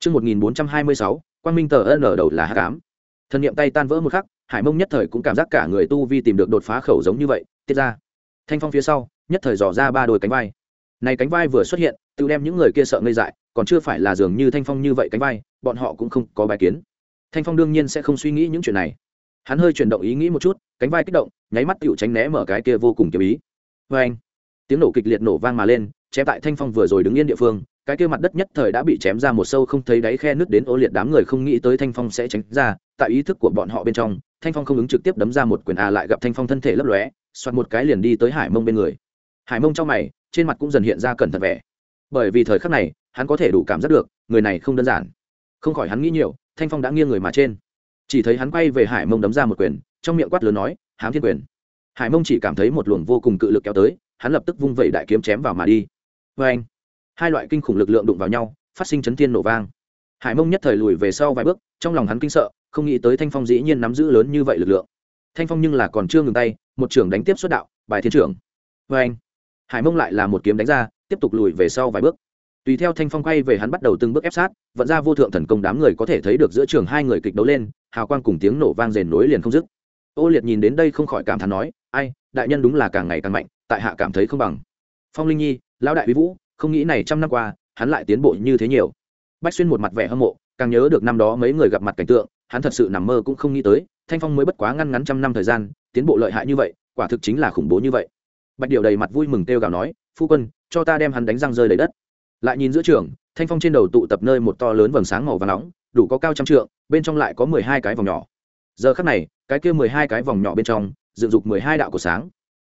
Trước 1426, Quang Minh tờ ở đầu là hắc ám. Thần niệm tay tan vỡ một khắc, Hải Mông nhất thời cũng cảm giác cả người tu vi tìm được đột phá khẩu giống như vậy, tiết ra. Thanh phong phía sau, nhất thời dò ra ba đôi cánh vai. Này cánh vai vừa xuất hiện, tự đem những người kia sợ ngây dại, còn chưa phải là dường như Thanh phong như vậy cánh vai, bọn họ cũng không có bài kiến. Thanh phong đương nhiên sẽ không suy nghĩ những chuyện này. Hắn hơi chuyển động ý nghĩ một chút, cánh vai kích động, nháy mắt tiểu tránh né mở cái kia vô cùng kiếm ý. Oeng! Tiếng nổ kịch liệt nổ vang mà lên, chém tại Thanh phong vừa rồi đứng yên địa phương, cái kia mặt đất nhất thời đã bị chém ra một sâu không thấy đáy khe nứt đến ô liệt đám người không nghĩ tới thanh phong sẽ tránh ra tại ý thức của bọn họ bên trong thanh phong không ứng trực tiếp đấm ra một quyền a lại gặp thanh phong thân thể lấp lóe xoặt một cái liền đi tới hải mông bên người. Hải mông trong mày trên mặt cũng dần hiện ra cẩn thận vẻ. Bởi vì thời khắc này hắn có thể đủ cảm giác được người này không đơn giản. Không khỏi hắn nghĩ nhiều thanh phong đã nghiêng người mà trên. Chỉ thấy hắn quay về hải mông đấm ra một quyền trong miệng quát lớn nói hám thiên quyền. Hải mông chỉ cảm thấy một luồng vô cùng cự lực kéo tới hắn lập tức vung vẩy đại kiếm chém vào mà đi vê anh. Hai loại kinh khủng lực lượng đụng vào nhau, phát sinh chấn thiên nổ vang. Hải mông nhất thời lùi về sau vài bước, trong lòng hắn kinh sợ, không nghĩ tới thanh phong dĩ nhiên nắm giữ lớn như vậy lực lượng. Thanh phong nhưng là còn chưa ngừng tay, một trưởng đánh tiếp xuất đạo, bài thiên trưởng. Vê anh. Hải mông lại là một kiếm đánh ra, tiếp tục lùi về sau vài bước. Tùy theo thanh phong quay về hắn bắt đầu từng bước ép sát, vận ra vô thượng thần công đám người có thể thấy được giữa trường hai người kịch đấu lên, hào quang cùng tiếng nổ vang rền nối liền không dứt. Ô liệt nhìn đến đây không khỏi cảm thán nói, ai, đại nhân đúng là càng ngày càng mạnh, tại hạ cảm thấy không bằng. Phong linh nhi lão đại vi vũ, không nghĩ này trăm năm qua, hắn lại tiến bộ như thế nhiều. Bách xuyên một mặt vẻ hâm mộ, càng nhớ được năm đó mấy người gặp mặt cảnh tượng, hắn thật sự nằm mơ cũng không nghĩ tới, thanh phong mới bất quá ngăn ngắn trăm năm thời gian, tiến bộ lợi hại như vậy, quả thực chính là khủng bố như vậy. Bạch điệu đầy mặt vui mừng kêu gào nói, phu quân, cho ta đem hắn đánh răng rơi đầy đất. Lại nhìn giữa trường, thanh phong trên đầu tụ tập nơi một to lớn vầng sáng màu và nóng, đủ có cao trăm trượng, bên trong lại có mười hai cái vòng nhỏ. Giờ khắc này, cái kia mười hai cái vòng nhỏ bên trong, dựng dục mười hai đạo của sáng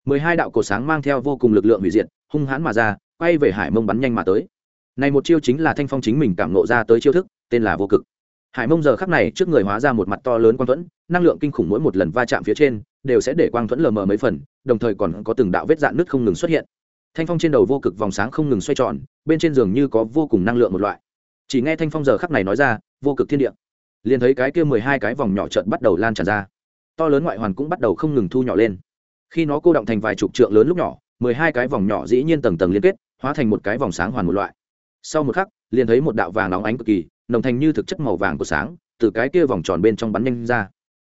mười hai đạo cổ sáng mang theo vô cùng lực lượng hủy diệt, hung hãn mà ra, quay về hải mông bắn nhanh mà tới. Này một chiêu chính là thanh phong chính mình cảm nộ ra tới chiêu thức, tên là vô cực. Hải mông giờ khắc này trước người hóa ra một mặt to lớn quang thuẫn, năng lượng kinh khủng mỗi một lần va chạm phía trên, đều sẽ để quang thuẫn lờ mờ mấy phần, đồng thời còn có từng đạo vết dạn nứt không ngừng xuất hiện. Thanh phong trên đầu vô cực vòng sáng không ngừng xoay tròn, bên trên giường như có vô cùng năng lượng một loại. Chỉ nghe thanh phong giờ khắc này nói ra, vô cực thiên địa. Liền thấy cái kia mười hai cái vòng nhỏ trận bắt đầu lan tràn ra. To lớn ngoại hoàn cũng bắt đầu không ngừng thu nhỏ lên khi nó cô động thành vài chục trượng lớn lúc nhỏ, mười hai cái vòng nhỏ dĩ nhiên tầng tầng liên kết, hóa thành một cái vòng sáng hoàn một loại. Sau một khắc, liền thấy một đạo vàng nóng ánh cực kỳ, nồng thành như thực chất màu vàng của sáng, từ cái kia vòng tròn bên trong bắn nhanh ra.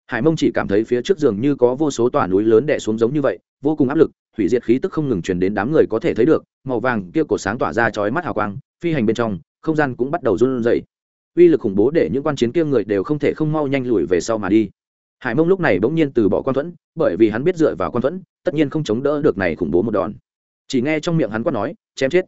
Hải mông chỉ cảm thấy phía trước giường như có vô số tòa núi lớn đè xuống giống như vậy, vô cùng áp lực, hủy diệt khí tức không ngừng truyền đến đám người có thể thấy được, màu vàng kia cổ sáng tỏa ra chói mắt hào quang, phi hành bên trong, không gian cũng bắt đầu run rẩy. Uy lực khủng bố để những quan chiến kia người đều không thể không mau nhanh lùi về sau mà đi hải mông lúc này bỗng nhiên từ bỏ quan thuẫn, bởi vì hắn biết dựa vào quan thuẫn, tất nhiên không chống đỡ được này khủng bố một đòn. Chỉ nghe trong miệng hắn quát nói, chém chết!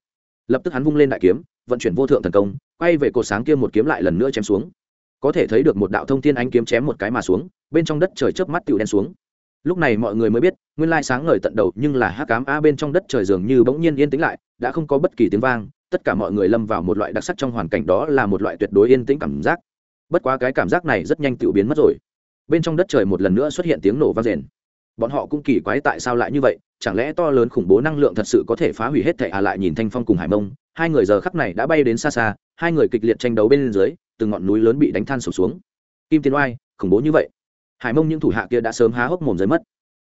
Lập tức hắn vung lên đại kiếm, vận chuyển vô thượng thần công, quay về cột sáng kia một kiếm lại lần nữa chém xuống. Có thể thấy được một đạo thông thiên ánh kiếm chém một cái mà xuống, bên trong đất trời chớp mắt tựu đen xuống. Lúc này mọi người mới biết, nguyên lai sáng ngời tận đầu nhưng là hắc cám a bên trong đất trời dường như bỗng nhiên yên tĩnh lại, đã không có bất kỳ tiếng vang, tất cả mọi người lâm vào một loại đặc sắc trong hoàn cảnh đó là một loại tuyệt đối yên tĩnh cảm giác. Bất quá cái cảm giác này rất nhanh tự biến mất rồi bên trong đất trời một lần nữa xuất hiện tiếng nổ vang rền. Bọn họ cũng kỳ quái tại sao lại như vậy, chẳng lẽ to lớn khủng bố năng lượng thật sự có thể phá hủy hết thệ à lại nhìn thanh phong cùng hải mông, hai người giờ khắc này đã bay đến xa xa, hai người kịch liệt tranh đấu bên dưới, từng ngọn núi lớn bị đánh than sụp xuống. Kim tiên oai, khủng bố như vậy. Hải mông những thủ hạ kia đã sớm há hốc mồm rơi mất.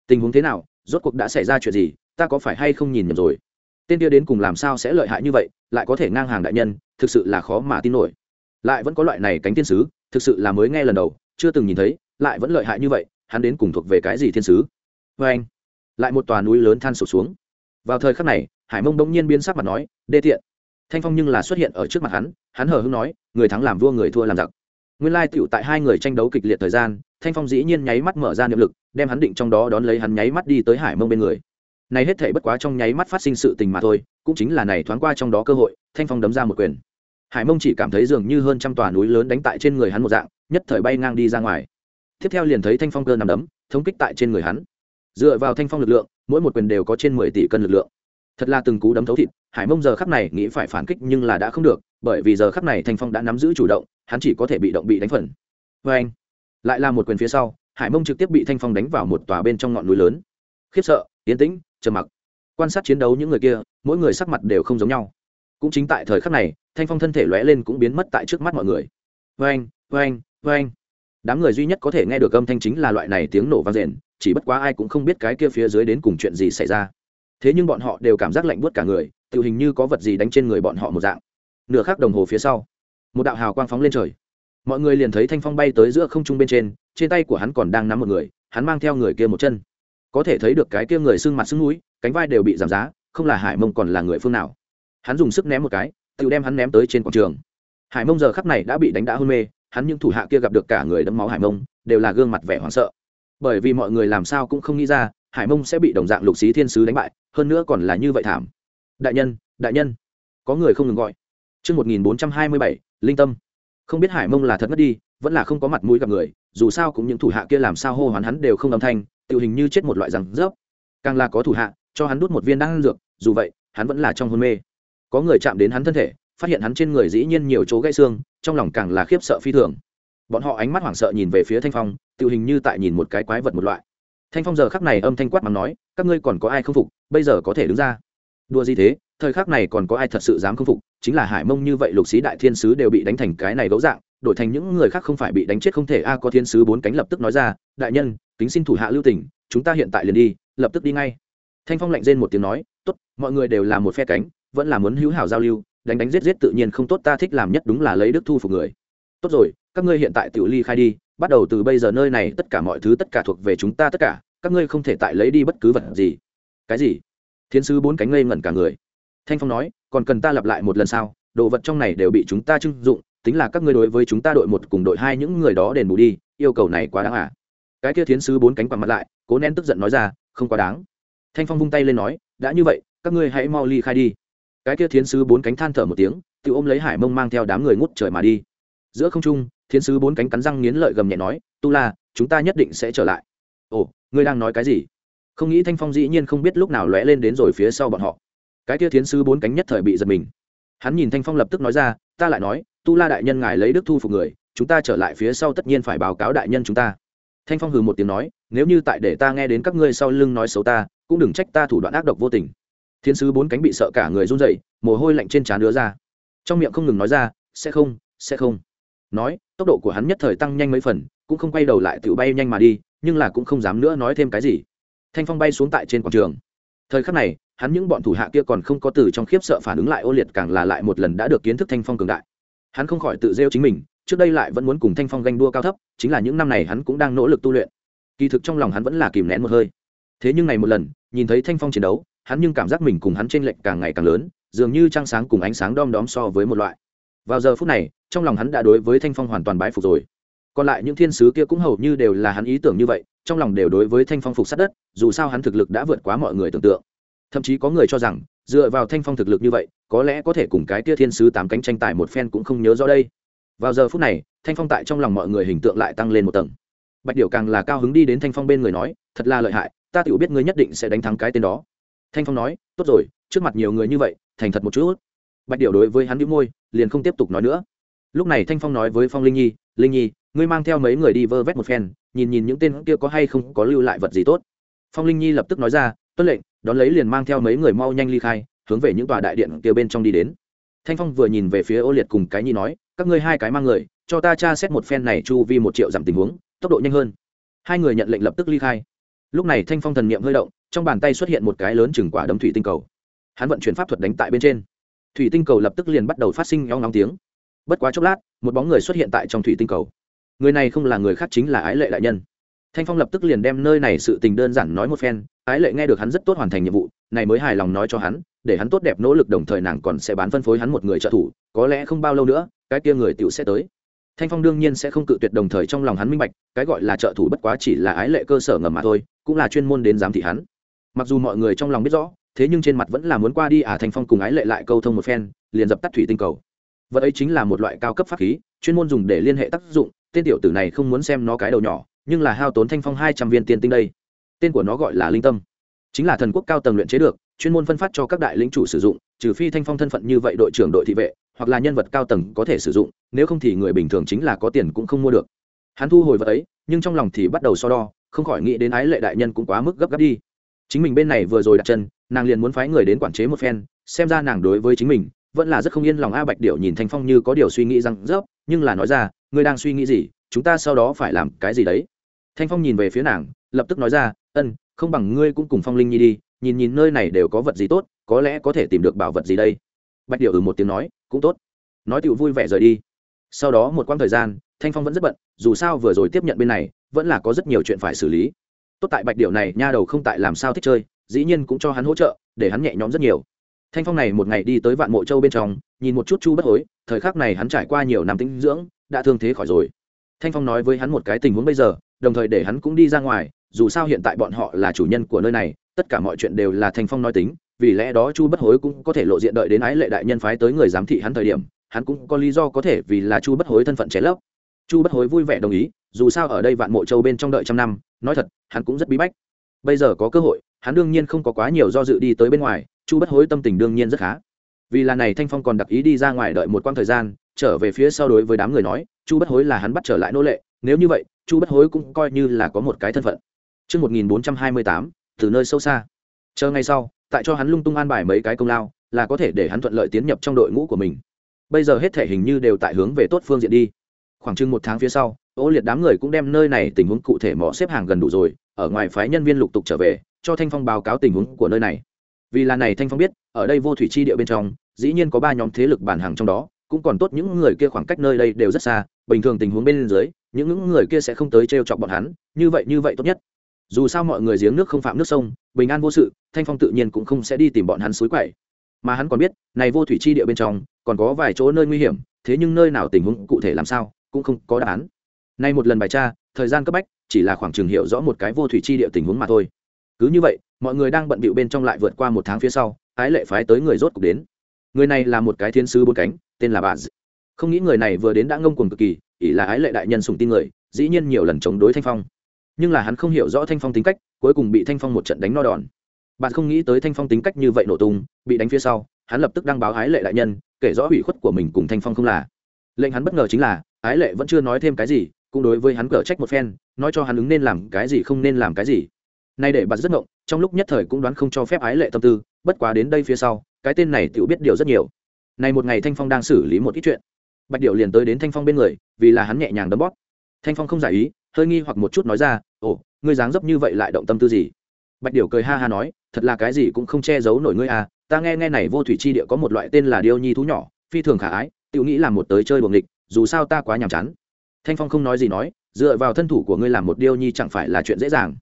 Tình huống thế nào, rốt cuộc đã xảy ra chuyện gì, ta có phải hay không nhìn nhầm rồi? Tên kia đến cùng làm sao sẽ lợi hại như vậy, lại có thể ngang hàng đại nhân, thực sự là khó mà tin nổi. Lại vẫn có loại này cánh tiên sứ, thực sự là mới nghe lần đầu, chưa từng nhìn thấy lại vẫn lợi hại như vậy, hắn đến cùng thuộc về cái gì thiên sứ? Vê anh, lại một tòa núi lớn than sụp xuống. Vào thời khắc này, hải mông bỗng nhiên biến sắc mặt nói, đê tiện. Thanh phong nhưng là xuất hiện ở trước mặt hắn hắn hờ hưng nói, người thắng làm vua, người thua làm giặc. Nguyên lai tựu tại hai người tranh đấu kịch liệt thời gian, thanh phong dĩ nhiên nháy mắt mở ra niệm lực, đem hắn định trong đó đón lấy hắn nháy mắt đi tới hải mông bên người. Này hết thể bất quá trong nháy mắt phát sinh sự tình mà thôi, cũng chính là này thoáng qua trong đó cơ hội, thanh phong đấm ra một quyền. Hải mông chỉ cảm thấy dường như hơn trăm tòa núi lớn đánh tại trên người hắn một dạng, nhất thời bay ngang đi ra ngoài tiếp theo liền thấy thanh phong cơ nằm đấm, thống kích tại trên người hắn. Dựa vào thanh phong lực lượng, mỗi một quyền đều có trên mười tỷ cân lực lượng. Thật là từng cú đấm thấu thịt, hải mông giờ khắc này nghĩ phải phản kích nhưng là đã không được, bởi vì giờ khắc này thanh phong đã nắm giữ chủ động, hắn chỉ có thể bị động bị đánh phần. Vê anh, lại là một quyền phía sau, hải mông trực tiếp bị thanh phong đánh vào một tòa bên trong ngọn núi lớn. Khiếp sợ yến tĩnh, trầm mặc. Quan sát chiến đấu những người kia, mỗi người sắc mặt đều không giống nhau. Cũng chính tại thời khắc này, thanh phong thân thể lóe lên cũng biến mất tại trước mắt mọi người. Vê anh vê anh vê anh đám người duy nhất có thể nghe được âm thanh chính là loại này tiếng nổ vang rền, chỉ bất quá ai cũng không biết cái kia phía dưới đến cùng chuyện gì xảy ra. Thế nhưng bọn họ đều cảm giác lạnh buốt cả người, tự hình như có vật gì đánh trên người bọn họ một dạng. Nửa khắc đồng hồ phía sau, một đạo hào quang phóng lên trời. Mọi người liền thấy thanh phong bay tới giữa không trung bên trên trên tay của hắn còn đang nắm một người, hắn mang theo người kia một chân. Có thể thấy được cái kia người xương mặt xương núi cánh vai đều bị giảm giá, không là hải mông còn là người phương nào. Hắn dùng sức ném một cái, tự đem hắn ném tới trên quảng trường. Hải mông giờ khắp này đã bị đánh đã hôn mê hắn những thủ hạ kia gặp được cả người đẫm máu hải mông đều là gương mặt vẻ hoảng sợ bởi vì mọi người làm sao cũng không nghĩ ra hải mông sẽ bị đồng dạng lục xí thiên sứ đánh bại hơn nữa còn là như vậy thảm đại nhân đại nhân có người không ngừng gọi Trước 1427, linh tâm. Không biết hải mông là thật mất đi, vẫn là không có mặt mũi gặp người, dù sao cũng những thủ hạ kia làm sao hô hoán hắn đều không âm thanh, tự hình như chết một loại rằng rớp. Càng là có thủ hạ, cho hắn đút một viên đan dược, dù vậy, hắn vẫn là trong hôn mê. Có người chạm đến hắn thân thể, phát hiện hắn trên người dĩ nhiên nhiều chỗ gãy xương, trong lòng càng là khiếp sợ phi thường. Bọn họ ánh mắt hoảng sợ nhìn về phía Thanh Phong, tự hình như tại nhìn một cái quái vật một loại. Thanh Phong giờ khắc này âm thanh quát mắng nói, các ngươi còn có ai không phục, bây giờ có thể đứng ra. Đùa gì thế, thời khắc này còn có ai thật sự dám không phục chính là hải mông như vậy lục sĩ đại thiên sứ đều bị đánh thành cái này gấu dạng đổi thành những người khác không phải bị đánh chết không thể a có thiên sứ bốn cánh lập tức nói ra đại nhân kính xin thủ hạ lưu tỉnh chúng ta hiện tại liền đi lập tức đi ngay thanh phong lạnh rên một tiếng nói tốt mọi người đều là một phe cánh vẫn là muốn hữu hảo giao lưu đánh đánh giết giết tự nhiên không tốt, ta thích làm nhất đúng là lấy đức thu phục người. Tốt rồi, các ngươi hiện tại tự ly khai đi, bắt đầu từ bây giờ nơi này, tất cả mọi thứ, tất cả thuộc về chúng ta tất cả, các ngươi không thể tại lấy đi bất cứ vật gì. Cái gì? Thiên sứ bốn cánh ngây ngẩn cả người. Thanh phong nói, còn cần ta lặp lại một lần sao? Đồ vật trong này đều bị chúng ta trưng dụng, tính là các ngươi đối với chúng ta đội một cùng đội hai những người đó đền bù đi, yêu cầu này quá đáng à. Cái kia thiến sứ bốn cánh quằn mặt lại, cố nén tức giận nói ra, không quá đáng. Thanh phong vung tay lên nói, đã như vậy, các ngươi hãy mau ly khai đi cái kia thiến sứ bốn cánh than thở một tiếng, tự ôm lấy hải mông mang theo đám người ngút trời mà đi. Giữa không trung, thiến sứ bốn cánh cắn răng nghiến lợi gầm nhẹ nói, tu la, chúng ta nhất định sẽ trở lại. Ồ, ngươi đang nói cái gì? Không nghĩ thanh phong dĩ nhiên không biết lúc nào lóe lên đến rồi phía sau bọn họ. Cái kia thiến sứ bốn cánh nhất thời bị giật mình. Hắn nhìn thanh phong lập tức nói ra, ta lại nói, tu la đại nhân ngài lấy đức thu phục người, chúng ta trở lại phía sau tất nhiên phải báo cáo đại nhân chúng ta. Thanh phong hừ một tiếng nói, nếu như tại để ta nghe đến các ngươi sau lưng nói xấu ta, cũng đừng trách ta thủ đoạn ác độc vô tình thiên sứ bốn cánh bị sợ cả người run rẩy, mồ hôi lạnh trên trán đứa ra. Trong miệng không ngừng nói ra, sẽ không sẽ không. Nói, tốc độ của hắn nhất thời tăng nhanh mấy phần, cũng không quay đầu lại tự bay nhanh mà đi, nhưng là cũng không dám nữa nói thêm cái gì. Thanh phong bay xuống tại trên quảng trường. Thời khắc này, hắn những bọn thủ hạ kia còn không có từ trong khiếp sợ phản ứng lại ô liệt càng là lại một lần đã được kiến thức thanh phong cường đại. Hắn không khỏi tự rêu chính mình, trước đây lại vẫn muốn cùng thanh phong ganh đua cao thấp, chính là những năm này hắn cũng đang nỗ lực tu luyện. Kỳ thực trong lòng hắn vẫn là kìm nén một hơi. Thế nhưng này một lần, nhìn thấy thanh phong chiến đấu hắn nhưng cảm giác mình cùng hắn t r ê n lệch càng ngày càng lớn, dường như trăng sáng cùng ánh sáng đom đóm so với một loại. Vào giờ phút này, trong lòng hắn đã đối với thanh phong hoàn toàn bái phục rồi. Còn lại những thiên sứ kia cũng hầu như đều là hắn ý tưởng như vậy, trong lòng đều đối với thanh phong phục sát đất, dù sao hắn thực lực đã vượt quá mọi người tưởng tượng. Thậm chí có người cho rằng, dựa vào thanh phong thực lực như vậy, có lẽ có thể cùng cái tia thiên sứ tám cánh tranh tài một phen cũng không nhớ rõ đây. Vào giờ phút này, thanh phong tại trong lòng mọi người hình tượng lại tăng lên một tầng. Bạch điệu càng là cao hứng đi đến thanh phong bên người nói, thật là lợi hại, ta tự biết ngươi nhất định sẽ đánh thắng cái tên đó thanh phong nói, tốt rồi, trước mặt nhiều người như vậy, thành thật một chút. Bạch điệu đối với hắn đĩu môi, liền không tiếp tục nói nữa. Lúc này thanh phong nói với phong linh nhi linh nhi, ngươi mang theo mấy người đi vơ vét một phen, nhìn nhìn những tên kia có hay không có lưu lại vật gì tốt. Phong linh nhi lập tức nói ra, tuân lệnh, đón lấy liền mang theo mấy người mau nhanh ly khai, hướng về những tòa đại điện kia bên trong đi đến. Thanh phong vừa nhìn về phía ô liệt cùng cái nhi nói, các ngươi hai cái mang người, cho ta tra xét một phen này chu vi một triệu giảm tình huống, tốc độ nhanh hơn. Hai người nhận lệnh lập tức ly khai. Lúc này thanh phong thần niệm hơi động trong bàn tay xuất hiện một cái lớn chừng quả đấm thủy tinh cầu. Hắn vận chuyển pháp thuật đánh tại bên trên. Thủy tinh cầu lập tức liền bắt đầu phát sinh nhong nóng tiếng. Bất quá chốc lát, một bóng người xuất hiện tại trong thủy tinh cầu. Người này không là người khác chính là ái lệ đại nhân. Thanh phong lập tức liền đem nơi này sự tình đơn giản nói một phen, ái lệ nghe được hắn rất tốt hoàn thành nhiệm vụ, này mới hài lòng nói cho hắn, để hắn tốt đẹp nỗ lực đồng thời nàng còn sẽ bán phân phối hắn một người trợ thủ, có lẽ không bao lâu nữa, cái kia người tiểu sẽ tới. Thanh phong đương nhiên sẽ không cự tuyệt đồng thời trong lòng hắn minh bạch, cái gọi là trợ thủ bất quá chỉ là ái lệ cơ sở ngầm mà thôi, cũng là chuyên môn đến giám thị hắn mặc dù mọi người trong lòng biết rõ, thế nhưng trên mặt vẫn là muốn qua đi à thanh phong cùng ái lệ lại câu thông một phen, liền dập tắt thủy tinh cầu. Vật ấy chính là một loại cao cấp pháp khí, chuyên môn dùng để liên hệ tác dụng, tên tiểu tử này không muốn xem nó cái đầu nhỏ, nhưng là hao tốn thanh phong hai trăm viên tiền tinh đây. Tên của nó gọi là linh tâm. Chính là thần quốc cao tầng luyện chế được, chuyên môn phân phát cho các đại lĩnh chủ sử dụng, trừ phi thanh phong thân phận như vậy đội trưởng đội thị vệ, hoặc là nhân vật cao tầng có thể sử dụng, nếu không thì người bình thường chính là có tiền cũng không mua được. Hắn thu hồi vật ấy, nhưng trong lòng thì bắt đầu so đo, không khỏi nghĩ đến ái lệ đại nhân cũng quá mức gấp gáp đi chính mình bên này vừa rồi đặt chân, nàng liền muốn phái người đến quản chế một phen, xem ra nàng đối với chính mình, vẫn là rất không yên lòng a bạch điệu nhìn thanh phong như có điều suy nghĩ rằng rớp, nhưng là nói ra, ngươi đang suy nghĩ gì? Chúng ta sau đó phải làm cái gì đấy? Thanh phong nhìn về phía nàng, lập tức nói ra, ân, không bằng ngươi cũng cùng phong linh nhi đi, nhìn nhìn nơi này đều có vật gì tốt, có lẽ có thể tìm được bảo vật gì đây. Bạch điệu ừ một tiếng nói, cũng tốt. Nói tựu vui vẻ rời đi. Sau đó một quãng thời gian, thanh phong vẫn rất bận, dù sao vừa rồi tiếp nhận bên này, vẫn là có rất nhiều chuyện phải xử lý tốt tại bạch điệu này, nha đầu không tại làm sao thích chơi, dĩ nhiên cũng cho hắn hỗ trợ, để hắn nhẹ nhõm rất nhiều. Thanh phong này một ngày đi tới vạn mộ châu bên trong, nhìn một chút chu bất hối, thời khắc này hắn trải qua nhiều năm tinh dưỡng, đã thương thế khỏi rồi. Thanh phong nói với hắn một cái tình huống bây giờ, đồng thời để hắn cũng đi ra ngoài, dù sao hiện tại bọn họ là chủ nhân của nơi này, tất cả mọi chuyện đều là thanh phong nói tính, vì lẽ đó chu bất hối cũng có thể lộ diện đợi đến ái lệ đại nhân phái tới người giám thị hắn thời điểm, hắn cũng có lý do có thể vì là chu bất hối thân phận chế lấp. Chu bất hối vui vẻ đồng ý dù sao ở đây vạn mộ châu bên trong đợi trăm năm nói thật hắn cũng rất bí bách bây giờ có cơ hội hắn đương nhiên không có quá nhiều do dự đi tới bên ngoài chu bất hối tâm tình đương nhiên rất khá vì là này thanh phong còn đặc ý đi ra ngoài đợi một quãng thời gian trở về phía sau đối với đám người nói chu bất hối là hắn bắt trở lại nô lệ nếu như vậy chu bất hối cũng coi như là có một cái thân phận Trước 1428, từ nơi sâu xa. Chờ ngày sau, tại cho hắn lung tung an bài mấy cái công lao, là có thể để hắn thuận lợi tiến nhập trong đội ngũ của mình. Bây giờ hết thể hình như đều tại hướng về tốt phương diện đi. Khoảng chừng một tháng phía sau, ô liệt đám người cũng đem nơi này tình huống cụ thể mỏ xếp hàng gần đủ rồi, ở ngoài phái nhân viên lục tục trở về, cho Thanh Phong báo cáo tình huống của nơi này. Vì là này Thanh Phong biết, ở đây vô thủy chi địa bên trong, dĩ nhiên có ba nhóm thế lực bản hàng trong đó, cũng còn tốt những người kia khoảng cách nơi đây đều rất xa, bình thường tình huống bên dưới, những những người kia sẽ không tới trêu chọc bọn hắn, như vậy như vậy tốt nhất. Dù sao mọi người giếng nước không phạm nước sông bình an vô sự thanh phong tự nhiên cũng không sẽ đi tìm bọn hắn suối quậy. Mà hắn còn biết này vô thủy chi địa bên trong còn có vài chỗ nơi nguy hiểm thế nhưng nơi nào tình huống cụ thể làm sao cũng không có đáp án nay một lần bài tra, thời gian cấp bách, chỉ là khoảng trường hiểu rõ một cái vô thủy chi địa tình huống mà thôi. Cứ như vậy, mọi người đang bận bịu bên trong lại vượt qua một tháng phía sau, ái lệ phái tới người rốt cục đến. Người này là một cái thiên sứ bốn cánh, tên là bà d... không nghĩ người này vừa đến đã ngông cuồng cực kỳ, ỷ là ái lệ đại nhân sùng tin người, dĩ nhiên nhiều lần chống đối thanh phong. Nhưng là hắn không hiểu rõ thanh phong tính cách, cuối cùng bị thanh phong một trận đánh no đòn. Bạn không nghĩ tới thanh phong tính cách như vậy nổ tung, bị đánh phía sau, hắn lập tức đăng báo ái lệ đại nhân, kể rõ ủy khuất của mình cùng thanh phong không là. Lệnh hắn bất ngờ chính là, ái lệ vẫn chưa nói thêm cái gì cũng đối với hắn cở trách một phen, nói cho hắn ứng nên làm cái gì không nên làm cái gì. Nay để bạn rất ngộng, trong lúc nhất thời cũng đoán không cho phép ái lệ tâm tư, bất quá đến đây phía sau, cái tên này tự biết điều rất nhiều. Này một ngày thanh phong đang xử lý một ít chuyện. Bạch điệu liền tới đến thanh phong bên người, vì là hắn nhẹ nhàng đấm bóp. Thanh phong không giải ý, hơi nghi hoặc một chút nói ra, ồ, ngươi dáng dấp như vậy lại động tâm tư gì? Bạch điệu cười ha ha nói, thật là cái gì cũng không che giấu nổi ngươi à ta nghe nghe này vô thủy chi địa có một loại tên là điêu nhi thú nhỏ, phi thường khả ái tự nghĩ là một tới chơi buồng địch dù sao ta quá nhàm chán thanh phong không nói gì nói, dựa vào thân thủ của ngươi làm một điêu nhi chẳng phải là chuyện dễ dàng.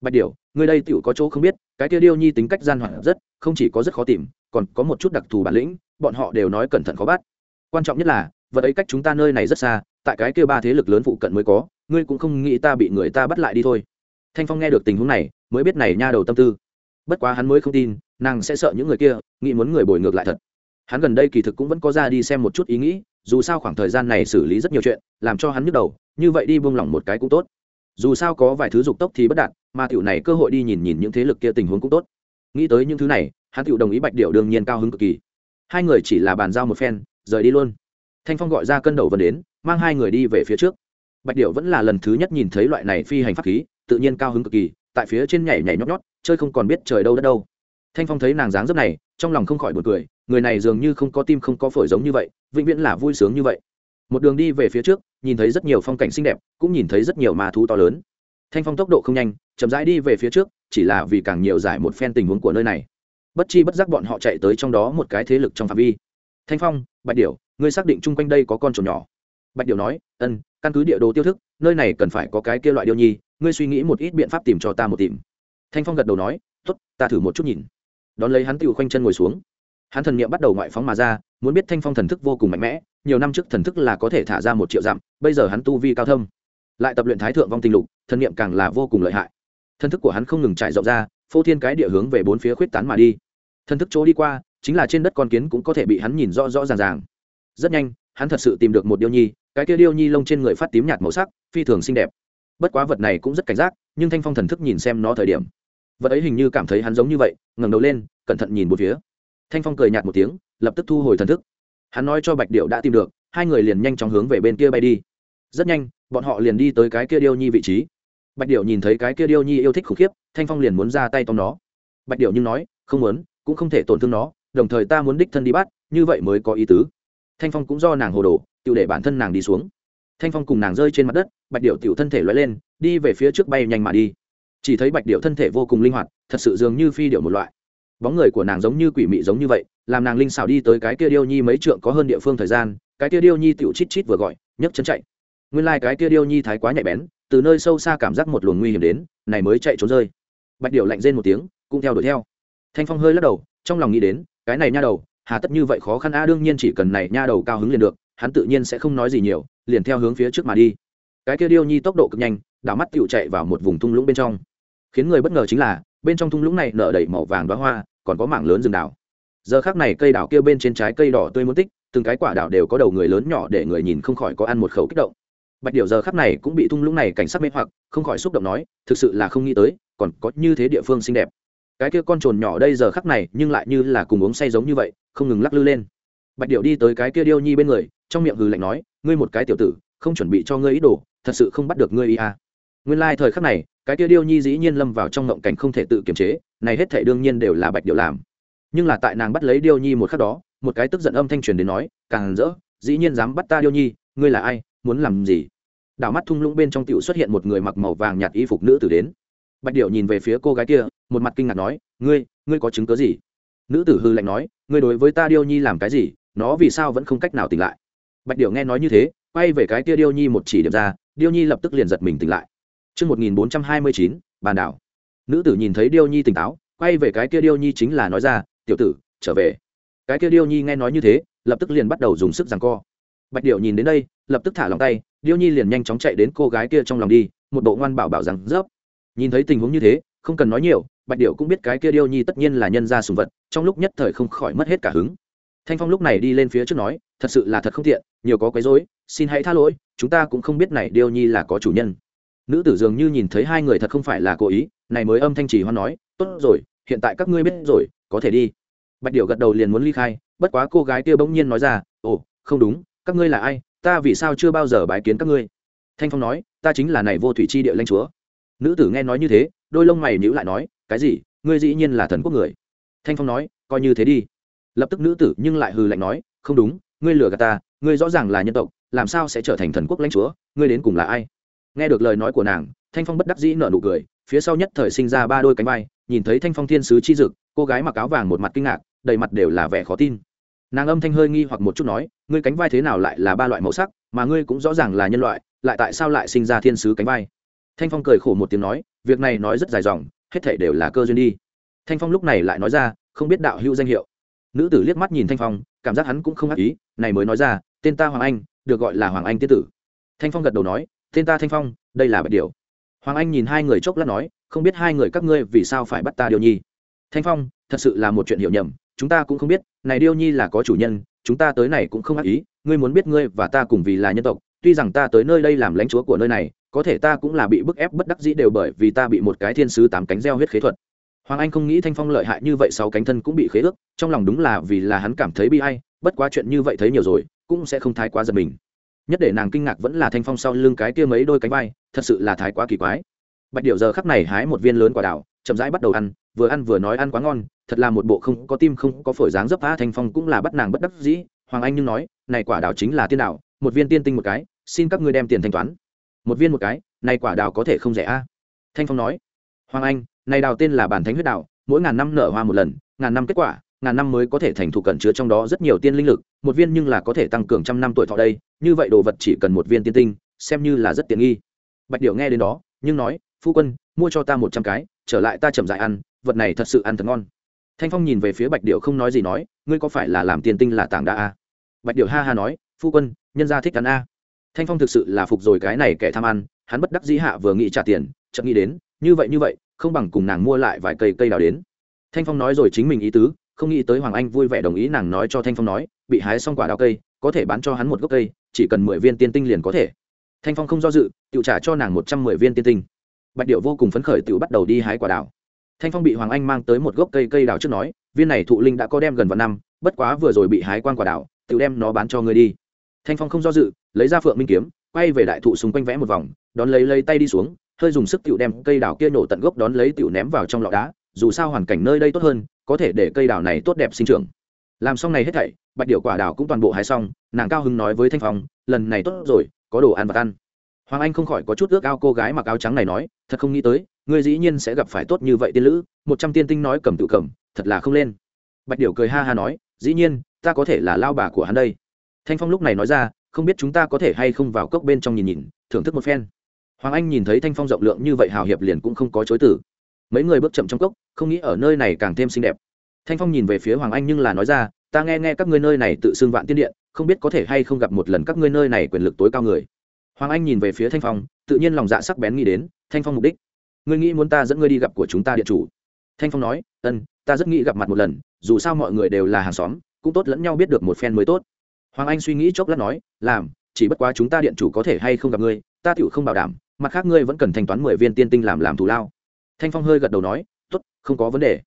Bạch điều ngươi đây tựu có chỗ không biết, cái kia điêu nhi tính cách gian hoạt rất, không chỉ có rất khó tìm, còn có một chút đặc thù bản lĩnh, bọn họ đều nói cẩn thận khó bắt. Quan trọng nhất là, vật ấy cách chúng ta nơi này rất xa, tại cái kia ba thế lực lớn phụ cận mới có, ngươi cũng không nghĩ ta bị người ta bắt lại đi thôi. Thanh phong nghe được tình huống này, mới biết này nha đầu tâm tư. Bất quá hắn mới không tin, nàng sẽ sợ những người kia, nghĩ muốn người bồi ngược lại thật. Hắn gần đây kỳ thực cũng vẫn có ra đi xem một chút ý nghĩ dù sao khoảng thời gian này xử lý rất nhiều chuyện, làm cho hắn nhức đầu, như vậy đi buông lỏng một cái cũng tốt. Dù sao có vài thứ dục tốc thì bất đạt, mà tiểu này cơ hội đi nhìn nhìn những thế lực kia tình huống cũng tốt. Nghĩ tới những thứ này, hắn tiểu đồng ý bạch điệu đương nhiên cao hứng cực kỳ. Hai người chỉ là bàn giao một phen, rời đi luôn. Thanh phong gọi ra cân đầu vần đến, mang hai người đi về phía trước. Bạch điệu vẫn là lần thứ nhất nhìn thấy loại này phi hành pháp khí, tự nhiên cao hứng cực kỳ, tại phía trên nhảy nhảy nhót nhót, chơi không còn biết trời đâu đất đâu. Thanh phong thấy nàng dáng dấp này, trong lòng không khỏi b u ồ n cười người này dường như không có tim không có phổi giống như vậy, vĩnh viễn là vui sướng như vậy. Một đường đi về phía trước, nhìn thấy rất nhiều phong cảnh xinh đẹp, cũng nhìn thấy rất nhiều ma thú to lớn. Thanh phong tốc độ không nhanh, chậm rãi đi về phía trước, chỉ là vì càng nhiều giải một phen tình huống của nơi này. Bất chi bất giác bọn họ chạy tới trong đó một cái thế lực trong phạm vi. Thanh phong, bạch điểu, ngươi xác định chung quanh đây có con trồn nhỏ. Bạch điểu nói, ân, căn cứ địa đồ tiêu thức, nơi này cần phải có cái kia loại điêu nhi, ngươi suy nghĩ một ít biện pháp tìm cho ta một tìm. Thanh phong gật đầu nói t ố t ta thử một chút nhìn. Đón lấy hắn tự khoanh chân ngồi xuống hắn thần Niệm bắt đầu ngoại phóng mà ra, muốn biết thanh phong thần thức vô cùng mạnh mẽ, nhiều năm trước thần thức là có thể thả ra một triệu dặm, bây giờ hắn tu vi cao thâm. Lại tập luyện thái thượng vong tình lục, thần Niệm càng là vô cùng lợi hại. Thần thức của hắn không ngừng trải rộng ra, phô thiên cái địa hướng về bốn phía khuyết tán mà đi. Thần thức chỗ đi qua, chính là trên đất con kiến cũng có thể bị hắn nhìn rõ rõ ràng ràng. Rất nhanh, hắn thật sự tìm được một điêu nhi, cái kia điêu nhi lông trên người phát tím nhạt màu sắc, phi thường xinh đẹp. Bất quá vật này cũng rất cảnh giác, nhưng thanh phong thần thức nhìn xem nó thời điểm. Vật ấy hình như cảm thấy hắn giống như vậy, ngẩng đầu lên, cẩn thận nhìn một phía thanh phong cười nhạt một tiếng, lập tức thu hồi thần thức. Hắn nói cho bạch điệu đã tìm được, hai người liền nhanh chóng hướng về bên kia bay đi. Rất nhanh, bọn họ liền đi tới cái kia điêu nhi vị trí. Bạch điệu nhìn thấy cái kia điêu nhi yêu thích khủng khiếp, thanh phong liền muốn ra tay tóm nó. Bạch điệu nhưng nói, không muốn, cũng không thể tổn thương nó, đồng thời ta muốn đích thân đi bắt, như vậy mới có ý tứ. Thanh phong cũng do nàng hồ đồ tự để bản thân nàng đi xuống. Thanh phong cùng nàng rơi trên mặt đất, bạch điệu tiểu thân thể loay lên, đi về phía trước bay nhanh mà đi. Chỉ thấy bạch điệu thân thể vô cùng linh hoạt, thật sự dường như phi điệu một loại bóng người của nàng giống như quỷ mị giống như vậy, làm nàng linh xảo đi tới cái kia điêu nhi mấy trượng có hơn địa phương thời gian, cái kia điêu nhi tựu chít chít vừa gọi, nhấc chân chạy. Nguyên lai、like、cái kia điêu nhi thái quá nhạy bén, từ nơi sâu xa cảm giác một luồng nguy hiểm đến, này mới chạy trốn rơi. Bạch điệu lạnh rên một tiếng, cũng theo đuổi theo. Thanh phong hơi lắc đầu, trong lòng nghĩ đến, cái này nha đầu, hà tất như vậy khó khăn a, đương nhiên chỉ cần này nha đầu cao hứng liền được, hắn tự nhiên sẽ không nói gì nhiều, liền theo hướng phía trước mà đi. Cái kia điêu nhi tốc độ cực nhanh, đảo mắt tựu chạy vào một vùng thung lũng bên trong. Khiến người bất ngờ chính là, bên trong thung lũng này nở đầy màu vàng đoá hoa còn có mảng lớn rừng đảo. Giờ khác này cây đảo kia bên trên trái cây đỏ tươi muốn tích, từng cái quả đảo đều có đầu người lớn nhỏ để người nhìn không khỏi có ăn một khẩu kích động. Bạch điệu giờ khắc này cũng bị thung lũng này cảnh sắc mê hoặc, không khỏi xúc động nói, thực sự là không nghĩ tới, còn có như thế địa phương xinh đẹp. Cái kia con trồn nhỏ đây giờ khắc này, nhưng lại như là cùng uống say giống như vậy, không ngừng lắc lư lên. Bạch điệu đi tới cái kia điêu nhi bên người, trong miệng hừ lạnh nói, ngươi một cái tiểu tử, không chuẩn bị cho ngươi ý đồ, thật sự không bắt được ngươi ý à nguyên lai、like、thời khắc này, cái kia điêu nhi dĩ nhiên lâm vào trong ngộng cảnh không thể tự kiềm chế, này hết thể đương nhiên đều là bạch điệu làm. Nhưng là tại nàng bắt lấy điêu nhi một khắc đó, một cái tức giận âm thanh truyền đến nói, càng rỡ, dĩ nhiên dám bắt ta điêu nhi, ngươi là ai, muốn làm gì? Đảo mắt thung lũng bên trong tiểu xuất hiện một người mặc màu vàng nhạt y phục nữ tử đến. Bạch điệu nhìn về phía cô gái kia, một mặt kinh ngạc nói, ngươi ngươi có chứng cớ gì? Nữ tử hư lạnh nói, ngươi đối với ta điêu nhi làm cái gì, nó vì sao vẫn không cách nào tỉnh lại? Bạch điệu nghe nói như thế, quay về cái kia điêu nhi một chỉ điểm ra, điêu nhi lập tức liền giật mình tỉnh lại. Trước 1429, bàn đảo. Nữ tử nhìn thấy điêu nhi tỉnh táo quay về cái kia điêu nhi chính là nói ra tiểu tử trở về. Cái kia điêu nhi nghe nói như thế lập tức liền bắt đầu dùng sức giằng co. Bạch Điểu nhìn đến đây lập tức thả lòng tay điêu nhi liền nhanh chóng chạy đến cô gái kia trong lòng đi một bộ ngoan bảo bảo rằng rớp nhìn thấy tình huống như thế không cần nói nhiều bạch Điểu cũng biết cái kia điêu nhi tất nhiên là nhân gia sủng vật trong lúc nhất thời không khỏi mất hết cả hứng. Thanh phong lúc này đi lên phía trước nói thật sự là thật không tiện nhiều có quấy rối xin hãy tha lỗi chúng ta cũng không biết này điêu nhi là có chủ nhân nữ tử dường như nhìn thấy hai người thật không phải là cố ý, này mới âm thanh trì hoan nói, tốt rồi, hiện tại các ngươi biết rồi, có thể đi. Bạch điệu gật đầu liền muốn ly khai, bất quá cô gái kia bỗng nhiên nói ra, ồ, không đúng, các ngươi là ai, ta vì sao chưa bao giờ bái kiến các ngươi? Thanh phong nói, ta chính là này vô thủy chi địa lanh chúa. Nữ tử nghe nói như thế, đôi lông mày nhữ lại nói, cái gì? Ngươi dĩ nhiên là thần quốc người. Thanh phong nói, coi như thế đi. Lập tức nữ tử nhưng lại hừ lạnh nói, không đúng, ngươi lừa gạt ta, ngươi rõ ràng là nhân tộc, làm sao sẽ trở thành thần quốc lãnh chúa, ngươi đến cùng là ai? Nghe được lời nói của nàng, thanh phong bất đắc dĩ nở nụ cười, phía sau nhất thời sinh ra ba đôi cánh vai, nhìn thấy thanh phong thiên sứ chi dực, cô gái mặc áo vàng một mặt kinh ngạc, đầy mặt đều là vẻ khó tin. Nàng âm thanh hơi nghi hoặc một chút nói, ngươi cánh vai thế nào lại là ba loại màu sắc, mà ngươi cũng rõ ràng là nhân loại, lại tại sao lại sinh ra thiên sứ cánh vai? Thanh phong cười khổ một tiếng nói, việc này nói rất dài dòng, hết thể đều là cơ duyên đi. Thanh phong lúc này lại nói ra, không biết đạo hữu danh hiệu. Nữ tử liếc mắt nhìn thanh phong, cảm giác hắn cũng không ác ý, này mới nói ra, tên ta hoàng anh, được gọi là hoàng anh tiên tử. Thanh phong gật đầu nói tên ta thanh phong, đây là bạch điều hoàng anh nhìn hai người chốc lát nói, không biết hai người các ngươi vì sao phải bắt ta điều nhi. Thanh phong, thật sự là một chuyện hiểu nhầm, chúng ta cũng không biết, này điêu nhi là có chủ nhân, chúng ta tới này cũng không ác ý, ngươi muốn biết ngươi và ta cùng vì là nhân tộc, tuy rằng ta tới nơi đây làm lãnh chúa của nơi này, có thể ta cũng là bị bức ép bất đắc dĩ đều bởi vì ta bị một cái thiên sứ tám cánh gieo huyết khế thuật. Hoàng anh không nghĩ thanh phong lợi hại như vậy, sáu cánh thân cũng bị khế ước, trong lòng đúng là vì là hắn cảm thấy bi hay bất quá chuyện như vậy thấy nhiều rồi, cũng sẽ không thái quá giật mình nhất để nàng kinh ngạc vẫn là thanh phong sau lưng cái kia mấy đôi cánh vai, thật sự là thái quá kỳ quái. Bạch điệu giờ khắc này hái một viên lớn quả đào, chậm rãi bắt đầu ăn, vừa ăn vừa nói ăn quá ngon, thật là một bộ không có tim không có phổi dáng dấp phá thanh phong cũng là bắt nàng bất đắc dĩ. Hoàng anh nhưng nói, này quả đào chính là tiên đào, một viên tiên tinh một cái, xin các ngươi đem tiền thanh toán. Một viên một cái, này quả đào có thể không rẻ a thanh phong nói. Hoàng anh, này đào tên là bản thánh huyết đào, mỗi ngàn năm nở hoa một lần, ngàn năm kết quả ngàn năm mới có thể thành thủ cẩn chứa trong đó rất nhiều tiên linh lực, một viên nhưng là có thể tăng cường trăm năm tuổi thọ đây, như vậy đồ vật chỉ cần một viên tiên tinh, xem như là rất tiện nghi. Bạch điệu nghe đến đó, nhưng nói, phu quân, mua cho ta một trăm cái, trở lại ta chậm dại ăn, vật này thật sự ăn thật ngon. Thanh phong nhìn về phía bạch điệu không nói gì nói, ngươi có phải là làm tiền tinh là tảng đa a à? bạch điệu ha ha nói, phu quân, nhân gia thích ăn a. Thanh phong thực sự là phục rồi cái này kẻ tham ăn, hắn bất đắc dĩ hạ vừa nghĩ trả tiền chậm nghĩ đến, như vậy như vậy, không bằng cùng nàng mua lại vài cây cây đào đến. Thanh phong nói rồi chính mình ý tứ không nghĩ tới hoàng anh vui vẻ đồng ý nàng nói cho thanh phong nói, bị hái xong quả đào cây, có thể bán cho hắn một gốc cây, chỉ cần mười viên tiên tinh liền có thể. Thanh phong không do dự, tự trả cho nàng một trăm mười viên tiên tinh. Bạch điệu vô cùng phấn khởi tự bắt đầu đi hái quả đào. Thanh phong bị hoàng anh mang tới một gốc cây cây đào trước nói, viên này thụ linh đã có đem gần vạn năm, bất quá vừa rồi bị hái quan quả đào, tự đem nó bán cho ngươi đi. Thanh phong không do dự, lấy ra phượng minh kiếm, quay về đại thụ xung quanh vẽ một vòng, đón lấy lấy tay đi xuống, hơi dùng sức tự đem cây đào kia nổ tận gốc đón lấy tự ném vào trong lọ đá, dù sao hoàn cảnh nơi đây tốt hơn có thể để cây đào này tốt đẹp sinh trưởng. Làm xong này hết thảy, bạch điệu quả đào cũng toàn bộ hái xong, nàng cao hứng nói với thanh phong, lần này tốt rồi, có đồ ăn và ăn. Hoàng anh không khỏi có chút ước ao cô gái mặc áo trắng này nói, thật không nghĩ tới, ngươi dĩ nhiên sẽ gặp phải tốt như vậy tiên lữ, một trăm tiên tinh nói cầm tự cầm, thật là không lên. Bạch điểu cười ha ha nói, dĩ nhiên, ta có thể là lao bà của hắn đây. Thanh phong lúc này nói ra, không biết chúng ta có thể hay không vào cốc bên trong nhìn nhìn, thưởng thức một phen. Hoàng anh nhìn thấy thanh phong rộng lượng như vậy hào hiệp liền cũng không có chối từ mấy người bước chậm trong cốc, không nghĩ ở nơi này càng thêm xinh đẹp. Thanh phong nhìn về phía hoàng anh nhưng là nói ra, ta nghe nghe các ngươi nơi này tự xưng vạn tiên điện, không biết có thể hay không gặp một lần các ngươi nơi này quyền lực tối cao người. Hoàng anh nhìn về phía thanh phong, tự nhiên lòng dạ sắc bén nghĩ đến, thanh phong mục đích, ngươi nghĩ muốn ta dẫn ngươi đi gặp của chúng ta điện chủ? Thanh phong nói, ân, ta rất nghĩ gặp mặt một lần, dù sao mọi người đều là hàng xóm, cũng tốt lẫn nhau biết được một phen mới tốt. Hoàng anh suy nghĩ chốc lát nói, làm, chỉ bất quá chúng ta điện chủ có thể hay không gặp ngươi, ta tựu không bảo đảm, mặt khác ngươi vẫn cần thanh toán mười viên tiên tinh làm làm thù lao thanh phong hơi gật đầu nói t ố t không có vấn đề.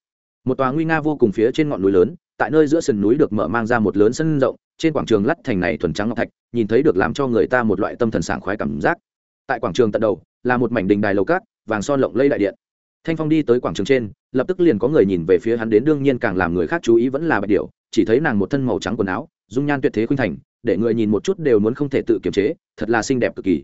Một tòa nguy nga vô cùng phía trên ngọn núi lớn, tại nơi giữa sườn núi được mở mang ra một lớn sân rộng, trên quảng trường lắt thành này thuần trắng ngọc thạch, nhìn thấy được làm cho người ta một loại tâm thần sảng khoái cảm giác. Tại quảng trường tận đầu, là một mảnh đình đài lầu cát, vàng son lộng lây đại điện. Thanh phong đi tới quảng trường trên, lập tức liền có người nhìn về phía hắn đến, đương nhiên càng làm người khác chú ý vẫn là bạch điệu chỉ thấy nàng một thân màu trắng quần áo, dung nhan tuyệt thế khuynh thành, để người nhìn một chút đều muốn không thể tự kiềm chế, thật là xinh đẹp cực kỳ.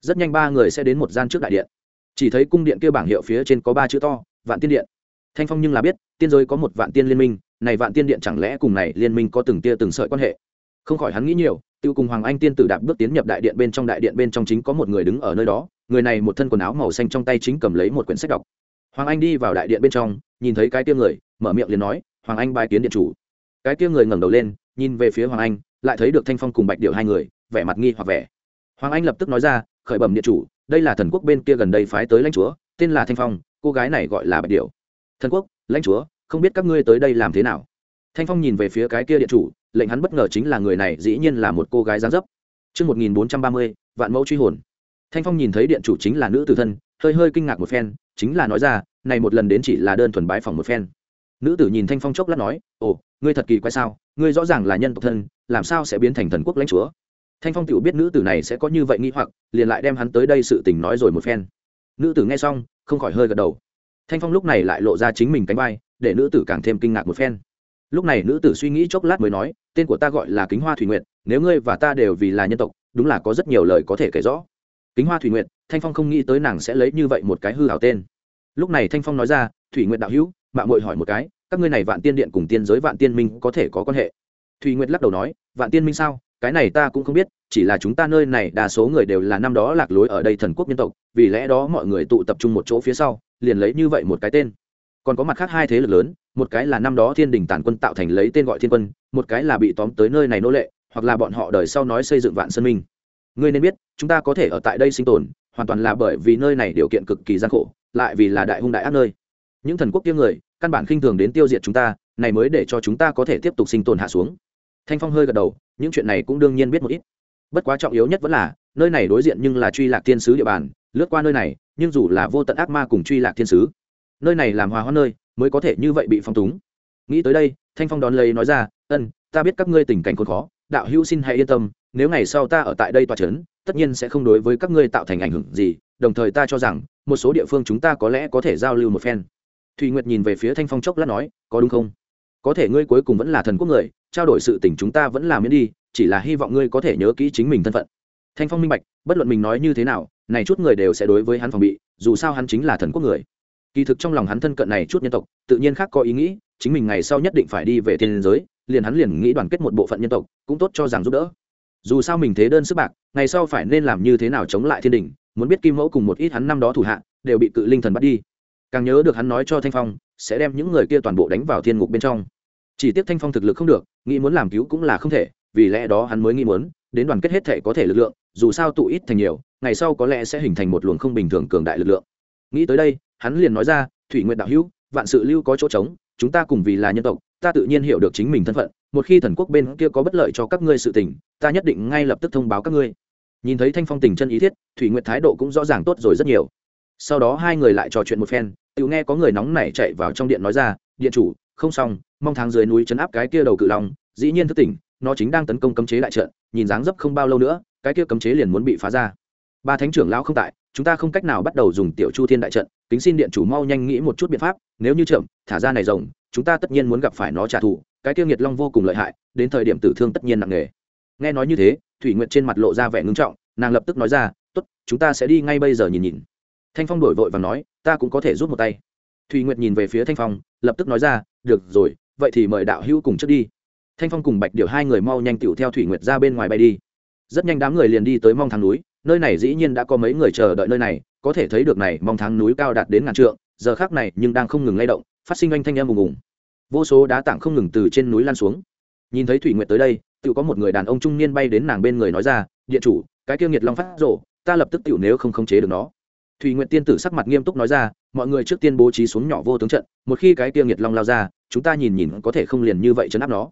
Rất nhanh ba người sẽ đến một gian trước đại điện chỉ thấy cung điện kia bảng hiệu phía trên có ba chữ to, vạn tiên điện. Thanh phong nhưng là biết, tiên giới có một vạn tiên liên minh, này vạn tiên điện chẳng lẽ cùng này liên minh có từng tia từng sợi quan hệ? Không khỏi hắn nghĩ nhiều, tiêu cùng hoàng anh tiên tử đạp bước tiến nhập đại điện bên trong, đại điện bên trong chính có một người đứng ở nơi đó, người này một thân quần áo màu xanh trong tay chính cầm lấy một quyển sách đọc. Hoàng anh đi vào đại điện bên trong, nhìn thấy cái tia người, mở miệng liền nói, hoàng anh bài kiến điện chủ. Cái tia người ngẩng đầu lên, nhìn về phía hoàng anh, lại thấy được thanh phong cùng bạch điệu hai người, vẻ mặt nghi hoặc vẻ. Hoàng anh lập tức nói ra, khởi bẩm điện chủ đây là thần quốc bên kia gần đây phái tới lãnh chúa tên là thanh phong cô gái này gọi là bạch điệu thần quốc lãnh chúa không biết các ngươi tới đây làm thế nào thanh phong nhìn về phía cái kia điện chủ lệnh hắn bất ngờ chính là người này dĩ nhiên là một cô gái gián dấp Trước 1430, vạn mẫu truy hồn. Thanh Phong nhìn thấy điện chủ chính là nữ tử thân, hơi hơi kinh ngạc một phen, chính là nói ra, này một lần đến chỉ là đơn thuần bái phòng một phen. Nữ tử nhìn Thanh Phong chốc lát nói, "Ồ, ngươi thật kỳ quái sao? Ngươi rõ ràng là nhân tộc thân, làm sao sẽ biến thành thần quốc lãnh chúa?" Thanh Phong tiểu biết nữ tử này sẽ có như vậy nghĩ hoặc, liền lại đem hắn tới đây sự tình nói rồi một phen. Nữ tử nghe xong, không khỏi hơi gật đầu. Thanh Phong lúc này lại lộ ra chính mình cánh vai, để nữ tử càng thêm kinh ngạc một phen lúc này nữ tử suy nghĩ chốc lát mới nói tên của ta gọi là kính hoa thủy nguyện. nếu ngươi và ta đều vì là nhân tộc đúng là có rất nhiều lời có thể kể rõ kính hoa thủy nguyện, thanh phong không nghĩ tới nàng sẽ lấy như vậy một cái hư hảo tên lúc này thanh phong nói ra thủy nguyện đạo hữu mạng mội hỏi một cái các ngươi này vạn tiên điện cùng tiên giới vạn tiên minh có thể có quan hệ thủy nguyệt lắc đầu nói vạn tiên minh sao cái này ta cũng không biết chỉ là chúng ta nơi này đa số người đều là năm đó lạc lối ở đây thần quốc nhân tộc, vì lẽ đó mọi người tụ tập trung một chỗ phía sau, liền lấy như vậy một cái tên. Còn có mặt khác hai thế lực lớn, một cái là năm đó thiên đình tàn quân tạo thành lấy tên gọi thiên quân, một cái là bị tóm tới nơi này nô lệ, hoặc là bọn họ đời sau nói xây dựng vạn sơn minh. Ngươi nên biết, chúng ta có thể ở tại đây sinh tồn, hoàn toàn là bởi vì nơi này điều kiện cực kỳ gian khổ, lại vì là đại hung đại ác nơi. Những thần quốc kia người, căn bản khinh thường đến tiêu diệt chúng ta, này mới để cho chúng ta có thể tiếp tục sinh tồn hạ xuống. Thanh phong hơi gật đầu, những chuyện này cũng đương nhiên biết một ít bất quá trọng yếu nhất vẫn là, nơi này đối diện nhưng là truy lạc thiên sứ địa bàn, lướt qua nơi này, nhưng dù là vô tận ác ma cùng truy lạc thiên sứ, nơi này làm hòa hoa nơi, mới có thể như vậy bị phong túng. Nghĩ tới đây, thanh phong đón lấy nói ra, ân, ta biết các ngươi tình cảnh khốn khó, đạo hữu xin hãy yên tâm, nếu ngày sau ta ở tại đây tòa trấn, tất nhiên sẽ không đối với các ngươi tạo thành ảnh hưởng gì, đồng thời ta cho rằng, một số địa phương chúng ta có lẽ có thể giao lưu một phen. Thùy nguyệt nhìn về phía thanh phong chốc lát nói, có đúng không? Có thể ngươi cuối cùng vẫn là thần quốc người, trao đổi sự tình chúng ta vẫn làm miễn đi chỉ là hy vọng ngươi có thể nhớ kỹ chính mình thân phận. Thanh phong minh bạch, bất luận mình nói như thế nào, này chút người đều sẽ đối với hắn phòng bị, dù sao hắn chính là thần quốc người. Kỳ thực trong lòng hắn thân cận này chút nhân tộc, tự nhiên khác có ý nghĩ, chính mình ngày sau nhất định phải đi về thiên giới, liền hắn liền nghĩ đoàn kết một bộ phận nhân tộc, cũng tốt cho rằng giúp đỡ. Dù sao mình thế đơn sức bạc, ngày sau phải nên làm như thế nào chống lại thiên đình, muốn biết kim mẫu cùng một ít hắn năm đó thủ hạ, đều bị cự linh thần bắt đi. Càng nhớ được hắn nói cho thanh phong, sẽ đem những người kia toàn bộ đánh vào thiên ngục bên trong. Chỉ tiếc thanh phong thực lực không được, nghĩ muốn làm cứu cũng là không thể vì lẽ đó hắn mới nghĩ muốn, đến đoàn kết hết thể có thể lực lượng, dù sao tụ ít thành nhiều, ngày sau có lẽ sẽ hình thành một luồng không bình thường cường đại lực lượng. Nghĩ tới đây, hắn liền nói ra, thủy nguyện đạo hữu, vạn sự lưu có chỗ trống, chúng ta cùng vì là nhân tộc, ta tự nhiên hiểu được chính mình thân phận, một khi thần quốc bên kia có bất lợi cho các ngươi sự tình, ta nhất định ngay lập tức thông báo các ngươi. Nhìn thấy thanh phong tình chân ý thiết, thủy nguyện thái độ cũng rõ ràng tốt rồi rất nhiều. Sau đó hai người lại trò chuyện một phen, tự nghe có người nóng nảy chạy vào trong điện nói ra, điện chủ, không xong, mong tháng dưới núi chấn áp cái kia đầu cự long, dĩ nhiên thức tỉnh nó chính đang tấn công cấm chế đại trận, nhìn dáng dấp không bao lâu nữa, cái kia cấm chế liền muốn bị phá ra. Ba thánh trưởng lão không tại, chúng ta không cách nào bắt đầu dùng tiểu chu thiên đại trận, kính xin điện chủ mau nhanh nghĩ một chút biện pháp, nếu như chậm, thả ra này rồng, chúng ta tất nhiên muốn gặp phải nó trả thù, cái tiêu nghiệt long vô cùng lợi hại, đến thời điểm tử thương tất nhiên nặng nề. Nghe nói như thế, thủy nguyệt trên mặt lộ ra vẻ ngưng trọng, nàng lập tức nói ra, tốt, chúng ta sẽ đi ngay bây giờ nhìn nhìn. Thanh phong đổi vội và nói, ta cũng có thể rút một tay. Thủy nguyệt nhìn về phía thanh phong, lập tức nói ra, được rồi, vậy thì mời đạo hữu cùng trước đi thanh phong cùng bạch điệu hai người mau nhanh tựu theo thủy nguyệt ra bên ngoài bay đi. Rất nhanh đám người liền đi tới mong thang núi, nơi này dĩ nhiên đã có mấy người chờ đợi nơi này, có thể thấy được này mong thang núi cao đạt đến ngàn trượng, giờ khác này nhưng đang không ngừng lay động, phát sinh oanh thanh em ùng ùng. Vô số đá tảng không ngừng từ trên núi lan xuống. Nhìn thấy thủy nguyệt tới đây, tự có một người đàn ông trung niên bay đến nàng bên người nói ra, điện chủ, cái kia nghiệt long phát rổ ta lập tức tiểu nếu không khống chế được nó. Thủy nguyệt tiên tử sắc mặt nghiêm túc nói ra, mọi người trước tiên bố trí xuống nhỏ vô tướng trận, một khi cái kia nghiệt long lao ra, chúng ta nhìn nhìn có thể không liền như vậy chấn áp nó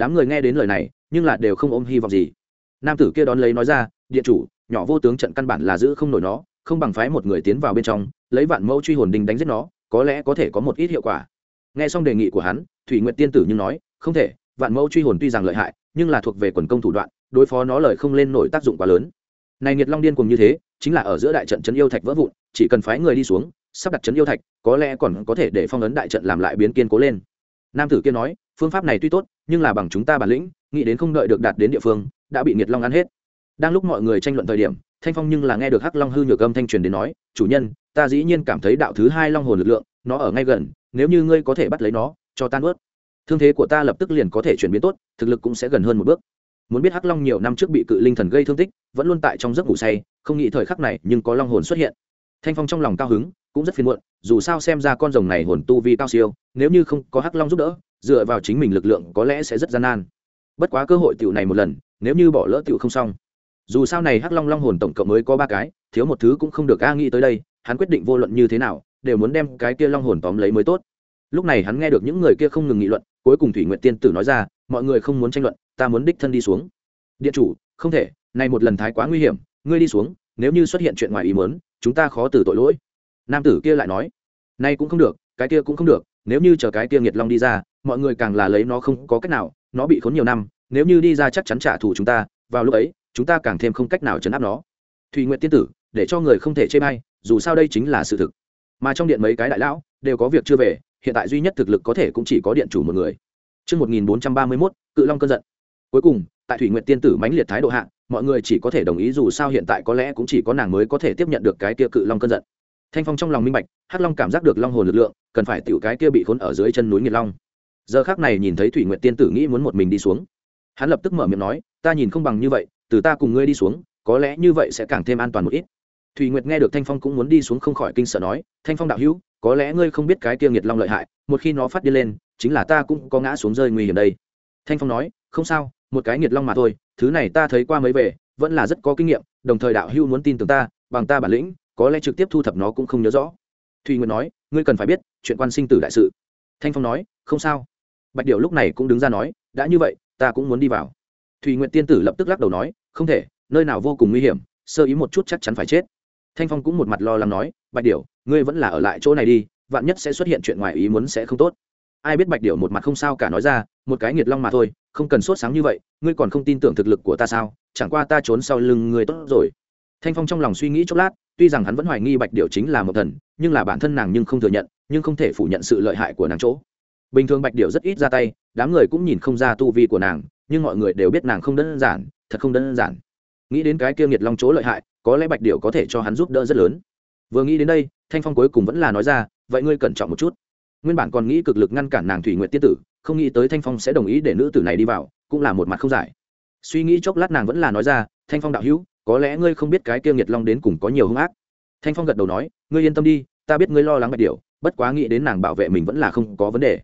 đám người nghe đến lời này, nhưng là đều không ôm hy vọng gì. Nam tử kia đón lấy nói ra, điện chủ, nhỏ vô tướng trận căn bản là giữ không nổi nó, không bằng phái một người tiến vào bên trong, lấy vạn mẫu truy hồn đình đánh giết nó, có lẽ có thể có một ít hiệu quả. Nghe xong đề nghị của hắn, thủy nguyện tiên tử nhưng nói, không thể, vạn mẫu truy hồn tuy rằng lợi hại, nhưng là thuộc về quần công thủ đoạn, đối phó nó lời không lên nổi tác dụng quá lớn. Này nghiệt long điên cùng như thế, chính là ở giữa đại trận trấn yêu thạch vỡ vụn, chỉ cần phái người đi xuống, sắp đặt trấn yêu thạch, có lẽ còn có thể để phong ấn đại trận làm lại biến kiên cố lên. Nam tử kia nói, phương pháp này tuy tốt nhưng là bằng chúng ta bản lĩnh, nghĩ đến không đợi được đạt đến địa phương, đã bị nghiệt long ăn hết. Đang lúc mọi người tranh luận thời điểm, thanh phong nhưng là nghe được hắc long hư nhược âm thanh truyền đến nói, chủ nhân, ta dĩ nhiên cảm thấy đạo thứ hai long hồn lực lượng, nó ở ngay gần, nếu như ngươi có thể bắt lấy nó, cho tan ướt thương thế của ta lập tức liền có thể chuyển biến tốt, thực lực cũng sẽ gần hơn một bước. Muốn biết hắc long nhiều năm trước bị cự linh thần gây thương tích, vẫn luôn tại trong giấc ngủ say, không nghĩ thời khắc này nhưng có long hồn xuất hiện. Thanh phong trong lòng cao hứng, cũng rất phiền muộn, dù sao xem ra con rồng này hồn tu vi cao siêu, nếu như không có hắc long giúp đỡ dựa vào chính mình lực lượng có lẽ sẽ rất gian nan. Bất quá cơ hội tiểu này một lần, nếu như bỏ lỡ tiểu không xong. Dù sao này hắc long long hồn tổng cộng mới có ba cái, thiếu một thứ cũng không được a nghĩ tới đây, hắn quyết định vô luận như thế nào, đều muốn đem cái kia long hồn tóm lấy mới tốt. Lúc này hắn nghe được những người kia không ngừng nghị luận, cuối cùng thủy nguyện tiên tử nói ra, mọi người không muốn tranh luận, ta muốn đích thân đi xuống. Điện chủ, không thể, này một lần thái quá nguy hiểm, ngươi đi xuống, nếu như xuất hiện chuyện ngoài ý muốn, chúng ta khó từ tội lỗi. Nam tử kia lại nói, nay cũng không được, cái kia cũng không được, nếu như chờ cái kia nghiệt long đi ra mọi người càng là lấy nó không có cách nào nó bị khốn nhiều năm nếu như đi ra chắc chắn trả thù chúng ta vào lúc ấy chúng ta càng thêm không cách nào chấn áp nó thùy nguyện tiên tử để cho người không thể chê bay dù sao đây chính là sự thực mà trong điện mấy cái đại lão đều có việc chưa về hiện tại duy nhất thực lực có thể cũng chỉ có điện chủ một người Trước 1431, cự long cơn giận. Cuối cùng, tại thủy Nguyệt tiên tử mãnh liệt thái độ hạ, mọi người chỉ có thể đồng ý dù sao hiện tại có lẽ cũng chỉ có nàng mới có thể tiếp nhận được cái kia cự long cơn giận. Thanh Phong trong lòng minh bạch, Hắc Long cảm giác được long hồn lực lượng, cần phải tiểu cái kia bị khốn ở dưới chân núi Nghiệt Long. Giờ khác này nhìn thấy Thủy Nguyệt tiên tử nghĩ muốn một mình đi xuống, hắn lập tức mở miệng nói, ta nhìn không bằng như vậy, từ ta cùng ngươi đi xuống, có lẽ như vậy sẽ càng thêm an toàn một ít. Thủy Nguyệt nghe được Thanh Phong cũng muốn đi xuống không khỏi kinh sợ nói, Thanh Phong đạo hữu, có lẽ ngươi không biết cái kia nghiệt long lợi hại một khi nó phát đi lên chính là ta cũng có ngã xuống rơi nguy hiểm đây. Thanh phong nói không sao một cái nghiệt long mà thôi thứ này ta thấy qua mấy về vẫn là rất có kinh nghiệm đồng thời đạo hữu muốn tin tưởng ta bằng ta bản lĩnh có lẽ trực tiếp thu thập nó cũng không nhớ rõ. Thùy nguyệt nói ngươi cần phải biết chuyện quan sinh tử đại sự. Thanh phong nói không sao bạch điệu lúc này cũng đứng ra nói, đã như vậy, ta cũng muốn đi vào. Thùy nguyệt tiên tử lập tức lắc đầu nói, không thể, nơi nào vô cùng nguy hiểm, sơ ý một chút chắc chắn phải chết. Thanh phong cũng một mặt lo lắng nói, bạch điệu ngươi vẫn là ở lại chỗ này đi, vạn nhất sẽ xuất hiện chuyện ngoài ý muốn sẽ không tốt. Ai biết bạch điệu một mặt không sao cả nói ra, một cái nghiệt long mà thôi, không cần sốt sáng như vậy, ngươi còn không tin tưởng thực lực của ta sao? Chẳng qua ta trốn sau lưng ngươi tốt rồi. Thanh phong trong lòng suy nghĩ chốc lát, tuy rằng hắn vẫn hoài nghi bạch điệu chính là một thần, nhưng là bản thân nàng nhưng không thừa nhận, nhưng không thể phủ nhận sự lợi hại của nàng chỗ bình thường bạch điệu rất ít ra tay, đám người cũng nhìn không ra tu vi của nàng, nhưng mọi người đều biết nàng không đơn giản, thật không đơn giản. Nghĩ đến cái kia nghiệt long chỗ lợi hại, có lẽ bạch điệu có thể cho hắn giúp đỡ rất lớn. Vừa nghĩ đến đây, thanh phong cuối cùng vẫn là nói ra, vậy ngươi cẩn trọng một chút. Nguyên bản còn nghĩ cực lực ngăn cản nàng thủy nguyện tiên tử, không nghĩ tới thanh phong sẽ đồng ý để nữ tử này đi vào, cũng là một mặt không giải. Suy nghĩ chốc lát nàng vẫn là nói ra, thanh phong đạo hữu, có lẽ ngươi không biết cái kia nghiệt long đến cùng có nhiều hung ác. Thanh phong gật đầu nói, ngươi yên tâm đi, ta biết ngươi lo lắng bạch điệu bất quá nghĩ đến nàng bảo vệ mình vẫn là không có vấn đề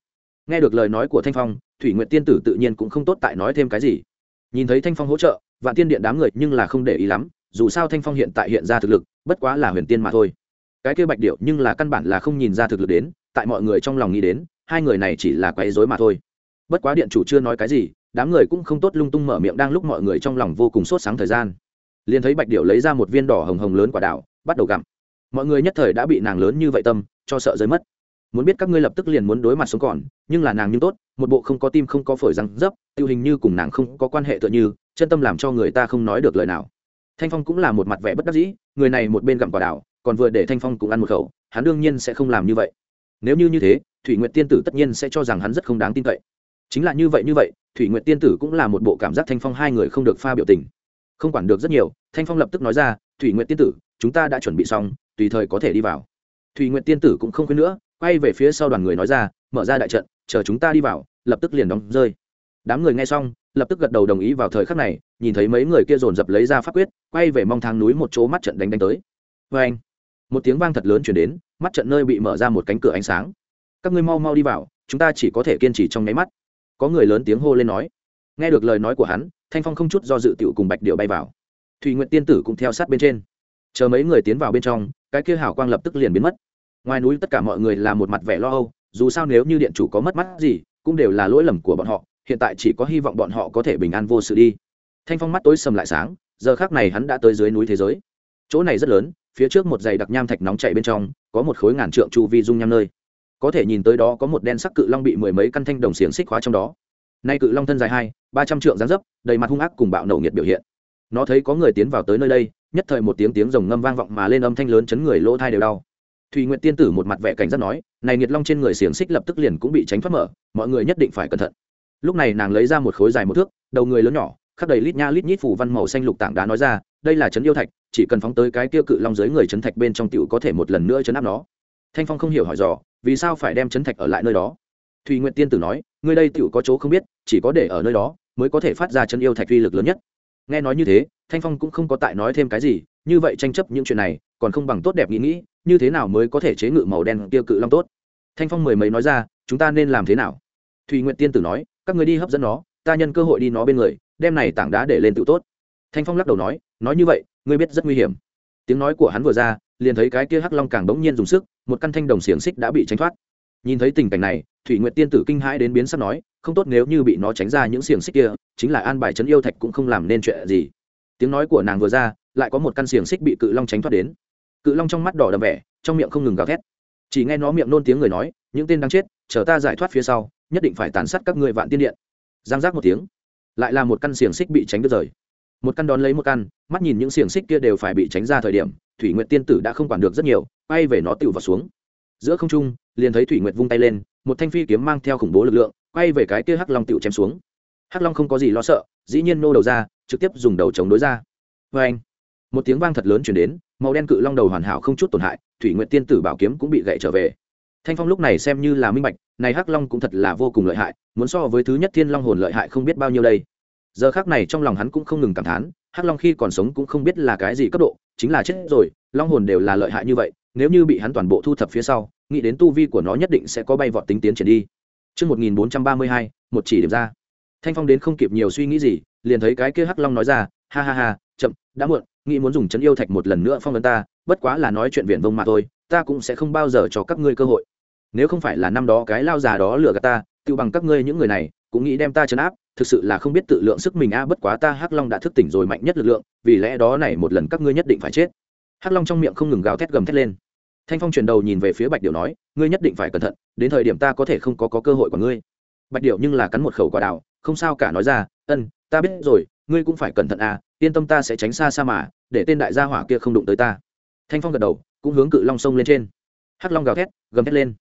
nghe được lời nói của thanh phong, thủy nguyện tiên tử tự nhiên cũng không tốt tại nói thêm cái gì. Nhìn thấy thanh phong hỗ trợ, vạn tiên điện đám người nhưng là không để ý lắm, dù sao thanh phong hiện tại hiện ra thực lực, bất quá là huyền tiên mà thôi. Cái kia bạch điệu nhưng là căn bản là không nhìn ra thực lực đến, tại mọi người trong lòng nghĩ đến, hai người này chỉ là quấy rối mà thôi. Bất quá điện chủ chưa nói cái gì, đám người cũng không tốt lung tung mở miệng đang lúc mọi người trong lòng vô cùng sốt sáng thời gian. Liền thấy bạch điệu lấy ra một viên đỏ hồng hồng lớn quả đảo bắt đầu gặm. Mọi người nhất thời đã bị nàng lớn như vậy tâm, cho sợ rơi mất muốn biết các ngươi lập tức liền muốn đối mặt sống còn, nhưng là nàng nhưng tốt, một bộ không có tim không có phổi răng dấp, tiêu hình như cùng nàng không có quan hệ tựa như, chân tâm làm cho người ta không nói được lời nào. Thanh phong cũng là một mặt vẻ bất đắc dĩ, người này một bên gặm quả đảo còn vừa để thanh phong cũng ăn một khẩu, hắn đương nhiên sẽ không làm như vậy. Nếu như như thế, thủy nguyện tiên tử tất nhiên sẽ cho rằng hắn rất không đáng tin cậy. Chính là như vậy như vậy, thủy nguyện tiên tử cũng là một bộ cảm giác thanh phong hai người không được pha biểu tình. Không quản được rất nhiều, thanh phong lập tức nói ra, thủy nguyện tiên tử, chúng ta đã chuẩn bị xong, tùy thời có thể đi vào. Thủy nguyện tiên tử cũng không khuyên nữa quay về phía sau đoàn người nói ra, mở ra đại trận, chờ chúng ta đi vào, lập tức liền đóng rơi. Đám người nghe xong, lập tức gật đầu đồng ý vào thời khắc này, nhìn thấy mấy người kia dồn dập lấy ra pháp quyết, quay về mong thang núi một chỗ mắt trận đánh đánh tới. Vê anh, một tiếng vang thật lớn chuyển đến, mắt trận nơi bị mở ra một cánh cửa ánh sáng. Các ngươi mau mau đi vào, chúng ta chỉ có thể kiên trì trong nháy mắt. Có người lớn tiếng hô lên nói. Nghe được lời nói của hắn, thanh phong không chút do dự tiểu cùng bạch điệu bay vào. Thùy nguyện tiên tử cũng theo sát bên trên. Chờ mấy người tiến vào bên trong, cái kia hào quang lập tức liền biến mất ngoài núi tất cả mọi người là một mặt vẻ lo âu, dù sao nếu như điện chủ có mất mắt gì, cũng đều là lỗi lầm của bọn họ, hiện tại chỉ có hy vọng bọn họ có thể bình an vô sự đi. Thanh phong mắt tối sầm lại sáng, giờ khác này hắn đã tới dưới núi thế giới. Chỗ này rất lớn, phía trước một dày đặc nham thạch nóng chạy bên trong, có một khối ngàn trượng chu vi dung nham nơi. Có thể nhìn tới đó có một đen sắc cự long bị mười mấy căn thanh đồng xiềng xích khóa trong đó. Nay cự long thân dài hai, ba trăm trượng dáng dấp, đầy mặt hung ác cùng bạo nổ nhiệt biểu hiện. Nó thấy có người tiến vào tới nơi đây, nhất thời một tiếng tiếng rồng ngâm vang vọng mà lên âm thanh lớn chấn người lỗ thai đều đau thùy nguyện tiên tử một mặt vẻ cảnh giác nói, này nhiệt long trên người xiềng xích lập tức liền cũng bị tránh thoát mở, mọi người nhất định phải cẩn thận. Lúc này nàng lấy ra một khối dài một thước, đầu người lớn nhỏ, khắc đầy lít nha lít nhít phủ văn màu xanh lục tảng đá nói ra, đây là chấn yêu thạch, chỉ cần phóng tới cái kia cự long dưới người chấn thạch bên trong tiểu có thể một lần nữa chấn áp nó. Thanh phong không hiểu hỏi dò, vì sao phải đem chấn thạch ở lại nơi đó? Thùy nguyện tiên tử nói, ngươi đây tiểu có chỗ không biết, chỉ có để ở nơi đó mới có thể phát ra chân yêu thạch uy lực lớn nhất. Nghe nói như thế, thanh phong cũng không có tại nói thêm cái gì, như vậy tranh chấp những chuyện này, còn không bằng tốt đẹp nghĩ nghĩ như thế nào mới có thể chế ngự màu đen kia cự long tốt? Thanh phong mười mấy nói ra, chúng ta nên làm thế nào? Thùy nguyện tiên tử nói, các người đi hấp dẫn nó, ta nhân cơ hội đi nó bên người, đem này tảng đá để lên tự tốt. Thanh phong lắc đầu nói nói như vậy, ngươi biết rất nguy hiểm. Tiếng nói của hắn vừa ra, liền thấy cái kia hắc long càng bỗng nhiên dùng sức, một căn thanh đồng xiềng xích đã bị tránh thoát. Nhìn thấy tình cảnh này, thủy nguyện tiên tử kinh hãi đến biến sắc nói, không tốt nếu như bị nó tránh ra những xiềng xích kia, chính là an bài trấn yêu thạch cũng không làm nên chuyện gì. Tiếng nói của nàng vừa ra, lại có một căn xiềng xích bị cự long tránh thoát đến cự long trong mắt đỏ đầm vẻ, trong miệng không ngừng gào thét. Chỉ nghe nó miệng nôn tiếng người nói, những tên đang chết, chờ ta giải thoát phía sau, nhất định phải tàn sát các ngươi vạn tiên điện. Giang giác một tiếng, lại là một căn xiềng xích bị tránh đứt rời. Một căn đón lấy một căn, mắt nhìn những xiềng xích kia đều phải bị tránh ra thời điểm, thủy Nguyệt tiên tử đã không quản được rất nhiều bay về nó tựu vào xuống. Giữa không trung, liền thấy thủy nguyệt vung tay lên, một thanh phi kiếm mang theo khủng bố lực lượng, quay về cái kia hắc long tựu chém xuống. Hắc long không có gì lo sợ, dĩ nhiên nô đầu ra, trực tiếp dùng đầu chống đối ra. Vê anh một tiếng vang thật lớn chuyển đến màu đen cự long đầu hoàn hảo không chút tổn hại thủy nguyệt tiên tử bảo kiếm cũng bị gậy trở về. Thanh phong lúc này xem như là minh bạch này hắc long cũng thật là vô cùng lợi hại muốn so với thứ nhất thiên long hồn lợi hại không biết bao nhiêu đây. Giờ khác này trong lòng hắn cũng không ngừng cảm thán hắc long khi còn sống cũng không biết là cái gì cấp độ chính là chết rồi long hồn đều là lợi hại như vậy nếu như bị hắn toàn bộ thu thập phía sau nghĩ đến tu vi của nó nhất định sẽ có bay vọt tính tiến triển đi. Trước 1432, một chỉ điểm ra. Thanh Phong đến không kịp nhiều suy nghĩ gì, liền thấy cái kia Hắc Long nói ra, ha ha ha, đã muộn, nghĩ muốn dùng chấn yêu thạch một lần nữa phong ấn ta, bất quá là nói chuyện viển vông mà thôi, ta cũng sẽ không bao giờ cho các ngươi cơ hội. Nếu không phải là năm đó cái lao già đó lừa gạt ta, tiêu bằng các ngươi những người này, cũng nghĩ đem ta trấn áp, thực sự là không biết tự lượng sức mình a, bất quá ta Hắc Long đã thức tỉnh rồi mạnh nhất lực lượng, vì lẽ đó này một lần các ngươi nhất định phải chết. Hắc Long trong miệng không ngừng gào thét gầm thét lên thanh phong chuyển đầu nhìn về phía bạch điệu nói ngươi nhất định phải cẩn thận đến thời điểm ta có thể không có, có cơ hội của ngươi bạch điệu nhưng là cắn một khẩu quả đào không sao cả nói ra ân, ta biết rồi, ngươi cũng phải cẩn thận à yên tâm ta sẽ tránh xa xa mà, để tên đại gia hỏa kia không đụng tới ta. Thanh phong gật đầu, cũng hướng cự long sông lên trên. Hắc long gào thét, gầm thét lên.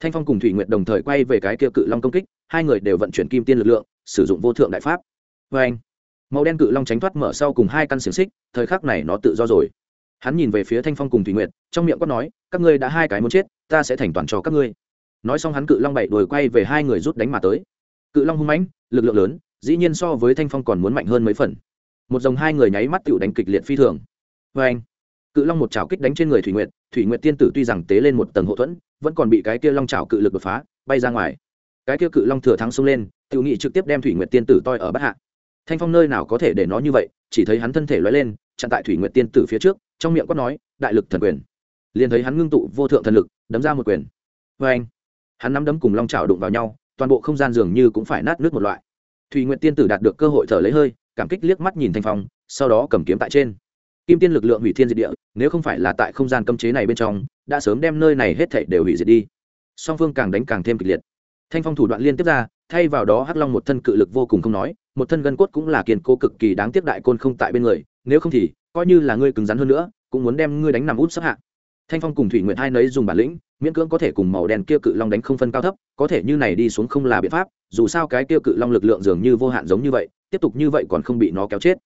Thanh phong cùng thủy nguyệt đồng thời quay về cái kia cự long công kích, hai người đều vận chuyển kim tiên lực lượng, sử dụng vô thượng đại pháp. Vê anh, màu đen cự long tránh thoát mở sau cùng hai căn xiềng xích, thời khắc này nó tự do rồi. Hắn nhìn về phía thanh phong cùng thủy nguyệt, trong miệng quát nói, các ngươi đã hai cái muốn chết, ta sẽ thành toàn cho các ngươi. Nói xong hắn cự long bảy đuổi quay về hai người rút đánh mà tới. Cự long hung mãnh, lực lượng lớn dĩ nhiên so với thanh phong còn muốn mạnh hơn mấy phần. Một dòng hai người nháy mắt tựu đánh kịch liệt phi thường. Vê anh cự long một chảo kích đánh trên người thủy nguyện, thủy nguyện tiên tử tuy rằng tế lên một tầng hậu thuẫn vẫn còn bị cái kia long chảo cự lực đột phá bay ra ngoài. Cái kia cự long thừa thắng xông lên tự nghị trực tiếp đem thủy nguyện tiên tử toi ở bắt hạ. Thanh phong nơi nào có thể để nó như vậy chỉ thấy hắn thân thể loay lên chặn tại thủy nguyện tiên tử phía trước trong miệng quát nói đại lực thần quyền. Liền thấy hắn ngưng tụ vô thượng thần lực đấm ra một quyền. Vê anh hắn nắm đấm cùng long trào đụng vào nhau toàn bộ không gian dường như cũng phải nát nước một loại thùy nguyện tiên tử đạt được cơ hội thở lấy hơi, cảm kích liếc mắt nhìn thanh phong, sau đó cầm kiếm tại trên. Kim tiên lực lượng hủy thiên diệt địa, nếu không phải là tại không gian cấm chế này bên trong, đã sớm đem nơi này hết thảy đều hủy diệt đi. Song phương càng đánh càng thêm kịch liệt. Thanh phong thủ đoạn liên tiếp ra, thay vào đó hắc long một thân cự lực vô cùng không nói, một thân gân cốt cũng là kiên cố cực kỳ đáng tiếc đại côn không tại bên người, nếu không thì, coi như là ngươi cứng rắn hơn nữa, cũng muốn đem ngươi đánh nằm út sắp hạ thanh phong cùng thủy nguyệt hai nấy dùng bản lĩnh, miễn cưỡng có thể cùng màu đen kia cự long đánh không phân cao thấp, có thể như này đi xuống không là biện pháp, dù sao cái kia cự long lực lượng dường như vô hạn giống như vậy, tiếp tục như vậy còn không bị nó kéo chết.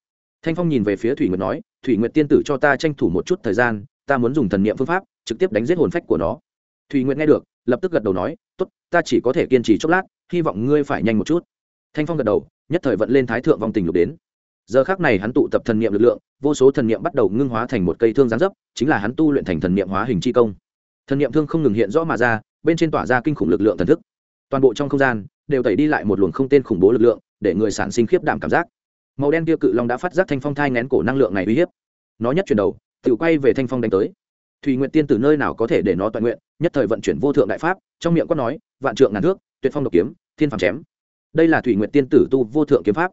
Thanh phong nhìn về phía thủy nguyệt nói, thủy nguyệt tiên tử cho ta tranh thủ một chút thời gian, ta muốn dùng thần niệm phương pháp, trực tiếp đánh giết hồn phách của nó. Thủy nguyệt nghe được, lập tức gật đầu nói, tốt, ta chỉ có thể kiên trì chốc lát, hy vọng ngươi phải nhanh một chút. Thanh phong gật đầu, nhất thời vận lên thái thượng vong tình lục đến giờ khác này hắn tụ tập thần niệm lực lượng, vô số thần niệm bắt đầu ngưng hóa thành một cây thương gián dấp, chính là hắn tu luyện thành thần niệm hóa hình chi công. Thần niệm thương không ngừng hiện rõ mà ra, bên trên tỏa ra kinh khủng lực lượng thần thức. Toàn bộ trong không gian đều tẩy đi lại một luồng không tên khủng bố lực lượng, để người sản sinh khiếp đảm cảm giác. Màu đen kia cự long đã phát giác thanh phong thai ngén cổ năng lượng này uy hiếp. Nó nhất chuyển đầu, tự quay về thanh phong đánh tới. Thùy nguyện tiên từ nơi nào có thể để nó toàn nguyện, nhất thời vận chuyển vô thượng đại pháp, trong miệng quát nói, vạn trượng ngàn thước, tuyệt phong độc kiếm, thiên phàm chém. Đây là thủy nguyện tiên tử tu vô thượng kiếm pháp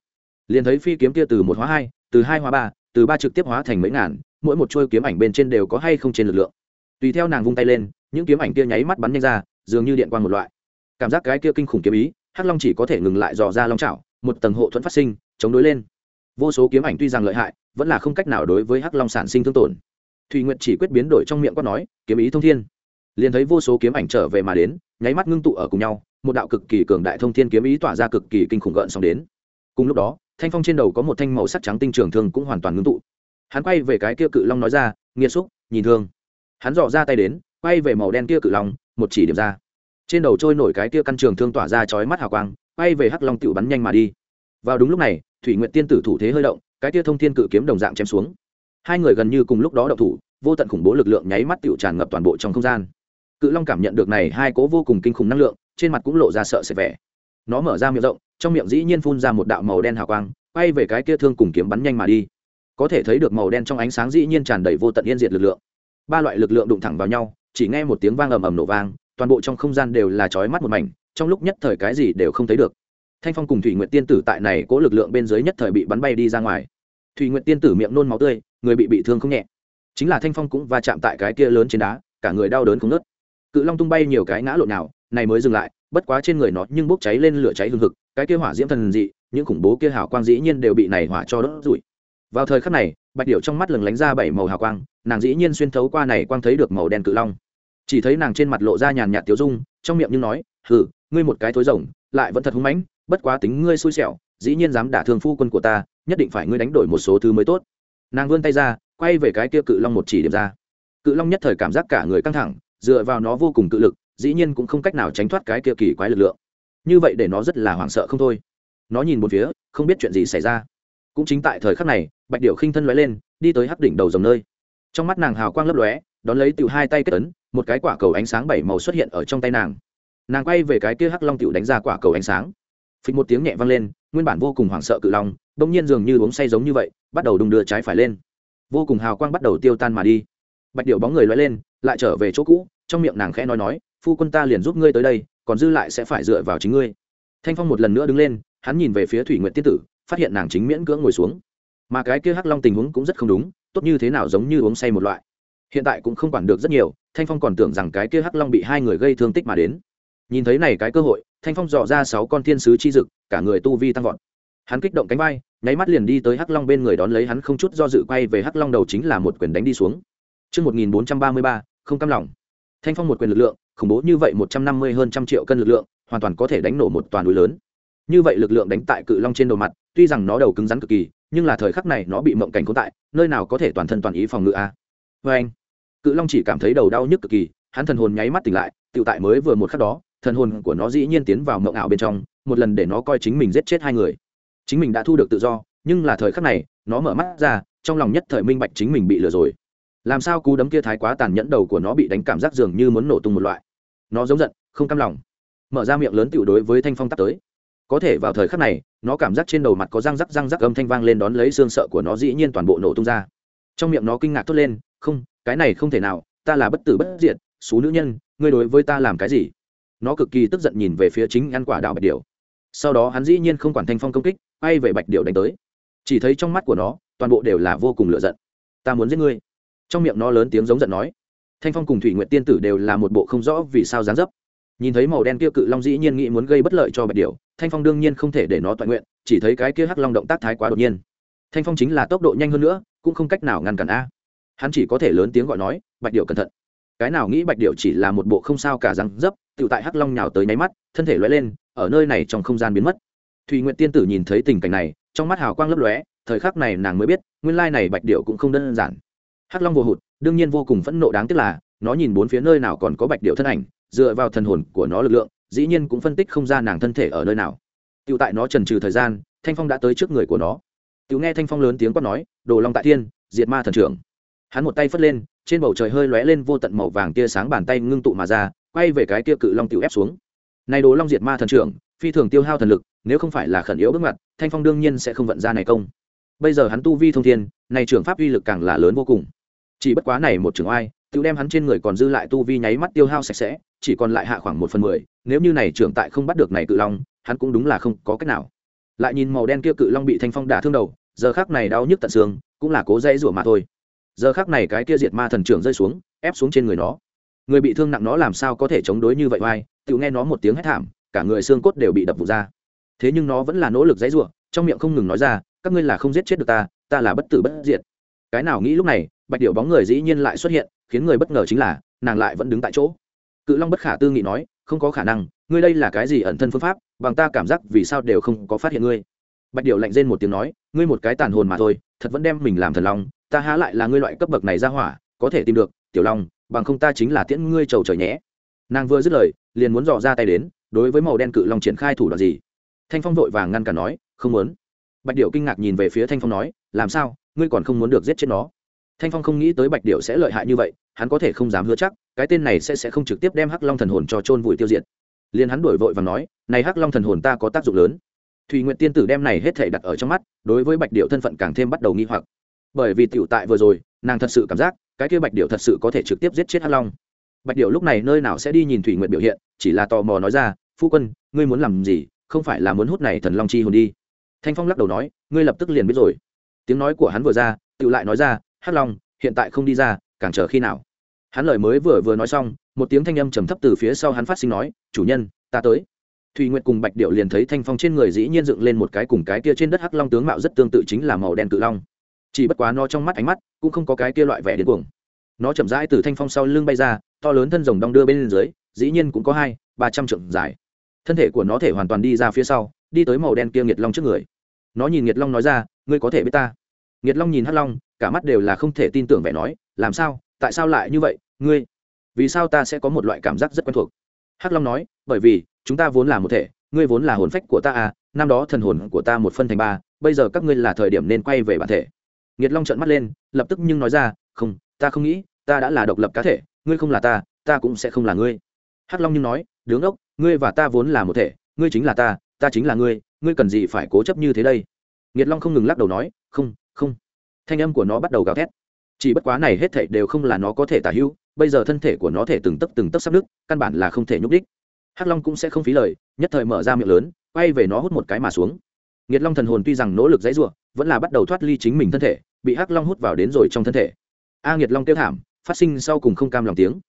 liền thấy phi kiếm kia từ một hóa hai, từ hai hóa ba, từ ba trực tiếp hóa thành mấy ngàn, mỗi một trôi kiếm ảnh bên trên đều có hay không trên lực lượng. Tùy theo nàng vung tay lên, những kiếm ảnh kia nháy mắt bắn nhanh ra, dường như điện quang một loại. Cảm giác cái kia kinh khủng kiếm ý, hắc long chỉ có thể ngừng lại dò ra long trào một tầng hộ thuẫn phát sinh, chống đối lên. Vô số kiếm ảnh tuy rằng lợi hại, vẫn là không cách nào đối với hắc long sản sinh thương tổn. Thùy nguyện chỉ quyết biến đổi trong miệng quát nói, kiếm ý thông thiên. Liền thấy vô số kiếm ảnh trở về mà đến, nháy mắt ngưng tụ ở cùng nhau, một đạo cực kỳ cường đại thông thiên kiếm ý tỏa ra cực kỳ kinh khủng gợn xong đến. Cùng lúc đó thanh phong trên đầu có một thanh màu sắc trắng tinh trường thương cũng hoàn toàn ngưng tụ. Hắn quay về cái kia cự long nói ra nghiêm xúc, nhìn thương. Hắn dò ra tay đến, quay về màu đen kia cự long, một chỉ điểm ra. Trên đầu trôi nổi cái kia căn trường thương tỏa ra chói mắt hào quang, quay về hắc long tựu bắn nhanh mà đi. Vào đúng lúc này, thủy nguyện tiên tử thủ thế hơi động, cái kia thông thiên cự kiếm đồng dạng chém xuống. Hai người gần như cùng lúc đó động thủ, vô tận khủng bố lực lượng nháy mắt tựu tràn ngập toàn bộ trong không gian. Cự long cảm nhận được này hai cố vô cùng kinh khủng năng lượng, trên mặt cũng lộ ra sợ sệt vẻ nó mở ra miệng rộng, trong miệng dĩ nhiên phun ra một đạo màu đen hào quang, quay về cái kia thương cùng kiếm bắn nhanh mà đi. Có thể thấy được màu đen trong ánh sáng dĩ nhiên tràn đầy vô tận yên diệt lực lượng. Ba loại lực lượng đụng thẳng vào nhau, chỉ nghe một tiếng vang ầm ầm nổ vang, toàn bộ trong không gian đều là chói mắt một mảnh, trong lúc nhất thời cái gì đều không thấy được. Thanh phong cùng thủy nguyện tiên tử tại này cố lực lượng bên dưới nhất thời bị bắn bay đi ra ngoài. Thủy nguyện tiên tử miệng nôn máu tươi, người bị bị thương không nhẹ. Chính là thanh phong cũng va chạm tại cái kia lớn trên đá, cả người đau đớn không nớt cự long tung bay nhiều cái ngã lộn nào này mới dừng lại, bất quá trên người nó nhưng bốc cháy lên lửa cháy hương thực cái kia hỏa diễm thần dị, những khủng bố kia hào quang dĩ nhiên đều bị này hỏa cho đốt rủi vào thời khắc này, bạch điệu trong mắt lừng lánh ra bảy màu hào quang, nàng dĩ nhiên xuyên thấu qua này quang thấy được màu đen cự long. Chỉ thấy nàng trên mặt lộ ra nhàn nhạt tiếu dung, trong miệng nhưng nói, hừ, ngươi một cái thối rồng, lại vẫn thật hung mãnh, bất quá tính ngươi xui xẻo, dĩ nhiên dám đả thương phu quân của ta, nhất định phải ngươi đánh đổi một số thứ mới tốt. Nàng vươn tay ra, quay về cái kia cự long một chỉ điểm ra. Cự long nhất thời cảm giác cả người căng thẳng, dựa vào nó vô cùng cự lực dĩ nhiên cũng không cách nào tránh thoát cái kia kỳ quái lực lượng. Như vậy để nó rất là hoảng sợ không thôi. Nó nhìn một phía, không biết chuyện gì xảy ra. Cũng chính tại thời khắc này, bạch điệu khinh thân lóe lên, đi tới hắc đỉnh đầu dòng nơi. Trong mắt nàng hào quang lấp lóe, đón lấy từ hai tay kết ấn, một cái quả cầu ánh sáng bảy màu xuất hiện ở trong tay nàng. Nàng quay về cái kia hắc long tiểu đánh ra quả cầu ánh sáng. Phịch một tiếng nhẹ vang lên, nguyên bản vô cùng hoảng sợ cự long bỗng nhiên dường như uống say giống như vậy, bắt đầu đung đưa trái phải lên. Vô cùng hào quang bắt đầu tiêu tan mà đi. Bạch điệu bóng người lóe lên, lại trở về chỗ cũ, trong miệng nàng khẽ nói nói phu quân ta liền giúp ngươi tới đây còn dư lại sẽ phải dựa vào chính ngươi. Thanh phong một lần nữa đứng lên hắn nhìn về phía thủy nguyện tiên tử phát hiện nàng chính miễn cưỡng ngồi xuống. Mà cái kia hắc long tình huống cũng rất không đúng tốt như thế nào giống như uống say một loại. Hiện tại cũng không quản được rất nhiều thanh phong còn tưởng rằng cái kia hắc long bị hai người gây thương tích mà đến. Nhìn thấy này cái cơ hội thanh phong dò ra sáu con thiên sứ chi dực cả người tu vi tăng vọt. Hắn kích động cánh vai nháy mắt liền đi tới hắc long bên người đón lấy hắn không chút do dự quay về hắc long đầu chính là một quyền đánh đi xuống. Trước 1433, không cam lòng. Thanh phong một quyền lực lượng, khủng bố như vậy một trăm năm mươi hơn trăm triệu cân lực lượng, hoàn toàn có thể đánh nổ một toàn núi lớn. Như vậy lực lượng đánh tại cự long trên đầu mặt, tuy rằng nó đầu cứng rắn cực kỳ, nhưng là thời khắc này nó bị mộng cảnh cố tại, nơi nào có thể toàn thân toàn ý phòng ngự a. À? Và anh, cự long chỉ cảm thấy đầu đau nhức cực kỳ, hắn thần hồn nháy mắt tỉnh lại, tiểu tại mới vừa một khắc đó, thần hồn của nó dĩ nhiên tiến vào mộng ảo bên trong, một lần để nó coi chính mình giết chết hai người. Chính mình đã thu được tự do, nhưng là thời khắc này, nó mở mắt ra, trong lòng nhất thời minh bạch chính mình bị lừa rồi làm sao cú đấm kia thái quá tàn nhẫn đầu của nó bị đánh cảm giác dường như muốn nổ tung một loại. Nó giống giận, không cam lòng. Mở ra miệng lớn tiểu đối với thanh phong tắt tới. Có thể vào thời khắc này, nó cảm giác trên đầu mặt có răng rắc răng rắc âm thanh vang lên đón lấy xương sợ của nó dĩ nhiên toàn bộ nổ tung ra. Trong miệng nó kinh ngạc thốt lên, không, cái này không thể nào, ta là bất tử bất diệt, xú nữ nhân, ngươi đối với ta làm cái gì? Nó cực kỳ tức giận nhìn về phía chính ăn quả đào bạch điệu sau đó hắn dĩ nhiên không quản thanh phong công kích bay về bạch điệu đánh tới. Chỉ thấy trong mắt của nó, toàn bộ đều là vô cùng lựa giận. Ta muốn giết ngươi trong miệng nó lớn tiếng giống giận nói. Thanh phong cùng thủy nguyện tiên tử đều là một bộ không rõ vì sao dán dấp. Nhìn thấy màu đen kia cự long dĩ nhiên nghĩ muốn gây bất lợi cho bạch điều thanh phong đương nhiên không thể để nó toàn nguyện, chỉ thấy cái kia hắc long động tác thái quá đột nhiên. Thanh phong chính là tốc độ nhanh hơn nữa, cũng không cách nào ngăn cản a. Hắn chỉ có thể lớn tiếng gọi nói, bạch điệu cẩn thận. Cái nào nghĩ bạch điệu chỉ là một bộ không sao cả răng dấp tự tại hắc long nhào tới nháy mắt, thân thể lóe lên, ở nơi này trong không gian biến mất. Thùy nguyện tiên tử nhìn thấy tình cảnh này, trong mắt hào quang lấp lóe, thời khắc này nàng mới biết, nguyên lai này bạch điệu cũng không đơn giản hắc long vô hụt đương nhiên vô cùng phẫn nộ đáng tiếc là nó nhìn bốn phía nơi nào còn có bạch điệu thân ảnh dựa vào thần hồn của nó lực lượng dĩ nhiên cũng phân tích không ra nàng thân thể ở nơi nào. Tựu tại nó trần trừ thời gian thanh phong đã tới trước người của nó. Tựu nghe thanh phong lớn tiếng quát nói đồ long tại thiên diệt ma thần trưởng. Hắn một tay phất lên trên bầu trời hơi lóe lên vô tận màu vàng tia sáng bàn tay ngưng tụ mà ra quay về cái tia cự long tiểu ép xuống. Này đồ long diệt ma thần trưởng phi thường tiêu hao thần lực nếu không phải là khẩn yếu bước mặt, thanh phong đương nhiên sẽ không vận ra này công. Bây giờ hắn tu vi thông thiên này trưởng pháp uy lực càng là lớn vô cùng chỉ bất quá này một trường oai tự đem hắn trên người còn dư lại tu vi nháy mắt tiêu hao sạch sẽ, chỉ còn lại hạ khoảng một phần mười, nếu như này trưởng tại không bắt được này cự long, hắn cũng đúng là không có cách nào. Lại nhìn màu đen kia cự long bị thanh phong đả thương đầu, giờ khác này đau nhức tận xương, cũng là cố dãy rủa mà thôi. Giờ khác này cái kia diệt ma thần trưởng rơi xuống, ép xuống trên người nó. Người bị thương nặng nó làm sao có thể chống đối như vậy oai tự nghe nó một tiếng hét thảm, cả người xương cốt đều bị đập vụt ra. Thế nhưng nó vẫn là nỗ lực dãy rủa, trong miệng không ngừng nói ra, các ngươi là không giết chết được ta ta là bất tử bất diệt. Cái nào nghĩ lúc này bạch điệu bóng người dĩ nhiên lại xuất hiện, khiến người bất ngờ chính là, nàng lại vẫn đứng tại chỗ. Cự long bất khả tư nghị nói, không có khả năng, ngươi đây là cái gì ẩn thân phương pháp, bằng ta cảm giác vì sao đều không có phát hiện ngươi. Bạch điệu lạnh rên một tiếng nói, ngươi một cái tàn hồn mà thôi, thật vẫn đem mình làm thần long, ta há lại là ngươi loại cấp bậc này ra hỏa, có thể tìm được, tiểu long, bằng không ta chính là tiễn ngươi trầu trời nhé. Nàng vừa dứt lời, liền muốn dò ra tay đến, đối với màu đen cự long triển khai thủ đoạn gì? Thanh phong vội vàng ngăn cả nói, không muốn. Bạch điệu kinh ngạc nhìn về phía thanh phong nói, làm sao? Ngươi còn không muốn được giết chết nó? Thanh phong không nghĩ tới bạch điệu sẽ lợi hại như vậy, hắn có thể không dám hứa chắc, cái tên này sẽ sẽ không trực tiếp đem hắc long thần hồn cho trôn vùi tiêu diệt. Liền hắn đổi vội và nói, này hắc long thần hồn ta có tác dụng lớn. Thùy nguyện tiên tử đem này hết thể đặt ở trong mắt, đối với bạch điệu thân phận càng thêm bắt đầu nghi hoặc. Bởi vì tiểu tại vừa rồi, nàng thật sự cảm giác, cái kia bạch điệu thật sự có thể trực tiếp giết chết hắc long. Bạch điệu lúc này nơi nào sẽ đi nhìn thủy nguyện biểu hiện, chỉ là tò mò nói ra, phu quân, ngươi muốn làm gì? Không phải là muốn hút này thần long chi hồn đi? Thanh phong lắc đầu nói, ngươi lập tức liền biết rồi. Tiếng nói của hắn vừa ra tự lại nói ra hắc long, hiện tại không đi ra, càng chờ khi nào? Hắn lời mới vừa vừa nói xong, một tiếng thanh âm trầm thấp từ phía sau hắn phát sinh nói, chủ nhân, ta tới. Thùy nguyệt cùng bạch điệu liền thấy thanh phong trên người dĩ nhiên dựng lên một cái cùng cái kia trên đất hắc long tướng mạo rất tương tự chính là màu đen cự long. Chỉ bất quá nó trong mắt ánh mắt cũng không có cái kia loại vẻ điên cuồng. Nó chậm rãi từ thanh phong sau lưng bay ra, to lớn thân rồng đong đưa bên dưới, dĩ nhiên cũng có hai, ba trăm trượng dài. Thân thể của nó thể hoàn toàn đi ra phía sau, đi tới màu đen kia nghiệt long trước người. Nó nhìn nghiệt long nói ra, ngươi có thể biết ta? Nghiệt long nhìn hắc long, cả mắt đều là không thể tin tưởng vẻ nói, làm sao? Tại sao lại như vậy? Ngươi, vì sao ta sẽ có một loại cảm giác rất quen thuộc? Hắc long nói, bởi vì, chúng ta vốn là một thể, ngươi vốn là hồn phách của ta à năm đó thần hồn của ta một phân thành ba, bây giờ các ngươi là thời điểm nên quay về bản thể. Nghiệt long trợn mắt lên, lập tức nhưng nói ra, không, ta không nghĩ, ta đã là độc lập cá thể, ngươi không là ta ta cũng sẽ không là ngươi. Hắc long nhưng nói, đứng ốc, ngươi và ta vốn là một thể, ngươi chính là ta ta chính là ngươi ngươi cần gì phải cố chấp như thế đây? Nghiệt long không ngừng lắc đầu nói, không không. Thanh âm của nó bắt đầu gào thét. Chỉ bất quá này hết thảy đều không là nó có thể tả hữu, bây giờ thân thể của nó thể từng tấc từng tấc sắp nứt, căn bản là không thể nhúc đích hắc long cũng sẽ không phí lời, nhất thời mở ra miệng lớn, quay về nó hút một cái mà xuống. Nghiệt long thần hồn tuy rằng nỗ lực dãy ruộng vẫn là bắt đầu thoát ly chính mình thân thể, bị hắc long hút vào đến rồi trong thân thể. A nghiệt long kêu thảm, phát sinh sau cùng không cam lòng tiếng.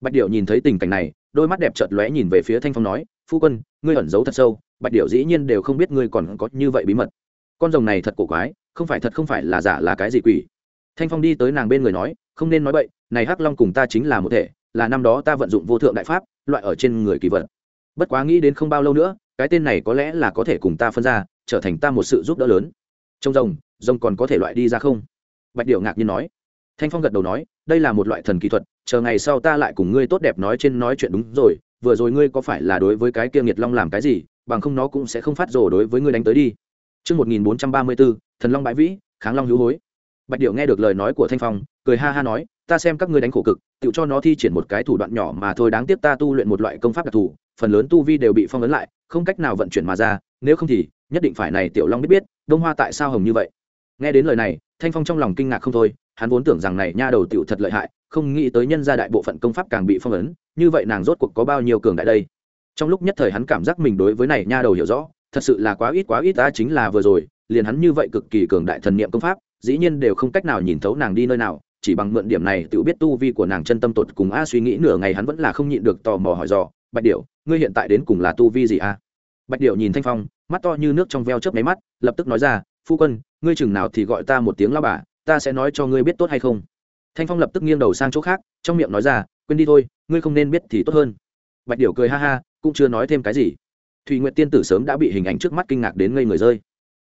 Bạch điệu nhìn thấy tình cảnh này, đôi mắt đẹp chợt lóe nhìn về phía thanh phong nói, phu quân, ngươi ẩn giấu thật sâu, bạch điệu dĩ nhiên đều không biết ngươi còn có như vậy bí mật con rồng này thật cổ quái, không phải thật không phải là giả là cái gì quỷ. Thanh phong đi tới nàng bên người nói, không nên nói bậy, này hắc long cùng ta chính là một thể, là năm đó ta vận dụng vô thượng đại pháp, loại ở trên người kỳ vật. Bất quá nghĩ đến không bao lâu nữa, cái tên này có lẽ là có thể cùng ta phân ra, trở thành ta một sự giúp đỡ lớn. Trong rồng rồng còn có thể loại đi ra không? Bạch điệu ngạc nhiên nói. Thanh phong gật đầu nói, đây là một loại thần kỹ thuật, chờ ngày sau ta lại cùng ngươi tốt đẹp nói trên nói chuyện đúng rồi, vừa rồi ngươi có phải là đối với cái kia nghiệt long làm cái gì, bằng không nó cũng sẽ không phát rồ đối với ngươi đánh tới đi. Trước 1434, thần long bãi vĩ, kháng long hữu hối. Bạch Điểu nghe được lời nói của Thanh Phong, cười ha ha nói, ta xem các ngươi đánh khổ cực, tự cho nó thi triển một cái thủ đoạn nhỏ mà thôi đáng tiếc ta tu luyện một loại công pháp đặc thù, phần lớn tu vi đều bị phong ấn lại, không cách nào vận chuyển mà ra, nếu không thì nhất định phải này tiểu long biết biết, đông hoa tại sao hồng như vậy. Nghe đến lời này, Thanh Phong trong lòng kinh ngạc không thôi, hắn vốn tưởng rằng này nha đầu tiểu thật lợi hại, không nghĩ tới nhân gia đại bộ phận công pháp càng bị phong ấn, như vậy nàng rốt cuộc có bao nhiêu cường đại đây. Trong lúc nhất thời hắn cảm giác mình đối với này nha đầu hiểu rõ, thật sự là quá ít quá ít ta chính là vừa rồi, liền hắn như vậy cực kỳ cường đại thần niệm công pháp, dĩ nhiên đều không cách nào nhìn thấu nàng đi nơi nào, chỉ bằng mượn điểm này tự biết tu vi của nàng chân tâm tột cùng a suy nghĩ nửa ngày hắn vẫn là không nhịn được tò mò hỏi dò bạch điệu ngươi hiện tại đến cùng là tu vi gì a? Bạch điệu nhìn thanh phong mắt to như nước trong veo chớp máy mắt lập tức nói ra phu quân ngươi chừng nào thì gọi ta một tiếng lao bà ta sẽ nói cho ngươi biết tốt hay không. Thanh phong lập tức nghiêng đầu sang chỗ khác trong miệng nói ra quên đi thôi ngươi không nên biết thì tốt hơn. Bạch điệu cười ha ha cũng chưa nói thêm cái gì thùy nguyện tiên tử sớm đã bị hình ảnh trước mắt kinh ngạc đến ngây người rơi.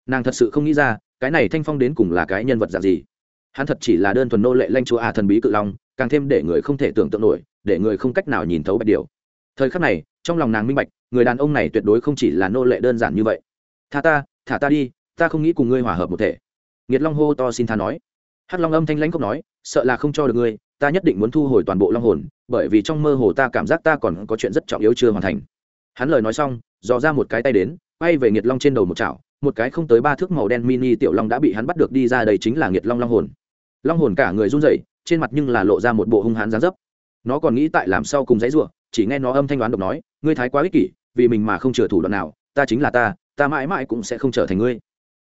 Nàng thật sự không nghĩ ra, cái này thanh phong đến cùng là cái nhân vật dạng gì. Hắn thật chỉ là đơn thuần nô lệ lanh chúa à thần bí cự long, càng thêm để người không thể tưởng tượng nổi, để người không cách nào nhìn thấu bạch điều. Thời khắc này, trong lòng nàng minh bạch, người đàn ông này tuyệt đối không chỉ là nô lệ đơn giản như vậy. Tha ta, thả ta đi, ta không nghĩ cùng ngươi hòa hợp một thể. Nghiệt long hô to xin tha nói. Hắc long âm thanh lãnh cốc nói, sợ là không cho được ngươi, ta nhất định muốn thu hồi toàn bộ long hồn, bởi vì trong mơ hồ ta cảm giác ta còn có chuyện rất trọng yếu chưa hoàn thành hắn lời nói xong, dò ra một cái tay đến bay về nghiệt long trên đầu một chảo, một cái không tới ba thước màu đen mini tiểu long đã bị hắn bắt được đi ra đây chính là nghiệt long long hồn. Long hồn cả người run rẩy, trên mặt nhưng là lộ ra một bộ hung hãn dáng dấp. Nó còn nghĩ tại làm sau cùng dãy rủa, chỉ nghe nó âm thanh đoán độc nói, ngươi thái quá ích kỷ, vì mình mà không chừa thủ đoạn nào, ta chính là ta ta mãi mãi cũng sẽ không trở thành ngươi.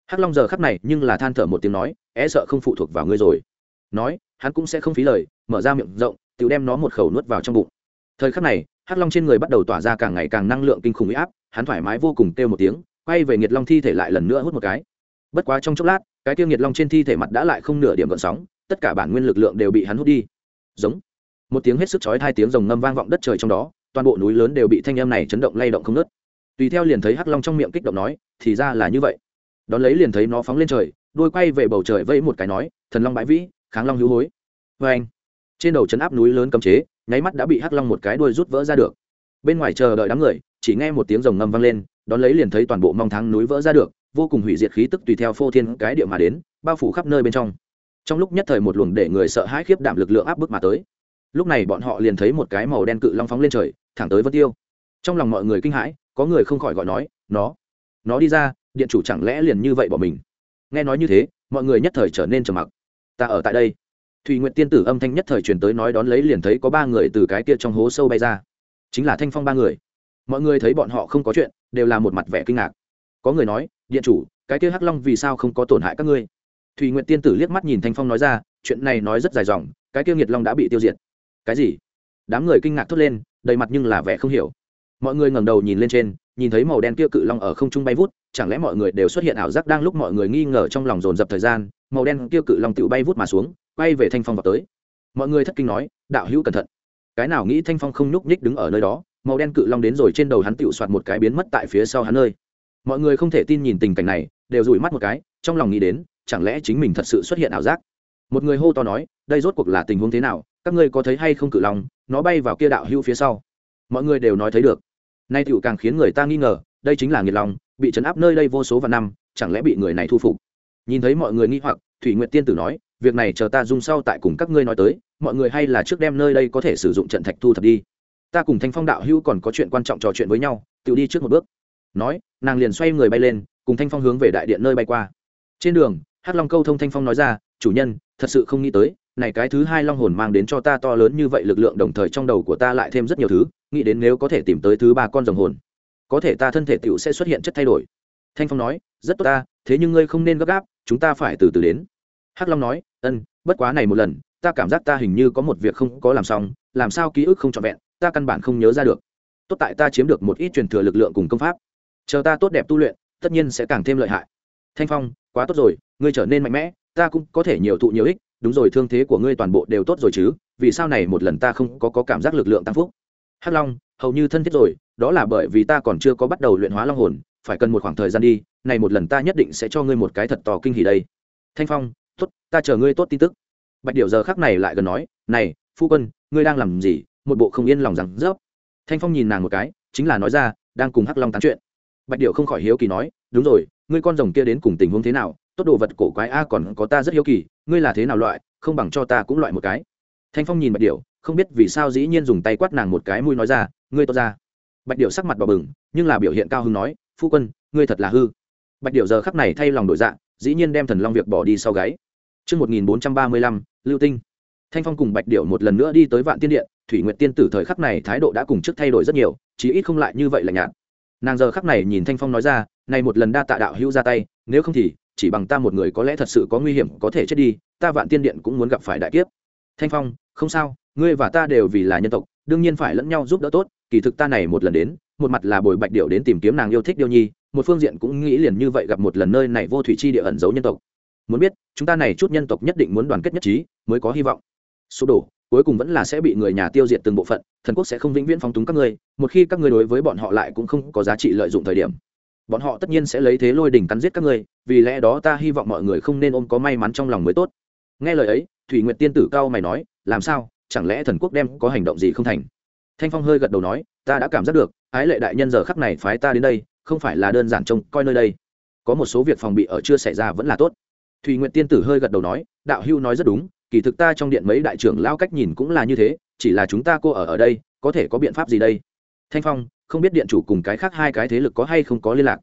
Hắc long giờ khắc này nhưng là than thở một tiếng nói, é sợ không phụ thuộc vào ngươi rồi. Nói, hắn cũng sẽ không phí lời, mở ra miệng rộng, tự đem nó một khẩu nuốt vào trong bụng. Thời khắc này hắc long trên người bắt đầu tỏa ra càng ngày càng năng lượng kinh khủng huy áp, hắn thoải mái vô cùng kêu một tiếng, quay về nghiệt long thi thể lại lần nữa hút một cái. Bất quá trong chốc lát, cái tiêu nghiệt long trên thi thể mặt đã lại không nửa điểm gợn sóng, tất cả bản nguyên lực lượng đều bị hắn hút đi. Giống. Một tiếng hết sức chói hai tiếng rồng ngâm vang vọng đất trời trong đó, toàn bộ núi lớn đều bị thanh âm này chấn động lay động không nớt tùy theo liền thấy hắc long trong miệng kích động nói, thì ra là như vậy. Đón lấy liền thấy nó phóng lên trời đuôi quay về bầu trời vẫy một cái nói, thần long bãi vĩ, kháng long hữu hối. Vê anh trên đầu chấn áp núi lớn cấm chế nháy mắt đã bị hắc long một cái đuôi rút vỡ ra được. Bên ngoài chờ đợi đám người, chỉ nghe một tiếng rồng ngâm vang lên, đón lấy liền thấy toàn bộ mong thắng núi vỡ ra được, vô cùng hủy diệt khí tức tùy theo phô thiên cái địa mà đến, bao phủ khắp nơi bên trong. Trong lúc nhất thời một luồng để người sợ hãi khiếp đảm lực lượng áp bức mà tới. Lúc này bọn họ liền thấy một cái màu đen cự long phóng lên trời, thẳng tới vân tiêu. Trong lòng mọi người kinh hãi, có người không khỏi gọi nói, nó nó đi ra, điện chủ chẳng lẽ liền như vậy bỏ mình? Nghe nói như thế, mọi người nhất thời trở nên trầm mặc. Ta ở tại đây thùy nguyện tiên tử âm thanh nhất thời truyền tới nói đón lấy liền thấy có ba người từ cái kia trong hố sâu bay ra. Chính là thanh phong ba người. Mọi người thấy bọn họ không có chuyện, đều là một mặt vẻ kinh ngạc. Có người nói, điện chủ, cái kia hắc long vì sao không có tổn hại các ngươi? Thùy nguyện tiên tử liếc mắt nhìn thanh phong nói ra, chuyện này nói rất dài dòng, cái kia nghiệt long đã bị tiêu diệt. Cái gì? Đám người kinh ngạc thốt lên, đầy mặt nhưng là vẻ không hiểu. Mọi người ngẩng đầu nhìn lên trên, nhìn thấy màu đen kia cự long ở không trung bay vút, chẳng lẽ mọi người đều xuất hiện ảo giác đang lúc mọi người nghi ngờ trong lòng dồn dập thời gian, màu đen kia cự long tự bay vút mà xuống quay về thanh phong vào tới. Mọi người thất kinh nói, đạo hữu cẩn thận. Cái nào nghĩ thanh phong không nhúc nhích đứng ở nơi đó, màu đen cự long đến rồi trên đầu hắn tựu soạt một cái biến mất tại phía sau hắn nơi. Mọi người không thể tin nhìn tình cảnh này, đều rủi mắt một cái, trong lòng nghĩ đến, chẳng lẽ chính mình thật sự xuất hiện ảo giác? Một người hô to nói, đây rốt cuộc là tình huống thế nào, các ngươi có thấy hay không cự long, nó bay vào kia đạo hữu phía sau? Mọi người đều nói thấy được. Nay tựu càng khiến người ta nghi ngờ, đây chính là nghiệt long, bị chấn áp nơi đây vô số vạn năm, chẳng lẽ bị người này thu phục? Nhìn thấy mọi người nghi hoặc, thủy nguyện tiên tử nói việc này chờ ta dùng sau tại cùng các ngươi nói tới, mọi người hay là trước đem nơi đây có thể sử dụng trận thạch thu thập đi. Ta cùng thanh phong đạo hữu còn có chuyện quan trọng trò chuyện với nhau, tự đi trước một bước. Nói, nàng liền xoay người bay lên, cùng thanh phong hướng về đại điện nơi bay qua. Trên đường, hắc long câu thông thanh phong nói ra, chủ nhân, thật sự không nghĩ tới, này cái thứ hai long hồn mang đến cho ta to lớn như vậy lực lượng đồng thời trong đầu của ta lại thêm rất nhiều thứ, nghĩ đến nếu có thể tìm tới thứ ba con rồng hồn, có thể ta thân thể tựu sẽ xuất hiện chất thay đổi. Thanh phong nói, rất tốt ta, thế nhưng ngươi không nên gấp gáp, chúng ta phải từ từ đến hắc long nói ân bất quá này một lần ta cảm giác ta hình như có một việc không có làm xong làm sao ký ức không trọn vẹn ta căn bản không nhớ ra được. Tốt tại ta chiếm được một ít truyền thừa lực lượng cùng công pháp. Chờ ta tốt đẹp tu luyện tất nhiên sẽ càng thêm lợi hại. Thanh phong quá tốt rồi ngươi trở nên mạnh mẽ ta cũng có thể nhiều thụ nhiều ích đúng rồi thương thế của ngươi toàn bộ đều tốt rồi chứ vì sao này một lần ta không có, có cảm giác lực lượng tăng phúc? Hắc long hầu như thân thiết rồi đó là bởi vì ta còn chưa có bắt đầu luyện hóa long hồn phải cần một khoảng thời gian đi này một lần ta nhất định sẽ cho ngươi một cái thật to kinh hỉ đây. Thanh phong tốt, ta chờ ngươi tốt tin tức. Bạch điệu giờ khắc này lại gần nói, này, phu quân, ngươi đang làm gì? Một bộ không yên lòng rằng rớp. Thanh phong nhìn nàng một cái, chính là nói ra, đang cùng hắc long tán chuyện. Bạch điệu không khỏi hiếu kỳ nói, đúng rồi, ngươi con rồng kia đến cùng tình huống thế nào? Tốt đồ vật cổ quái a, còn có ta rất hiếu kỳ, ngươi là thế nào loại, không bằng cho ta cũng loại một cái. Thanh phong nhìn bạch điệu không biết vì sao dĩ nhiên dùng tay quát nàng một cái mũi nói ra, ngươi tốt ra. Bạch điệu sắc mặt bỏ bừng, nhưng là biểu hiện cao hưng nói, phu quân, ngươi thật là hư. Bạch điệu giờ khắc này thay lòng đổi dạ dĩ nhiên đem thần long việc bỏ đi sau gáy. Trước 1435, Lưu Tinh. Thanh Phong cùng Bạch Điểu một lần nữa đi tới Vạn Tiên Điện, Thủy Nguyệt Tiên tử thời khắc này thái độ đã cùng trước thay đổi rất nhiều, chí ít không lại như vậy là nhạt. Nàng giờ khắc này nhìn Thanh Phong nói ra, này một lần đa tạ đạo hữu ra tay, nếu không thì chỉ bằng ta một người có lẽ thật sự có nguy hiểm có thể chết đi, ta Vạn Tiên Điện cũng muốn gặp phải đại kiếp. Thanh Phong, không sao, ngươi và ta đều vì là nhân tộc, đương nhiên phải lẫn nhau giúp đỡ tốt, kỳ thực ta này một lần đến, một mặt là bồi Bạch Điểu đến tìm kiếm nàng yêu thích Điêu Nhi, một phương diện cũng nghĩ liền như vậy gặp một lần nơi này vô thủy chi địa ẩn giấu nhân tộc muốn biết, chúng ta này chút nhân tộc nhất định muốn đoàn kết nhất trí, mới có hy vọng. Sụp đổ, cuối cùng vẫn là sẽ bị người nhà tiêu diệt từng bộ phận, thần quốc sẽ không vĩnh viễn phóng túng các ngươi, một khi các ngươi đối với bọn họ lại cũng không có giá trị lợi dụng thời điểm. Bọn họ tất nhiên sẽ lấy thế lôi đỉnh cắn giết các ngươi, vì lẽ đó ta hy vọng mọi người không nên ôm có may mắn trong lòng mới tốt. Nghe lời ấy, thủy nguyệt tiên tử cao mày nói, làm sao? Chẳng lẽ thần quốc đem có hành động gì không thành? Thanh phong hơi gật đầu nói, ta đã cảm giác được, ái lệ đại nhân giờ khắc này phái ta đến đây, không phải là đơn giản trông coi nơi đây. Có một số việc phòng bị ở chưa xảy ra vẫn là tốt thùy nguyện tiên tử hơi gật đầu nói, đạo hưu nói rất đúng, kỳ thực ta trong điện mấy đại trưởng lao cách nhìn cũng là như thế, chỉ là chúng ta cô ở ở đây, có thể có biện pháp gì đây? Thanh phong, không biết điện chủ cùng cái khác hai cái thế lực có hay không có liên lạc.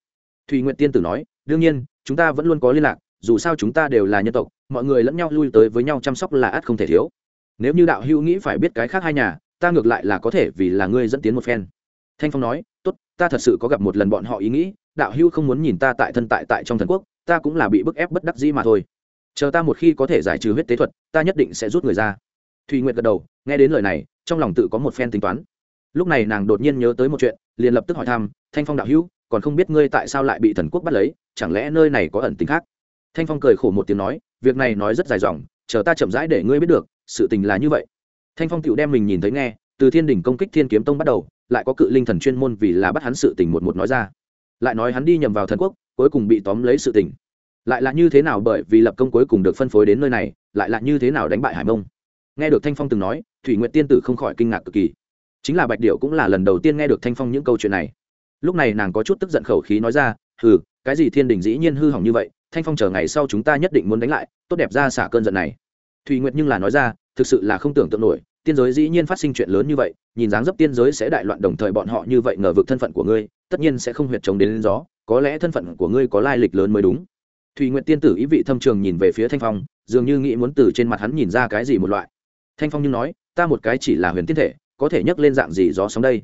Thùy nguyện tiên tử nói, đương nhiên, chúng ta vẫn luôn có liên lạc, dù sao chúng ta đều là nhân tộc, mọi người lẫn nhau lui tới với nhau chăm sóc là ắt không thể thiếu. Nếu như đạo hữu nghĩ phải biết cái khác hai nhà, ta ngược lại là có thể vì là ngươi dẫn tiến một phen. Thanh phong nói, tốt, ta thật sự có gặp một lần bọn họ ý nghĩ, đạo hữu không muốn nhìn ta tại thân tại tại trong thần quốc ta cũng là bị bức ép bất đắc dĩ mà thôi. Chờ ta một khi có thể giải trừ huyết tế thuật, ta nhất định sẽ rút người ra. Thùy nguyệt gật đầu, nghe đến lời này, trong lòng tự có một phen tính toán. Lúc này nàng đột nhiên nhớ tới một chuyện, liền lập tức hỏi thăm, thanh phong đạo hữu, còn không biết ngươi tại sao lại bị thần quốc bắt lấy, chẳng lẽ nơi này có ẩn tính khác? Thanh phong cười khổ một tiếng nói, việc này nói rất dài dòng, chờ ta chậm rãi để ngươi biết được, sự tình là như vậy. Thanh phong Tiểu đem mình nhìn thấy nghe, từ thiên đỉnh công kích thiên kiếm tông bắt đầu, lại có cự linh thần chuyên môn vì là bắt hắn sự tình một một nói ra. Lại nói hắn đi nhầm vào thần quốc cuối cùng bị tóm lấy sự tình. Lại là như thế nào bởi vì lập công cuối cùng được phân phối đến nơi này, lại là như thế nào đánh bại hải mông? Nghe được thanh phong từng nói, thủy nguyện tiên tử không khỏi kinh ngạc cực kỳ. Chính là bạch điệu cũng là lần đầu tiên nghe được thanh phong những câu chuyện này. Lúc này nàng có chút tức giận khẩu khí nói ra, hừ, cái gì thiên đình dĩ nhiên hư hỏng như vậy, thanh phong chờ ngày sau chúng ta nhất định muốn đánh lại, tốt đẹp ra xả cơn giận này. Thùy nguyệt nhưng là nói ra, thực sự là không tưởng tượng nổi tiên giới dĩ nhiên phát sinh chuyện lớn như vậy nhìn dáng dấp tiên giới sẽ đại loạn đồng thời bọn họ như vậy ngờ vực thân phận của ngươi tất nhiên sẽ không huyệt chống đến, đến gió có lẽ thân phận của ngươi có lai lịch lớn mới đúng. Thùy nguyện tiên tử ý vị thâm trường nhìn về phía thanh phong dường như nghĩ muốn từ trên mặt hắn nhìn ra cái gì một loại. Thanh phong nhưng nói ta một cái chỉ là huyền tiên thể có thể nhấc lên dạng gì gió sóng đây?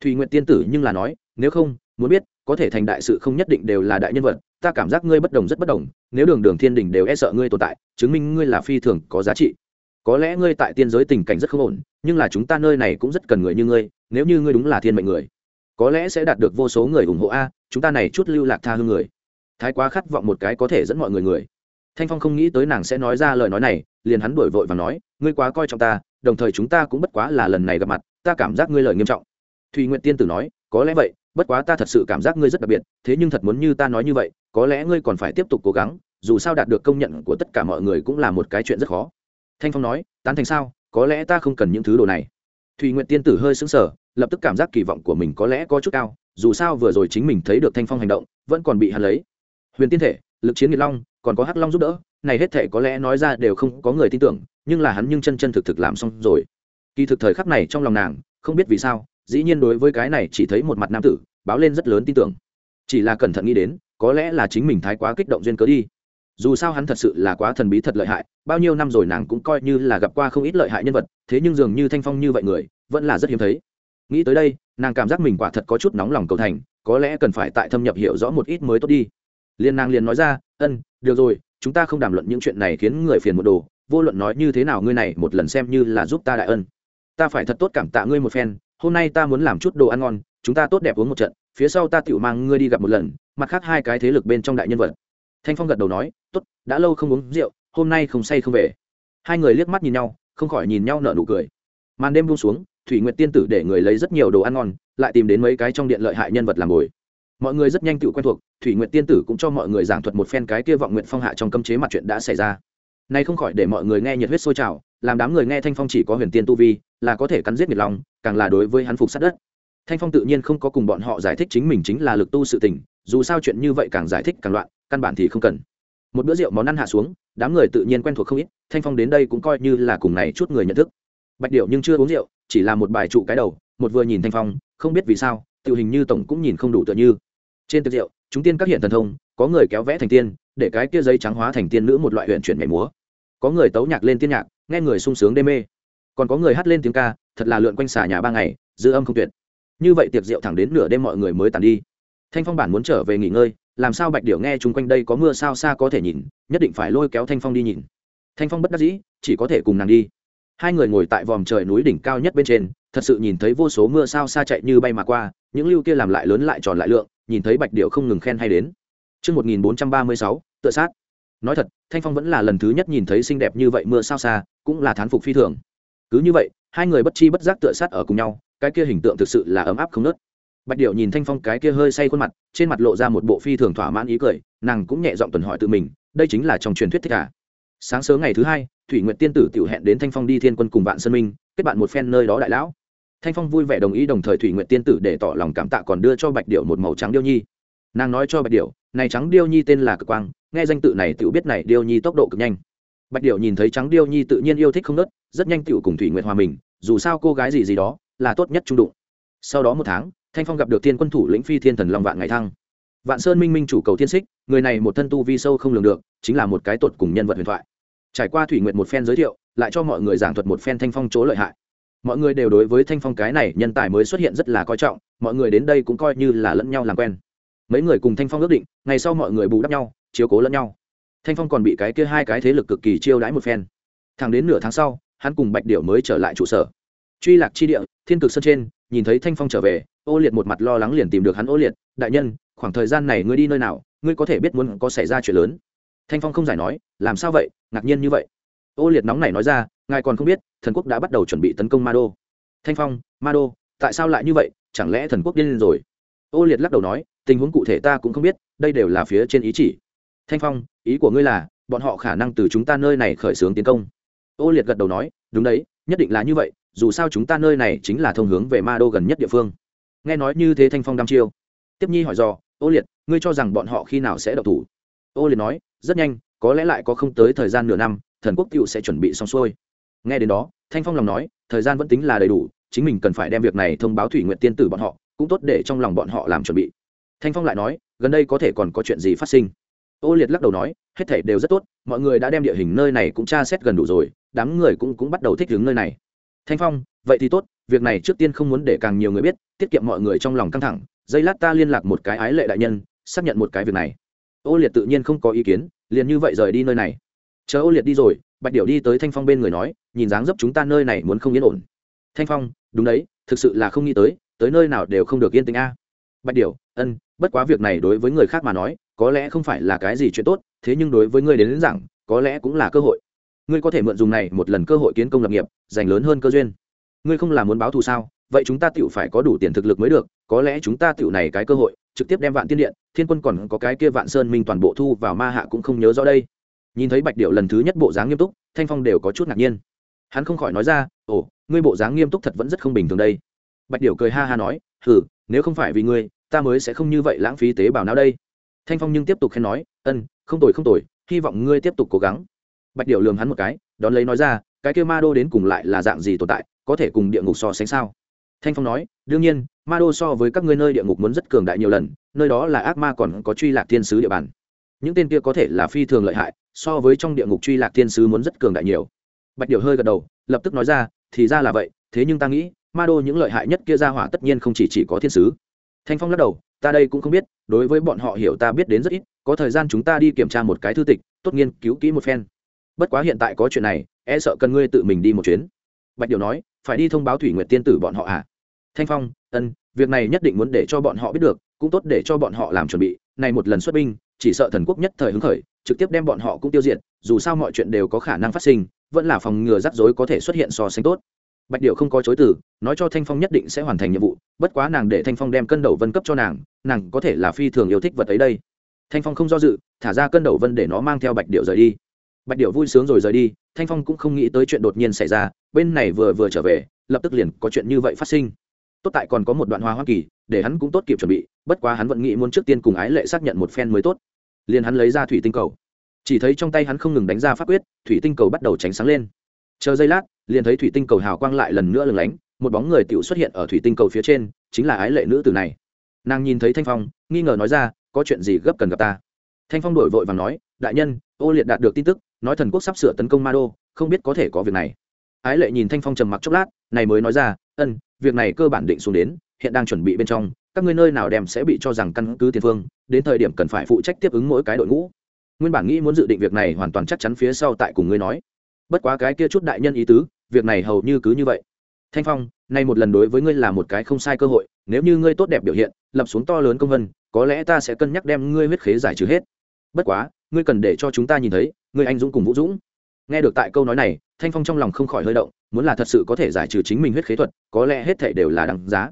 Thùy nguyện tiên tử nhưng là nói nếu không muốn biết có thể thành đại sự không nhất định đều là đại nhân vật ta cảm giác ngươi bất đồng rất bất đồng nếu đường đường thiên đình đều e sợ ngươi tồn tại chứng minh ngươi là phi thường có giá trị có lẽ ngươi tại tiên giới tình cảnh rất không ổn, nhưng là chúng ta nơi này cũng rất cần người như ngươi, nếu như ngươi đúng là thiên mệnh người, có lẽ sẽ đạt được vô số người ủng hộ a, chúng ta này chút lưu lạc tha hương người. Thái quá khát vọng một cái có thể dẫn mọi người người. Thanh phong không nghĩ tới nàng sẽ nói ra lời nói này, liền hắn đổi vội và nói, ngươi quá coi trọng ta, đồng thời chúng ta cũng bất quá là lần này gặp mặt, ta cảm giác ngươi lời nghiêm trọng. Thùy nguyện tiên tử nói, có lẽ vậy, bất quá ta thật sự cảm giác ngươi rất đặc biệt, thế nhưng thật muốn như ta nói như vậy, có lẽ ngươi còn phải tiếp tục cố gắng, dù sao đạt được công nhận của tất cả mọi người cũng là một cái chuyện rất khó thanh phong nói, tán thành sao? Có lẽ ta không cần những thứ đồ này. Thùy nguyện tiên tử hơi sững sờ, lập tức cảm giác kỳ vọng của mình có lẽ có chút cao, dù sao vừa rồi chính mình thấy được thanh phong hành động, vẫn còn bị hắn lấy. Huyền tiên thể, lực chiến nghiệt long, còn có hắc long giúp đỡ, này hết thể có lẽ nói ra đều không có người tin tưởng, nhưng là hắn nhưng chân chân thực thực làm xong rồi. Kỳ thực thời khắc này trong lòng nàng, không biết vì sao, dĩ nhiên đối với cái này chỉ thấy một mặt nam tử, báo lên rất lớn tin tưởng. Chỉ là cẩn thận nghĩ đến, có lẽ là chính mình thái quá kích động duyên cớ đi dù sao hắn thật sự là quá thần bí thật lợi hại, bao nhiêu năm rồi nàng cũng coi như là gặp qua không ít lợi hại nhân vật, thế nhưng dường như thanh phong như vậy người, vẫn là rất hiếm thấy. Nghĩ tới đây, nàng cảm giác mình quả thật có chút nóng lòng cầu thành, có lẽ cần phải tại thâm nhập hiểu rõ một ít mới tốt đi. Liên nàng liền nói ra, ân, được rồi, chúng ta không đàm luận những chuyện này khiến người phiền một đồ, vô luận nói như thế nào ngươi này một lần xem như là giúp ta đại ân. Ta phải thật tốt cảm tạ ngươi một phen, hôm nay ta muốn làm chút đồ ăn ngon, chúng ta tốt đẹp uống một trận, phía sau ta tự mang ngươi đi gặp một lần, mặt khác hai cái thế lực bên trong đại nhân vật thanh phong gật đầu nói, tốt, đã lâu không uống rượu, hôm nay không say không về. Hai người liếc mắt nhìn nhau, không khỏi nhìn nhau nở nụ cười. Màn đêm buông xuống, thủy nguyệt tiên tử để người lấy rất nhiều đồ ăn ngon, lại tìm đến mấy cái trong điện lợi hại nhân vật làm bồi mọi người rất nhanh tự quen thuộc, thủy nguyệt tiên tử cũng cho mọi người giảng thuật một phen cái kia vọng nguyện phong hạ trong cấm chế mặt chuyện đã xảy ra. Nay không khỏi để mọi người nghe nhiệt huyết sôi trào, làm đám người nghe thanh phong chỉ có huyền tiên tu vi, là có thể cắn giết nghiệt lòng, càng là đối với hắn phục sát đất. Thanh phong tự nhiên không có cùng bọn họ giải thích chính mình chính là lực tu sự tình, dù sao chuyện như vậy càng giải thích càng loạn căn bản thì không cần. Một bữa rượu món ăn hạ xuống, đám người tự nhiên quen thuộc không ít, thanh phong đến đây cũng coi như là cùng này chút người nhận thức. Bạch điệu nhưng chưa uống rượu, chỉ là một bài trụ cái đầu, một vừa nhìn thanh phong, không biết vì sao tự hình như tổng cũng nhìn không đủ tựa như. Trên tiệc rượu, chúng tiên các hiện thần thông, có người kéo vẽ thành tiên, để cái kia giấy trắng hóa thành tiên nữ một loại huyện chuyển nhảy múa. Có người tấu nhạc lên tiên nhạc, nghe người sung sướng đê mê. Còn có người hát lên tiếng ca, thật là lượn quanh xà nhà ba ngày, dư âm không tuyệt. Như vậy tiệc rượu thẳng đến nửa đêm mọi người mới tàn đi. Thanh phong bản muốn trở về nghỉ ngơi làm sao bạch điểu nghe chung quanh đây có mưa sao xa có thể nhìn nhất định phải lôi kéo thanh phong đi nhìn thanh phong bất đắc dĩ chỉ có thể cùng nàng đi hai người ngồi tại vòm trời núi đỉnh cao nhất bên trên thật sự nhìn thấy vô số mưa sao xa chạy như bay mà qua những lưu kia làm lại lớn lại tròn lại lượng nhìn thấy bạch điệu không ngừng khen hay đến Trước 1436, tựa sát. Nói thật, Thanh Phong vẫn là lần thứ nhất nhìn thấy xinh đẹp như vậy mưa sao xa, cũng là thán phục phi thường. Cứ như vậy, hai người bất chi bất giác tựa sát ở cùng nhau, cái kia hình tượng thực sự là ấm áp không nớt bạch điệu nhìn thanh phong cái kia hơi say khuôn mặt, trên mặt lộ ra một bộ phi thường thỏa mãn ý cười, nàng cũng nhẹ giọng tuần hỏi tự mình, đây chính là trong truyền thuyết thích cả sáng sớm ngày thứ hai, thủy nguyệt tiên tử tiểu hẹn đến thanh phong đi thiên quân cùng vạn sơn minh, kết bạn một phen nơi đó đại lão. Thanh phong vui vẻ đồng ý đồng thời thủy nguyệt tiên tử để tỏ lòng cảm tạ còn đưa cho bạch điệu một màu trắng điêu nhi. Nàng nói cho bạch điệu này trắng điêu nhi tên là cực quang, nghe danh tự này tự biết này điêu nhi tốc độ cực nhanh. Bạch điệu nhìn thấy trắng điêu nhi tự nhiên yêu thích không nớt, rất nhanh tự cùng thủy nguyện hòa mình, dù sao cô gái gì gì đó là tốt nhất trung đụng. Sau đó một tháng thanh phong gặp được thiên quân thủ lĩnh phi thiên thần long vạn ngày thăng. Vạn sơn minh minh chủ cầu thiên xích người này một thân tu vi sâu không lường được, chính là một cái tột cùng nhân vật huyền thoại. Trải qua thủy nguyện một phen giới thiệu, lại cho mọi người giảng thuật một phen thanh phong chỗ lợi hại. Mọi người đều đối với thanh phong cái này nhân tài mới xuất hiện rất là coi trọng, mọi người đến đây cũng coi như là lẫn nhau làm quen. Mấy người cùng thanh phong ước định, ngày sau mọi người bù đắp nhau, chiếu cố lẫn nhau. Thanh phong còn bị cái kia hai cái thế lực cực kỳ chiêu đãi một phen. Thẳng đến nửa tháng sau, hắn cùng bạch điểu mới trở lại trụ sở truy lạc chi địa, thiên cực sơn trên, nhìn thấy thanh phong trở về, ô liệt một mặt lo lắng liền tìm được hắn. Ô liệt, đại nhân, khoảng thời gian này ngươi đi nơi nào, ngươi có thể biết muốn có xảy ra chuyện lớn. Thanh phong không giải nói, làm sao vậy, ngạc nhiên như vậy. Ô liệt nóng này nói ra, ngài còn không biết, thần quốc đã bắt đầu chuẩn bị tấn công ma đô. Thanh phong, ma đô, tại sao lại như vậy, chẳng lẽ thần quốc điên lên rồi? Ô liệt lắc đầu nói, tình huống cụ thể ta cũng không biết, đây đều là phía trên ý chỉ. Thanh phong, ý của ngươi là, bọn họ khả năng từ chúng ta nơi này khởi xướng tiến công. Ô liệt gật đầu nói, đúng đấy, nhất định là như vậy dù sao chúng ta nơi này chính là thông hướng về ma đô gần nhất địa phương. Nghe nói như thế thanh phong đăm chiêu. Tiếp nhi hỏi dò, ô liệt ngươi cho rằng bọn họ khi nào sẽ đậu thủ? Ô liệt nói rất nhanh có lẽ lại có không tới thời gian nửa năm thần quốc cựu sẽ chuẩn bị xong xuôi. Nghe đến đó thanh phong lòng nói thời gian vẫn tính là đầy đủ chính mình cần phải đem việc này thông báo thủy nguyện tiên tử bọn họ cũng tốt để trong lòng bọn họ làm chuẩn bị. Thanh phong lại nói gần đây có thể còn có chuyện gì phát sinh? Ô liệt lắc đầu nói hết thể đều rất tốt mọi người đã đem địa hình nơi này cũng tra xét gần đủ rồi đám người cũng cũng bắt đầu thích ứng nơi này thanh phong vậy thì tốt việc này trước tiên không muốn để càng nhiều người biết tiết kiệm mọi người trong lòng căng thẳng giây lát ta liên lạc một cái ái lệ đại nhân xác nhận một cái việc này. Ô liệt tự nhiên không có ý kiến liền như vậy rời đi nơi này. Chờ ô liệt đi rồi bạch điểu đi tới thanh phong bên người nói nhìn dáng dấp chúng ta nơi này muốn không yên ổn. Thanh phong đúng đấy thực sự là không nghĩ tới tới nơi nào đều không được yên tĩnh a. Bạch điểu ân bất quá việc này đối với người khác mà nói có lẽ không phải là cái gì chuyện tốt thế nhưng đối với ngươi đến, đến rằng có lẽ cũng là cơ hội ngươi có thể mượn dùng này một lần cơ hội kiến công lập nghiệp giành lớn hơn cơ duyên. Ngươi không làm muốn báo thù sao? Vậy chúng ta tựu phải có đủ tiền thực lực mới được, có lẽ chúng ta tựu này cái cơ hội, trực tiếp đem vạn tiên điện, thiên quân còn có cái kia vạn sơn minh toàn bộ thu vào ma hạ cũng không nhớ rõ đây. Nhìn thấy bạch điệu lần thứ nhất bộ dáng nghiêm túc, thanh phong đều có chút ngạc nhiên. Hắn không khỏi nói ra, ồ, ngươi bộ dáng nghiêm túc thật vẫn rất không bình thường đây. Bạch điệu cười ha ha nói, hừ, nếu không phải vì ngươi, ta mới sẽ không như vậy lãng phí tế bào nào đây. Thanh phong nhưng tiếp tục khen nói, ân, không tồi không tồi, hy vọng ngươi tiếp tục cố gắng bạch điệu lường hắn một cái đón lấy nói ra cái kia ma đô đến cùng lại là dạng gì tồn tại có thể cùng địa ngục so sánh sao? Thanh phong nói đương nhiên ma đô so với các ngươi nơi địa ngục muốn rất cường đại nhiều lần nơi đó là ác ma còn có truy lạc thiên sứ địa bàn. Những tên kia có thể là phi thường lợi hại so với trong địa ngục truy lạc thiên sứ muốn rất cường đại nhiều. Bạch điệu hơi gật đầu lập tức nói ra thì ra là vậy thế nhưng ta nghĩ ma đô những lợi hại nhất kia ra hỏa tất nhiên không chỉ, chỉ có thiên sứ. Thanh phong lắc đầu ta đây cũng không biết đối với bọn họ hiểu ta biết đến rất ít có thời gian chúng ta đi kiểm tra một cái thư tịch tốt nghiên cứu kỹ một phen bất quá hiện tại có chuyện này e sợ cần ngươi tự mình đi một chuyến. Bạch điều nói, phải đi thông báo thủy nguyệt tiên tử bọn họ à? Thanh phong, ân, việc này nhất định muốn để cho bọn họ biết được, cũng tốt để cho bọn họ làm chuẩn bị. Này một lần xuất binh, chỉ sợ thần quốc nhất thời hứng khởi, trực tiếp đem bọn họ cũng tiêu diệt, dù sao mọi chuyện đều có khả năng phát sinh, vẫn là phòng ngừa rắc rối có thể xuất hiện so sánh tốt. Bạch điệu không có chối từ, nói cho thanh phong nhất định sẽ hoàn thành nhiệm vụ, bất quá nàng để thanh phong đem cân đầu vân cấp cho nàng nàng có thể là phi thường yêu thích vật ấy đây. Thanh phong không do dự, thả ra cân đầu vân để nó mang theo bạch điệu rời đi bạch điệu vui sướng rồi rời đi, thanh phong cũng không nghĩ tới chuyện đột nhiên xảy ra, bên này vừa vừa trở về, lập tức liền có chuyện như vậy phát sinh. Tốt tại còn có một đoạn hoa hoa kỳ, để hắn cũng tốt kịp chuẩn bị, bất quá hắn vẫn nghĩ muốn trước tiên cùng ái lệ xác nhận một phen mới tốt. Liền hắn lấy ra thủy tinh cầu. Chỉ thấy trong tay hắn không ngừng đánh ra pháp quyết, thủy tinh cầu bắt đầu tránh sáng lên. Chờ giây lát, liền thấy thủy tinh cầu hào quang lại lần nữa lừng lánh, một bóng người tựu xuất hiện ở thủy tinh cầu phía trên, chính là ái lệ nữ tử này. Nàng nhìn thấy thanh phong, nghi ngờ nói ra, có chuyện gì gấp cần gặp ta? Thanh phong đổi vội và nói, đại nhân, ô liệt đạt được tin tức nói thần quốc sắp sửa tấn công ma đô, không biết có thể có việc này. Ái lệ nhìn thanh phong trầm mặc chốc lát, này mới nói ra, ân, việc này cơ bản định xuống đến, hiện đang chuẩn bị bên trong, các ngươi nơi nào đem sẽ bị cho rằng căn cứ tiền phương, đến thời điểm cần phải phụ trách tiếp ứng mỗi cái đội ngũ. Nguyên bản nghĩ muốn dự định việc này hoàn toàn chắc chắn phía sau tại cùng ngươi nói. Bất quá cái kia chút đại nhân ý tứ, việc này hầu như cứ như vậy. Thanh phong, nay một lần đối với ngươi là một cái không sai cơ hội, nếu như ngươi tốt đẹp biểu hiện, lập xuống to lớn công vân, có lẽ ta sẽ cân nhắc đem ngươi huyết khế giải trừ hết. Bất quá ngươi cần để cho chúng ta nhìn thấy ngươi anh dũng cùng vũ dũng. Nghe được tại câu nói này thanh phong trong lòng không khỏi hơi động muốn là thật sự có thể giải trừ chính mình huyết khế thuật có lẽ hết thể đều là đằng giá.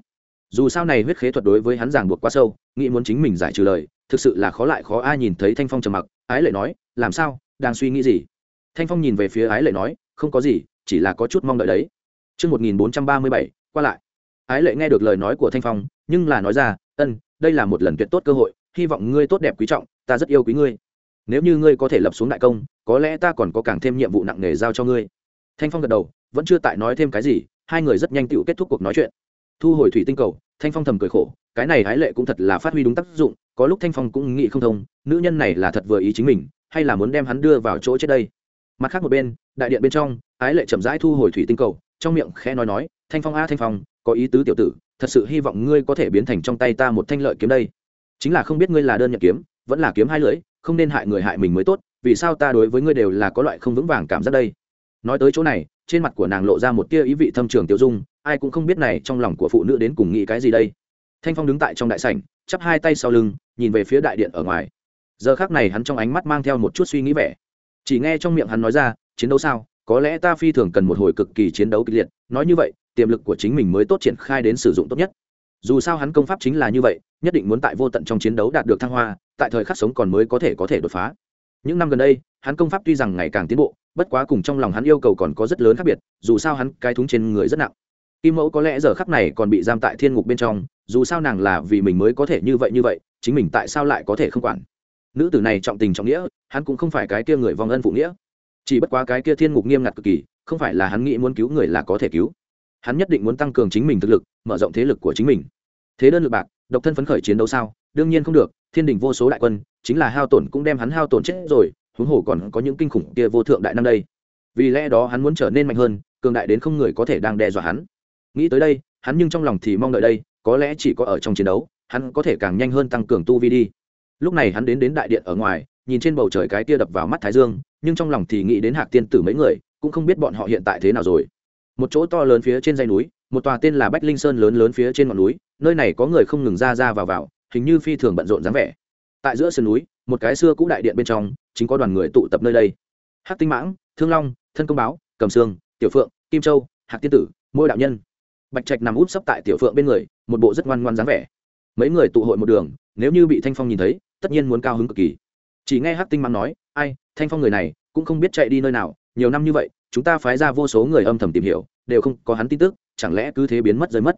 Dù sao này huyết khế thuật đối với hắn ràng buộc quá sâu nghĩ muốn chính mình giải trừ lời thực sự là khó lại khó ai nhìn thấy thanh phong trầm mặc ái lệ nói làm sao đang suy nghĩ gì? Thanh phong nhìn về phía ái lệ nói không có gì chỉ là có chút mong đợi đấy. Trước 1437, qua lại. Ái lệ nghe được lời nói của Thanh Phong, nhưng là nói ra, ân, đây là một lần tuyệt tốt cơ hội, hy vọng ngươi tốt đẹp quý trọng ta rất yêu quý ngươi nếu như ngươi có thể lập xuống đại công, có lẽ ta còn có càng thêm nhiệm vụ nặng nề giao cho ngươi. Thanh phong gật đầu, vẫn chưa tại nói thêm cái gì, hai người rất nhanh tựu kết thúc cuộc nói chuyện. Thu hồi thủy tinh cầu, thanh phong thầm cười khổ, cái này hái lệ cũng thật là phát huy đúng tác dụng, có lúc thanh phong cũng nghĩ không thông, nữ nhân này là thật vừa ý chính mình, hay là muốn đem hắn đưa vào chỗ chết đây. Mặt khác một bên, đại điện bên trong ái lệ chậm rãi thu hồi thủy tinh cầu, trong miệng khẽ nói nói, thanh phong a, thanh phong, có ý tứ tiểu tử, thật sự hy vọng ngươi có thể biến thành trong tay ta một thanh lợi kiếm đây. Chính là không biết ngươi là đơn nhận kiếm vẫn là kiếm hai lưỡi, không nên hại người hại mình mới tốt, vì sao ta đối với ngươi đều là có loại không vững vàng cảm giác đây? Nói tới chỗ này, trên mặt của nàng lộ ra một tia ý vị thâm trường tiêu dung, ai cũng không biết này trong lòng của phụ nữ đến cùng nghĩ cái gì đây. Thanh phong đứng tại trong đại sảnh, chắp hai tay sau lưng, nhìn về phía đại điện ở ngoài. Giờ khác này hắn trong ánh mắt mang theo một chút suy nghĩ vẻ. Chỉ nghe trong miệng hắn nói ra, chiến đấu sao? Có lẽ ta phi thường cần một hồi cực kỳ chiến đấu kịch liệt. Nói như vậy, tiềm lực của chính mình mới tốt triển khai đến sử dụng tốt nhất. Dù sao hắn công pháp chính là như vậy nhất định muốn tại vô tận trong chiến đấu đạt được thăng hoa, tại thời khắc sống còn mới có thể có thể đột phá. Những năm gần đây, hắn công pháp tuy rằng ngày càng tiến bộ, bất quá cùng trong lòng hắn yêu cầu còn có rất lớn khác biệt, dù sao hắn cái thúng trên người rất nặng. Kim mẫu có lẽ giờ khắc này còn bị giam tại thiên ngục bên trong, dù sao nàng là vì mình mới có thể như vậy như vậy, chính mình tại sao lại có thể không quản? Nữ tử này trọng tình trọng nghĩa, hắn cũng không phải cái kia người vong ân phụ nghĩa. Chỉ bất quá cái kia thiên ngục nghiêm ngặt cực kỳ, không phải là hắn nghĩ muốn cứu người là có thể cứu. Hắn nhất định muốn tăng cường chính mình thực lực, mở rộng thế lực của chính mình. Thế đơn lực bạc độc thân phấn khởi chiến đấu sao? Đương nhiên không được, thiên đình vô số đại quân, chính là hao tổn cũng đem hắn hao tổn chết rồi, huống hồ còn có những kinh khủng kia vô thượng đại năm đây. Vì lẽ đó hắn muốn trở nên mạnh hơn, cường đại đến không người có thể đang đe dọa hắn. Nghĩ tới đây, hắn nhưng trong lòng thì mong đợi đây, có lẽ chỉ có ở trong chiến đấu, hắn có thể càng nhanh hơn tăng cường tu vi đi. Lúc này hắn đến đến đại điện ở ngoài, nhìn trên bầu trời cái tia đập vào mắt thái dương, nhưng trong lòng thì nghĩ đến hạc tiên tử mấy người, cũng không biết bọn họ hiện tại thế nào rồi. Một chỗ to lớn phía trên dây núi một tòa tên là bách linh sơn lớn lớn phía trên ngọn núi, nơi này có người không ngừng ra ra vào vào, hình như phi thường bận rộn dáng vẻ. Tại giữa sườn núi, một cái xưa cũ đại điện bên trong, chính có đoàn người tụ tập nơi đây. Hắc tinh mãng, thương long, thân công báo, cầm sương, tiểu phượng, kim châu, hạc tiên tử, môi đạo nhân. Bạch trạch nằm úp sấp tại tiểu phượng bên người, một bộ rất ngoan ngoan dáng vẻ. Mấy người tụ hội một đường, nếu như bị thanh phong nhìn thấy, tất nhiên muốn cao hứng cực kỳ. Chỉ nghe hắc tinh mãng nói, ai, thanh phong người này, cũng không biết chạy đi nơi nào, nhiều năm như vậy, chúng ta phái ra vô số người âm thầm tìm hiểu, đều không có hắn tin tức chẳng lẽ cứ thế biến mất rơi mất?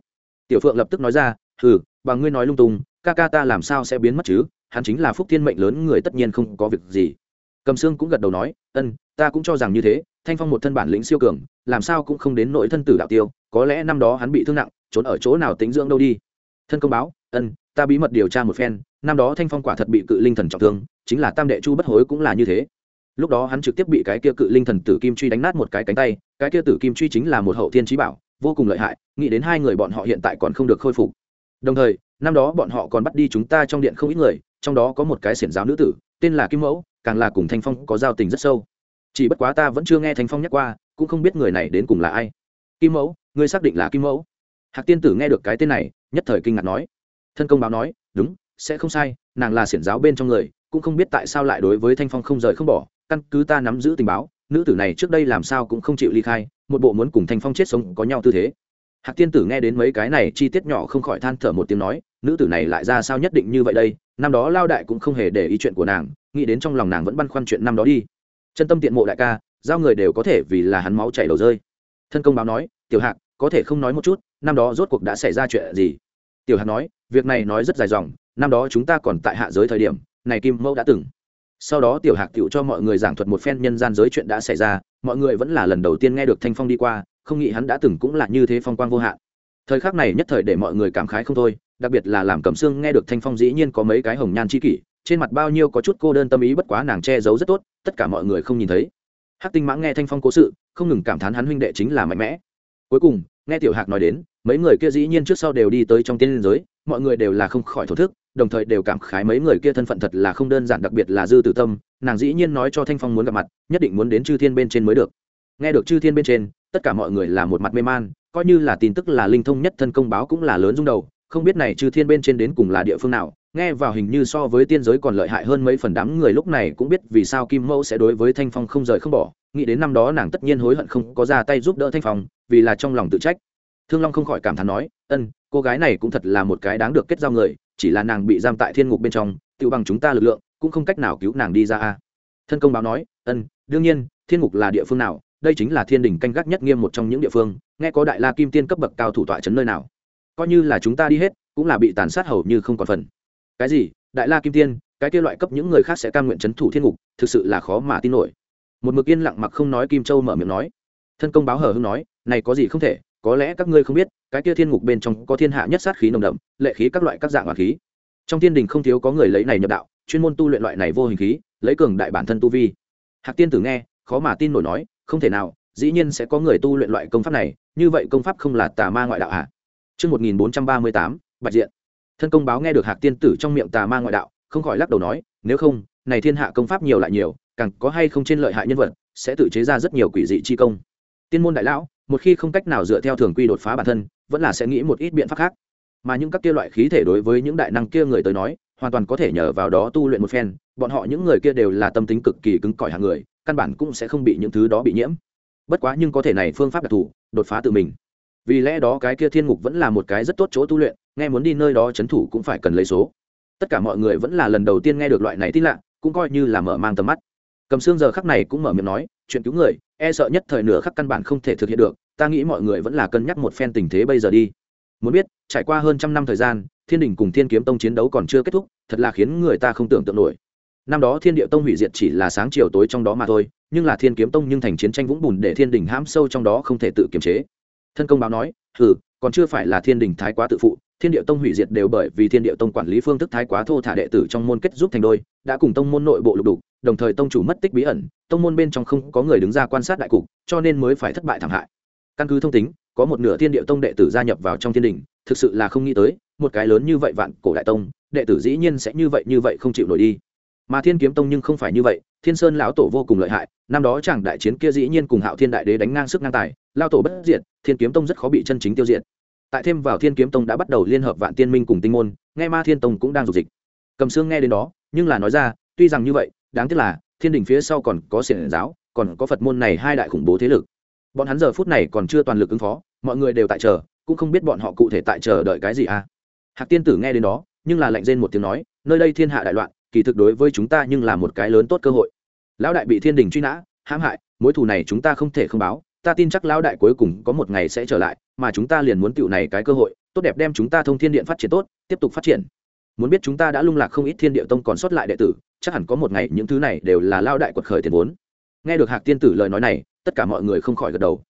Tiểu phượng lập tức nói ra ừ bà ngươi nói lung tung, ca ca ta làm sao sẽ biến mất chứ? Hắn chính là phúc thiên mệnh lớn, người tất nhiên không có việc gì. Cầm sương cũng gật đầu nói, ân, ta cũng cho rằng như thế, thanh phong một thân bản lĩnh siêu cường, làm sao cũng không đến nỗi thân tử đạo tiêu, có lẽ năm đó hắn bị thương nặng, trốn ở chỗ nào tính dưỡng đâu đi. Thân công báo, ân, ta bí mật điều tra một phen, năm đó thanh phong quả thật bị cự linh thần trọng thương, chính là tam đệ chu bất hối cũng là như thế. Lúc đó hắn trực tiếp bị cái kia cự linh thần tử kim truy đánh nát một cái cánh tay, cái kia tử kim truy chính là một hậu thiên trí bảo vô cùng lợi hại, nghĩ đến hai người bọn họ hiện tại còn không được khôi phục. Đồng thời, năm đó bọn họ còn bắt đi chúng ta trong điện không ít người, trong đó có một cái xiển giáo nữ tử, tên là kim mẫu, càng là cùng thanh phong có giao tình rất sâu. Chỉ bất quá ta vẫn chưa nghe thanh phong nhắc qua, cũng không biết người này đến cùng là ai. Kim mẫu, ngươi xác định là kim mẫu? Hạc tiên tử nghe được cái tên này, nhất thời kinh ngạc nói. Thân công báo nói, đúng, sẽ không sai, nàng là xiển giáo bên trong người, cũng không biết tại sao lại đối với thanh phong không rời không bỏ, căn cứ ta nắm giữ tình báo nữ tử này trước đây làm sao cũng không chịu ly khai, một bộ muốn cùng thanh phong chết sống có nhau tư thế. Hạc tiên tử nghe đến mấy cái này chi tiết nhỏ không khỏi than thở một tiếng nói, nữ tử này lại ra sao nhất định như vậy đây, năm đó lao đại cũng không hề để ý chuyện của nàng, nghĩ đến trong lòng nàng vẫn băn khoăn chuyện năm đó đi. Chân tâm tiện mộ đại ca, giao người đều có thể vì là hắn máu chảy đầu rơi. Thân công báo nói, tiểu hạc, có thể không nói một chút, năm đó rốt cuộc đã xảy ra chuyện gì? Tiểu hạc nói, việc này nói rất dài dòng, năm đó chúng ta còn tại hạ giới thời điểm, này kim mẫu đã từng sau đó tiểu hạc tiểu cho mọi người giảng thuật một phen nhân gian giới chuyện đã xảy ra, mọi người vẫn là lần đầu tiên nghe được thanh phong đi qua, không nghĩ hắn đã từng cũng là như thế phong quang vô hạn. Thời khắc này nhất thời để mọi người cảm khái không thôi, đặc biệt là làm cẩm xương nghe được thanh phong dĩ nhiên có mấy cái hồng nhan c h i kỷ, trên mặt bao nhiêu có chút cô đơn tâm ý bất quá nàng che giấu rất tốt, tất cả mọi người không nhìn thấy. Hắc tinh mãng nghe thanh phong cố sự, không ngừng cảm thán hắn huynh đệ chính là mạnh mẽ. Cuối cùng, nghe tiểu hạc nói đến, mấy người kia dĩ nhiên trước sau đều đi tới trong tiên liên giới mọi người đều là không khỏi thổ thức, đồng thời đều cảm khái mấy người kia thân phận thật là không đơn giản, đặc biệt là dư tử tâm, nàng dĩ nhiên nói cho thanh phong muốn gặp mặt, nhất định muốn đến chư thiên bên trên mới được. Nghe được chư thiên bên trên, tất cả mọi người là một mặt mê man, coi như là tin tức là linh thông nhất thân công báo cũng là lớn rung đầu, không biết này chư thiên bên trên đến cùng là địa phương nào, nghe vào hình như so với tiên giới còn lợi hại hơn mấy phần đám người lúc này cũng biết vì sao kim mẫu sẽ đối với thanh phong không rời không bỏ, nghĩ đến năm đó nàng tất nhiên hối hận không có ra tay giúp đỡ thanh phong, vì là trong lòng tự trách. Thương long không khỏi cảm thán nói, ân cô gái này cũng thật là một cái đáng được kết giao người, chỉ là nàng bị giam tại thiên ngục bên trong tự bằng chúng ta lực lượng cũng không cách nào cứu nàng đi ra a. Thân công báo nói, ân, đương nhiên, thiên ngục là địa phương nào, đây chính là thiên đình canh gác nhất nghiêm một trong những địa phương, nghe có đại la kim tiên cấp bậc cao thủ tọa chấn nơi nào. Coi như là chúng ta đi hết, cũng là bị tàn sát hầu như không còn phần. Cái gì? Đại la kim tiên, cái kia loại cấp những người khác sẽ cam nguyện c h ấ n thủ thiên ngục, thực sự là khó mà tin nổi. Một mực yên lặng mặc không nói kim châu mở miệng nói. Thân công báo hờ hưng nói, này có gì không thể có lẽ các ngươi không biết cái kia thiên ngục bên trong có thiên hạ nhất sát khí nồng đậm lệ khí các loại các dạng hoàng khí trong thiên đình không thiếu có người lấy này nhập đạo chuyên môn tu luyện loại này vô hình khí lấy cường đại bản thân tu vi hạc tiên tử nghe khó mà tin nổi nói không thể nào dĩ nhiên sẽ có người tu luyện loại công pháp này như vậy công pháp không là tà ma ngoại đạo ạ à? Trước 1438, Bạch Diện. Thân công báo nghe được Hạc Tiên tử trong miệng tà ma ngoại đạo, không khỏi lắc đầu nói, nếu không, này thiên hạ công pháp nhiều lại nhiều, càng có hay không trên lợi hại nhân vật, sẽ tự chế ra rất nhiều quỷ dị chi công. Tiên môn đại lão, một khi không cách nào dựa theo thường quy đột phá bản thân, vẫn là sẽ nghĩ một ít biện pháp khác. Mà những các kia loại khí thể đối với những đại năng kia người tới nói, hoàn toàn có thể nhờ vào đó tu luyện một phen, bọn họ những người kia đều là tâm tính cực kỳ cứng cỏi hạng người, căn bản cũng sẽ không bị những thứ đó bị nhiễm. Bất quá nhưng có thể này phương pháp đặc thù, đột phá tự mình vì lẽ đó cái kia thiên ngục vẫn là một cái rất tốt chỗ tu luyện nghe muốn đi nơi đó c h ấ n thủ cũng phải cần lấy số tất cả mọi người vẫn là lần đầu tiên nghe được loại này tin lạ cũng coi như là mở mang tầm mắt cầm xương giờ khắc này cũng mở miệng nói chuyện cứu người e sợ nhất thời nửa khắc căn bản không thể thực hiện được, ta nghĩ mọi người vẫn là cân nhắc một phen tình thế bây giờ đi. Muốn biết, trải qua hơn trăm năm thời gian, thiên đình cùng thiên kiếm tông chiến đấu còn chưa kết thúc, thật là khiến người ta không tưởng tượng nổi. Năm đó thiên địa tông hủy diệt chỉ là sáng chiều tối trong đó mà thôi, nhưng là thiên kiếm tông nhưng thành chiến tranh vũng bùn để thiên đình hãm sâu trong đó không thể tự kiềm chế. Thân công báo nói ừ còn chưa phải là thiên đình thái quá tự phụ, thiên địa tông hủy diệt đều bởi vì thiên địa tông quản lý phương thức thái quá thô thả đệ tử trong môn kết giúp thành đôi, đã cùng tông môn nội bộ lục đục đồng thời tông chủ mất tích bí ẩn, tông môn bên trong không có người đứng ra quan sát đại cục, cho nên mới phải thất bại thảm hại. Căn cứ thông tính, có một nửa thiên địa tông đệ tử gia nhập vào trong thiên đình, thực sự là không nghĩ tới, một cái lớn như vậy vạn cổ đại tông, đệ tử dĩ nhiên sẽ như vậy như vậy không chịu nổi đi. Mà thiên kiếm tông nhưng không phải như vậy, thiên sơn lão tổ vô cùng lợi hại, năm đó chẳng đại chiến kia dĩ nhiên cùng hạo thiên đại đế đánh ngang sức ngang tài, lao tổ bất diệt, thiên kiếm tông rất khó bị chân chính tiêu diệt. Tại thêm vào thiên kiếm tông đã bắt đầu liên hợp vạn tiên minh cùng tinh môn, nghe ma thiên tông cũng đang dục dịch. Cầm xương nghe đến đó, nhưng là nói ra, tuy rằng như vậy đáng tiếc là, thiên đình phía sau còn có xiển giáo, còn có phật môn này hai đại khủng bố thế lực. Bọn hắn giờ phút này còn chưa toàn lực ứng phó, mọi người đều tại chờ, cũng không biết bọn họ cụ thể tại chờ đợi cái gì à. Hạc tiên tử nghe đến đó, nhưng là lạnh rên một tiếng nói, nơi đây thiên hạ đại loạn, kỳ thực đối với chúng ta nhưng là một cái lớn tốt cơ hội. Lão đại bị thiên đình truy nã, hãm hại, mối thù này chúng ta không thể không báo, ta tin chắc lão đại cuối cùng có một ngày sẽ trở lại, mà chúng ta liền muốn tựu này cái cơ hội, tốt đẹp đem chúng ta thông thiên điện phát triển tốt, tiếp tục phát triển. Muốn biết chúng ta đã lung lạc không ít thiên địa tông còn sót lại đệ tử chắc hẳn có một ngày những thứ này đều là lao đại quật khởi tiền vốn. Nghe được hạc tiên tử lời nói này, tất cả mọi người không khỏi gật đầu.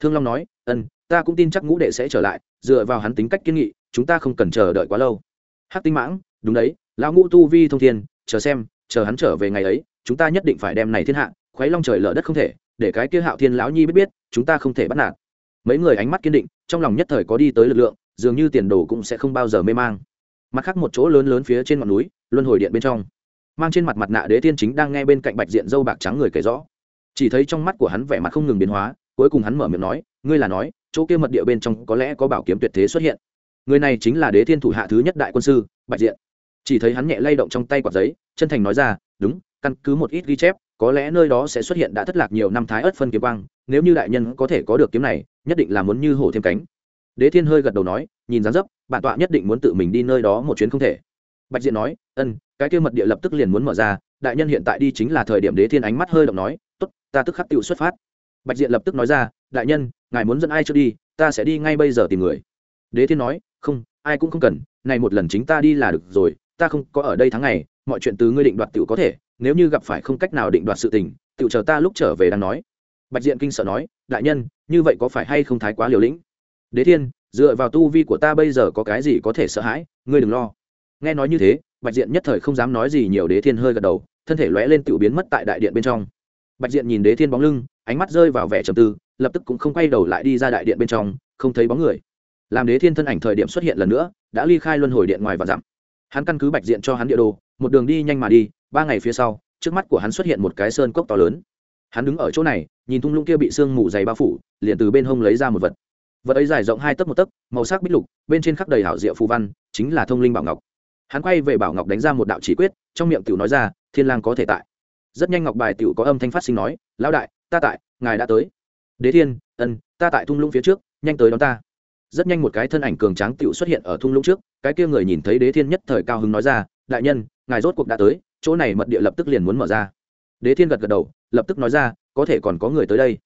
Thương long nói, ân, ta cũng tin chắc ngũ đệ sẽ trở lại, dựa vào hắn tính cách kiên nghị, chúng ta không cần chờ đợi quá lâu. Hắc tinh mãng, đúng đấy, lão ngũ tu vi thông thiên, chờ xem, chờ hắn trở về ngày ấy, chúng ta nhất định phải đem này thiên hạ, khuấy long trời lở đất không thể, để cái kia hạo thiên lão nhi biết biết, chúng ta không thể bắt nạt. Mấy người ánh mắt kiên định, trong lòng nhất thời có đi tới lực lượng, dường như tiền đồ cũng sẽ không bao giờ mê mang. Mặt khác một chỗ lớn lớn phía trên ngọn núi, luân hồi điện bên trong mang trên mặt mặt nạ đế thiên chính đang nghe bên cạnh bạch diện dâu bạc trắng người kể rõ. Chỉ thấy trong mắt của hắn vẻ mặt không ngừng biến hóa, cuối cùng hắn mở miệng nói, ngươi là nói, chỗ kia mật địa bên trong có lẽ có bảo kiếm tuyệt thế xuất hiện. Người này chính là đế thiên thủ hạ thứ nhất đại quân sư, bạch diện. Chỉ thấy hắn nhẹ lay động trong tay quạt giấy, chân thành nói ra, đúng, căn cứ một ít ghi chép, có lẽ nơi đó sẽ xuất hiện đã thất lạc nhiều năm thái ớt phân kiếm băng nếu như đại nhân có thể có được kiếm này, nhất định là muốn như hổ thêm cánh. Đế thiên hơi gật đầu nói, nhìn dáng dấp, bản tọa nhất định muốn tự mình đi nơi đó một chuyến không thể bạch diện nói, ân, cái kia mật địa lập tức liền muốn mở ra, đại nhân hiện tại đi chính là thời điểm đế thiên ánh mắt hơi động nói, tốt, ta tức khắc tự xuất phát. Bạch diện lập tức nói ra, đại nhân, ngài muốn dẫn ai trước đi, ta sẽ đi ngay bây giờ tìm người. Đế thiên nói, không, ai cũng không cần, này một lần chính ta đi là được rồi, ta không có ở đây tháng ngày, mọi chuyện từ ngươi định đoạt tự có thể, nếu như gặp phải không cách nào định đoạt sự tình tự chờ ta lúc trở về đang nói. Bạch diện kinh sợ nói, đại nhân, như vậy có phải hay không thái quá liều lĩnh? Đế thiên, dựa vào tu vi của ta bây giờ có cái gì có thể sợ hãi, ngươi đừng lo nghe nói như thế, bạch diện nhất thời không dám nói gì nhiều đế thiên hơi gật đầu, thân thể lóe lên tự biến mất tại đại điện bên trong. Bạch diện nhìn đế thiên bóng lưng, ánh mắt rơi vào vẻ trầm tư, lập tức cũng không quay đầu lại đi ra đại điện bên trong, không thấy bóng người. Làm đế thiên thân ảnh thời điểm xuất hiện lần nữa, đã ly khai luân hồi điện ngoài và dặm. Hắn căn cứ bạch diện cho hắn địa đồ, một đường đi nhanh mà đi, ba ngày phía sau, trước mắt của hắn xuất hiện một cái sơn cốc to lớn. Hắn đứng ở chỗ này, nhìn thung lũng kia bị sương mù dày bao phủ, liền từ bên hông lấy ra một vật. Vật ấy dài rộng hai tấc một tấc, màu sắc bích lục, bên trên khắc đầy hảo diệu phù văn, chính là thông linh bảo ngọc hắn quay về bảo ngọc đánh ra một đạo chỉ quyết, trong miệng tiểu nói ra, thiên lang có thể tại. Rất nhanh ngọc bài tiểu có âm thanh phát sinh nói, lão đại, ta tại, ngài đã tới. Đế thiên, ân, ta tại thung lũng phía trước, nhanh tới đón ta. Rất nhanh một cái thân ảnh cường tráng tiểu xuất hiện ở thung lũng trước, cái kia người nhìn thấy đế thiên nhất thời cao hứng nói ra, đại nhân, ngài rốt cuộc đã tới, chỗ này mật địa lập tức liền muốn mở ra. Đế thiên gật gật đầu, lập tức nói ra, có thể còn có người tới đây.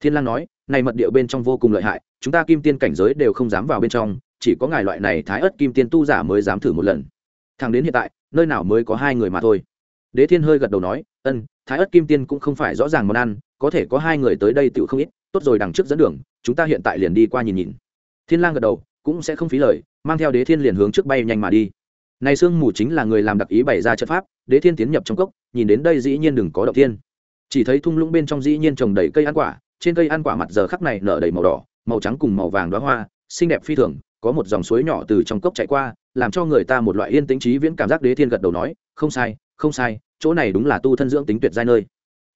Thiên lang nói, này mật địa bên trong vô cùng lợi hại, chúng ta kim tiên cảnh giới đều không dám vào bên trong, chỉ có ngài loại này thái ớt kim tiên tu giả mới dám thử một lần thằng đến hiện tại, nơi nào mới có hai người mà thôi. Đế thiên hơi gật đầu nói, ân, thái ớt kim tiên cũng không phải rõ ràng món ăn, có thể có hai người tới đây tự không ít, tốt rồi đằng trước dẫn đường, chúng ta hiện tại liền đi qua nhìn nhìn. Thiên lang gật đầu, cũng sẽ không phí lời, mang theo đế thiên liền hướng trước bay nhanh mà đi. Này sương mù chính là người làm đặc ý bày ra trận pháp, đế thiên tiến nhập trong cốc, nhìn đến đây dĩ nhiên đừng có động thiên. Chỉ thấy thung lũng bên trong dĩ nhiên trồng đầy cây ăn quả, trên cây ăn quả mặt giờ khắc này nở đầy màu đỏ, màu trắng cùng màu vàng đóa hoa, xinh đẹp phi thường, có một dòng suối nhỏ từ trong cốc chạy qua làm cho người ta một loại yên tĩnh trí viễn cảm giác đế thiên gật đầu nói không sai không sai chỗ này đúng là tu thân dưỡng tính tuyệt giai nơi.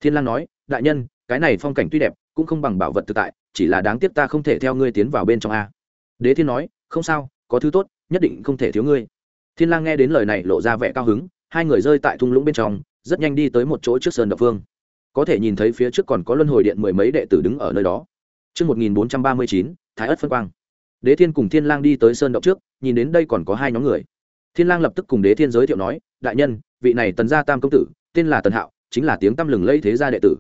Thiên lang nói đại nhân cái này phong cảnh tuy đẹp cũng không bằng bảo vật thực tại chỉ là đáng tiếc ta không thể theo ngươi tiến vào bên trong a. Đế thiên nói không sao có thứ tốt nhất định không thể thiếu ngươi. Thiên lang nghe đến lời này lộ ra vẻ cao hứng hai người rơi tại thung lũng bên trong rất nhanh đi tới một chỗ trước sơn đập phương có thể nhìn thấy phía trước còn có luân hồi điện mười mấy đệ tử đứng ở nơi đó. Trước 1439, Thái ất phân quang. Đế Thiên cùng Thiên Lang đi tới sơn động trước, nhìn đến đây còn có hai nhóm người. Thiên Lang lập tức cùng Đế Thiên giới thiệu nói, đại nhân, vị này Tần gia Tam công tử, tên là Tần Hạo, chính là tiếng tăm lừng lẫy thế gia đệ tử.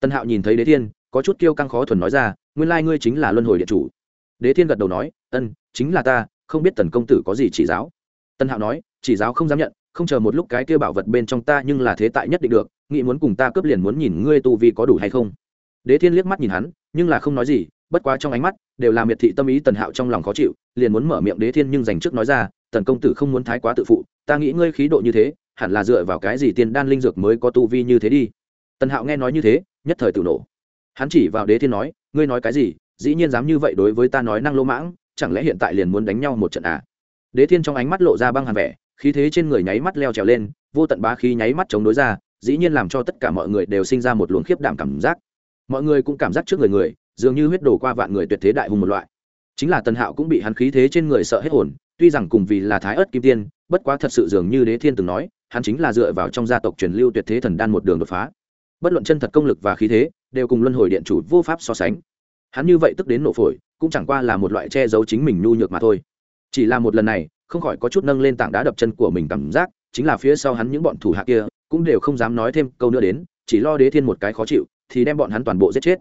Tần Hạo nhìn thấy Đế Thiên, có chút kiêu căng khó thuần nói ra, nguyên lai ngươi chính là luân hồi điện chủ. Đế Thiên gật đầu nói, ân, chính là ta, không biết Tần công tử có gì chỉ giáo. Tần Hạo nói, chỉ giáo không dám nhận, không chờ một lúc cái kia bảo vật bên trong ta nhưng là thế tại nhất định được nghĩ muốn cùng ta cướp liền muốn nhìn ngươi tu vi có đủ hay không đế thiên liếc mắt nhìn hắn nhưng là không nói gì bất quá trong ánh mắt đều là miệt thị tâm ý tần hạo trong lòng khó chịu, liền muốn mở miệng đế thiên nhưng dành trước nói ra, tần công tử không muốn thái quá tự phụ, ta nghĩ ngươi khí độ như thế, hẳn là dựa vào cái gì tiên đan linh dược mới có tu vi như thế đi? Tần hạo nghe nói như thế, nhất thời tự nổ. Hắn chỉ vào đế thiên nói, ngươi nói cái gì? Dĩ nhiên dám như vậy đối với ta nói năng lỗ mãng, chẳng lẽ hiện tại liền muốn đánh nhau một trận à? Đế thiên trong ánh mắt lộ ra băng hàn vẻ, khí thế trên người nháy mắt leo trèo lên, vô tận bá khí nháy mắt chống đối ra, dĩ nhiên làm cho tất cả mọi người đều sinh ra một luồng khiếp đảm cảm giác. Mọi người cũng cảm giác trước người người dường như huyết đổ qua vạn người tuyệt thế đại hùng một loại. Chính là tần hạo cũng bị hắn khí thế trên người sợ hết hồn, tuy rằng cùng vì là thái ớt kim tiên, bất quá thật sự dường như đế thiên từng nói, hắn chính là dựa vào trong gia tộc truyền lưu tuyệt thế thần đan một đường đột phá. Bất luận chân thật công lực và khí thế, đều cùng luân hồi điện chủ vô pháp so sánh. Hắn như vậy tức đến nổ phổi, cũng chẳng qua là một loại che giấu chính mình nhu nhược mà thôi. Chỉ là một lần này, không khỏi có chút nâng lên tảng đá đập chân của mình cảm giác, chính là phía sau hắn những bọn thủ hạ kia, cũng đều không dám nói thêm câu nữa đến, chỉ lo đế thiên một cái khó chịu, thì đem bọn hắn toàn bộ giết chết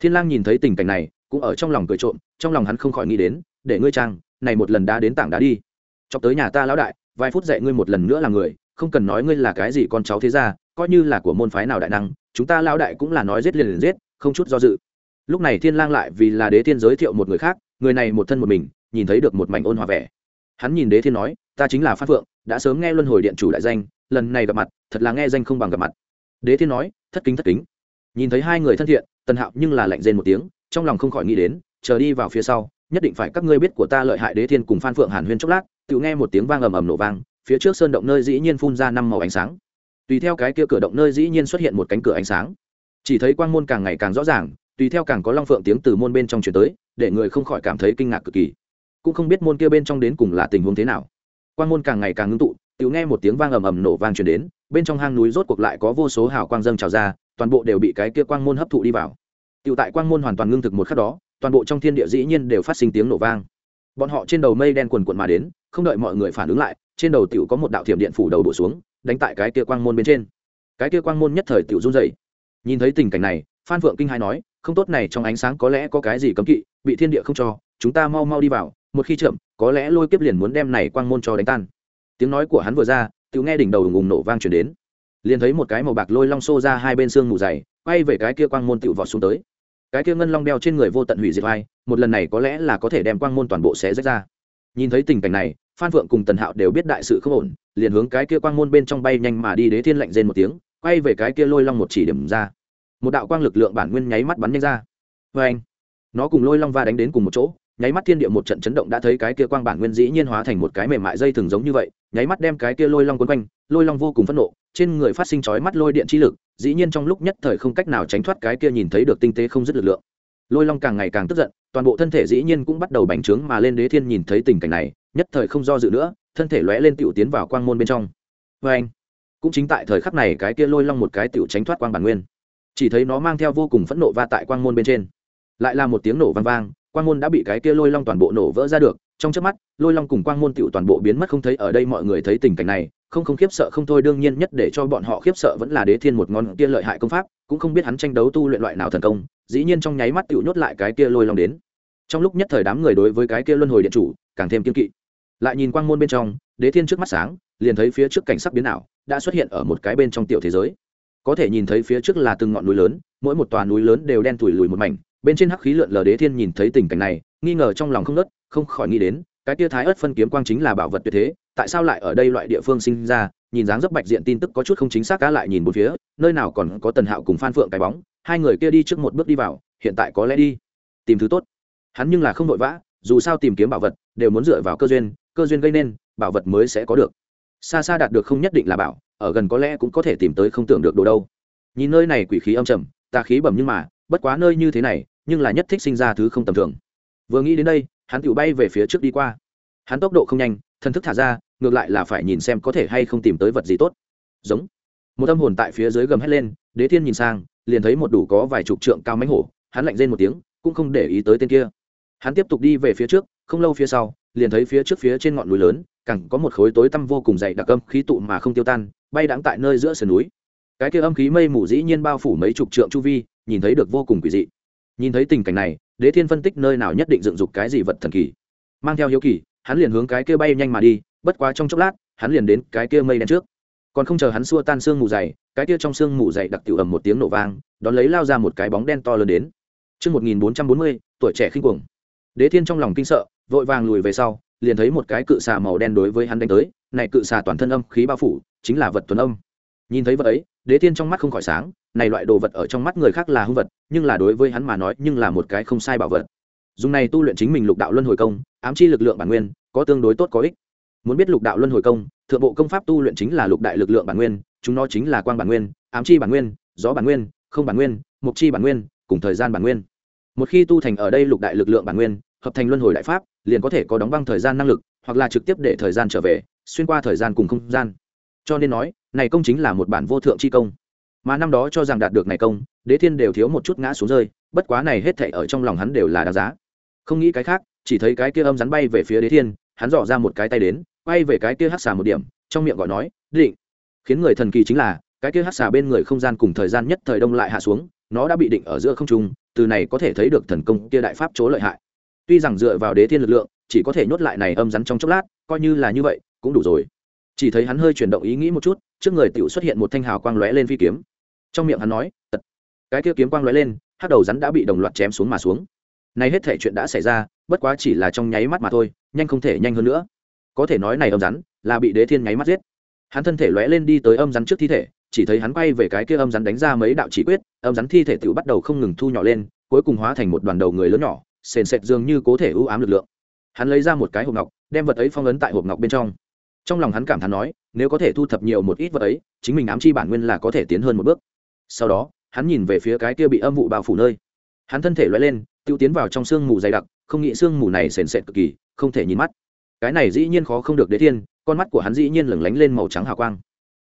thiên lang nhìn thấy tình cảnh này, cũng ở trong lòng cười trộm, trong lòng hắn không khỏi nghĩ đến, để ngươi trang, này một lần đã đến tảng đá đi. Cho tới nhà ta lão đại, vài phút dạy ngươi một lần nữa là người, không cần nói ngươi là cái gì con cháu thế gia, coi như là của môn phái nào đại năng, chúng ta lão đại cũng là nói giết liền liền giết, không chút do dự. Lúc này thiên lang lại vì là đế thiên giới thiệu một người khác, người này một thân một mình, nhìn thấy được một mảnh ôn hòa vẻ. Hắn nhìn đế thiên nói, ta chính là phan phượng, đã sớm nghe luân hồi điện chủ đại danh, lần này gặp mặt, thật là nghe danh không bằng gặp mặt. Đế thiên nói, thất kính thất kính. Nhìn thấy hai người thân thiện tần hạo nhưng là lạnh rên một tiếng, trong lòng không khỏi nghĩ đến, chờ đi vào phía sau, nhất định phải các ngươi biết của ta lợi hại đế thiên cùng phan phượng hàn huyên chốc lát, tự nghe một tiếng vang ầm ầm nổ vang, phía trước sơn động nơi dĩ nhiên phun ra năm màu ánh sáng. Tùy theo cái kia cửa động nơi dĩ nhiên xuất hiện một cánh cửa ánh sáng. Chỉ thấy quang môn càng ngày càng rõ ràng, tùy theo càng có long phượng tiếng từ môn bên trong chuyển tới, để người không khỏi cảm thấy kinh ngạc cực kỳ. Cũng không biết môn kia bên trong đến cùng là tình huống thế nào. Quang môn càng ngày càng ngưng tụ, tự nghe một tiếng vang ầm ầm nổ vang truyền đến, bên trong hang núi rốt cuộc lại có vô số hào quang dâng trào ra toàn bộ đều bị cái kia quang môn hấp thụ đi vào. Tiểu tại quang môn hoàn toàn ngưng thực một khắc đó, toàn bộ trong thiên địa dĩ nhiên đều phát sinh tiếng nổ vang. Bọn họ trên đầu mây đen quần quận mà đến, không đợi mọi người phản ứng lại, trên đầu tiểu có một đạo thiểm điện phủ đầu đổ xuống, đánh tại cái kia quang môn bên trên. Cái kia quang môn nhất thời tiểu run dậy nhìn thấy tình cảnh này, phan phượng kinh hai nói, không tốt này, trong ánh sáng có lẽ có cái gì cấm kỵ, bị thiên địa không cho, chúng ta mau mau đi vào, một khi chậm, có lẽ lôi kiếp liền muốn đem này quang môn cho đánh tan. Tiếng nói của hắn vừa ra, tiểu nghe đỉnh đầu ùng ùng nổ vang chuyển đến liền thấy một cái màu bạc lôi long xô ra hai bên xương mù dày, quay về cái kia quang môn tựu vọt xuống tới. Cái kia ngân long đeo trên người vô tận hủy diệt vai một lần này có lẽ là có thể đem quang môn toàn bộ xé rách ra. Nhìn thấy tình cảnh này, phan phượng cùng tần hạo đều biết đại sự không ổn, liền hướng cái kia quang môn bên trong bay nhanh mà đi đế thiên lạnh rên một tiếng, quay về cái kia lôi long một chỉ điểm ra. Một đạo quang lực lượng bản nguyên nháy mắt bắn nhanh ra. Vê anh nó cùng lôi long va đánh đến cùng một chỗ, nháy mắt thiên địa một trận chấn động đã thấy cái kia quang bản nguyên dĩ nhiên hóa thành một cái mềm mại dây thường giống như vậy, nháy mắt đem cái kia lôi long quấn quanh, lôi long vô cùng phẫn nộ trên người phát sinh chói mắt lôi điện chi lực, dĩ nhiên trong lúc nhất thời không cách nào tránh thoát cái kia nhìn thấy được tinh tế không dứt lực lượng. Lôi long càng ngày càng tức giận, toàn bộ thân thể dĩ nhiên cũng bắt đầu bành trướng mà lên đế thiên nhìn thấy tình cảnh này, nhất thời không do dự nữa, thân thể lóe lên tiểu tiến vào quang môn bên trong. Vê anh, cũng chính tại thời khắc này cái kia lôi long một cái tiểu tránh thoát quang bản nguyên. Chỉ thấy nó mang theo vô cùng phẫn nộ va tại quang môn bên trên. Lại là một tiếng nổ vang vang, quang môn đã bị cái kia lôi long toàn bộ nổ vỡ ra được trong trước mắt, lôi long cùng quang môn tựu toàn bộ biến mất không thấy ở đây mọi người thấy tình cảnh này, không không khiếp sợ không thôi, đương nhiên nhất để cho bọn họ khiếp sợ vẫn là đế thiên một ngón kia lợi hại công pháp, cũng không biết hắn tranh đấu tu luyện loại nào thần công, dĩ nhiên trong nháy mắt tựu nhốt lại cái kia lôi long đến. Trong lúc nhất thời đám người đối với cái kia luân hồi điện chủ, càng thêm kiên kỵ. Lại nhìn quang môn bên trong, đế thiên trước mắt sáng, liền thấy phía trước cảnh sắc biến ảo, đã xuất hiện ở một cái bên trong tiểu thế giới. Có thể nhìn thấy phía trước là từng ngọn núi lớn, mỗi một tòa núi lớn đều đen thủi lùi một mảnh, bên trên hắc khí lượn lờ đế thiên nhìn thấy tình cảnh này nghi ngờ trong lòng không nớt, không khỏi nghĩ đến, cái tia thái ớt phân kiếm quang chính là bảo vật tuyệt thế, tại sao lại ở đây loại địa phương sinh ra, nhìn dáng dấp bạch diện tin tức có chút không chính xác, cá lại nhìn một phía, nơi nào còn có tần hạo cùng phan phượng cái bóng, hai người kia đi trước một bước đi vào, hiện tại có lẽ đi, tìm thứ tốt. Hắn nhưng là không vội vã, dù sao tìm kiếm bảo vật, đều muốn dựa vào cơ duyên cơ duyên gây nên, bảo vật mới sẽ có được. Xa xa đạt được không nhất định là bảo, ở gần có lẽ cũng có thể tìm tới không tưởng được đồ đâu. Nhìn nơi này quỷ khí âm trầm tà khí bẩm nhưng mà, bất quá nơi như thế này, nhưng là nhất thích sinh ra thứ không tầm thường vừa nghĩ đến đây, hắn tự bay về phía trước đi qua. Hắn tốc độ không nhanh, thần thức thả ra, ngược lại là phải nhìn xem có thể hay không tìm tới vật gì tốt. Giống. Một âm hồn tại phía dưới gầm hét lên, đế thiên nhìn sang, liền thấy một đủ có vài chục trượng cao mánh hổ, hắn lạnh rên một tiếng, cũng không để ý tới tên kia. Hắn tiếp tục đi về phía trước, không lâu phía sau, liền thấy phía trước phía trên ngọn núi lớn cẳng có một khối tối tăm vô cùng dày đặc âm khí tụ mà không tiêu tan, bay đáng tại nơi giữa sườn núi. Cái kia âm khí mây mù dĩ nhiên bao phủ mấy chục trượng chu vi, nhìn thấy được vô cùng quỷ dị. Nhìn thấy tình cảnh này đế thiên phân tích nơi nào nhất định dựng dục cái gì vật thần kỳ. Mang theo hiếu kỳ hắn liền hướng cái kia bay nhanh mà đi bất quá trong chốc lát hắn liền đến cái kia mây đen trước. Còn không chờ hắn xua tan xương mù dày cái kia trong xương mù dày đặc tiểu ầm một tiếng nổ vang đón lấy lao ra một cái bóng đen to lớn đến. Trước 1440, tuổi trẻ khinh cuồng. Đế thiên trong lòng kinh sợ vội vàng lùi về sau liền thấy một cái cự xà màu đen đối với hắn đánh tới này cự xà toàn thân âm khí bao phủ chính là vật tuần âm nhìn thấy vật ấy, đế thiên trong mắt không khỏi sáng, này loại đồ vật ở trong mắt người khác là hung vật, nhưng là đối với hắn mà nói, nhưng là một cái không sai bảo vật. Dùng này tu luyện chính mình lục đạo luân hồi công, ám chi lực lượng bản nguyên, có tương đối tốt có ích. Muốn biết lục đạo luân hồi công, thượng bộ công pháp tu luyện chính là lục đại lực lượng bản nguyên, chúng nó chính là quang bản nguyên, ám chi bản nguyên, gió bản nguyên, không bản nguyên, mục chi bản nguyên, cùng thời gian bản nguyên. Một khi tu thành ở đây lục đại lực lượng bản nguyên, hợp thành luân hồi đại pháp, liền có thể có đóng băng thời gian năng lực, hoặc là trực tiếp để thời gian trở về, xuyên qua thời gian cùng không gian cho nên nói, này công chính là một bản vô thượng chi công. Mà năm đó cho rằng đạt được này công, đế thiên đều thiếu một chút ngã xuống rơi, bất quá này hết thảy ở trong lòng hắn đều là đáng giá. Không nghĩ cái khác, chỉ thấy cái kia âm rắn bay về phía đế thiên, hắn dò ra một cái tay đến, bay về cái kia hắc xà một điểm, trong miệng gọi nói, định. Khiến người thần kỳ chính là, cái kia hắc xà bên người không gian cùng thời gian nhất thời đông lại hạ xuống, nó đã bị định ở giữa không trung, từ này có thể thấy được thần công kia đại pháp chỗ lợi hại. Tuy rằng dựa vào đế thiên lực lượng, chỉ có thể nhốt lại này âm rắn trong chốc lát, coi như là như vậy, cũng đủ rồi chỉ thấy hắn hơi chuyển động ý nghĩ một chút, trước người tiểu xuất hiện một thanh hào quang lóe lên phi kiếm. Trong miệng hắn nói, tật. Cái kia kiếm quang lóe lên, hắc đầu rắn đã bị đồng loạt chém xuống mà xuống. Này hết thể chuyện đã xảy ra, bất quá chỉ là trong nháy mắt mà thôi, nhanh không thể nhanh hơn nữa. Có thể nói này âm rắn là bị đế thiên nháy mắt giết. Hắn thân thể lóe lên đi tới âm rắn trước thi thể, chỉ thấy hắn quay về cái kia âm rắn đánh ra mấy đạo chỉ quyết, âm rắn thi thể tự bắt đầu không ngừng thu nhỏ lên, cuối cùng hóa thành một đoàn đầu người lớn nhỏ, sền sệt dường như cố thể ưu ám lực lượng. Hắn lấy ra một cái hộp ngọc, đem vật ấy phong ấn tại hộp ngọc bên trong trong lòng hắn cảm thán nói, nếu có thể thu thập nhiều một ít vật ấy, chính mình ám chi bản nguyên là có thể tiến hơn một bước. Sau đó, hắn nhìn về phía cái kia bị âm vụ bao phủ nơi. Hắn thân thể loay lên tự tiến vào trong sương mù dày đặc, không nghĩ sương mù này sền sệt cực kỳ, không thể nhìn mắt. Cái này dĩ nhiên khó không được đế thiên, con mắt của hắn dĩ nhiên lửng lánh lên màu trắng hào quang.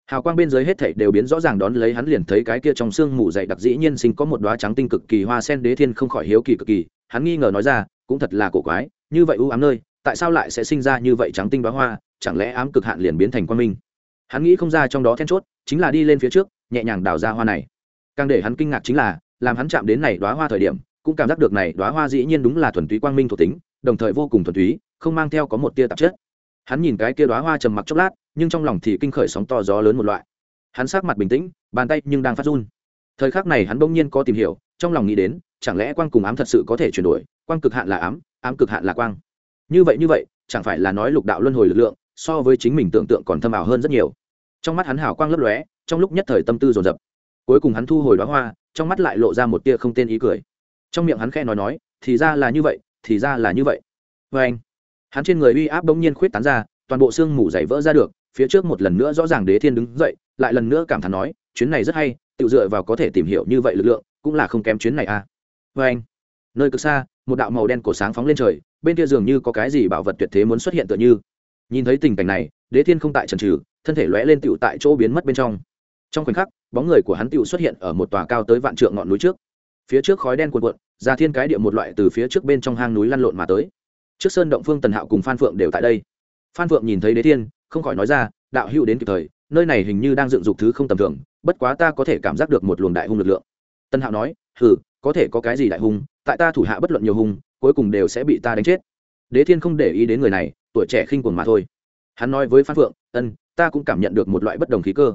Hào quang bên dưới hết thảy đều biến rõ ràng đón lấy hắn liền thấy cái kia trong sương mù dày đặc dĩ nhiên sinh có một đóa trắng tinh cực kỳ hoa sen đế thiên không khỏi hiếu kỳ cực kỳ. Hắn nghi ngờ nói ra, cũng thật là cổ quái, như vậy u ám nơi, tại sao lại sẽ sinh ra như vậy trắng tinh đóa hoa? Chẳng lẽ ám cực hạn liền biến thành quan minh? Hắn nghĩ không ra trong đó then chốt chính là đi lên phía trước, nhẹ nhàng đào ra hoa này. Càng để hắn kinh ngạc chính là, làm hắn chạm đến này đóa hoa thời điểm, cũng cảm giác được này đóa hoa dĩ nhiên đúng là thuần túy quang minh thuộc tính, đồng thời vô cùng thuần túy, không mang theo có một tia tạp chất. Hắn nhìn cái kia đóa hoa trầm mặc chốc lát, nhưng trong lòng thì kinh khởi sóng to gió lớn một loại. Hắn sắc mặt bình tĩnh, bàn tay nhưng đang phát run. Thời khắc này hắn bỗng nhiên có tìm hiểu, trong lòng nghĩ đến, chẳng lẽ quang cùng ám thật sự có thể chuyển đổi? Quang cực hạn là ám ám cực hạn là quang. Như vậy như vậy, chẳng phải là nói lục đạo luân hồi lực lượng so với chính mình tưởng tượng còn thâm ảo hơn rất nhiều. Trong mắt hắn hào quang lấp lóe, trong lúc nhất thời tâm tư dồn dập. Cuối cùng hắn thu hồi đoá hoa, trong mắt lại lộ ra một tia không tên ý cười. Trong miệng hắn khe nói nói, thì ra là như vậy, thì ra là như vậy. Vê anh, hắn trên người uy áp bỗng nhiên khuyết tán ra, toàn bộ xương mủ dày vỡ ra được, phía trước một lần nữa rõ ràng đế thiên đứng dậy, lại lần nữa cảm thán nói, chuyến này rất hay tự dựa vào có thể tìm hiểu như vậy lực lượng, cũng là không kém chuyến này à. Vê anh, nơi cực xa, một đạo màu đen cổ sáng phóng lên trời, bên kia dường như có cái gì bảo vật tuyệt thế muốn xuất hiện tựa như nhìn thấy tình cảnh này, đế thiên không tại trần trừ thân thể lóe lên tựu tại chỗ biến mất bên trong. Trong khoảnh khắc, bóng người của hắn tựu xuất hiện ở một tòa cao tới vạn trượng ngọn núi trước. Phía trước khói đen cuồn cuộn, ra thiên cái địa một loại từ phía trước bên trong hang núi lăn lộn mà tới. Trước sơn động phương tần hạo cùng phan phượng đều tại đây. Phan phượng nhìn thấy đế thiên, không khỏi nói ra, đạo hữu đến kịp thời, nơi này hình như đang dựng dục thứ không tầm thường, bất quá ta có thể cảm giác được một luồng đại hung lực lượng. Tân hạo nói, hừ, có thể có cái gì đại hung, tại ta thủ hạ bất luận nhiều hung, cuối cùng đều sẽ bị ta đánh chết. Đế thiên không để ý đến người này tuổi trẻ khinh quần mà thôi. Hắn nói với phan phượng, ân, ta cũng cảm nhận được một loại bất đồng khí cơ.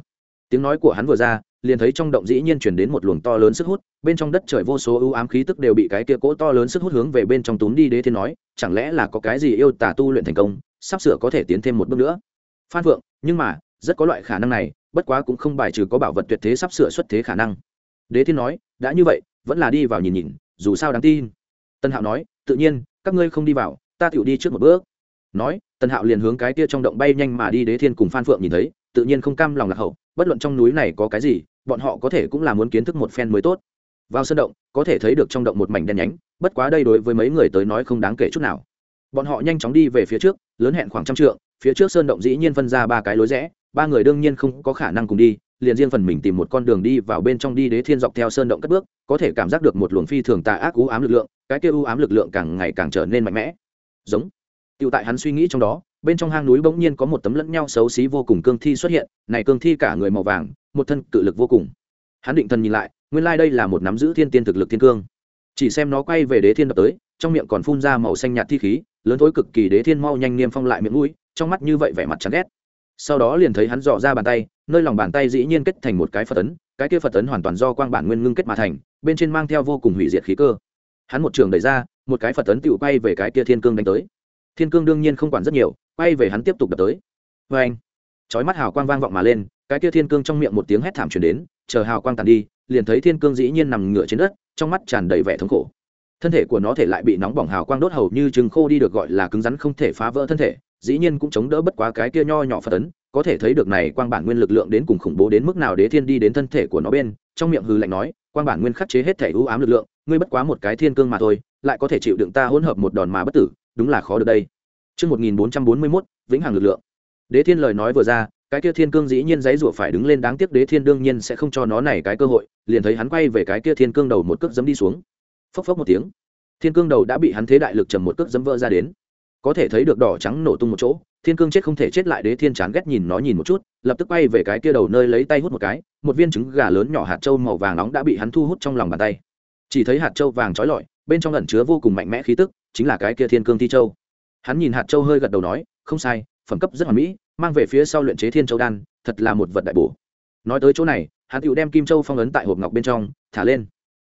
Tiếng nói của hắn vừa ra, liền thấy trong động dĩ nhiên chuyển đến một luồng to lớn sức hút, bên trong đất trời vô số ưu ám khí tức đều bị cái kia cỗ to lớn sức hút hướng về bên trong túm đi đế thiên nói, chẳng lẽ là có cái gì yêu tả tu luyện thành công, sắp sửa có thể tiến thêm một bước nữa? Phan phượng, nhưng mà, rất có loại khả năng này, bất quá cũng không bài trừ có bảo vật tuyệt thế sắp sửa xuất thế khả năng. Đế thiên nói, đã như vậy, vẫn là đi vào nhìn nhìn, dù sao đáng tin. Tân hạo nói, tự nhiên, các ngươi không đi vào, ta tựu đi trước một bước nói tân hạo liền hướng cái kia trong động bay nhanh mà đi đế thiên cùng phan phượng nhìn thấy, tự nhiên không cam lòng lạc hậu, bất luận trong núi này có cái gì, bọn họ có thể cũng là muốn kiến thức một phen mới tốt. Vào sân động, có thể thấy được trong động một mảnh đen nhánh, bất quá đây đối với mấy người tới nói không đáng kể chút nào. Bọn họ nhanh chóng đi về phía trước, lớn hẹn khoảng trăm trượng, phía trước sơn động dĩ nhiên phân ra ba cái lối rẽ, ba người đương nhiên không có khả năng cùng đi, liền riêng phần mình tìm một con đường đi vào bên trong đi đế thiên dọc theo sơn động cất bước, có thể cảm giác được một luồng phi thường tà ác u ám lực lượng, cái kia u ám lực lượng càng ngày càng trở nên mạnh mẽ. Giống. Tiểu tại hắn suy nghĩ trong đó, bên trong hang núi bỗng nhiên có một tấm lẫn nhau xấu xí vô cùng cương thi xuất hiện, này cương thi cả người màu vàng, một thân cự lực vô cùng. Hắn định thần nhìn lại, nguyên lai đây là một nắm giữ thiên tiên thực lực thiên cương. Chỉ xem nó quay về đế thiên đập tới, trong miệng còn phun ra màu xanh nhạt thi khí, lớn thối cực kỳ đế thiên mau nhanh niêm phong lại miệng mũi, trong mắt như vậy vẻ mặt chán ghét. Sau đó liền thấy hắn dò ra bàn tay, nơi lòng bàn tay dĩ nhiên kết thành một cái phật tấn cái kia phật tấn hoàn toàn do quang bản nguyên ngưng kết mà thành, bên trên mang theo vô cùng hủy diệt khí cơ. Hắn một trường đẩy ra, một cái phật tấn tựu quay về cái kia thiên cương đánh tới thiên cương đương nhiên không quản rất nhiều, quay về hắn tiếp tục đập tới. Vê anh, chói mắt hào quang vang vọng mà lên, cái kia thiên cương trong miệng một tiếng hét thảm truyền đến, chờ hào quang tàn đi, liền thấy thiên cương dĩ nhiên nằm ngửa trên đất, trong mắt tràn đầy vẻ thống khổ. Thân thể của nó thể lại bị nóng bỏng hào quang đốt hầu như chừng khô đi được gọi là cứng rắn không thể phá vỡ thân thể, dĩ nhiên cũng chống đỡ bất quá cái kia nho nhỏ phật tấn có thể thấy được này quang bản nguyên lực lượng đến cùng khủng bố đến mức nào đế thiên đi đến thân thể của nó bên, trong miệng hư lạnh nói, quang bản nguyên khắc chế hết thể ưu ám lực lượng, ngươi bất quá một cái thiên cương mà thôi, lại có thể chịu đựng ta hỗn hợp một đòn mà bất tử đúng là khó được đây Trước 1441, vĩnh hằng lực lượng. Đế thiên lời nói vừa ra, cái kia thiên cương dĩ nhiên giấy rủa phải đứng lên đáng tiếc đế thiên đương nhiên sẽ không cho nó này cái cơ hội, liền thấy hắn quay về cái kia thiên cương đầu một cước giẫm đi xuống. Phốc phốc một tiếng, thiên cương đầu đã bị hắn thế đại lực trầm một cước giẫm vỡ ra đến. Có thể thấy được đỏ trắng nổ tung một chỗ, thiên cương chết không thể chết lại đế thiên chán ghét nhìn nó nhìn một chút, lập tức quay về cái kia đầu nơi lấy tay hút một cái, một viên trứng gà lớn nhỏ hạt châu màu vàng nóng đã bị hắn thu hút trong lòng bàn tay. Chỉ thấy hạt châu vàng chói lọi, bên trong ẩn chứa vô cùng mạnh mẽ khí tức, chính là cái kia thiên cương thi châu. Hắn nhìn hạt châu hơi gật đầu nói, không sai, phẩm cấp rất hoàn mỹ, mang về phía sau luyện chế thiên châu đan, thật là một vật đại bổ. Nói tới chỗ này, hắn tự đem kim châu phong ấn tại hộp ngọc bên trong, thả lên.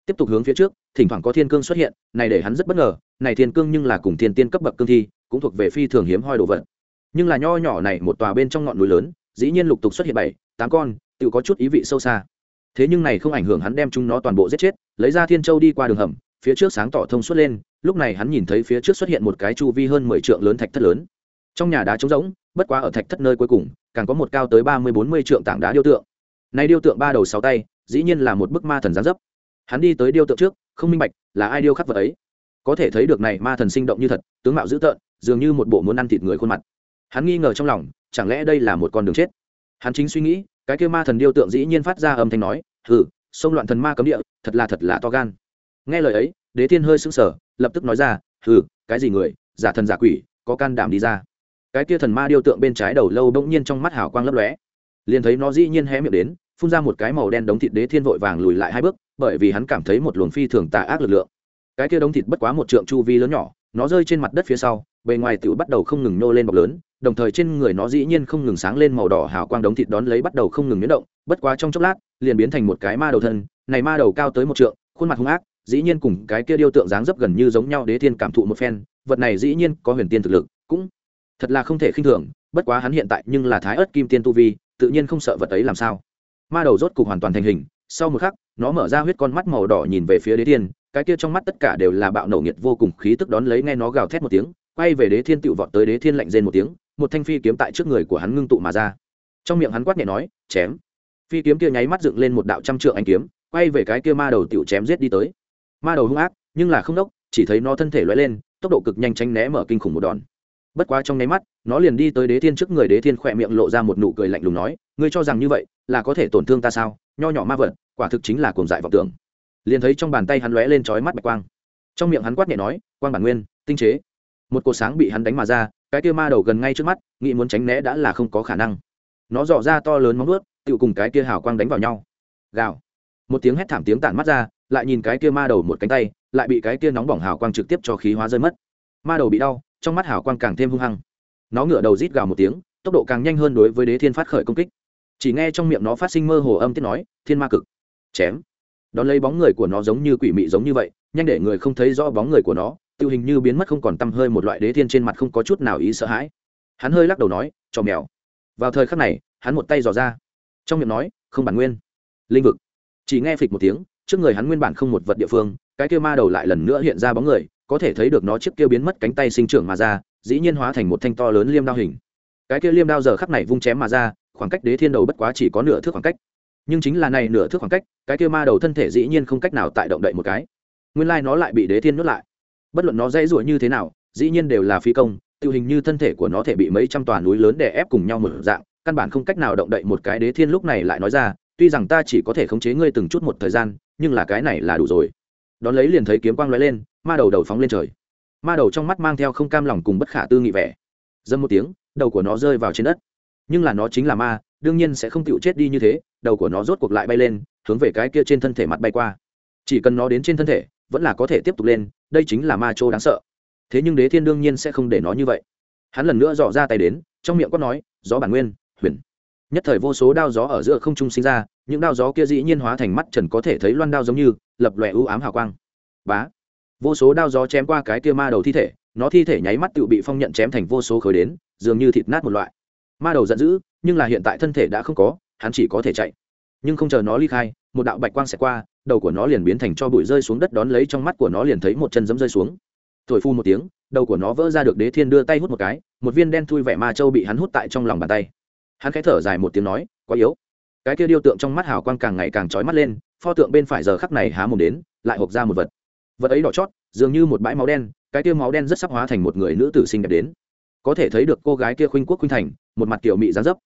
Tiếp tục hướng phía trước, thỉnh thoảng có thiên cương xuất hiện, này để hắn rất bất ngờ, này thiên cương nhưng là cùng thiên tiên cấp bậc cương thi, cũng thuộc về phi thường hiếm hoi đồ vật. Nhưng là nho nhỏ này một tòa bên trong ngọn núi lớn, dĩ nhiên lục tục xuất hiện bảy, tám con tự có chút ý vị sâu xa. Thế nhưng này không ảnh hưởng hắn đem chúng nó toàn bộ giết chết, lấy ra thiên châu đi qua đường hầm, phía trước sáng tỏ thông suốt lên lúc này hắn nhìn thấy phía trước xuất hiện một cái chu vi hơn mười trượng lớn thạch thất lớn. Trong nhà đá trống rỗng, bất quá ở thạch thất nơi cuối cùng, càng có một cao tới ba mươi bốn mươi trượng tảng đá điêu tượng. Nay điêu tượng ba đầu sáu tay, dĩ nhiên là một bức ma thần gián dấp. Hắn đi tới điêu tượng trước, không minh bạch là ai điêu khắc vật ấy. Có thể thấy được này ma thần sinh động như thật, tướng mạo dữ tợn, dường như một bộ muốn ăn thịt người khuôn mặt. Hắn nghi ngờ trong lòng, chẳng lẽ đây là một con đường chết? Hắn chính suy nghĩ, cái kêu ma thần điêu tượng dĩ nhiên phát ra âm thanh nói, hừ, sông loạn thần ma cấm địa, thật là thật là to gan. Nghe lời ấy, đế thiên hơi sững sờ lập tức nói ra, hừ, cái gì người, giả thần giả quỷ, có can đảm đi ra. Cái kia thần ma điêu tượng bên trái đầu lâu bỗng nhiên trong mắt hào quang lấp lóe. Liền thấy nó dĩ nhiên hé miệng đến, phun ra một cái màu đen đống thịt đế thiên vội vàng lùi lại hai bước, bởi vì hắn cảm thấy một luồng phi thường tà ác lực lượng. Cái kia đống thịt bất quá một trượng chu vi lớn nhỏ, nó rơi trên mặt đất phía sau, bề ngoài tựu bắt đầu không ngừng nô lên bọc lớn, đồng thời trên người nó dĩ nhiên không ngừng sáng lên màu đỏ hào quang đống thịt đón lấy bắt đầu không ngừng biến động, bất quá trong chốc lát, liền biến thành một cái ma đầu thân, này ma đầu cao tới một trượng, khuôn mặt hung ác dĩ nhiên cùng cái kia điêu tượng dáng dấp gần như giống nhau đế thiên cảm thụ một phen, vật này dĩ nhiên có huyền tiên thực lực, cũng thật là không thể khinh thường, bất quá hắn hiện tại nhưng là thái ớt kim tiên tu vi, tự nhiên không sợ vật ấy làm sao. Ma đầu rốt cục hoàn toàn thành hình, sau một khắc, nó mở ra huyết con mắt màu đỏ nhìn về phía đế thiên, cái kia trong mắt tất cả đều là bạo nổ nhiệt vô cùng khí tức đón lấy nghe nó gào thét một tiếng, quay về đế thiên tựu vọt tới đế thiên lạnh rên một tiếng, một thanh phi kiếm tại trước người của hắn ngưng tụ mà ra. Trong miệng hắn quát nhẹ nói, chém. Phi kiếm kia nháy mắt dựng lên một đạo trăm trượng anh kiếm, quay về cái kia ma đầu tựu chém giết đi tới ma đầu hung ác, nhưng là không đốc, chỉ thấy nó thân thể loay lên, tốc độ cực nhanh tránh né mở kinh khủng một đòn. Bất quá trong nháy mắt, nó liền đi tới đế thiên trước người đế thiên khỏe miệng lộ ra một nụ cười lạnh lùng nói, ngươi cho rằng như vậy, là có thể tổn thương ta sao? Nho nhỏ ma vật, quả thực chính là cuồng dại vọng tưởng. Liền thấy trong bàn tay hắn lóe lên trói mắt bạch quang. Trong miệng hắn quát nhẹ nói, quang bản nguyên, tinh chế. Một cột sáng bị hắn đánh mà ra, cái kia ma đầu gần ngay trước mắt, nghĩ muốn tránh né đã là không có khả năng. Nó dò ra to lớn móng ướt tự cùng cái kia hào quang đánh vào nhau. Gào. Một tiếng hét thảm tiếng tản mắt ra lại nhìn cái kia ma đầu một cánh tay, lại bị cái kia nóng bỏng hào quang trực tiếp cho khí hóa rơi mất. Ma đầu bị đau, trong mắt hào quang càng thêm hung hăng. Nó ngửa đầu rít gào một tiếng, tốc độ càng nhanh hơn đối với đế thiên phát khởi công kích. Chỉ nghe trong miệng nó phát sinh mơ hồ âm tiết nói, thiên ma cực, chém. Đón lấy bóng người của nó giống như quỷ mị giống như vậy, nhanh để người không thấy rõ bóng người của nó tự hình như biến mất không còn t hơi một loại đế thiên trên mặt không có chút nào ý sợ hãi. Hắn hơi lắc đầu nói cho mèo. Vào thời khắc này, hắn một tay dò ra. Trong miệng nói, không bản nguyên. Linh vực. Chỉ nghe phịch một tiếng trước người hắn nguyên bản không một vật địa phương, cái kia ma đầu lại lần nữa hiện ra bóng người, có thể thấy được nó chiếc kia biến mất cánh tay sinh trưởng mà ra, dĩ nhiên hóa thành một thanh to lớn liêm đao hình. Cái kia liêm đao giờ khắc này vung chém mà ra, khoảng cách đế thiên đầu bất quá chỉ có nửa thước khoảng cách. Nhưng chính là này nửa thước khoảng cách, cái kia ma đầu thân thể dĩ nhiên không cách nào tại động đậy một cái. Nguyên lai nó lại bị đế thiên nuốt lại. Bất luận nó dễ ruộng như thế nào, dĩ nhiên đều là phi công tự hình như thân thể của nó thể bị mấy trăm tòa núi lớn đè ép cùng nhau một dạng, căn bản không cách nào động đậy một cái đế thiên lúc này lại nói ra, tuy rằng ta chỉ có thể khống chế ngươi từng chút một thời gian nhưng là cái này là đủ rồi. Đón lấy liền thấy kiếm quang lóe lên, ma đầu đầu phóng lên trời. Ma đầu trong mắt mang theo không cam lòng cùng bất khả tư nghị vẻ. Dâm một tiếng, đầu của nó rơi vào trên đất. Nhưng là nó chính là ma, đương nhiên sẽ không chịu chết đi như thế, đầu của nó rốt cuộc lại bay lên, hướng về cái kia trên thân thể mặt bay qua. Chỉ cần nó đến trên thân thể, vẫn là có thể tiếp tục lên, đây chính là ma châu đáng sợ. Thế nhưng đế thiên đương nhiên sẽ không để nó như vậy. Hắn lần nữa dò ra tay đến, trong miệng quát nói, gió bản nguyên, huyền. Nhất thời vô số đao gió ở giữa không trung sinh ra những đao gió kia dĩ nhiên hóa thành mắt trần có thể thấy loan đao giống như, lập lòe ưu ám hào quang. Bá. Vô số đao gió chém qua cái kia ma đầu thi thể, nó thi thể nháy mắt tự bị phong nhận chém thành vô số khối đến, dường như thịt nát một loại. Ma đầu giận dữ, nhưng là hiện tại thân thể đã không có, hắn chỉ có thể chạy. Nhưng không chờ nó ly khai, một đạo bạch quang sẽ qua, đầu của nó liền biến thành cho bụi rơi xuống đất đón lấy trong mắt của nó liền thấy một chân dẫm rơi xuống. Thổi phu một tiếng, đầu của nó vỡ ra được đế thiên đưa tay hút một cái, một viên đen thui vẻ ma châu bị hắn hút tại trong lòng bàn tay. Hắn khẽ thở dài một tiếng nói, quá yếu cái kia điêu tượng trong mắt hào quang càng ngày càng trói mắt lên, pho tượng bên phải giờ khắc này há mồm đến, lại hộp ra một vật. Vật ấy đỏ chót, dường như một bãi máu đen, cái kia máu đen rất sắp hóa thành một người nữ tử xinh đẹp đến. Có thể thấy được cô gái kia khuynh quốc khuynh thành, một mặt kiểu mị dáng dấp.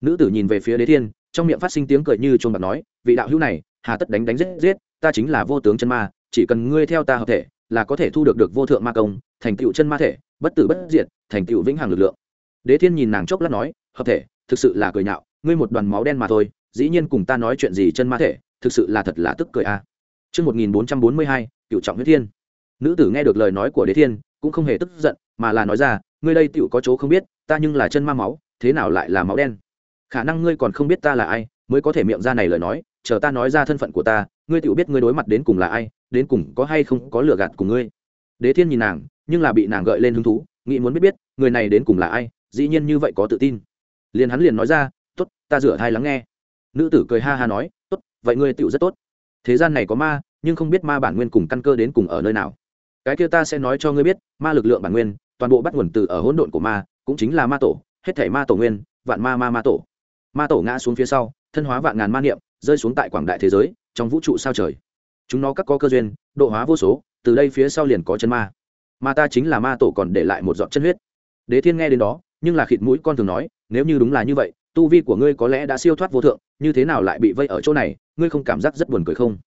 Nữ tử nhìn về phía đế thiên, trong miệng phát sinh tiếng cười như chuông bạc nói, vị đạo hữu này, hà tất đánh đánh giết giết, ta chính là vô tướng chân ma, chỉ cần ngươi theo ta hợp thể, là có thể thu được được vô thượng ma công, thành tựu chân ma thể, bất tử bất diệt, thành tựu vĩnh hằng lực lượng. Đế thiên nhìn nàng chốc lát nói, hợp thể, thực sự là cười nhạo, ngươi một đoàn máu đen mà thôi dĩ nhiên cùng ta nói chuyện gì chân ma thể thực sự là thật là tức cười a à. Trước 1442, cựu trọng huyết thiên. Nữ tử nghe được lời nói của đế thiên, cũng không hề tức giận, mà là nói ra, ngươi đây tiểu có chỗ không biết, ta nhưng là chân ma máu, thế nào lại là máu đen? Khả năng ngươi còn không biết ta là ai, mới có thể miệng ra này lời nói, chờ ta nói ra thân phận của ta, ngươi tiểu biết ngươi đối mặt đến cùng là ai, đến cùng có hay không có lừa gạt cùng ngươi. Đế thiên nhìn nàng, nhưng là bị nàng gợi lên hứng thú, nghĩ muốn biết biết, người này đến cùng là ai, dĩ nhiên như vậy có tự tin. Liền hắn liền nói ra, "Tốt, ta rửa thai lắng nghe." Nữ tử cười ha ha nói, "Tốt, vậy ngươi tựu rất tốt. Thế gian này có ma, nhưng không biết ma bản nguyên cùng căn cơ đến cùng ở nơi nào. Cái kia ta sẽ nói cho ngươi biết, ma lực lượng bản nguyên, toàn bộ bắt nguồn từ ở hỗn độn của ma, cũng chính là ma tổ, hết thảy ma tổ nguyên, vạn ma ma ma tổ. Ma tổ ngã xuống phía sau, thân hóa vạn ngàn ma niệm, rơi xuống tại quảng đại thế giới, trong vũ trụ sao trời. Chúng nó các có cơ duyên, độ hóa vô số, từ đây phía sau liền có chân ma. Ma ta chính là ma tổ còn để lại một giọt chân huyết. Đế Thiên nghe đến đó, nhưng là khịt mũi con thường nói, nếu như đúng là như vậy, tu vi của ngươi có lẽ đã siêu thoát vô thượng, như thế nào lại bị vây ở chỗ này, ngươi không cảm giác rất buồn cười không?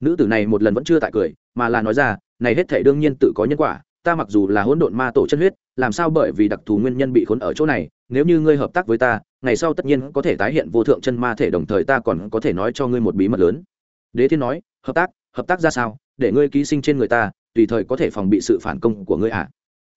Nữ tử này một lần vẫn chưa tại cười, mà là nói ra, này hết thể đương nhiên tự có nhân quả, ta mặc dù là hỗn độn ma tổ chân huyết, làm sao bởi vì đặc thù nguyên nhân bị khốn ở chỗ này, nếu như ngươi hợp tác với ta, ngày sau tất nhiên có thể tái hiện vô thượng chân ma thể đồng thời ta còn có thể nói cho ngươi một bí mật lớn. Đế Thiên nói, hợp tác, hợp tác ra sao? Để ngươi ký sinh trên người ta, tùy thời có thể phòng bị sự phản công của ngươi à?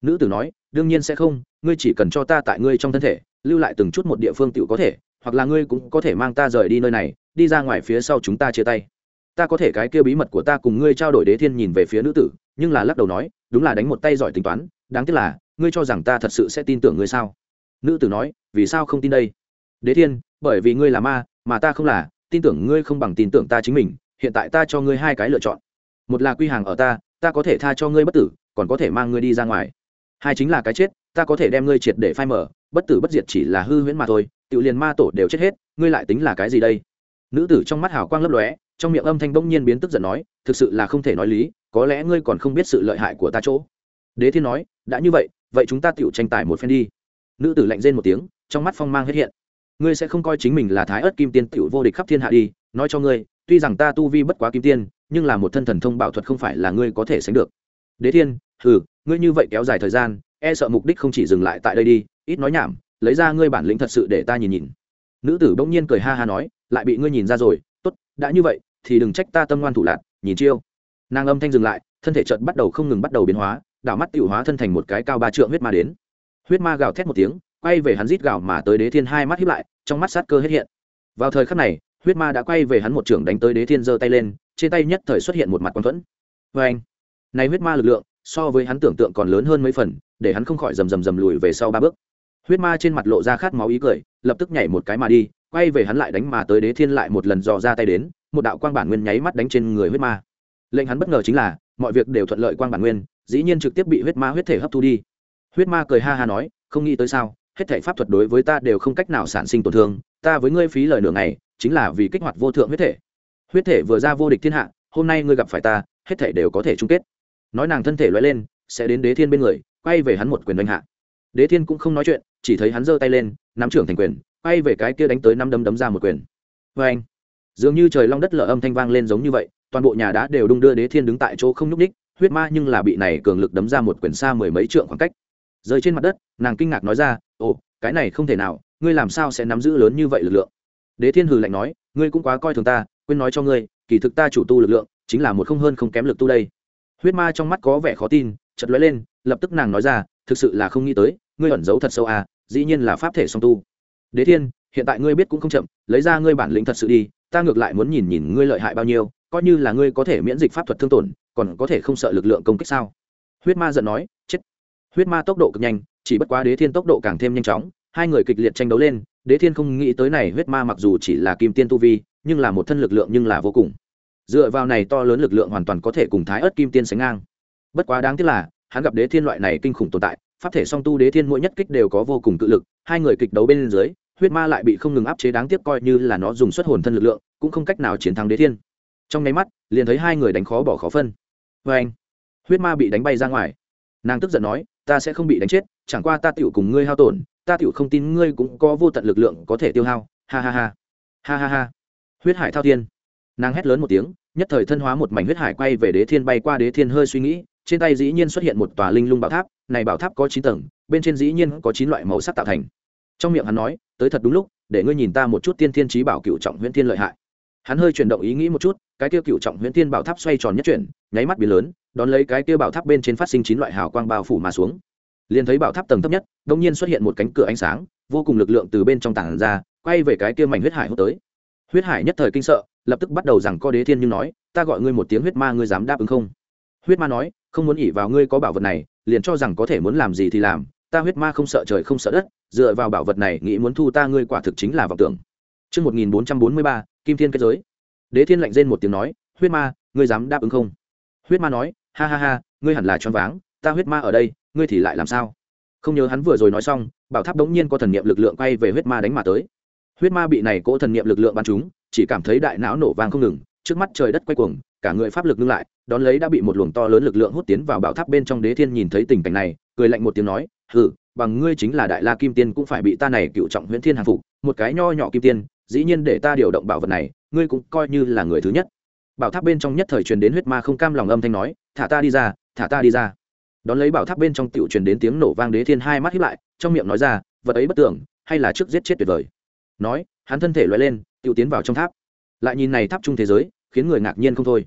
Nữ tử nói, đương nhiên sẽ không, ngươi chỉ cần cho ta tại ngươi trong thân thể, lưu lại từng chút một địa phương tiểu có thể, hoặc là ngươi cũng có thể mang ta rời đi nơi này, đi ra ngoài phía sau chúng ta chia tay. Ta có thể cái kia bí mật của ta cùng ngươi trao đổi Đế Thiên nhìn về phía nữ tử, nhưng là lắc đầu nói, đúng là đánh một tay giỏi tính toán, đáng tiếc là, ngươi cho rằng ta thật sự sẽ tin tưởng ngươi sao? Nữ tử nói, vì sao không tin đây? Đế Thiên, bởi vì ngươi là ma, mà ta không là, tin tưởng ngươi không bằng tin tưởng ta chính mình, hiện tại ta cho ngươi hai cái lựa chọn. Một là quy hàng ở ta, ta có thể tha cho ngươi bất tử, còn có thể mang ngươi đi ra ngoài. Hai chính là cái chết, ta có thể đem ngươi triệt để phai mở, bất tử bất diệt chỉ là hư huyễn mà thôi tự liền ma tổ đều chết hết, ngươi lại tính là cái gì đây? Nữ tử trong mắt hào quang lấp lóe, trong miệng âm thanh bỗng nhiên biến tức giận nói, thực sự là không thể nói lý, có lẽ ngươi còn không biết sự lợi hại của ta chỗ. Đế thiên nói, đã như vậy vậy chúng ta tựu tranh tài một phen đi. Nữ tử lạnh rên một tiếng, trong mắt phong mang hết hiện. Ngươi sẽ không coi chính mình là thái ớt kim tiên tựu vô địch khắp thiên hạ đi, nói cho ngươi, tuy rằng ta tu vi bất quá kim tiên, nhưng là một thân thần thông bảo thuật không phải là ngươi có thể sánh được. Đế thiên, hừ, ngươi như vậy kéo dài thời gian e sợ mục đích không chỉ dừng lại tại đây đi, ít nói nhảm, lấy ra ngươi bản lĩnh thật sự để ta nhìn nhìn. Nữ tử bỗng nhiên cười ha ha nói, lại bị ngươi nhìn ra rồi, tốt, đã như vậy, thì đừng trách ta tâm ngoan thủ lạc nhìn chiêu. Nàng âm thanh dừng lại, thân thể chợt bắt đầu không ngừng bắt đầu biến hóa, đảo mắt tiểu hóa thân thành một cái cao ba trượng huyết ma đến. Huyết ma gào thét một tiếng, quay về hắn rít gào mà tới đế thiên hai mắt hiếp lại, trong mắt sát cơ hết hiện. Vào thời khắc này, huyết ma đã quay về hắn một trưởng đánh tới đế thiên giơ tay lên, trên tay nhất thời xuất hiện một mặt quang thuẫn. Vê anh này huyết ma lực lượng so với hắn tưởng tượng còn lớn hơn mấy phần, để hắn không khỏi rầm rầm rầm lùi về sau ba bước. Huyết ma trên mặt lộ ra khát máu ý cười, lập tức nhảy một cái mà đi, quay về hắn lại đánh mà tới đế thiên lại một lần dò ra tay đến, một đạo quang bản nguyên nháy mắt đánh trên người huyết ma. Lệnh hắn bất ngờ chính là, mọi việc đều thuận lợi quang bản nguyên, dĩ nhiên trực tiếp bị huyết ma huyết thể hấp thu đi. Huyết ma cười ha ha nói, không nghĩ tới sao, hết thể pháp thuật đối với ta đều không cách nào sản sinh tổn thương, ta với ngươi phí lời nửa ngày, chính là vì kích hoạt vô thượng huyết thể. Huyết thể vừa ra vô địch thiên hạ, hôm nay ngươi gặp phải ta, hết thể đều có thể chung kết nói nàng thân thể loay lên, sẽ đến đế thiên bên người, quay về hắn một quyền đánh hạ. Đế thiên cũng không nói chuyện, chỉ thấy hắn giơ tay lên, nắm trưởng thành quyền, quay về cái kia đánh tới năm đấm đấm ra một quyền. Vê anh dường như trời long đất lở âm thanh vang lên giống như vậy, toàn bộ nhà đá đều đung đưa đế thiên đứng tại chỗ không nhúc ních huyết ma nhưng là bị này cường lực đấm ra một quyền xa mười mấy trượng khoảng cách. Rơi trên mặt đất, nàng kinh ngạc nói ra, ồ, cái này không thể nào, ngươi làm sao sẽ nắm giữ lớn như vậy lực lượng? Đế thiên hừ lạnh nói, ngươi cũng quá coi thường ta, quên nói cho ngươi, kỳ thực ta chủ tu lực lượng, chính là một không hơn không kém lực tu đây huyết ma trong mắt có vẻ khó tin chật lóe lên, lập tức nàng nói ra, thực sự là không nghĩ tới, ngươi ẩn giấu thật sâu à dĩ nhiên là pháp thể song tu. Đế thiên, hiện tại ngươi biết cũng không chậm, lấy ra ngươi bản lĩnh thật sự đi, ta ngược lại muốn nhìn nhìn ngươi lợi hại bao nhiêu, coi như là ngươi có thể miễn dịch pháp thuật thương tổn, còn có thể không sợ lực lượng công kích sao? Huyết ma giận nói, chết. Huyết ma tốc độ cực nhanh, chỉ bất quá đế thiên tốc độ càng thêm nhanh chóng, hai người kịch liệt tranh đấu lên, đế thiên không nghĩ tới này huyết ma mặc dù chỉ là kim tiên tu vi, nhưng là một thân lực lượng nhưng là vô cùng dựa vào này to lớn lực lượng hoàn toàn có thể cùng thái ớt kim tiên sánh ngang. Bất quá đáng tiếc là, hắn gặp đế thiên loại này kinh khủng tồn tại, pháp thể song tu đế thiên mỗi nhất kích đều có vô cùng cự lực, hai người kịch đấu bên dưới, huyết ma lại bị không ngừng áp chế đáng tiếc coi như là nó dùng xuất hồn thân lực lượng, cũng không cách nào chiến thắng đế thiên. Trong nháy mắt, liền thấy hai người đánh khó bỏ khó phân. Vê anh, huyết ma bị đánh bay ra ngoài. Nàng tức giận nói, ta sẽ không bị đánh chết, chẳng qua ta tựu cùng ngươi hao tổn, ta tựu không tin ngươi cũng có vô tận lực lượng có thể tiêu hao. Ha ha ha. Ha ha ha. Huyết hải thao thiên. Nàng hét lớn một tiếng nhất thời thân hóa một mảnh huyết hải quay về đế thiên bay qua đế thiên hơi suy nghĩ, trên tay dĩ nhiên xuất hiện một tòa linh lung bảo tháp, này bảo tháp có chín tầng, bên trên dĩ nhiên có chín loại màu sắc tạo thành. Trong miệng hắn nói, tới thật đúng lúc, để ngươi nhìn ta một chút tiên thiên trí bảo cựu trọng huyễn thiên lợi hại. Hắn hơi chuyển động ý nghĩ một chút, cái tiêu cựu trọng huyễn thiên bảo tháp xoay tròn nhất chuyển, nháy mắt biến lớn, đón lấy cái tiêu bảo tháp bên trên phát sinh chín loại hào quang bao phủ mà xuống. Liền thấy bảo tháp tầng thấp nhất đông nhiên xuất hiện một cánh cửa ánh sáng, vô cùng lực lượng từ bên trong tảng ra, quay về cái kia mảnh huyết hải hút tới huyết hải nhất thời kinh sợ lập tức bắt đầu rằng co đế thiên nhưng nói ta gọi ngươi một tiếng huyết ma ngươi dám đáp ứng không huyết ma nói không muốn ỉ vào ngươi có bảo vật này liền cho rằng có thể muốn làm gì thì làm ta huyết ma không sợ trời không sợ đất dựa vào bảo vật này nghĩ muốn thu ta ngươi quả thực chính là vọng tưởng Trước 1443, Kim Thiên kết giới. Đế Thiên lạnh rên một tiếng nói, huyết ma, ngươi dám đáp ứng không? Huyết ma nói, ha ha ha, ngươi hẳn là choáng váng, ta huyết ma ở đây, ngươi thì lại làm sao? Không nhớ hắn vừa rồi nói xong, bảo tháp đống nhiên có thần niệm lực lượng quay về huyết ma đánh mà tới. Huyết ma bị này cỗ thần niệm lực lượng bắn chúng, chỉ cảm thấy đại não nổ vang không ngừng, trước mắt trời đất quay cuồng, cả người pháp lực ngưng lại, đón lấy đã bị một luồng to lớn lực lượng hút tiến vào bảo tháp bên trong Đế Thiên nhìn thấy tình cảnh này, cười lạnh một tiếng nói, hừ bằng ngươi chính là đại la kim tiên cũng phải bị ta này cựu trọng huyễn thiên hàng phục một cái nho nhỏ kim tiên dĩ nhiên để ta điều động bảo vật này ngươi cũng coi như là người thứ nhất. Bảo tháp bên trong nhất thời truyền đến huyết ma không cam lòng âm thanh nói thả ta đi ra thả ta đi ra. Đón lấy bảo tháp bên trong tiểu truyền đến tiếng nổ vang đế thiên hai mắt hiếp lại trong miệng nói ra vật ấy bất tưởng hay là trước giết chết tuyệt vời? Nói, hắn thân thể loại lên, tiểu tiến vào trong tháp. Lại nhìn này tháp trung thế giới, khiến người ngạc nhiên không thôi.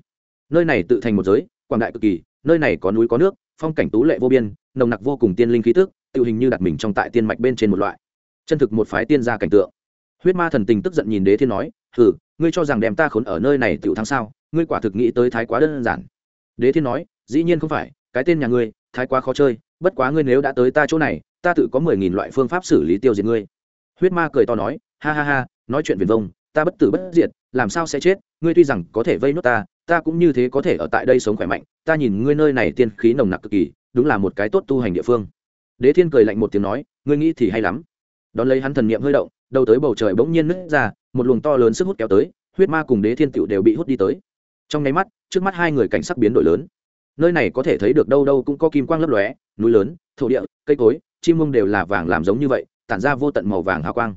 Nơi này tự thành một giới, quảng đại cực kỳ, nơi này có núi có nước, phong cảnh tú lệ vô biên, nồng nặc vô cùng tiên linh khí tức tự hình như đặt mình trong tại tiên mạch bên trên một loại. Chân thực một phái tiên gia cảnh tượng. Huyết ma thần tình tức giận nhìn đế thiên nói, hừ, ngươi cho rằng đem ta khốn ở nơi này tựu thắng sao? Ngươi quả thực nghĩ tới thái quá đơn giản. Đế thiên nói, dĩ nhiên không phải, cái tên nhà ngươi, thái quá khó chơi, bất quá ngươi nếu đã tới ta chỗ này, ta tự có mười nghìn loại phương pháp xử lý tiêu diệt ngươi. Huyết ma cười to nói ha ha ha, nói chuyện viền vông, ta bất tử bất diệt, làm sao sẽ chết? Ngươi tuy rằng có thể vây nốt ta ta cũng như thế có thể ở tại đây sống khỏe mạnh. Ta nhìn ngươi nơi này tiên khí nồng nặc cực kỳ, đúng là một cái tốt tu hành địa phương. Đế thiên cười lạnh một tiếng nói, ngươi nghĩ thì hay lắm. Đón lấy hắn thần niệm hơi động, đầu tới bầu trời bỗng nhiên nứt ra, một luồng to lớn sức hút kéo tới, huyết ma cùng đế thiên tựu đều bị hút đi tới. Trong nháy mắt, trước mắt hai người cảnh sắc biến đổi lớn. Nơi này có thể thấy được đâu đâu cũng có kim quang lấp lóe, núi lớn, thổ địa, cây cối, chim mông đều là vàng làm giống như vậy, tản ra vô tận màu vàng hào quang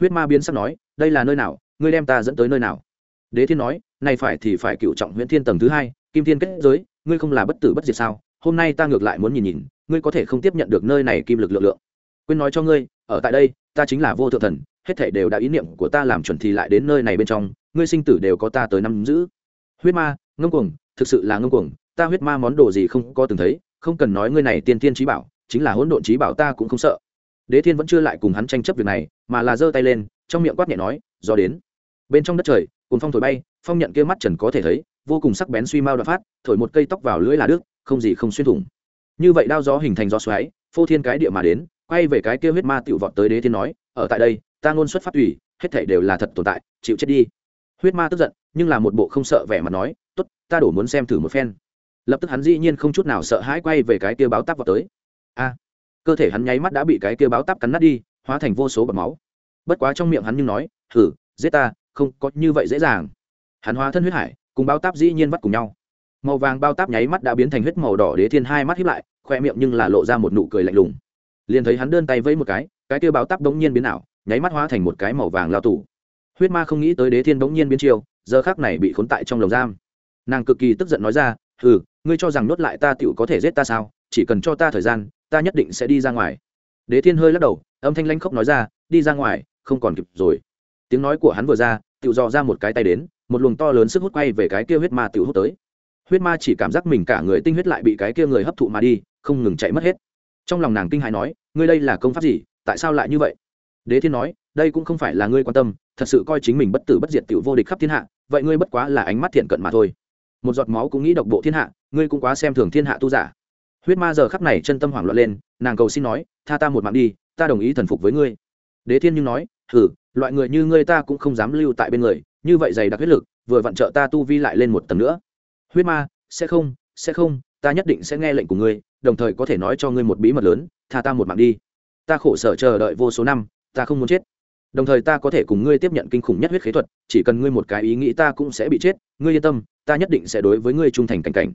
huyết ma biến sắc nói, đây là nơi nào? Ngươi đem ta dẫn tới nơi nào? Đế thiên nói, này phải thì phải cựu trọng huyễn thiên tầng thứ hai, kim thiên kết giới, ngươi không là bất tử bất diệt sao? Hôm nay ta ngược lại muốn nhìn nhìn, ngươi có thể không tiếp nhận được nơi này kim lực lượng lượng. Quên nói cho ngươi, ở tại đây, ta chính là vô thượng thần, hết thảy đều đã ý niệm của ta làm chuẩn thì lại đến nơi này bên trong, ngươi sinh tử đều có ta tới năm giữ. Huyết ma, ngông cuồng, thực sự là ngông cuồng, ta huyết ma món đồ gì không có từng thấy, không cần nói ngươi này tiên tiên trí bảo, chính là hỗn độn trí bảo ta cũng không sợ đế thiên vẫn chưa lại cùng hắn tranh chấp việc này mà là giơ tay lên trong miệng quát nhẹ nói Do đến. Bên trong đất trời cùng phong thổi bay phong nhận kia mắt trần có thể thấy vô cùng sắc bén suy mau đoạn phát thổi một cây tóc vào lưỡi là đứt không gì không xuyên thủng. Như vậy đao gió hình thành gió xoáy phô thiên cái địa mà đến quay về cái kia huyết ma tiểu vọt tới đế thiên nói ở tại đây ta ngôn xuất phát tùy, hết thảy đều là thật tồn tại chịu chết đi. Huyết ma tức giận nhưng là một bộ không sợ vẻ mà nói tốt ta đổ muốn xem thử một phen. Lập tức hắn dĩ nhiên không chút nào sợ hãi quay về cái kia báo táp vào tới. A! Cơ thể hắn nháy mắt đã bị cái kia báo táp cắn nát đi, hóa thành vô số bọt máu. Bất quá trong miệng hắn nhưng nói thử giết ta, không có như vậy dễ dàng. Hắn hóa thân huyết hải, cùng báo táp dĩ nhiên vắt cùng nhau. Màu vàng bao táp nháy mắt đã biến thành huyết màu đỏ đế thiên hai mắt hiếp lại, khoe miệng nhưng là lộ ra một nụ cười lạnh lùng. Liền thấy hắn đơn tay vẫy một cái cái kia báo táp đống nhiên biến ảo, nháy mắt hóa thành một cái màu vàng lao tủ huyết ma không nghĩ tới đế thiên đống nhiên biến chiều giờ khác này bị khốn tại trong lồng giam. Nàng cực kỳ tức giận nói ra ừ ngươi cho rằng nốt lại ta tựu có thể giết ta sao? Chỉ cần cho ta thời gian ta nhất định sẽ đi ra ngoài. Đế thiên hơi lắc đầu, âm thanh lanh khóc nói ra, đi ra ngoài, không còn kịp rồi. Tiếng nói của hắn vừa ra tự dò ra một cái tay đến, một luồng to lớn sức hút quay về cái kia huyết ma tự hút tới. Huyết ma chỉ cảm giác mình cả người tinh huyết lại bị cái kia người hấp thụ mà đi, không ngừng chạy mất hết. Trong lòng nàng kinh hãi nói, ngươi đây là công pháp gì, tại sao lại như vậy? Đế thiên nói, đây cũng không phải là ngươi quan tâm, thật sự coi chính mình bất tử bất diệt tiểu vô địch khắp thiên hạ, vậy ngươi bất quá là ánh mắt thiện cận mà thôi. Một giọt máu cũng nghĩ độc bộ thiên hạ, ngươi cũng quá xem thường thiên hạ tu giả huyết ma giờ khắp này chân tâm hoảng loạn lên, nàng cầu xin nói, tha ta một mạng đi, ta đồng ý thần phục với ngươi. Đế thiên nhưng nói thử loại người như ngươi ta cũng không dám lưu tại bên người, như vậy dày đặc huyết lực, vừa vặn trợ ta tu vi lại lên một tầng nữa. Huyết ma, sẽ không sẽ không, ta nhất định sẽ nghe lệnh của ngươi, đồng thời có thể nói cho ngươi một bí mật lớn, tha ta một mạng đi. Ta khổ sở chờ đợi vô số năm, ta không muốn chết. Đồng thời ta có thể cùng ngươi tiếp nhận kinh khủng nhất huyết khế thuật, chỉ cần ngươi một cái ý nghĩ ta cũng sẽ bị chết. Ngươi yên tâm, ta nhất định sẽ đối với ngươi trung thành cảnh cảnh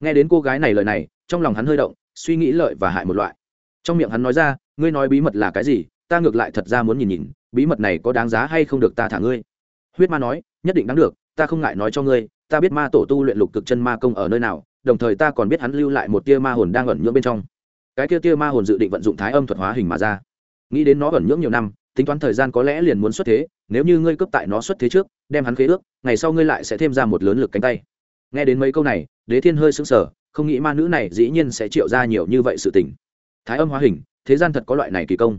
nghe đến cô gái này lời này, trong lòng hắn hơi động, suy nghĩ lợi và hại một loại. Trong miệng hắn nói ra, ngươi nói bí mật là cái gì? Ta ngược lại thật ra muốn nhìn nhìn, bí mật này có đáng giá hay không được ta thả ngươi? Huyết ma nói, nhất định đáng được, ta không ngại nói cho ngươi, ta biết ma tổ tu luyện lục cực chân ma công ở nơi nào, đồng thời ta còn biết hắn lưu lại một tia ma hồn đang ẩn nhưỡng bên trong. Cái tia tia ma hồn dự định vận dụng thái âm thuật hóa hình mà ra. Nghĩ đến nó ẩn nhưỡng nhiều năm, tính toán thời gian có lẽ liền muốn xuất thế, nếu như ngươi cướp tại nó xuất thế trước, đem hắn khế ước, ngày sau ngươi lại sẽ thêm ra một lớn lực cánh tay. Nghe đến mấy câu này đế thiên hơi sững sờ, không nghĩ ma nữ này dĩ nhiên sẽ triệu ra nhiều như vậy sự tình. Thái âm hóa hình, thế gian thật có loại này kỳ công.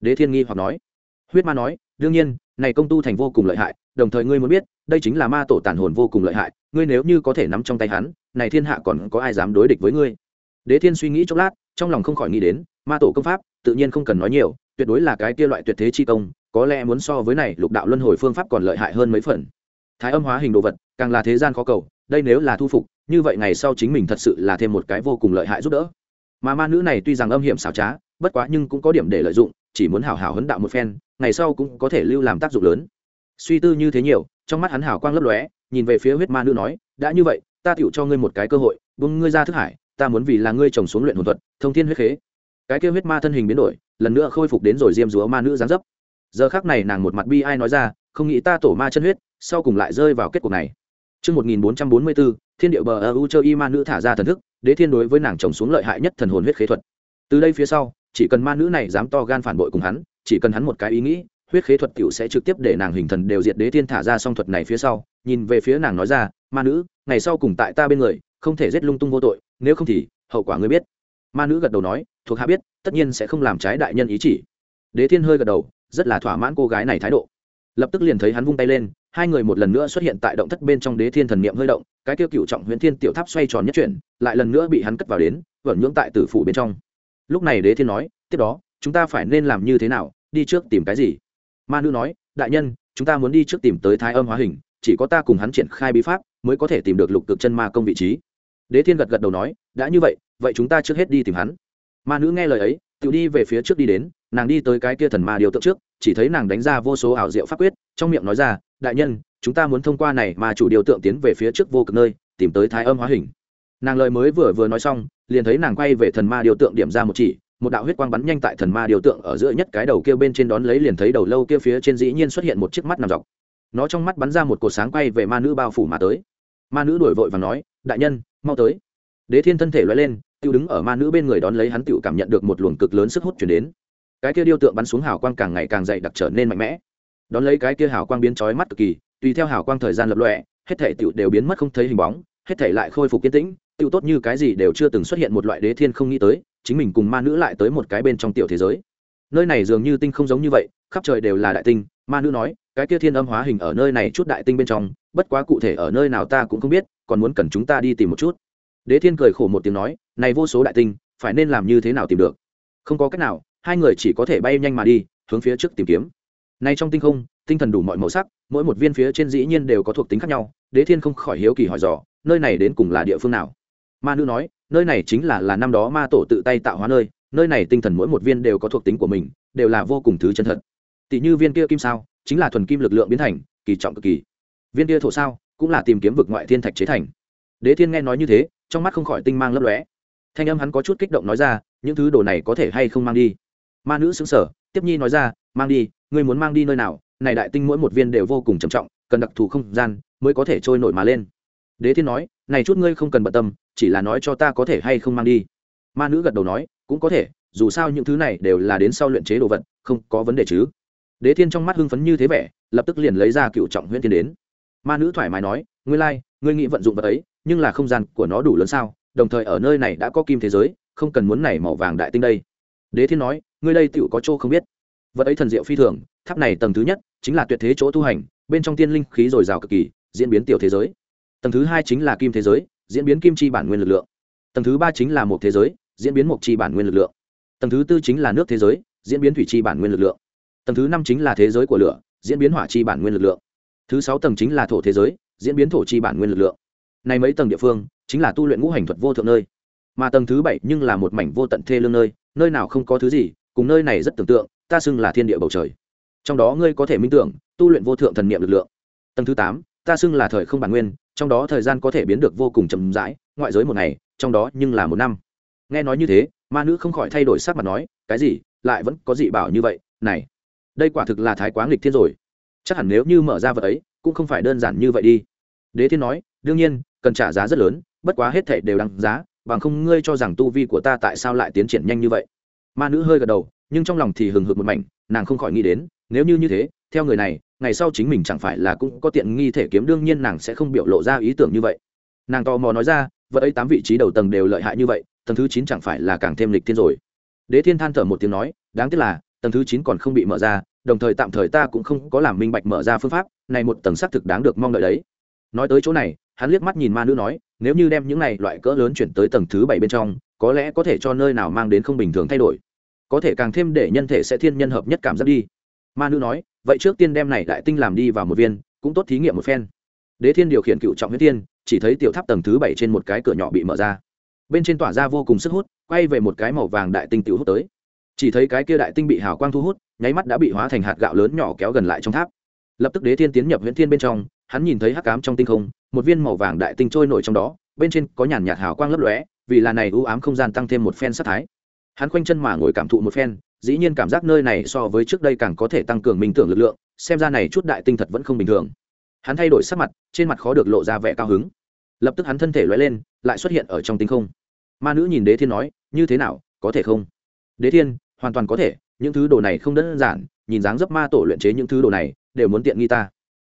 Đế thiên nghi hoặc nói. Huyết ma nói, đương nhiên, này công tu thành vô cùng lợi hại, đồng thời ngươi muốn biết, đây chính là ma tổ tàn hồn vô cùng lợi hại, ngươi nếu như có thể nắm trong tay hắn, này thiên hạ còn có ai dám đối địch với ngươi? Đế thiên suy nghĩ chốc lát, trong lòng không khỏi nghĩ đến, ma tổ công pháp, tự nhiên không cần nói nhiều, tuyệt đối là cái kia loại tuyệt thế chi công, có lẽ muốn so với này lục đạo luân hồi phương pháp còn lợi hại hơn mấy phần. Thái âm hóa hình đồ vật, càng là thế gian khó cầu đây nếu là thu phục, như vậy ngày sau chính mình thật sự là thêm một cái vô cùng lợi hại giúp đỡ. Mà ma nữ này tuy rằng âm hiểm xảo trá, bất quá nhưng cũng có điểm để lợi dụng, chỉ muốn hảo hảo hấn đạo một phen, ngày sau cũng có thể lưu làm tác dụng lớn. Suy tư như thế nhiều, trong mắt hắn hảo quang lấp lóe, nhìn về phía huyết ma nữ nói, đã như vậy, ta tựu cho ngươi một cái cơ hội, buông ngươi ra thức hải, ta muốn vì là ngươi trồng xuống luyện hồn thuật, thông thiên huyết khế. Cái kêu huyết ma thân hình biến đổi, lần nữa khôi phục đến rồi diêm dúa ma nữ gián dấp. Giờ khác này nàng một mặt bi ai nói ra, không nghĩ ta tổ ma chân huyết, sau cùng lại rơi vào kết cục này. Trước 1444, thiên điệu bờ u chơi y ma nữ thả ra thần thức, đế thiên đối với nàng trồng xuống lợi hại nhất thần hồn huyết khế thuật. Từ đây phía sau, chỉ cần ma nữ này dám to gan phản bội cùng hắn, chỉ cần hắn một cái ý nghĩ, huyết khế thuật tiểu sẽ trực tiếp để nàng hình thần đều diệt đế thiên thả ra song thuật này phía sau, nhìn về phía nàng nói ra, ma nữ, ngày sau cùng tại ta bên người, không thể giết lung tung vô tội, nếu không thì hậu quả ngươi biết. Ma nữ gật đầu nói, thuộc hạ biết, tất nhiên sẽ không làm trái đại nhân ý chỉ. Đế thiên hơi gật đầu, rất là thỏa mãn cô gái này thái độ. Lập tức liền thấy hắn vung tay lên, hai người một lần nữa xuất hiện tại động thất bên trong đế thiên thần niệm hơi động, cái tiêu cựu trọng huyễn thiên tiểu tháp xoay tròn nhất chuyển, lại lần nữa bị hắn cất vào đến vẩn nhưỡng tại tử phủ bên trong. Lúc này đế thiên nói, tiếp đó, chúng ta phải nên làm như thế nào, đi trước tìm cái gì? Ma nữ nói, đại nhân, chúng ta muốn đi trước tìm tới thái âm hóa hình, chỉ có ta cùng hắn triển khai bí pháp mới có thể tìm được lục cực chân ma công vị trí. Đế thiên gật gật đầu nói, đã như vậy vậy chúng ta trước hết đi tìm hắn. Ma nữ nghe lời ấy tự đi về phía trước đi đến nàng đi tới cái kia thần ma điều tượng trước, chỉ thấy nàng đánh ra vô số ảo diệu pháp quyết, trong miệng nói ra, đại nhân, chúng ta muốn thông qua này mà chủ điều tượng tiến về phía trước vô cực nơi, tìm tới thái âm hóa hình. Nàng lời mới vừa vừa nói xong, liền thấy nàng quay về thần ma điều tượng điểm ra một chỉ, một đạo huyết quang bắn nhanh tại thần ma điều tượng ở giữa nhất cái đầu kia bên trên đón lấy liền thấy đầu lâu kia phía trên dĩ nhiên xuất hiện một chiếc mắt nằm dọc. Nó trong mắt bắn ra một cột sáng quay về ma nữ bao phủ mà tới. Ma nữ đổi vội và nói, đại nhân, mau tới. Đế thiên thân thể loay lên, tiêu đứng ở ma nữ bên người đón lấy hắn, tựu cảm nhận được một luồng cực lớn sức hút chuyển đến cái kia điêu tượng bắn xuống hào quang càng ngày càng dày đặc trở nên mạnh mẽ. Đón lấy cái kia hào quang biến chói mắt cực kỳ, tùy theo hào quang thời gian lập lọe hết thể tựu đều biến mất không thấy hình bóng, hết thể lại khôi phục kiên tĩnh, tựu tốt như cái gì đều chưa từng xuất hiện một loại đế thiên không nghĩ tới, chính mình cùng ma nữ lại tới một cái bên trong tiểu thế giới. Nơi này dường như tinh không giống như vậy, khắp trời đều là đại tinh, ma nữ nói, cái kia thiên âm hóa hình ở nơi này chút đại tinh bên trong, bất quá cụ thể ở nơi nào ta cũng không biết, còn muốn cần chúng ta đi tìm một chút. Đế thiên cười khổ một tiếng nói, này vô số đại tinh, phải nên làm như thế nào tìm được? Không có cách nào hai người chỉ có thể bay nhanh mà đi, hướng phía trước tìm kiếm. Nay trong tinh không, tinh thần đủ mọi màu sắc, mỗi một viên phía trên dĩ nhiên đều có thuộc tính khác nhau, đế thiên không khỏi hiếu kỳ hỏi dò, nơi này đến cùng là địa phương nào? Ma nữ nói, nơi này chính là là năm đó ma tổ tự tay tạo hóa nơi nơi này tinh thần mỗi một viên đều có thuộc tính của mình, đều là vô cùng thứ chân thật. Tỷ như viên kia kim sao, chính là thuần kim lực lượng biến thành, kỳ trọng cực kỳ. Viên kia thổ sao, cũng là tìm kiếm vực ngoại thiên thạch chế thành. Đế thiên nghe nói như thế, trong mắt không khỏi tinh mang lấp lóe. Thanh âm hắn có chút kích động nói ra, những thứ đồ này có thể hay không mang đi? Ma nữ xứng sở tiếp nhi nói ra mang đi ngươi muốn mang đi nơi nào? Này đại tinh mỗi một viên đều vô cùng trầm trọng cần đặc thù không gian mới có thể trôi nổi mà lên. Đế thiên nói này chút ngươi không cần bận tâm chỉ là nói cho ta có thể hay không mang đi. Ma nữ gật đầu nói cũng có thể dù sao những thứ này đều là đến sau luyện chế đồ vật không có vấn đề chứ. Đế thiên trong mắt hưng phấn như thế vẻ lập tức liền lấy ra cựu trọng huyễn thiên đến. Ma nữ thoải mái nói ngươi lai、like, ngươi nghĩ vận dụng vật ấy nhưng là không gian của nó đủ lớn sao? Đồng thời ở nơi này đã có kim thế giới không cần muốn này màu vàng đại tinh đây đế thiên nói, ngươi đây tựu có chỗ không biết. Vật ấy thần diệu phi thường, tháp này tầng thứ nhất chính là tuyệt thế chỗ tu hành, bên trong tiên linh khí dồi dào cực kỳ, diễn biến tiểu thế giới. Tầng thứ hai chính là kim thế giới, diễn biến kim chi bản nguyên lực lượng. Tầng thứ ba chính là một thế giới, diễn biến một chi bản nguyên lực lượng. Tầng thứ tư chính là nước thế giới, diễn biến thủy chi bản nguyên lực lượng. Tầng thứ năm chính là thế giới của lửa, diễn biến hỏa chi bản nguyên lực lượng. Thứ sáu tầng chính là thổ thế giới, diễn biến thổ chi bản nguyên lực lượng. Này mấy tầng địa phương, chính là tu luyện ngũ hành thuật vô thượng nơi. Mà tầng thứ bảy nhưng là một mảnh vô tận thê lương nơi nơi nào không có thứ gì, cùng nơi này rất tưởng tượng, ta xưng là thiên địa bầu trời. Trong đó ngươi có thể minh tưởng, tu luyện vô thượng thần niệm lực lượng. Tầng thứ tám, ta xưng là thời không bản nguyên, trong đó thời gian có thể biến được vô cùng chậm rãi, ngoại giới một ngày, trong đó nhưng là một năm. Nghe nói như thế, ma nữ không khỏi thay đổi sắc mặt nói, cái gì, lại vẫn có dị bảo như vậy, này, đây quả thực là thái quá nghịch thiên rồi. Chắc hẳn nếu như mở ra vật ấy, cũng không phải đơn giản như vậy đi. Đế thiên nói, đương nhiên, cần trả giá rất lớn, bất quá hết thảy đều đăng giá bằng không ngươi cho rằng tu vi của ta tại sao lại tiến triển nhanh như vậy? Ma nữ hơi gật đầu, nhưng trong lòng thì hừng hực một mảnh, nàng không khỏi nghĩ đến, nếu như như thế, theo người này, ngày sau chính mình chẳng phải là cũng có tiện nghi thể kiếm, đương nhiên nàng sẽ không biểu lộ ra ý tưởng như vậy. Nàng tò mò nói ra vợ ấy tám vị trí đầu tầng đều lợi hại như vậy, tầng thứ chín chẳng phải là càng thêm lịch thiên rồi. Đế thiên than thở một tiếng nói, đáng tiếc là, tầng thứ chín còn không bị mở ra, đồng thời tạm thời ta cũng không có làm minh bạch mở ra phương pháp, này một tầng xác thực đáng được mong đợi đấy. Nói tới chỗ này, hắn liếc mắt nhìn ma nữ nói nếu như đem những này loại cỡ lớn chuyển tới tầng thứ bảy bên trong, có lẽ có thể cho nơi nào mang đến không bình thường thay đổi. Có thể càng thêm để nhân thể sẽ thiên nhân hợp nhất cảm giác đi. Ma nữ nói, vậy trước tiên đem này đại tinh làm đi vào một viên, cũng tốt thí nghiệm một phen. Đế thiên điều khiển cựu trọng huyết tiên, chỉ thấy tiểu tháp tầng thứ bảy trên một cái cửa nhỏ bị mở ra. Bên trên tỏa ra vô cùng sức hút, quay về một cái màu vàng đại tinh tiểu hút tới. Chỉ thấy cái kia đại tinh bị hào quang thu hút, nháy mắt đã bị hóa thành hạt gạo lớn nhỏ kéo gần lại trong tháp. Lập tức đế thiên tiến nhập huyễn thiên bên trong, hắn nhìn thấy hắc cám trong tinh không một viên màu vàng đại tinh trôi nổi trong đó, bên trên có nhàn nhạt hào quang lấp lóe, vì là này ưu ám không gian tăng thêm một phen sát thái. Hắn khoanh chân mà ngồi cảm thụ một phen, dĩ nhiên cảm giác nơi này so với trước đây càng có thể tăng cường minh tưởng lực lượng, xem ra này chút đại tinh thật vẫn không bình thường. Hắn thay đổi sắc mặt, trên mặt khó được lộ ra vẻ cao hứng. Lập tức hắn thân thể lóe lên, lại xuất hiện ở trong tinh không. Ma nữ nhìn đế thiên nói, như thế nào, có thể không? Đế thiên, hoàn toàn có thể, những thứ đồ này không đơn giản, nhìn dáng dấp ma tổ luyện chế những thứ đồ này, đều muốn tiện nghi ta.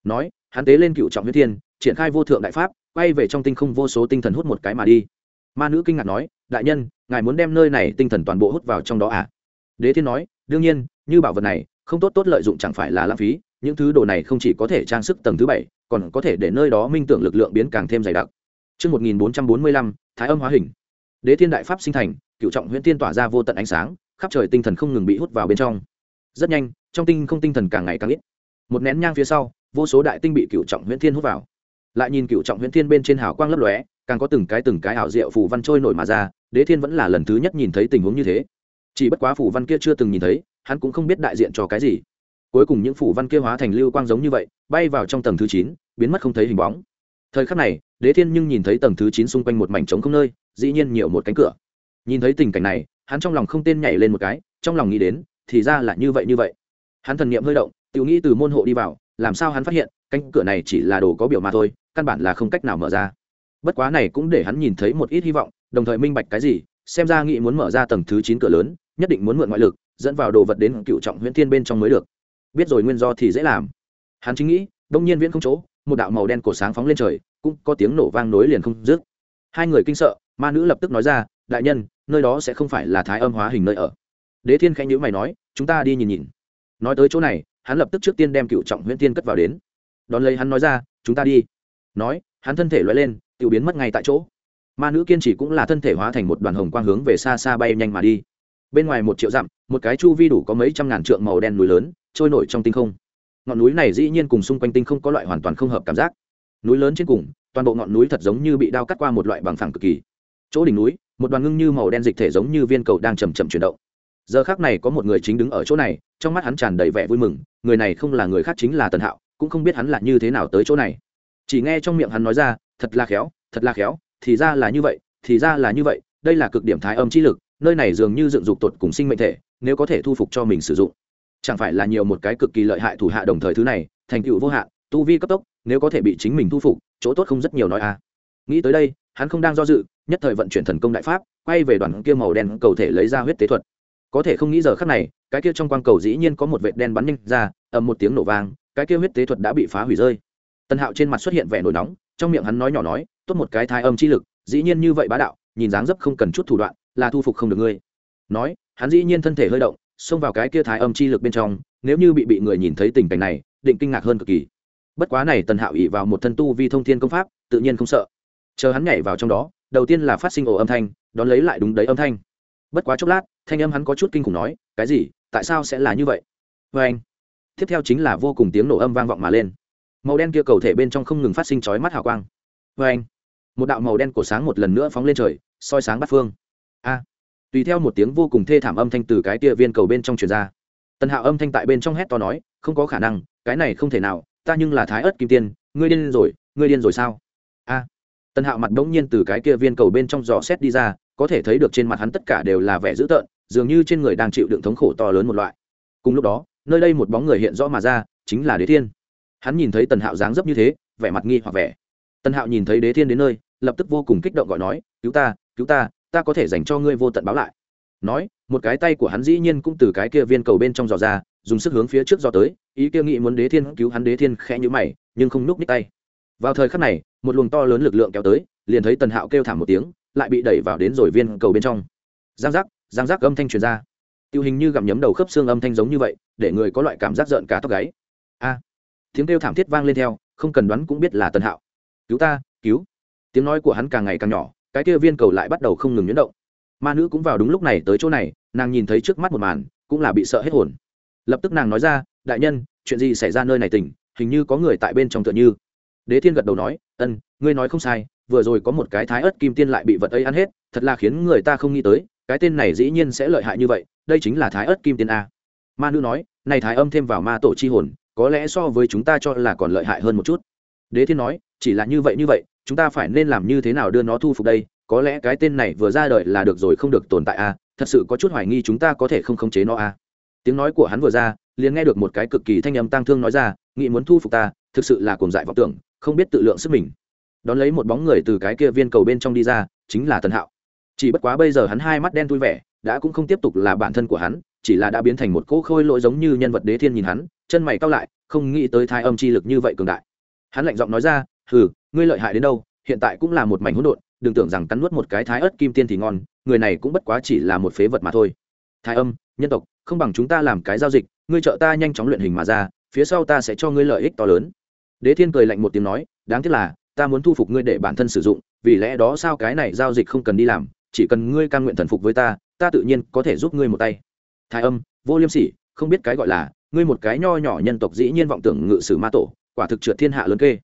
Nói, hắn tế lên cựu trọng huyết thiên triển khai vô thượng đại pháp quay về trong tinh không vô số tinh thần hút một cái mà đi ma nữ kinh ngạc nói đại nhân ngài muốn đem nơi này tinh thần toàn bộ hút vào trong đó à đế thiên nói đương nhiên như bảo vật này không tốt tốt lợi dụng chẳng phải là lãng phí những thứ đồ này không chỉ có thể trang sức tầng thứ bảy còn có thể để nơi đó minh tưởng lực lượng biến càng thêm dày đặc Trước 1445, Thái âm hóa hình. Đế thiên đại pháp sinh thành, cựu trọng huyễn tiên tỏa ra vô tận ánh sáng, khắp trời tinh thần không ngừng bị hút vào bên trong. Rất nhanh, trong tinh không tinh thần càng ngày càng ít. Một nén nhang phía sau, vô số đại tinh bị cựu trọng huyễn thiên hút vào. Lại nhìn cựu trọng huyễn thiên bên trên hào quang lấp lóe, càng có từng cái từng cái ảo diệu phù văn trôi nổi mà ra, Đế Thiên vẫn là lần thứ nhất nhìn thấy tình huống như thế. Chỉ bất quá phù văn kia chưa từng nhìn thấy, hắn cũng không biết đại diện cho cái gì. Cuối cùng những phù văn kia hóa thành lưu quang giống như vậy, bay vào trong tầng thứ chín, biến mất không thấy hình bóng. Thời khắc này, Đế Thiên nhưng nhìn thấy tầng thứ chín xung quanh một mảnh trống không nơi, dĩ nhiên nhiều một cánh cửa. Nhìn thấy tình cảnh này, hắn trong lòng không tên nhảy lên một cái, trong lòng nghĩ đến, thì ra là như vậy như vậy. Hắn thần niệm hơi động, tiểu nghĩ từ môn hộ đi vào, làm sao hắn phát hiện, cánh cửa này chỉ là đồ có biểu mà thôi, căn bản là không cách nào mở ra. Bất quá này cũng để hắn nhìn thấy một ít hy vọng đồng thời minh bạch cái gì xem ra nghĩ muốn mở ra tầng thứ chín cửa lớn nhất định muốn mượn ngoại lực dẫn vào đồ vật đến cựu trọng huyễn thiên bên trong mới được. Biết rồi nguyên do thì dễ làm. Hắn chính nghĩ đông nhiên viễn không chỗ một đạo màu đen cổ sáng phóng lên trời cũng có tiếng nổ vang nối liền không dứt. Hai người kinh sợ ma nữ lập tức nói ra đại nhân nơi đó sẽ không phải là thái âm hóa hình nơi ở. Đế thiên khanh nhữ mày nói chúng ta đi nhìn nhìn. Nói tới chỗ này hắn lập tức trước tiên đem cựu trọng huyễn tiên cất vào đến đón lấy hắn nói ra, chúng ta đi. Nói, hắn thân thể loại lên tự biến mất ngay tại chỗ. Ma nữ kiên trì cũng là thân thể hóa thành một đoàn hồng quang hướng về xa xa bay nhanh mà đi. Bên ngoài một triệu dặm, một cái chu vi đủ có mấy trăm ngàn trượng màu đen núi lớn, trôi nổi trong tinh không. Ngọn núi này dĩ nhiên cùng xung quanh tinh không có loại hoàn toàn không hợp cảm giác. Núi lớn trên cùng, toàn bộ ngọn núi thật giống như bị đao cắt qua một loại bằng phẳng cực kỳ. Chỗ đỉnh núi, một đoàn ngưng như màu đen dịch thể giống như viên cầu đang chầm chậm chuyển động. Giờ khác này có một người chính đứng ở chỗ này, trong mắt hắn tràn đầy vẻ vui mừng, người này không là người khác chính là tần hạo cũng không biết hắn là như thế nào tới chỗ này. Chỉ nghe trong miệng hắn nói ra, thật là khéo, thật là khéo, thì ra là như vậy, thì ra là như vậy, đây là cực điểm thái âm chi lực, nơi này dường như dựng dục tột cùng sinh mệnh thể, nếu có thể thu phục cho mình sử dụng. Chẳng phải là nhiều một cái cực kỳ lợi hại thủ hạ đồng thời thứ này, thành tựu vô hạn, tu vi cấp tốc, nếu có thể bị chính mình thu phục, chỗ tốt không rất nhiều nói à. Nghĩ tới đây, hắn không đang do dự, nhất thời vận chuyển thần công đại pháp, quay về đoàn kia màu đen cầu thể lấy ra huyết tế thuật. Có thể không nghĩ giờ khắc này, cái kia trong quang cầu dĩ nhiên có một vệt đen bắn nhanh ra, ầm một tiếng nổ vang cái kia huyết tế thuật đã bị phá hủy rơi. Tần hạo trên mặt xuất hiện vẻ nổi nóng, trong miệng hắn nói nhỏ nói, tốt một cái thai âm chi lực, dĩ nhiên như vậy bá đạo, nhìn dáng dấp không cần chút thủ đoạn, là thu phục không được ngươi. Nói, hắn dĩ nhiên thân thể hơi động, xông vào cái kia thái âm chi lực bên trong, nếu như bị bị người nhìn thấy tình cảnh này, định kinh ngạc hơn cực kỳ. Bất quá này tần hạo ỉ vào một thân tu vi thông thiên công pháp, tự nhiên không sợ. Chờ hắn nhảy vào trong đó, đầu tiên là phát sinh ổ âm thanh, đón lấy lại đúng đấy âm thanh. Bất quá chốc lát, thanh âm hắn có chút kinh khủng nói, cái gì? Tại sao sẽ là như vậy? Vê anh tiếp theo chính là vô cùng tiếng nổ âm vang vọng mà lên. Màu đen kia cầu thể bên trong không ngừng phát sinh chói mắt hào quang. Vê anh, một đạo màu đen cổ sáng một lần nữa phóng lên trời, soi sáng bắt phương. A, tùy theo một tiếng vô cùng thê thảm âm thanh từ cái tia viên cầu bên trong truyền ra. Tần hạo âm thanh tại bên trong hét to nói, không có khả năng, cái này không thể nào, ta nhưng là thái ớt kim tiên, ngươi điên rồi, ngươi điên rồi sao? A, tần hạo mặt bỗng nhiên từ cái kia viên cầu bên trong giò xét đi ra, có thể thấy được trên mặt hắn tất cả đều là vẻ dữ tợn, dường như trên người đang chịu đựng thống khổ to lớn một loại. Cùng lúc đó nơi đây một bóng người hiện rõ mà ra, chính là đế thiên. Hắn nhìn thấy tần hạo dáng dấp như thế, vẻ mặt nghi hoặc vẻ. Tần hạo nhìn thấy đế thiên đến nơi, lập tức vô cùng kích động gọi nói, cứu ta cứu ta ta có thể dành cho ngươi vô tận báo lại. Nói, một cái tay của hắn dĩ nhiên cũng từ cái kia viên cầu bên trong giò ra, dùng sức hướng phía trước giò tới, ý kia nghĩ muốn đế thiên cứu hắn, đế thiên khẽ nhữ mày, nhưng không núp ních tay. Vào thời khắc này, một luồng to lớn lực lượng kéo tới, liền thấy tần hạo kêu thảm một tiếng, lại bị đẩy vào đến rồi viên cầu bên trong. Giang giác giang giác âm thanh truyền ra tiêu hình như gặm nhấm đầu khớp xương âm thanh giống như vậy, để người có loại cảm giác rợn cả tóc gáy. A. Tiếng kêu thảm thiết vang lên theo, không cần đoán cũng biết là tần hạo. Cứu ta, cứu. Tiếng nói của hắn càng ngày càng nhỏ, cái kia viên cầu lại bắt đầu không ngừng nhuyễn động. Ma nữ cũng vào đúng lúc này tới chỗ này, nàng nhìn thấy trước mắt một màn, cũng là bị sợ hết hồn. Lập tức nàng nói ra, đại nhân, chuyện gì xảy ra nơi này tỉnh, hình như có người tại bên trong tựa như. Đế thiên gật đầu nói, ân, ngươi nói không sai, vừa rồi có một cái thái ớt kim tiên lại bị vật ấy ăn hết, thật là khiến người ta không nghĩ tới cái tên này dĩ nhiên sẽ lợi hại như vậy, đây chính là thái ớt kim tiên a. Ma nữ nói, này thái âm thêm vào ma tổ chi hồn, có lẽ so với chúng ta cho là còn lợi hại hơn một chút. Đế thiên nói, chỉ là như vậy như vậy, chúng ta phải nên làm như thế nào đưa nó thu phục đây? Có lẽ cái tên này vừa ra đời là được rồi không được tồn tại a, thật sự có chút hoài nghi chúng ta có thể không khống chế nó a. Tiếng nói của hắn vừa ra, liền nghe được một cái cực kỳ thanh âm tang thương nói ra nghĩ muốn thu phục ta, thực sự là cuồng dại vọng tưởng, không biết tự lượng sức mình. Đón lấy một bóng người từ cái kia viên cầu bên trong đi ra, chính là tần hạo chỉ bất quá bây giờ hắn hai mắt đen tui vẻ, đã cũng không tiếp tục là bản thân của hắn, chỉ là đã biến thành một cỗ khôi lỗi giống như nhân vật đế thiên nhìn hắn, chân mày cao lại, không nghĩ tới thai âm chi lực như vậy cường đại. Hắn lạnh giọng nói ra, hừ, ngươi lợi hại đến đâu, hiện tại cũng là một mảnh hỗn độn, đừng tưởng rằng cắn nuốt một cái thái ớt kim tiên thì ngon, người này cũng bất quá chỉ là một phế vật mà thôi. Thái âm, nhân tộc, không bằng chúng ta làm cái giao dịch, ngươi trợ ta nhanh chóng luyện hình mà ra, phía sau ta sẽ cho ngươi lợi ích to lớn. Đế thiên cười lạnh một tiếng nói, đáng tiếc là, ta muốn thu phục ngươi để bản thân sử dụng, vì lẽ đó sao cái này giao dịch không cần đi làm chỉ cần ngươi cam nguyện thần phục với ta ta tự nhiên có thể giúp ngươi một tay. Thái âm vô liêm sỉ không biết cái gọi là ngươi một cái nho nhỏ nhân tộc dĩ nhiên vọng tưởng ngự sử ma tổ quả thực trượt thiên hạ lớn kê.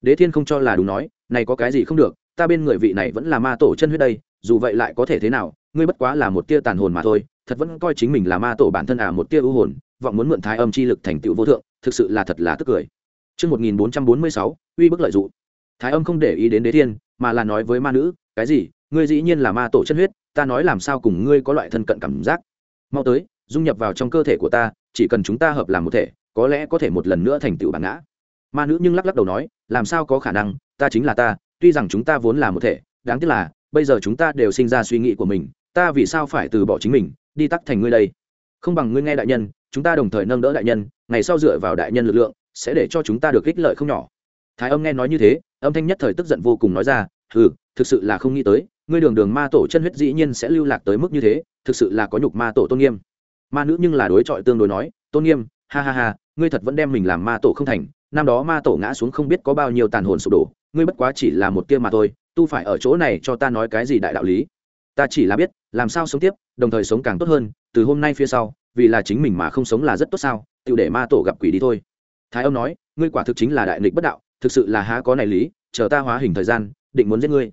Đế thiên không cho là đúng nói này có cái gì không được ta bên người vị này vẫn là ma tổ chân huyết đây dù vậy lại có thể thế nào ngươi bất quá là một tia tàn hồn mà thôi thật vẫn coi chính mình là ma tổ bản thân à một tia ưu hồn vọng muốn mượn thái âm chi lực thành tựu vô thượng thực sự là thật là tức cười. Trước 1446, uy bức lợi dụ. Thái âm không để ý đến đế thiên, mà là nói với ma nữ, cái gì, ngươi dĩ nhiên là ma tổ chân huyết, ta nói làm sao cùng ngươi có loại thân cận cảm giác. Mau tới, dung nhập vào trong cơ thể của ta, chỉ cần chúng ta hợp làm một thể, có lẽ có thể một lần nữa thành tựu bản ngã. Ma nữ nhưng lắc lắc đầu nói, làm sao có khả năng, ta chính là ta, tuy rằng chúng ta vốn là một thể, đáng tiếc là, bây giờ chúng ta đều sinh ra suy nghĩ của mình, ta vì sao phải từ bỏ chính mình, đi tắc thành ngươi đây? Không bằng ngươi nghe đại nhân, chúng ta đồng thời nâng đỡ đại nhân, ngày sau dựa vào đại nhân lực lượng, sẽ để cho chúng ta được ích lợi không nhỏ thái âm nghe nói như thế âm thanh nhất thời tức giận vô cùng nói ra ừ thực sự là không nghĩ tới ngươi đường đường ma tổ chân huyết dĩ nhiên sẽ lưu lạc tới mức như thế, thực sự là có nhục ma tổ tôn nghiêm. Ma nữ nhưng là đối chọi tương đối nói, tôn nghiêm, ha ha ha, ngươi thật vẫn đem mình làm ma tổ không thành, năm đó ma tổ ngã xuống không biết có bao nhiêu tàn hồn sụp đổ, ngươi bất quá chỉ là một tia mà thôi, tu phải ở chỗ này cho ta nói cái gì đại đạo lý. Ta chỉ là biết, làm sao sống tiếp, đồng thời sống càng tốt hơn, từ hôm nay phía sau, vì là chính mình mà không sống là rất tốt sao tự để ma tổ gặp quỷ đi thôi. Thái âm nói, ngươi quả thực chính là đại nghịch bất đạo, thực sự là há có này lý, chờ ta hóa hình thời gian, định muốn giết ngươi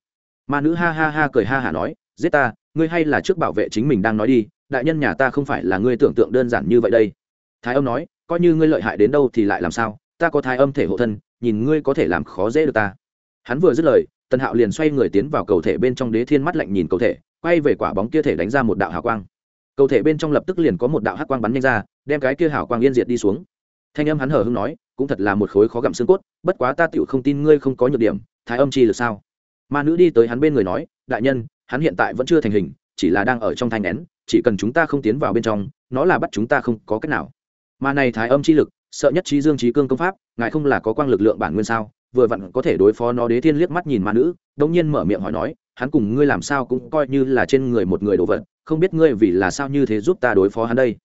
ma nữ ha ha ha cười ha hả nói, giết ta, ngươi hay là trước bảo vệ chính mình đang nói đi, đại nhân nhà ta không phải là ngươi tưởng tượng đơn giản như vậy đây. Thái âm nói, coi như ngươi lợi hại đến đâu thì lại làm sao, ta có thái âm thể hộ thân, nhìn ngươi có thể làm khó dễ được ta. Hắn vừa dứt lời, tần hạo liền xoay người tiến vào cầu thể bên trong đế thiên mắt lạnh nhìn cầu thể, quay về quả bóng kia thể đánh ra một đạo hào quang. Cầu thể bên trong lập tức liền có một đạo hắc quang bắn nhanh ra, đem cái kia hào quang yên diệt đi xuống. Thanh âm hắn hở hưng nói, cũng thật là một khối khó gặm xương cốt, bất quá ta tựu không tin ngươi không có nhược điểm, thái âm chi là sao? Ma nữ đi tới hắn bên người nói, đại nhân, hắn hiện tại vẫn chưa thành hình, chỉ là đang ở trong thanh nén, chỉ cần chúng ta không tiến vào bên trong, nó là bắt chúng ta không có cách nào. Mà này thái âm chi lực, sợ nhất trí dương trí cương công pháp, ngài không là có quang lực lượng bản nguyên sao? Vừa vặn có thể đối phó nó đế thiên liếc mắt nhìn ma nữ đông nhiên mở miệng hỏi nói, hắn cùng ngươi làm sao cũng coi như là trên người một người đồ vật, không biết ngươi vì là sao như thế giúp ta đối phó hắn đây?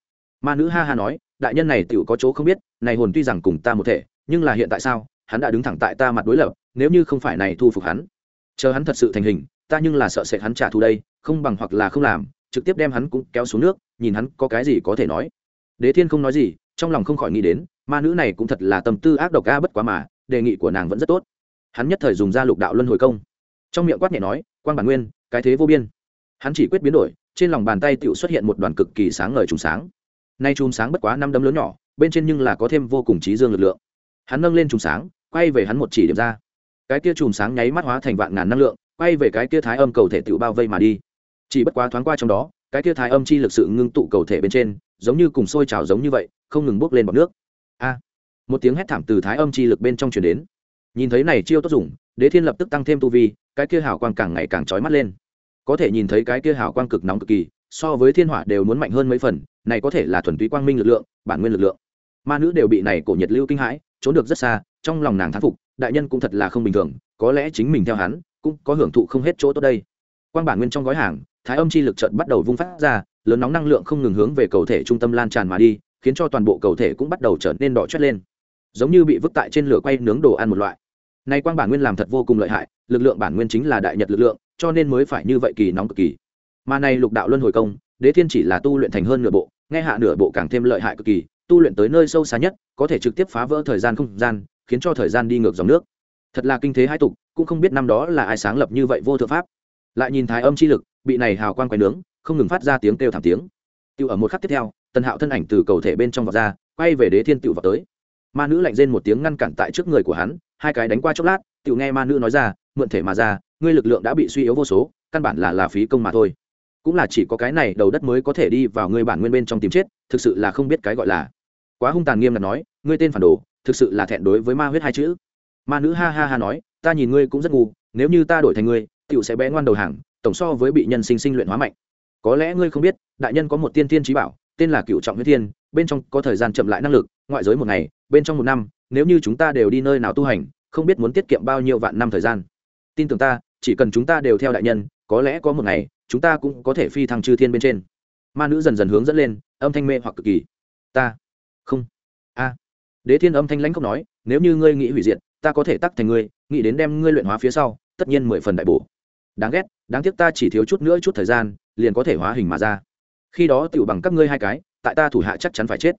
Ma nữ ha ha nói, đại nhân này tựu có chỗ không biết, này hồn tuy rằng cùng ta một thể, nhưng là hiện tại sao, hắn đã đứng thẳng tại ta mặt đối lập, nếu như không phải này thu phục hắn chờ hắn thật sự thành hình, ta nhưng là sợ sệt hắn trả thù đây, không bằng hoặc là không làm, trực tiếp đem hắn cũng kéo xuống nước, nhìn hắn có cái gì có thể nói. Đế thiên không nói gì, trong lòng không khỏi nghĩ đến, ma nữ này cũng thật là tâm tư ác độc a bất quá mà, đề nghị của nàng vẫn rất tốt. Hắn nhất thời dùng ra lục đạo luân hồi công. Trong miệng quát nhẹ nói quan bản nguyên, cái thế vô biên. Hắn chỉ quyết biến đổi, trên lòng bàn tay tựu xuất hiện một đoàn cực kỳ sáng ngời trùng sáng. Nay chùm sáng bất quá năm đấm lớn nhỏ, bên trên nhưng là có thêm vô cùng trí dương lực lượng. Hắn nâng lên chùm sáng, quay về hắn một chỉ điểm ra cái kia chùm sáng nháy mắt hóa thành vạn ngàn năng lượng, quay về cái kia thái âm cầu thể tự bao vây mà đi. Chỉ bất quá thoáng qua trong đó, cái kia thái âm chi lực sự ngưng tụ cầu thể bên trên, giống như cùng sôi trào giống như vậy, không ngừng bốc lên bọc nước. A! Một tiếng hét thảm từ thái âm chi lực bên trong chuyển đến. Nhìn thấy này chiêu tốt dùng, đế thiên lập tức tăng thêm tu vi, cái kia hào quang càng ngày càng trói mắt lên. Có thể nhìn thấy cái kia hào quang cực nóng cực kỳ, so với thiên hỏa đều muốn mạnh hơn mấy phần, này có thể là thuần túy quang minh lực lượng, bản nguyên lực lượng. Ma nữ đều bị này cổ nhiệt lưu kinh hãi, trốn được rất xa, trong lòng nàng thán phục đại nhân cũng thật là không bình thường, có lẽ chính mình theo hắn, cũng có hưởng thụ không hết chỗ tốt đây. Quang bản nguyên trong gói hàng, thái âm chi lực trận bắt đầu vung phát ra, lớn nóng năng lượng không ngừng hướng về cầu thể trung tâm lan tràn mà đi, khiến cho toàn bộ cầu thể cũng bắt đầu trở nên đỏ chót lên. Giống như bị vứt tại trên lửa quay nướng đồ ăn một loại. Nay quang bản nguyên làm thật vô cùng lợi hại, lực lượng bản nguyên chính là đại nhật lực lượng, cho nên mới phải như vậy kỳ nóng cực kỳ. Mà này lục đạo luân hồi công, đế thiên chỉ là tu luyện thành hơn nửa bộ, nghe hạ nửa bộ càng thêm lợi hại cực kỳ, tu luyện tới nơi sâu xa nhất, có thể trực tiếp phá vỡ thời gian không gian khiến cho thời gian đi ngược dòng nước. Thật là kinh thế hai tục, cũng không biết năm đó là ai sáng lập như vậy vô thượng pháp. Lại nhìn thái âm chi lực, bị này hào quang quay nướng, không ngừng phát ra tiếng kêu thảm tiếng. Tiêu ở một khắc tiếp theo, tần hạo thân ảnh từ cầu thể bên trong vọt ra, quay về đế thiên tựu vào tới. Ma nữ lạnh rên một tiếng ngăn cản tại trước người của hắn, hai cái đánh qua chốc lát tựu nghe ma nữ nói ra, mượn thể mà ra, ngươi lực lượng đã bị suy yếu vô số, căn bản là là phí công mà thôi. Cũng là chỉ có cái này đầu đất mới có thể đi vào ngươi bản nguyên bên trong tìm chết, thực sự là không biết cái gọi là. Quá hung tàn nghiêm ngặt nói, ngươi tên phản đồ thực sự là thẹn đối với ma huyết hai chữ. Ma nữ ha ha ha nói, ta nhìn ngươi cũng rất ngu, nếu như ta đổi thành ngươi tựu sẽ bé ngoan đầu hàng, tổng so với bị nhân sinh sinh luyện hóa mạnh. Có lẽ ngươi không biết, đại nhân có một tiên tiên trí bảo, tên là cựu trọng huyết thiên, bên trong có thời gian chậm lại năng lực, ngoại giới một ngày, bên trong một năm, nếu như chúng ta đều đi nơi nào tu hành, không biết muốn tiết kiệm bao nhiêu vạn năm thời gian. Tin tưởng ta, chỉ cần chúng ta đều theo đại nhân, có lẽ có một ngày, chúng ta cũng có thể phi thăng chư thiên bên trên. Ma nữ dần dần hướng dẫn lên, âm thanh mê hoặc cực kỳ. Ta, không. A đế thiên âm thanh lãnh không nói nếu như ngươi nghĩ hủy diệt ta có thể tắc thành ngươi nghĩ đến đem ngươi luyện hóa phía sau tất nhiên mười phần đại bổ. Đáng ghét đáng tiếc ta chỉ thiếu chút nữa chút thời gian liền có thể hóa hình mà ra. Khi đó tựu bằng các ngươi hai cái tại ta thủ hạ chắc chắn phải chết.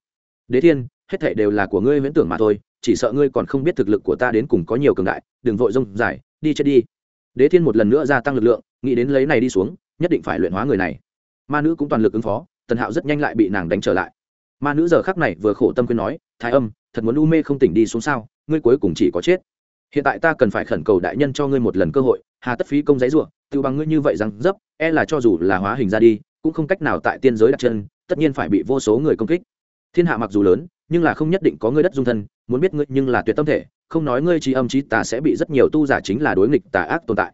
Đế thiên hết thệ đều là của ngươi viễn tưởng mà thôi chỉ sợ ngươi còn không biết thực lực của ta đến cùng có nhiều cường đại đừng vội rông giải, đi chết đi. Đế thiên một lần nữa gia tăng lực lượng nghĩ đến lấy này đi xuống nhất định phải luyện hóa người này. Ma nữ cũng toàn lực ứng phó tần hạo rất nhanh lại bị nàng đánh trở lại. Ma nữ giờ khắc này vừa khổ tâm khuyên nói thái âm thật muốn u mê không tỉnh đi xuống sao, ngươi cuối cùng chỉ có chết. Hiện tại ta cần phải khẩn cầu đại nhân cho ngươi một lần cơ hội, hà tất phí công giấy ruộng tự bằng ngươi như vậy rằng dấp e là cho dù là hóa hình ra đi, cũng không cách nào tại tiên giới đặt chân, tất nhiên phải bị vô số người công kích. Thiên hạ mặc dù lớn, nhưng là không nhất định có ngươi đất dung thân, muốn biết ngươi nhưng là tuyệt tâm thể, không nói ngươi trí âm trí tà sẽ bị rất nhiều tu giả chính là đối nghịch tà ác tồn tại.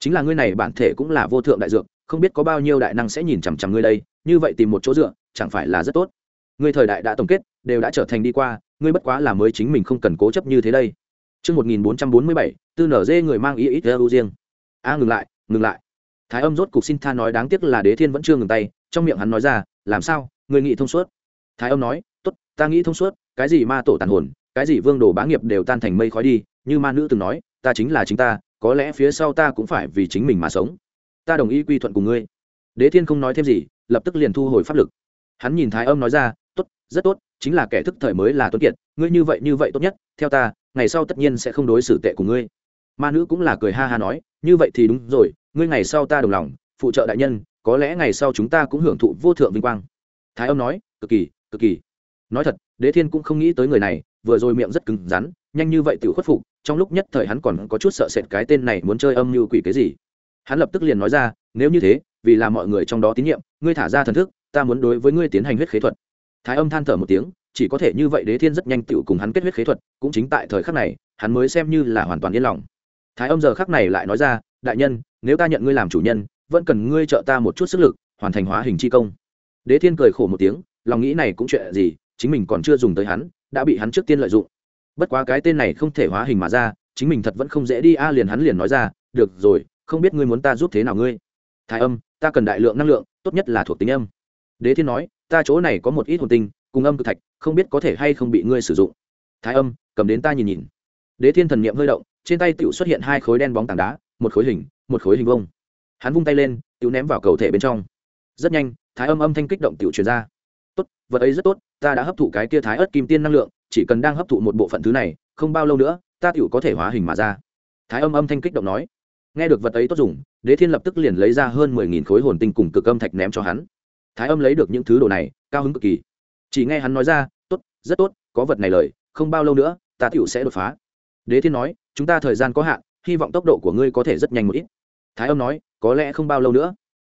Chính là ngươi này bản thể cũng là vô thượng đại dược, không biết có bao nhiêu đại năng sẽ nhìn chằm chằm ngươi đây, như vậy tìm một chỗ dựa, chẳng phải là rất tốt. Ngươi thời đại đã tổng kết, đều đã trở thành đi qua ngươi bất quá là mới chính mình không cần cố chấp như thế đây. Trước 1447, tư nở dê người mang ý ít ưu riêng. A ngừng lại, ngừng lại. Thái âm rốt cục xin tha nói đáng tiếc là đế thiên vẫn chưa ngừng tay, trong miệng hắn nói ra, làm sao, người nghĩ thông suốt. Thái âm nói tốt ta nghĩ thông suốt cái gì ma tổ tàn hồn cái gì vương đồ bá nghiệp đều tan thành mây khói đi như ma nữ từng nói ta chính là chính ta có lẽ phía sau ta cũng phải vì chính mình mà sống. Ta đồng ý quy thuận cùng ngươi. Đế thiên không nói thêm gì lập tức liền thu hồi pháp lực. Hắn nhìn thái âm nói ra rất tốt, chính là kẻ thức thời mới là tuấn kiệt, ngươi như vậy như vậy tốt nhất, theo ta, ngày sau tất nhiên sẽ không đối xử tệ của ngươi. Ma nữ cũng là cười ha ha nói, như vậy thì đúng rồi, ngươi ngày sau ta đồng lòng, phụ trợ đại nhân, có lẽ ngày sau chúng ta cũng hưởng thụ vô thượng vinh quang. Thái âm nói, cực kỳ cực kỳ. Nói thật, đế thiên cũng không nghĩ tới người này, vừa rồi miệng rất cứng rắn, nhanh như vậy tự khuất phục, trong lúc nhất thời hắn còn có chút sợ sệt cái tên này muốn chơi âm như quỷ cái gì. Hắn lập tức liền nói ra, nếu như thế, vì là mọi người trong đó tín nhiệm, ngươi thả ra thần thức, ta muốn đối với ngươi tiến hành huyết khế thuật thái âm than thở một tiếng, chỉ có thể như vậy đế thiên rất nhanh tựu cùng hắn kết huyết khế thuật, cũng chính tại thời khắc này, hắn mới xem như là hoàn toàn yên lòng. Thái âm giờ khắc này lại nói ra, đại nhân, nếu ta nhận ngươi làm chủ nhân, vẫn cần ngươi trợ ta một chút sức lực, hoàn thành hóa hình chi công. Đế thiên cười khổ một tiếng, lòng nghĩ này cũng chuyện gì, chính mình còn chưa dùng tới hắn, đã bị hắn trước tiên lợi dụng. Bất quá cái tên này không thể hóa hình mà ra, chính mình thật vẫn không dễ đi a, liền hắn liền nói ra, được rồi, không biết ngươi muốn ta giúp thế nào ngươi? Thái âm, ta cần đại lượng năng lượng, tốt nhất là thuộc tính âm. Đế thiên nói ta chỗ này có một ít hồn tinh, cùng âm cực thạch, không biết có thể hay không bị ngươi sử dụng. Thái âm, cầm đến ta nhìn nhìn. Đế thiên thần niệm hơi động, trên tay tựu xuất hiện hai khối đen bóng tảng đá, một khối hình, một khối hình vông hắn vung tay lên tựu ném vào cầu thể bên trong. Rất nhanh, thái âm âm thanh kích động tựu truyền ra. Tốt, vật ấy rất tốt, ta đã hấp thụ cái kia thái ớt kim tiên năng lượng, chỉ cần đang hấp thụ một bộ phận thứ này, không bao lâu nữa, ta tựu có thể hóa hình mà ra. Thái âm âm thanh kích động nói. Nghe được vật ấy tốt dùng, đế thiên lập tức liền lấy ra hơn mười nghìn khối hồn tinh cùng cực âm thạch ném cho hắn thái âm lấy được những thứ đồ này, cao hứng cực kỳ. Chỉ nghe hắn nói ra, tốt, rất tốt, có vật này lời, không bao lâu nữa, ta tựu sẽ đột phá. Đế thiên nói, chúng ta thời gian có hạn, hy vọng tốc độ của ngươi có thể rất nhanh một ít. Thái âm nói, có lẽ không bao lâu nữa.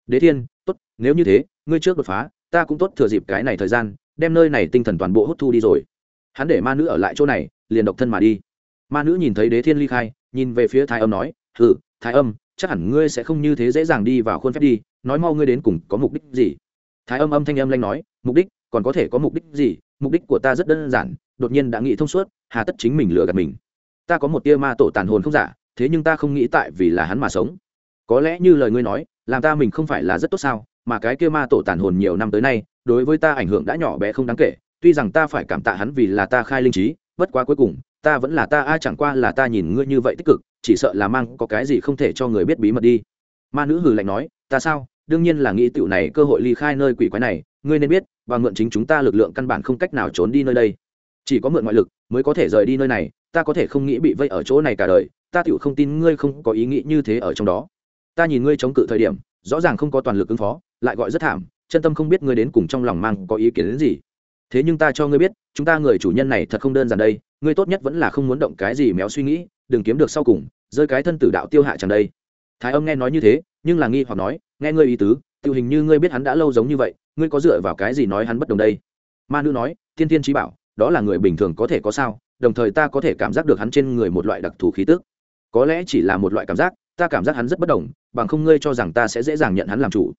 Đế thiên, tốt, nếu như thế, ngươi trước đột phá, ta cũng tốt thừa dịp cái này thời gian, đem nơi này tinh thần toàn bộ hút thu đi rồi. Hắn để ma nữ ở lại chỗ này, liền độc thân mà đi. Ma nữ nhìn thấy đế thiên ly khai, nhìn về phía thái âm nói ừ thái âm, chắc hẳn ngươi sẽ không như thế dễ dàng đi vào khuôn phép đi, nói mau ngươi đến cùng có mục đích gì? Thái âm âm thanh âm lanh nói, mục đích, còn có thể có mục đích gì? Mục đích của ta rất đơn giản, đột nhiên đã nghĩ thông suốt, hà tất chính mình lừa gạt mình. Ta có một tia ma tổ tàn hồn không giả, thế nhưng ta không nghĩ tại vì là hắn mà sống. Có lẽ như lời ngươi nói, làm ta mình không phải là rất tốt sao, mà cái kia ma tổ tàn hồn nhiều năm tới nay, đối với ta ảnh hưởng đã nhỏ bé không đáng kể. Tuy rằng ta phải cảm tạ hắn vì là ta khai linh trí, bất quá cuối cùng, ta vẫn là ta ai chẳng qua là ta nhìn ngươi như vậy tích cực, chỉ sợ là mang có cái gì không thể cho người biết bí mật đi. Ma nữ hừ lạnh nói, ta sao? Đương nhiên là nghĩ tiểu này cơ hội ly khai nơi quỷ quái này, ngươi nên biết, và mượn chính chúng ta lực lượng căn bản không cách nào trốn đi nơi đây. Chỉ có mượn ngoại lực mới có thể rời đi nơi này, ta có thể không nghĩ bị vây ở chỗ này cả đời, ta tiểu không tin ngươi không có ý nghĩ như thế ở trong đó. Ta nhìn ngươi chống cự thời điểm, rõ ràng không có toàn lực ứng phó, lại gọi rất thảm, chân tâm không biết ngươi đến cùng trong lòng mang có ý kiến đến gì. Thế nhưng ta cho ngươi biết, chúng ta người chủ nhân này thật không đơn giản đây, ngươi tốt nhất vẫn là không muốn động cái gì méo suy nghĩ, đừng kiếm được sau cùng, rơi cái thân tử đạo tiêu hạ chẳng đây thái âm nghe nói như thế, nhưng là nghi hoặc nói, nghe ngươi ý tứ tự hình như ngươi biết hắn đã lâu giống như vậy, ngươi có dựa vào cái gì nói hắn bất đồng đây? Ma nữ nói, thiên thiên trí bảo, đó là người bình thường có thể có sao, đồng thời ta có thể cảm giác được hắn trên người một loại đặc thù khí tức. Có lẽ chỉ là một loại cảm giác, ta cảm giác hắn rất bất đồng, bằng không ngươi cho rằng ta sẽ dễ dàng nhận hắn làm chủ.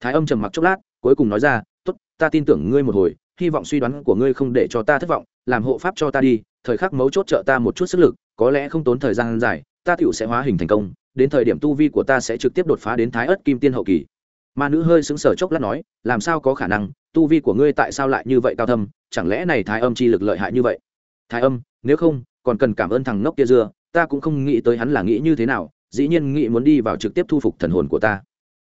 Thái âm trầm mặc chốc lát, cuối cùng nói ra, tốt, ta tin tưởng ngươi một hồi, hy vọng suy đoán của ngươi không để cho ta thất vọng, làm hộ pháp cho ta đi, thời khắc mấu chốt trợ ta một chút sức lực, có lẽ không tốn thời gian dài, ta tựu sẽ hóa hình thành công đến thời điểm tu vi của ta sẽ trực tiếp đột phá đến thái ớt kim tiên hậu kỳ. Ma nữ hơi sững sờ chốc lát nói, làm sao có khả năng, tu vi của ngươi tại sao lại như vậy cao thâm, chẳng lẽ này thái âm chi lực lợi hại như vậy? Thái âm, nếu không, còn cần cảm ơn thằng ngốc kia dưa, ta cũng không nghĩ tới hắn là nghĩ như thế nào, dĩ nhiên nghĩ muốn đi vào trực tiếp thu phục thần hồn của ta.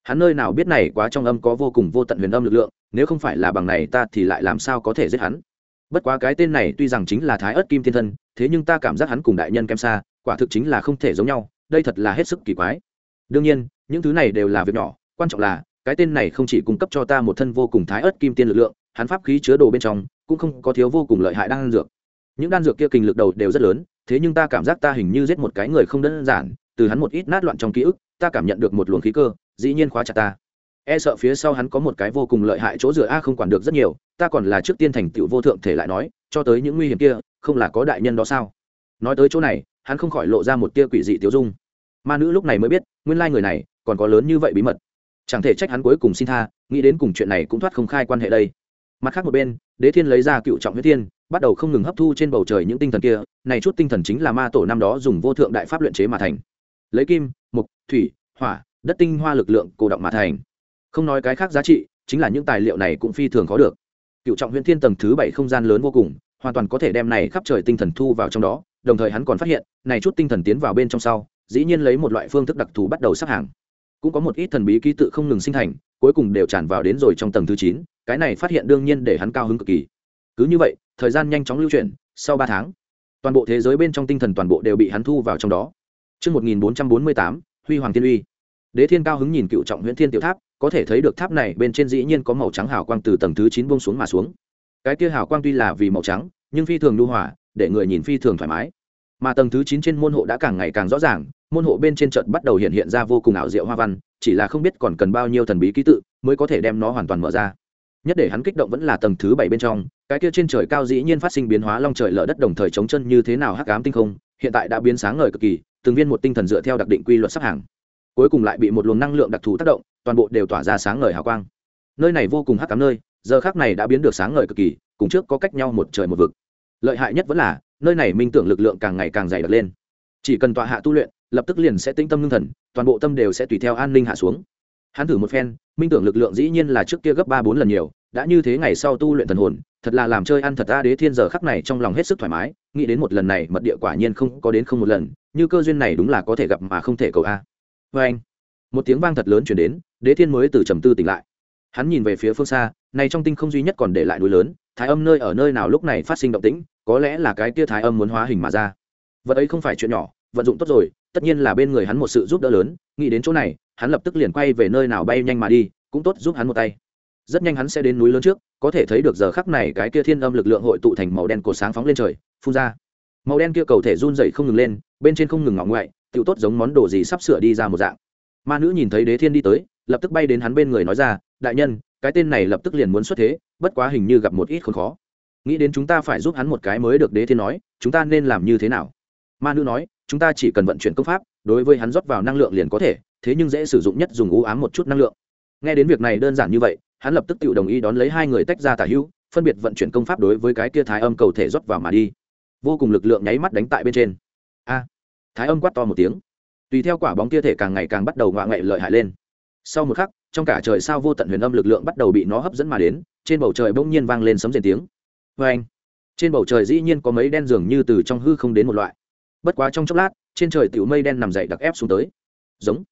Hắn nơi nào biết này quá trong âm có vô cùng vô tận huyền âm lực lượng, nếu không phải là bằng này ta thì lại làm sao có thể giết hắn? Bất quá cái tên này tuy rằng chính là thái ớt kim thiên thân, thế nhưng ta cảm giác hắn cùng đại nhân kem xa, quả thực chính là không thể giống nhau đây thật là hết sức kỳ quái. Đương nhiên, những thứ này đều là việc nhỏ, quan trọng là, cái tên này không chỉ cung cấp cho ta một thân vô cùng thái ớt kim tiên lực lượng, hắn pháp khí chứa đồ bên trong, cũng không có thiếu vô cùng lợi hại đan dược. Những đan dược kia kinh lực đầu đều rất lớn, thế nhưng ta cảm giác ta hình như giết một cái người không đơn giản, từ hắn một ít nát loạn trong ký ức, ta cảm nhận được một luồng khí cơ, dĩ nhiên khóa chặt ta. E sợ phía sau hắn có một cái vô cùng lợi hại chỗ dựa a không quản được rất nhiều, ta còn là trước tiên thành tựu vô thượng thể lại nói, cho tới những nguy hiểm kia, không là có đại nhân đó sao? Nói tới chỗ này hắn không khỏi lộ ra một tia quỷ dị tiêu dung. Ma nữ lúc này mới biết, nguyên lai người này còn có lớn như vậy bí mật. Chẳng thể trách hắn cuối cùng xin tha, nghĩ đến cùng chuyện này cũng thoát không khai quan hệ đây. Mặt khác một bên, đế thiên lấy ra cựu trọng huyết thiên, bắt đầu không ngừng hấp thu trên bầu trời những tinh thần kia, này chút tinh thần chính là ma tổ năm đó dùng vô thượng đại pháp luyện chế mà thành. Lấy kim, mục, thủy, hỏa, đất tinh hoa lực lượng cổ động mà thành. Không nói cái khác giá trị, chính là những tài liệu này cũng phi thường có được. Cựu trọng huyễn thiên tầng thứ bảy không gian lớn vô cùng, hoàn toàn có thể đem này khắp trời tinh thần thu vào trong đó đồng thời hắn còn phát hiện này chút tinh thần tiến vào bên trong sau dĩ nhiên lấy một loại phương thức đặc thù bắt đầu sắp hàng cũng có một ít thần bí ký tự không ngừng sinh thành cuối cùng đều tràn vào đến rồi trong tầng thứ chín cái này phát hiện đương nhiên để hắn cao hứng cực kỳ cứ như vậy thời gian nhanh chóng lưu chuyển sau ba tháng toàn bộ thế giới bên trong tinh thần toàn bộ đều bị hắn thu vào trong đó Trước 1448, Huy Hoàng Thiên Uy. Đế Thiên cao hứng nhìn cựu trọng huyễn thiên tiểu tháp, có thể thấy được tháp này bên trên dĩ nhiên có màu trắng hào quang từ tầng thứ chín buông xuống mà xuống. Cái kia hào quang tuy là vì màu trắng, nhưng phi thường nhu hòa, để người nhìn phi thường thoải mái. Mà tầng thứ chín trên môn hộ đã càng ngày càng rõ ràng, môn hộ bên trên trận bắt đầu hiện hiện ra vô cùng ảo diệu hoa văn, chỉ là không biết còn cần bao nhiêu thần bí ký tự mới có thể đem nó hoàn toàn mở ra. Nhất để hắn kích động vẫn là tầng thứ bảy bên trong, cái kia trên trời cao dĩ nhiên phát sinh biến hóa long trời lở đất đồng thời chống chân như thế nào hắc ám tinh không, hiện tại đã biến sáng ngời cực kỳ, từng viên một tinh thần dựa theo đặc định quy luật sắp hàng cuối cùng lại bị một luồng năng lượng đặc thù tác động toàn bộ đều tỏa ra sáng ngời hào quang nơi này vô cùng hắc ám nơi giờ khác này đã biến được sáng ngời cực kỳ cùng trước có cách nhau một trời một vực lợi hại nhất vẫn là, nơi này minh tưởng lực lượng càng ngày càng dày đặc lên. Chỉ cần tọa hạ tu luyện, lập tức liền sẽ tĩnh tâm ngưng thần, toàn bộ tâm đều sẽ tùy theo an ninh hạ xuống. Hắn thử một phen, minh tưởng lực lượng dĩ nhiên là trước kia gấp ba bốn lần nhiều, đã như thế ngày sau tu luyện thần hồn, thật là làm chơi ăn thật ta đế thiên giờ khắc này trong lòng hết sức thoải mái, nghĩ đến một lần này, mật địa quả nhiên không có đến không một lần, như cơ duyên này đúng là có thể gặp mà không thể cầu a. Vê anh, một tiếng vang thật lớn chuyển đến, đế thiên mới từ trầm tư tỉnh lại. Hắn nhìn về phía phương xa, này trong tinh không duy nhất còn để lại núi lớn, thái âm nơi ở nơi nào lúc này phát sinh động tĩnh có lẽ là cái kia thái âm muốn hóa hình mà ra. Vật ấy không phải chuyện nhỏ, vận dụng tốt rồi, tất nhiên là bên người hắn một sự giúp đỡ lớn, nghĩ đến chỗ này, hắn lập tức liền quay về nơi nào bay nhanh mà đi, cũng tốt giúp hắn một tay. Rất nhanh hắn sẽ đến núi lớn trước, có thể thấy được giờ khắc này cái kia thiên âm lực lượng hội tụ thành màu đen cột sáng phóng lên trời, phun ra. Màu đen kia cầu thể run dậy không ngừng lên, bên trên không ngừng ngọng ngoại, tựu tốt giống món đồ gì sắp sửa đi ra một dạng. Ma nữ nhìn thấy đế thiên đi tới, lập tức bay đến hắn bên người nói ra, đại nhân, cái tên này lập tức liền muốn xuất thế, bất quá hình như gặp một ít khốn khó nghĩ đến chúng ta phải giúp hắn một cái mới được đế thiên nói, chúng ta nên làm như thế nào? Ma nữ nói, chúng ta chỉ cần vận chuyển công pháp, đối với hắn rót vào năng lượng liền có thể, thế nhưng dễ sử dụng nhất dùng u ám một chút năng lượng. Nghe đến việc này đơn giản như vậy, hắn lập tức tự đồng ý đón lấy hai người tách ra tả hữu, phân biệt vận chuyển công pháp đối với cái kia thái âm cầu thể rót vào mà đi. Vô cùng lực lượng nháy mắt đánh tại bên trên. A! Thái âm quát to một tiếng. Tùy theo quả bóng kia thể càng ngày càng bắt đầu ngoạ ngậy lợi hại lên. Sau một khắc, trong cả trời sao vô tận huyền âm lực lượng bắt đầu bị nó hấp dẫn mà đến, trên bầu trời bỗng nhiên vang lên sấm rền tiếng vê anh. Trên bầu trời dĩ nhiên có mấy đen dường như từ trong hư không đến một loại. Bất quá trong chốc lát, trên trời tiểu mây đen nằm dậy đặc ép xuống tới. Giống.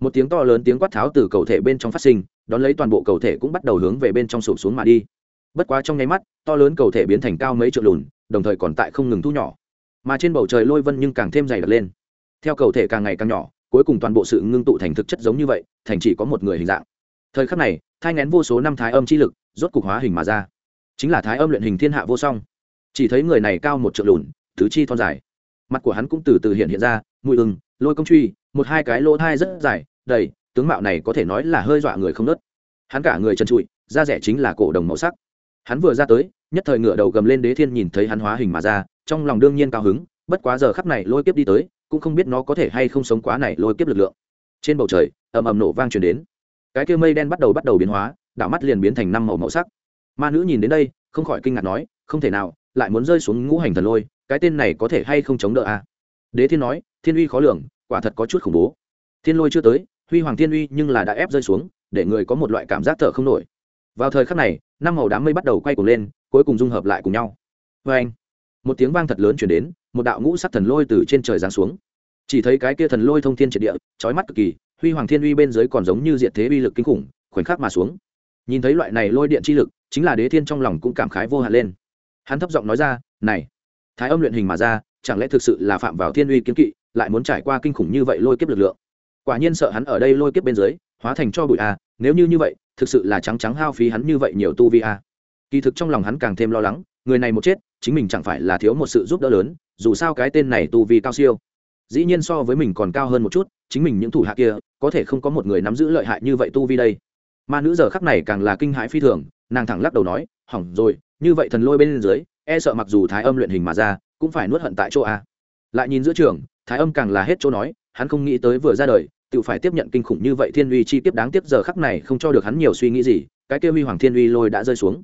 Một tiếng to lớn tiếng quát tháo từ cầu thể bên trong phát sinh, đón lấy toàn bộ cầu thể cũng bắt đầu hướng về bên trong sụp xuống mà đi. Bất quá trong nháy mắt, to lớn cầu thể biến thành cao mấy trượng lùn, đồng thời còn tại không ngừng thu nhỏ. Mà trên bầu trời lôi vân nhưng càng thêm dày đặc lên. Theo cầu thể càng ngày càng nhỏ, cuối cùng toàn bộ sự ngưng tụ thành thực chất giống như vậy, thành chỉ có một người hình dạng. Thời khắc này, thai ngén vô số năm thái âm chi lực rốt cục hóa hình mà ra chính là thái âm luyện hình thiên hạ vô song. Chỉ thấy người này cao một trượng lùn, tứ chi thon dài. Mặt của hắn cũng từ từ hiện hiện ra, mùi ưng, lôi công truy, một hai cái lỗ thai rất dài, đầy, tướng mạo này có thể nói là hơi dọa người không nớt. Hắn cả người trần trụi, da rẻ chính là cổ đồng màu sắc. Hắn vừa ra tới, nhất thời ngựa đầu gầm lên đế thiên nhìn thấy hắn hóa hình mà ra, trong lòng đương nhiên cao hứng, bất quá giờ khắp này lôi kiếp đi tới, cũng không biết nó có thể hay không sống quá này lôi kiếp lực lượng. Trên bầu trời, ầm ầm nổ vang truyền đến. Cái kia mây đen bắt đầu bắt đầu biến hóa, đảo mắt liền biến thành năm màu màu sắc ma nữ nhìn đến đây, không khỏi kinh ngạc nói, không thể nào, lại muốn rơi xuống ngũ hành thần lôi, cái tên này có thể hay không chống đỡ à? đế thiên nói, thiên uy khó lường, quả thật có chút khủng bố. Thiên lôi chưa tới, huy hoàng thiên uy nhưng là đã ép rơi xuống, để người có một loại cảm giác thở không nổi. Vào thời khắc này, năm màu đám mây bắt đầu quay cuồng lên, cuối cùng dung hợp lại cùng nhau. Vê anh, một tiếng vang thật lớn chuyển đến, một đạo ngũ sắc thần lôi từ trên trời giáng xuống. Chỉ thấy cái kia thần lôi thông thiên triệt địa trói mắt cực kỳ, huy hoàng thiên uy bên dưới còn giống như diện thế uy lực kinh khủng, khoảnh khắc mà xuống nhìn thấy loại này lôi điện chi lực, chính là đế thiên trong lòng cũng cảm khái vô hạn lên. Hắn thấp giọng nói ra, này, thái âm luyện hình mà ra, chẳng lẽ thực sự là phạm vào thiên uy kiến kỵ, lại muốn trải qua kinh khủng như vậy lôi kiếp lực lượng? Quả nhiên sợ hắn ở đây lôi kiếp bên dưới, hóa thành cho bụi a nếu như như vậy, thực sự là trắng trắng hao phí hắn như vậy nhiều tu vi a kỳ thực trong lòng hắn càng thêm lo lắng, người này một chết, chính mình chẳng phải là thiếu một sự giúp đỡ lớn, dù sao cái tên này tu vi cao siêu. Dĩ nhiên so với mình còn cao hơn một chút, chính mình những thủ hạ kia, có thể không có một người nắm giữ lợi hại như vậy tu vi đây ma nữ giờ khắc này càng là kinh hãi phi thường, nàng thẳng lắc đầu nói, hỏng rồi, như vậy thần lôi bên dưới e sợ mặc dù thái âm luyện hình mà ra, cũng phải nuốt hận tại chỗ a. Lại nhìn giữa trường, thái âm càng là hết chỗ nói, hắn không nghĩ tới vừa ra đời, tự phải tiếp nhận kinh khủng như vậy thiên uy chi tiếp đáng tiếc giờ khắc này không cho được hắn nhiều suy nghĩ gì, cái kia huy hoàng thiên uy lôi đã rơi xuống.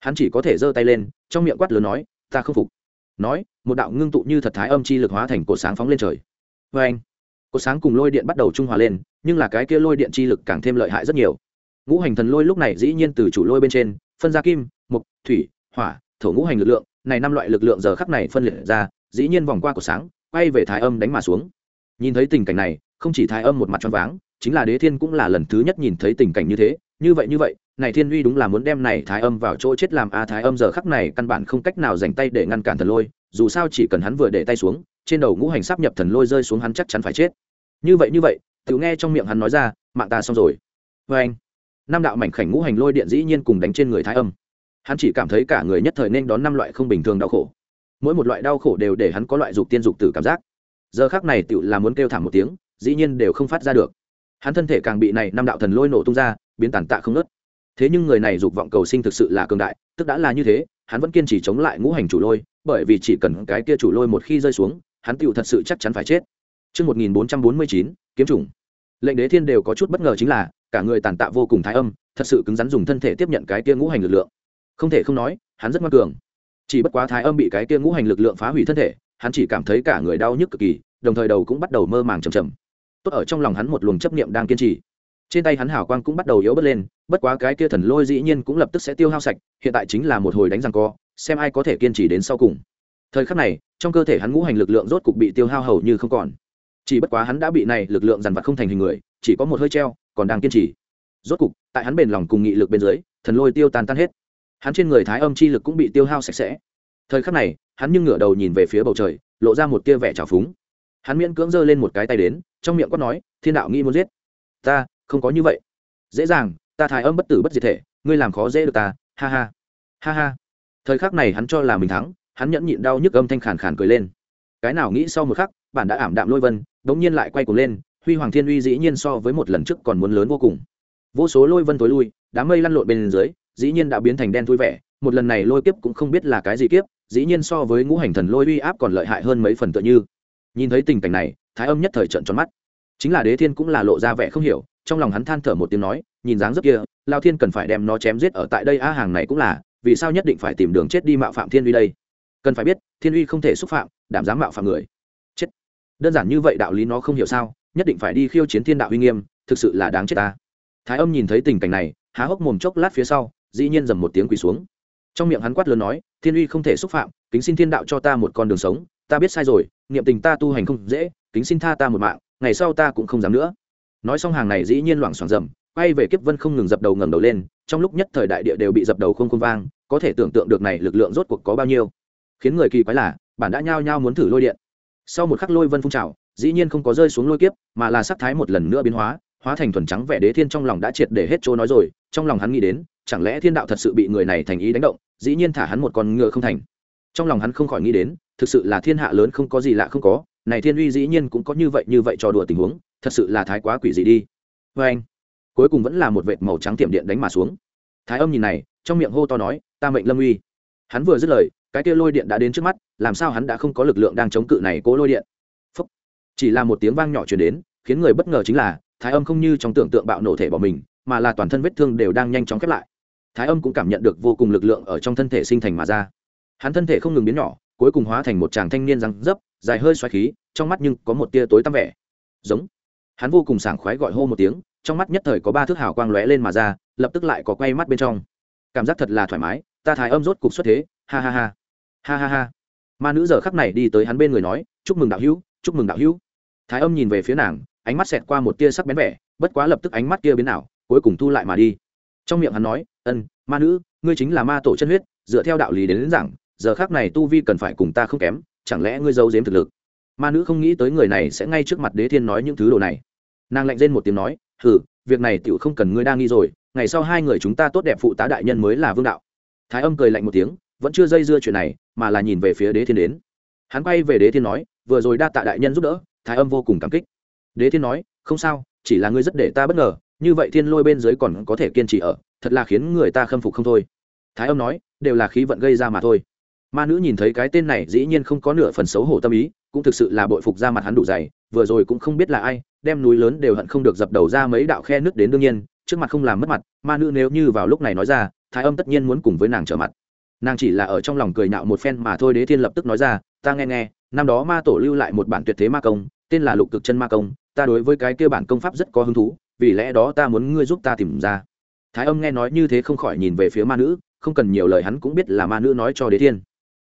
Hắn chỉ có thể giơ tay lên, trong miệng quát lớn nói, ta không phục. Nói, một đạo ngưng tụ như thật thái âm chi lực hóa thành cột sáng phóng lên trời. Vâng. Vê anh cột sáng cùng lôi điện bắt đầu trung hòa lên, nhưng là cái kia lôi điện chi lực càng thêm lợi hại rất nhiều ngũ hành thần lôi lúc này dĩ nhiên từ chủ lôi bên trên, phân ra kim mục thủy, hỏa, thổ ngũ hành lực lượng, này năm loại lực lượng giờ khắc này phân liệt ra, dĩ nhiên vòng qua của sáng, quay về thái âm đánh mà xuống. Nhìn thấy tình cảnh này, không chỉ thái âm một mặt choáng váng, chính là đế thiên cũng là lần thứ nhất nhìn thấy tình cảnh như thế, như vậy như vậy, này thiên uy đúng là muốn đem này thái âm vào chỗ chết làm a, thái âm giờ khắc này căn bản không cách nào dành tay để ngăn cản thần lôi, dù sao chỉ cần hắn vừa để tay xuống, trên đầu ngũ hành sắp nhập thần lôi rơi xuống hắn chắc chắn phải chết. Như vậy như vậy, tự nghe trong miệng hắn nói ra, mạng ta xong rồi. Vê anh năm đạo mảnh khảnh ngũ hành lôi điện dĩ nhiên cùng đánh trên người thái âm. Hắn chỉ cảm thấy cả người nhất thời nên đón năm loại không bình thường đau khổ. Mỗi một loại đau khổ đều để hắn có loại dục tiên dục tử cảm giác. Giờ khác này tựu là muốn kêu thảm một tiếng dĩ nhiên đều không phát ra được. Hắn thân thể càng bị này năm đạo thần lôi nổ tung ra biến tàn tạ không nớt thế nhưng người này dục vọng cầu sinh thực sự là cường đại tức đã là như thế hắn vẫn kiên trì chống lại ngũ hành chủ lôi bởi vì chỉ cần cái kia chủ lôi một khi rơi xuống hắn tựu thật sự chắc chắn phải chết. Trước 1449, kiếm trùng. Lệnh đế thiên đều có chút bất ngờ chính là, cả người tàn tạ vô cùng thái âm, thật sự cứng rắn dùng thân thể tiếp nhận cái kia ngũ hành lực lượng. Không thể không nói, hắn rất ngoan cường. Chỉ bất quá thái âm bị cái kia ngũ hành lực lượng phá hủy thân thể, hắn chỉ cảm thấy cả người đau nhức cực kỳ, đồng thời đầu cũng bắt đầu mơ màng trầm trầm. Tốt ở trong lòng hắn một luồng chấp niệm đang kiên trì. Trên tay hắn hào quang cũng bắt đầu yếu bớt lên, bất quá cái kia thần lôi dĩ nhiên cũng lập tức sẽ tiêu hao sạch, hiện tại chính là một hồi đánh răng co, xem ai có thể kiên trì đến sau cùng. Thời khắc này, trong cơ thể hắn ngũ hành lực lượng rốt cục bị tiêu hao hầu như không còn chỉ bất quá hắn đã bị này lực lượng dằn vặt không thành hình người, chỉ có một hơi treo, còn đang kiên trì. Rốt cục, tại hắn bền lòng cùng nghị lực bên dưới, thần lôi tiêu tan tan hết. Hắn trên người thái âm chi lực cũng bị tiêu hao sạch sẽ. Thời khắc này, hắn nhưng ngửa đầu nhìn về phía bầu trời, lộ ra một tia vẻ trào phúng. Hắn miễn cưỡng giơ lên một cái tay đến, trong miệng quát nói, thiên đạo nghĩ muốn giết. Ta, không có như vậy. Dễ dàng, ta thái âm bất tử bất diệt thể, ngươi làm khó dễ được ta, ha ha. Ha ha. Thời khắc này hắn cho là mình thắng, hắn nhẫn nhịn đau nhức âm thanh khàn khàn cười lên. Cái nào nghĩ sau một khắc bản đã ảm đạm lôi vân, đống nhiên lại quay cuồng lên, huy hoàng thiên uy dĩ nhiên so với một lần trước còn muốn lớn vô cùng. Vô số lôi vân tối lui, đám mây lăn lộn bên dưới, dĩ nhiên đã biến thành đen thui vẻ, một lần này lôi kiếp cũng không biết là cái gì kiếp, dĩ nhiên so với ngũ hành thần lôi uy áp còn lợi hại hơn mấy phần tựa như. Nhìn thấy tình cảnh này, thái âm nhất thời trận tròn mắt. Chính là đế thiên cũng là lộ ra vẻ không hiểu, trong lòng hắn than thở một tiếng nói, nhìn dáng dấp kia, lao thiên cần phải đem nó chém giết ở tại đây, a, hàng này cũng là, vì sao nhất định phải tìm đường chết đi mạo phạm thiên uy đây? Cần phải biết, thiên uy không thể xúc phạm, đảm dám mạo phạm người đơn giản như vậy đạo lý nó không hiểu sao, nhất định phải đi khiêu chiến thiên đạo uy nghiêm, thực sự là đáng chết ta. Thái âm nhìn thấy tình cảnh này, há hốc mồm chốc lát phía sau, dĩ nhiên dầm một tiếng quỳ xuống. Trong miệng hắn quát lớn nói, thiên uy không thể xúc phạm, kính xin thiên đạo cho ta một con đường sống, ta biết sai rồi, niệm tình ta tu hành không dễ, kính xin tha ta một mạng, ngày sau ta cũng không dám nữa. Nói xong hàng này dĩ nhiên loảng xoảng rầm quay về kiếp vân không ngừng dập đầu ngẩng đầu lên, trong lúc nhất thời đại địa đều bị dập đầu không không vang, có thể tưởng tượng được này lực lượng rốt cuộc có bao nhiêu. Khiến người kỳ quái là, bản đã nhao nhao muốn thử lôi điện sau một khắc lôi vân phun trào, dĩ nhiên không có rơi xuống lôi kiếp, mà là sắc thái một lần nữa biến hóa hóa thành thuần trắng vẻ đế thiên trong lòng đã triệt để hết chỗ nói rồi, trong lòng hắn nghĩ đến, chẳng lẽ thiên đạo thật sự bị người này thành ý đánh động, dĩ nhiên thả hắn một con ngựa không thành. Trong lòng hắn không khỏi nghĩ đến, thực sự là thiên hạ lớn không có gì lạ không có, này thiên uy dĩ nhiên cũng có như vậy như vậy cho đùa tình huống, thật sự là thái quá quỷ gì đi. Vê anh, cuối cùng vẫn là một vệt màu trắng tiệm điện đánh mà xuống. Thái âm nhìn này, trong miệng hô to nói, ta mệnh lâm uy. Hắn vừa dứt lời cái kia lôi điện đã đến trước mắt, làm sao hắn đã không có lực lượng đang chống cự này cố lôi điện? Phúc. chỉ là một tiếng vang nhỏ chuyển đến, khiến người bất ngờ chính là, thái âm không như trong tưởng tượng bạo nổ thể bỏ mình, mà là toàn thân vết thương đều đang nhanh chóng khép lại. Thái âm cũng cảm nhận được vô cùng lực lượng ở trong thân thể sinh thành mà ra. Hắn thân thể không ngừng biến nhỏ, cuối cùng hóa thành một chàng thanh niên răng dấp, dài hơi xoáy khí, trong mắt nhưng có một tia tối tăm vẻ. Giống. Hắn vô cùng sảng khoái gọi hô một tiếng, trong mắt nhất thời có ba thước hào quang lóe lên mà ra, lập tức lại có quay mắt bên trong. Cảm giác thật là thoải mái, ta thái âm rốt cục xuất thế, ha ha ha ha ha ha. Ma nữ giờ khắc này đi tới hắn bên người nói chúc mừng đạo hữu chúc mừng đạo hữu. Thái âm nhìn về phía nàng ánh mắt xẹt qua một tia sắc bén vẻ bất quá lập tức ánh mắt kia biến ảo cuối cùng thu lại mà đi. Trong miệng hắn nói ân ma nữ ngươi chính là ma tổ chân huyết dựa theo đạo lý đến, đến rằng giờ khác này tu vi cần phải cùng ta không kém chẳng lẽ ngươi giấu giếm thực lực? Ma nữ không nghĩ tới người này sẽ ngay trước mặt đế thiên nói những thứ đồ này. Nàng lạnh lên một tiếng nói hừ việc này tựu không cần ngươi đang nghi rồi ngày sau hai người chúng ta tốt đẹp phụ tá đại nhân mới là vương đạo. Thái âm cười lạnh một tiếng vẫn chưa dây dưa chuyện này, mà là nhìn về phía đế thiên đến. Hắn quay về đế thiên nói, vừa rồi đa tạ đại nhân giúp đỡ, thái âm vô cùng cảm kích. Đế thiên nói, không sao, chỉ là ngươi rất để ta bất ngờ, như vậy thiên lôi bên dưới còn có thể kiên trì ở, thật là khiến người ta khâm phục không thôi. Thái âm nói, đều là khí vận gây ra mà thôi. Ma nữ nhìn thấy cái tên này dĩ nhiên không có nửa phần xấu hổ tâm ý, cũng thực sự là bội phục ra mặt hắn đủ dày, vừa rồi cũng không biết là ai, đem núi lớn đều hận không được dập đầu ra mấy đạo khe nước đến đương nhiên, trước mặt không làm mất mặt, ma nữ nếu như vào lúc này nói ra, thái âm tất nhiên muốn cùng với nàng trở mặt nàng chỉ là ở trong lòng cười nhạo một phen mà thôi, đế thiên lập tức nói ra, ta nghe nghe, năm đó ma tổ lưu lại một bản tuyệt thế ma công, tên là lục cực chân ma công, ta đối với cái kia bản công pháp rất có hứng thú, vì lẽ đó ta muốn ngươi giúp ta tìm ra. Thái âm nghe nói như thế không khỏi nhìn về phía ma nữ, không cần nhiều lời hắn cũng biết là ma nữ nói cho đế thiên.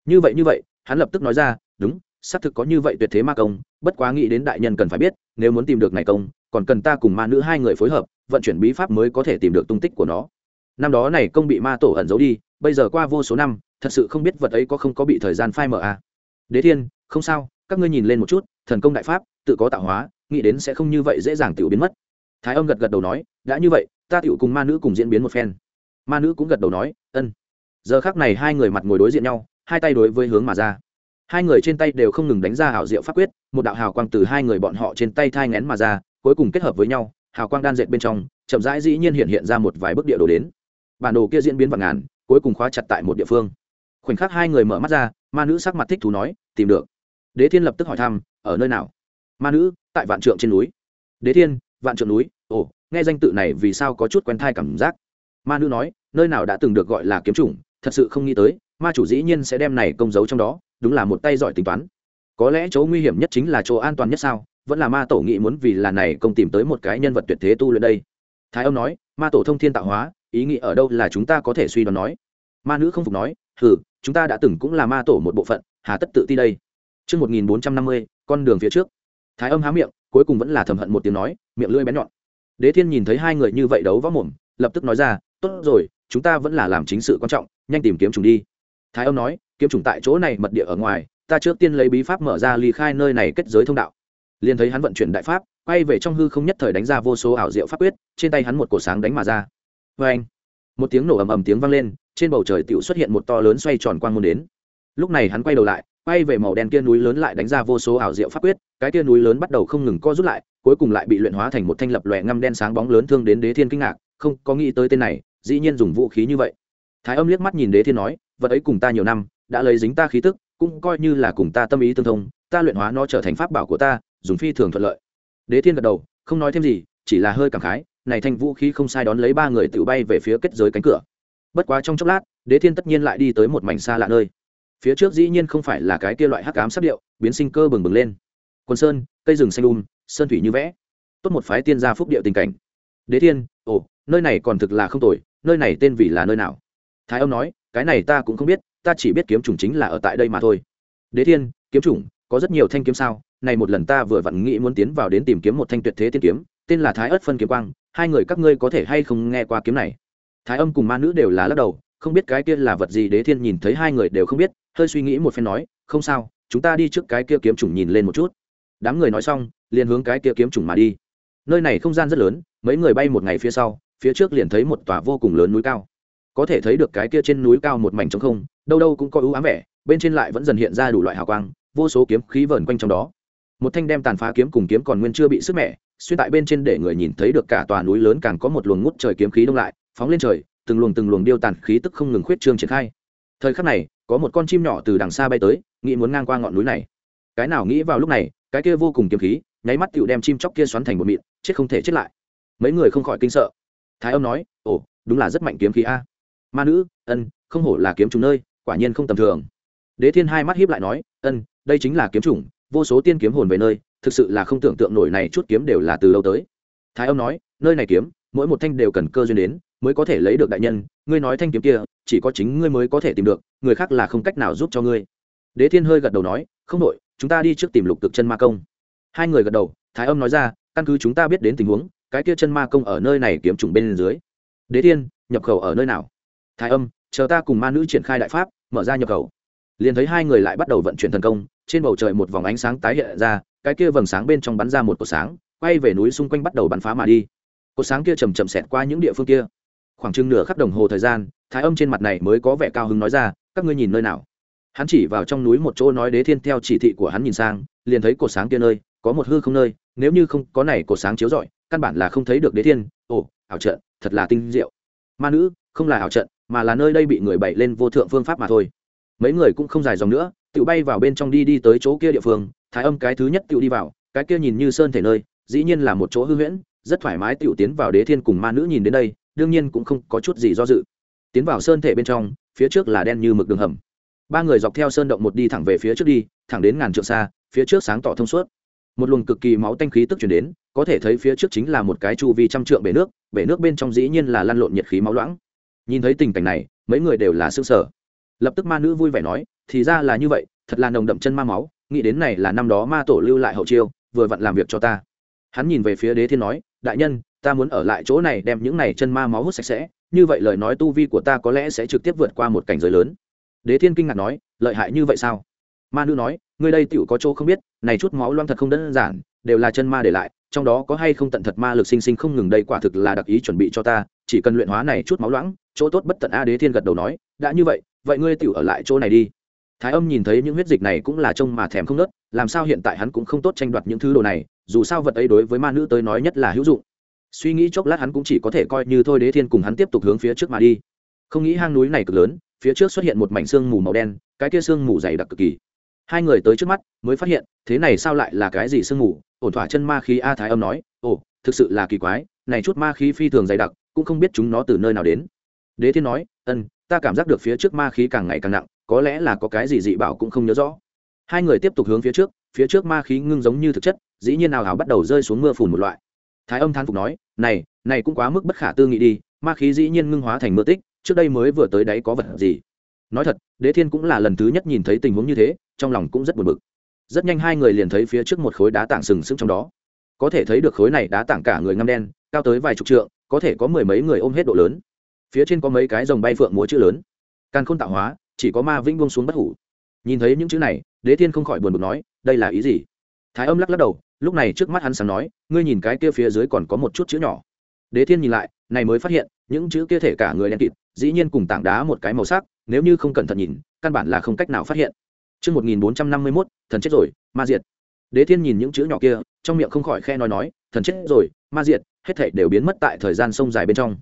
Như vậy như vậy, hắn lập tức nói ra, đúng, xác thực có như vậy tuyệt thế ma công, bất quá nghĩ đến đại nhân cần phải biết, nếu muốn tìm được này công, còn cần ta cùng ma nữ hai người phối hợp, vận chuyển bí pháp mới có thể tìm được tung tích của nó. Năm đó này công bị ma tổ ẩn giấu đi bây giờ qua vô số năm, thật sự không biết vật ấy có không có bị thời gian phai mở à. đế thiên, không sao, các ngươi nhìn lên một chút, thần công đại pháp, tự có tạo hóa, nghĩ đến sẽ không như vậy dễ dàng tự biến mất. Thái âm gật gật đầu nói, đã như vậy, ta tự cùng ma nữ cùng diễn biến một phen. Ma nữ cũng gật đầu nói, ân. Giờ khác này hai người mặt ngồi đối diện nhau, hai tay đối với hướng mà ra. Hai người trên tay đều không ngừng đánh ra hảo diệu pháp quyết, một đạo hào quang từ hai người bọn họ trên tay thai ngén mà ra, cuối cùng kết hợp với nhau, hào quang đan dệt bên trong, chậm rãi dĩ nhiên hiện hiện ra một vài bức địa đồ đến. Bản đồ kia diễn biến vạn ngàn cuối cùng khóa chặt tại một địa phương. Khoảnh khắc hai người mở mắt ra, ma nữ sắc mặt thích thú nói, tìm được. Đế thiên lập tức hỏi thăm, ở nơi nào? Ma nữ, tại vạn trượng trên núi. Đế thiên, vạn trượng núi? Ồ, nghe danh tự này vì sao có chút quen thai cảm giác. Ma nữ nói, nơi nào đã từng được gọi là kiếm chủng, thật sự không nghĩ tới, ma chủ dĩ nhiên sẽ đem này công giấu trong đó, đúng là một tay giỏi tính toán. Có lẽ chỗ nguy hiểm nhất chính là chỗ an toàn nhất sao? Vẫn là ma tổ nghĩ muốn vì là này công tìm tới một cái nhân vật tuyệt thế tu luyện đây. Thái ông nói, ma tổ thông thiên tạo hóa ý nghĩ ở đâu là chúng ta có thể suy đoán nói ma nữ không phục nói hừ chúng ta đã từng cũng là ma tổ một bộ phận hà tất tự ti đây Trước 1450, con đường phía trước. Thái âm há miệng, cuối cùng vẫn là thầm hận một tiếng nói, miệng lưỡi bén nhọn. Đế Thiên nhìn thấy hai người như vậy đấu võ mồm, lập tức nói ra, tốt rồi, chúng ta vẫn là làm chính sự quan trọng, nhanh tìm kiếm chúng đi. Thái âm nói, kiếm trùng tại chỗ này mật địa ở ngoài, ta trước tiên lấy bí pháp mở ra ly khai nơi này kết giới thông đạo. Liền thấy hắn vận chuyển đại pháp, quay về trong hư không nhất thời đánh ra vô số ảo diệu pháp quyết, trên tay hắn một cổ sáng đánh mà ra vê anh, một tiếng nổ ầm ầm tiếng vang lên, trên bầu trời tựu xuất hiện một to lớn xoay tròn quang môn đến. Lúc này hắn quay đầu lại, quay về màu đen kia núi lớn lại đánh ra vô số ảo diệu pháp quyết, cái kia núi lớn bắt đầu không ngừng co rút lại, cuối cùng lại bị luyện hóa thành một thanh lập lòe ngăm đen sáng bóng lớn thương đến Đế Thiên kinh ngạc, không có nghĩ tới tên này, dĩ nhiên dùng vũ khí như vậy. Thái Âm liếc mắt nhìn Đế Thiên nói, vật ấy cùng ta nhiều năm, đã lấy dính ta khí tức, cũng coi như là cùng ta tâm ý tương thông, ta luyện hóa nó trở thành pháp bảo của ta, dùng phi thường thuận lợi. Đế Thiên gật đầu, không nói thêm gì, chỉ là hơi cảm khái, này thanh vũ khí không sai đón lấy ba người tự bay về phía kết giới cánh cửa. Bất quá trong chốc lát, Đế Thiên tất nhiên lại đi tới một mảnh xa lạ nơi. Phía trước dĩ nhiên không phải là cái kia loại hắc ám sắc điệu biến sinh cơ bừng bừng lên. Quần sơn cây rừng xanh um sơn thủy như vẽ. Tốt một phái tiên gia phúc điệu tình cảnh. Đế thiên ồ nơi này còn thực là không tồi nơi này tên vì là nơi nào? Thái âm nói cái này ta cũng không biết ta chỉ biết kiếm chủng chính là ở tại đây mà thôi. Đế thiên kiếm chủng có rất nhiều thanh kiếm sao? Này một lần ta vừa vặn nghĩ muốn tiến vào đến tìm kiếm một thanh tuyệt thế tiên kiếm tên là thái ớt phân kiếm quang, hai người các ngươi có thể hay không nghe qua kiếm này? Thái âm cùng ma nữ đều là lắc đầu, không biết cái kia là vật gì đế thiên nhìn thấy hai người đều không biết, hơi suy nghĩ một phen nói, không sao, chúng ta đi trước cái kia kiếm chủng nhìn lên một chút. Đám người nói xong, liền hướng cái kia kiếm chủng mà đi. Nơi này không gian rất lớn, mấy người bay một ngày phía sau, phía trước liền thấy một tòa vô cùng lớn núi cao. Có thể thấy được cái kia trên núi cao một mảnh trống không, đâu đâu cũng có ưu ám vẻ, bên trên lại vẫn dần hiện ra đủ loại hào quang, vô số kiếm khí vờn quanh trong đó. Một thanh đem tàn phá kiếm cùng kiếm còn nguyên chưa bị sức mẻ xuyên tại bên trên để người nhìn thấy được cả tòa núi lớn càng có một luồng ngút trời kiếm khí đông lại, phóng lên trời, từng luồng từng luồng điêu tàn khí tức không ngừng khuyết trương triển khai. Thời khắc này, có một con chim nhỏ từ đằng xa bay tới, nghĩ muốn ngang qua ngọn núi này. Cái nào nghĩ vào lúc này, cái kia vô cùng kiếm khí, nháy mắt tựu đem chim chóc kia xoắn thành một mịn, chết không thể chết lại. Mấy người không khỏi kinh sợ. Thái âm nói, ồ, đúng là rất mạnh kiếm khí a. Ma nữ, ân, không hổ là kiếm trùng nơi, quả nhiên không tầm thường. Đế thiên hai mắt hiếp lại nói, ân, đây chính là kiếm trùng, vô số tiên kiếm hồn về nơi thực sự là không tưởng tượng nổi này chút kiếm đều là từ lâu tới. Thái âm nói, nơi này kiếm, mỗi một thanh đều cần cơ duyên đến, mới có thể lấy được đại nhân, ngươi nói thanh kiếm kia, chỉ có chính ngươi mới có thể tìm được, người khác là không cách nào giúp cho ngươi. Đế thiên hơi gật đầu nói, không đội chúng ta đi trước tìm lục cực chân ma công. Hai người gật đầu, thái âm nói ra, căn cứ chúng ta biết đến tình huống, cái kia chân ma công ở nơi này kiếm trùng bên dưới. Đế thiên, nhập khẩu ở nơi nào? Thái âm, chờ ta cùng ma nữ triển khai đại pháp, mở ra nhập khẩu. Liền thấy hai người lại bắt đầu vận chuyển thần công trên bầu trời một vòng ánh sáng tái hiện ra, cái kia vầng sáng bên trong bắn ra một cột sáng, quay về núi xung quanh bắt đầu bắn phá mà đi. Cột sáng kia chầm chậm xẹt qua những địa phương kia. Khoảng chừng nửa khắc đồng hồ thời gian, thái âm trên mặt này mới có vẻ cao hứng nói ra, các ngươi nhìn nơi nào? Hắn chỉ vào trong núi một chỗ nói đế thiên theo chỉ thị của hắn nhìn sang, liền thấy cột sáng kia nơi, có một hư không nơi, nếu như không có này cột sáng chiếu rọi, căn bản là không thấy được đế thiên. Ồ, ảo trận, thật là tinh diệu. Ma nữ, không là ảo trận, mà là nơi đây bị người bày lên vô thượng phương pháp mà thôi. Mấy người cũng không dài dòng nữa tự bay vào bên trong đi đi tới chỗ kia địa phương, thái âm cái thứ nhất tự đi vào, cái kia nhìn như sơn thể nơi, dĩ nhiên là một chỗ hư huyễn, rất thoải mái tự tiến vào đế thiên cùng ma nữ nhìn đến đây, đương nhiên cũng không có chút gì do dự. Tiến vào sơn thể bên trong, phía trước là đen như mực đường hầm. Ba người dọc theo sơn động một đi thẳng về phía trước đi, thẳng đến ngàn trượng xa, phía trước sáng tỏ thông suốt. Một luồng cực kỳ máu tanh khí tức chuyển đến, có thể thấy phía trước chính là một cái chu vi trăm trượng bể nước bể nước bên trong dĩ nhiên là lăn lộn nhiệt khí máu loãng. Nhìn thấy tình cảnh này, mấy người đều là xương sở lập tức ma nữ vui vẻ nói thì ra là như vậy, thật là nồng đậm chân ma máu, nghĩ đến này là năm đó ma tổ lưu lại hậu chiêu, vừa vặn làm việc cho ta. Hắn nhìn về phía đế thiên nói, đại nhân, ta muốn ở lại chỗ này đem những này chân ma máu hút sạch sẽ, như vậy lời nói tu vi của ta có lẽ sẽ trực tiếp vượt qua một cảnh giới lớn. Đế thiên kinh ngạc nói, lợi hại như vậy sao? Ma nữ nói, ngươi đây tựu có chỗ không biết, này chút máu loang thật không đơn giản, đều là chân ma để lại, trong đó có hay không tận thật ma lực sinh sinh không ngừng đây quả thực là đặc ý chuẩn bị cho ta, chỉ cần luyện hóa này chút máu loãng, chỗ tốt bất tận a. Đế thiên gật đầu nói, đã như vậy vậy ngươi tựu ở lại chỗ này đi thái âm nhìn thấy những huyết dịch này cũng là trông mà thèm không nớt, làm sao hiện tại hắn cũng không tốt tranh đoạt những thứ đồ này, dù sao vật ấy đối với ma nữ tới nói nhất là hữu dụng. Suy nghĩ chốc lát hắn cũng chỉ có thể coi như thôi đế thiên cùng hắn tiếp tục hướng phía trước mà đi. Không nghĩ hang núi này cực lớn, phía trước xuất hiện một mảnh xương mù màu đen, cái kia xương mù dày đặc cực kỳ. Hai người tới trước mắt, mới phát hiện, thế này sao lại là cái gì sương mù? Ổn thỏa chân ma khí a thái âm nói, ồ, thực sự là kỳ quái, này chút ma khí phi thường dày đặc, cũng không biết chúng nó từ nơi nào đến. Đế thiên nói ân ta cảm giác được phía trước ma khí càng ngày càng nặng có lẽ là có cái gì dị bảo cũng không nhớ rõ. Hai người tiếp tục hướng phía trước phía trước ma khí ngưng giống như thực chất, dĩ nhiên nào hảo bắt đầu rơi xuống mưa phùn một loại. Thái âm than phục nói, này này cũng quá mức bất khả tư nghị đi, ma khí dĩ nhiên ngưng hóa thành mưa tích, trước đây mới vừa tới đấy có vật gì? Nói thật, đế thiên cũng là lần thứ nhất nhìn thấy tình huống như thế, trong lòng cũng rất buồn bực. Rất nhanh hai người liền thấy phía trước một khối đá tảng sừng sững trong đó. Có thể thấy được khối này đá tảng cả người ngăm đen, cao tới vài chục trượng, có thể có mười mấy người ôm hết độ lớn. Phía trên có mấy cái dòng bay phượng múa chữ lớn. Càn khôn tạo hóa chỉ có ma vĩnh buông xuống bất hủ nhìn thấy những chữ này đế thiên không khỏi buồn bực nói đây là ý gì thái âm lắc lắc đầu lúc này trước mắt hắn sáng nói ngươi nhìn cái kia phía dưới còn có một chút chữ nhỏ đế thiên nhìn lại này mới phát hiện những chữ kia thể cả người đen kịt dĩ nhiên cùng tảng đá một cái màu sắc nếu như không cẩn thận nhìn căn bản là không cách nào phát hiện Trước 1451, thần chết rồi, ma diệt. Đế Thiên nhìn những chữ nhỏ kia, trong miệng không khỏi khe nói nói, thần chết rồi, ma diệt, hết thảy đều biến mất tại thời gian sông dài bên trong.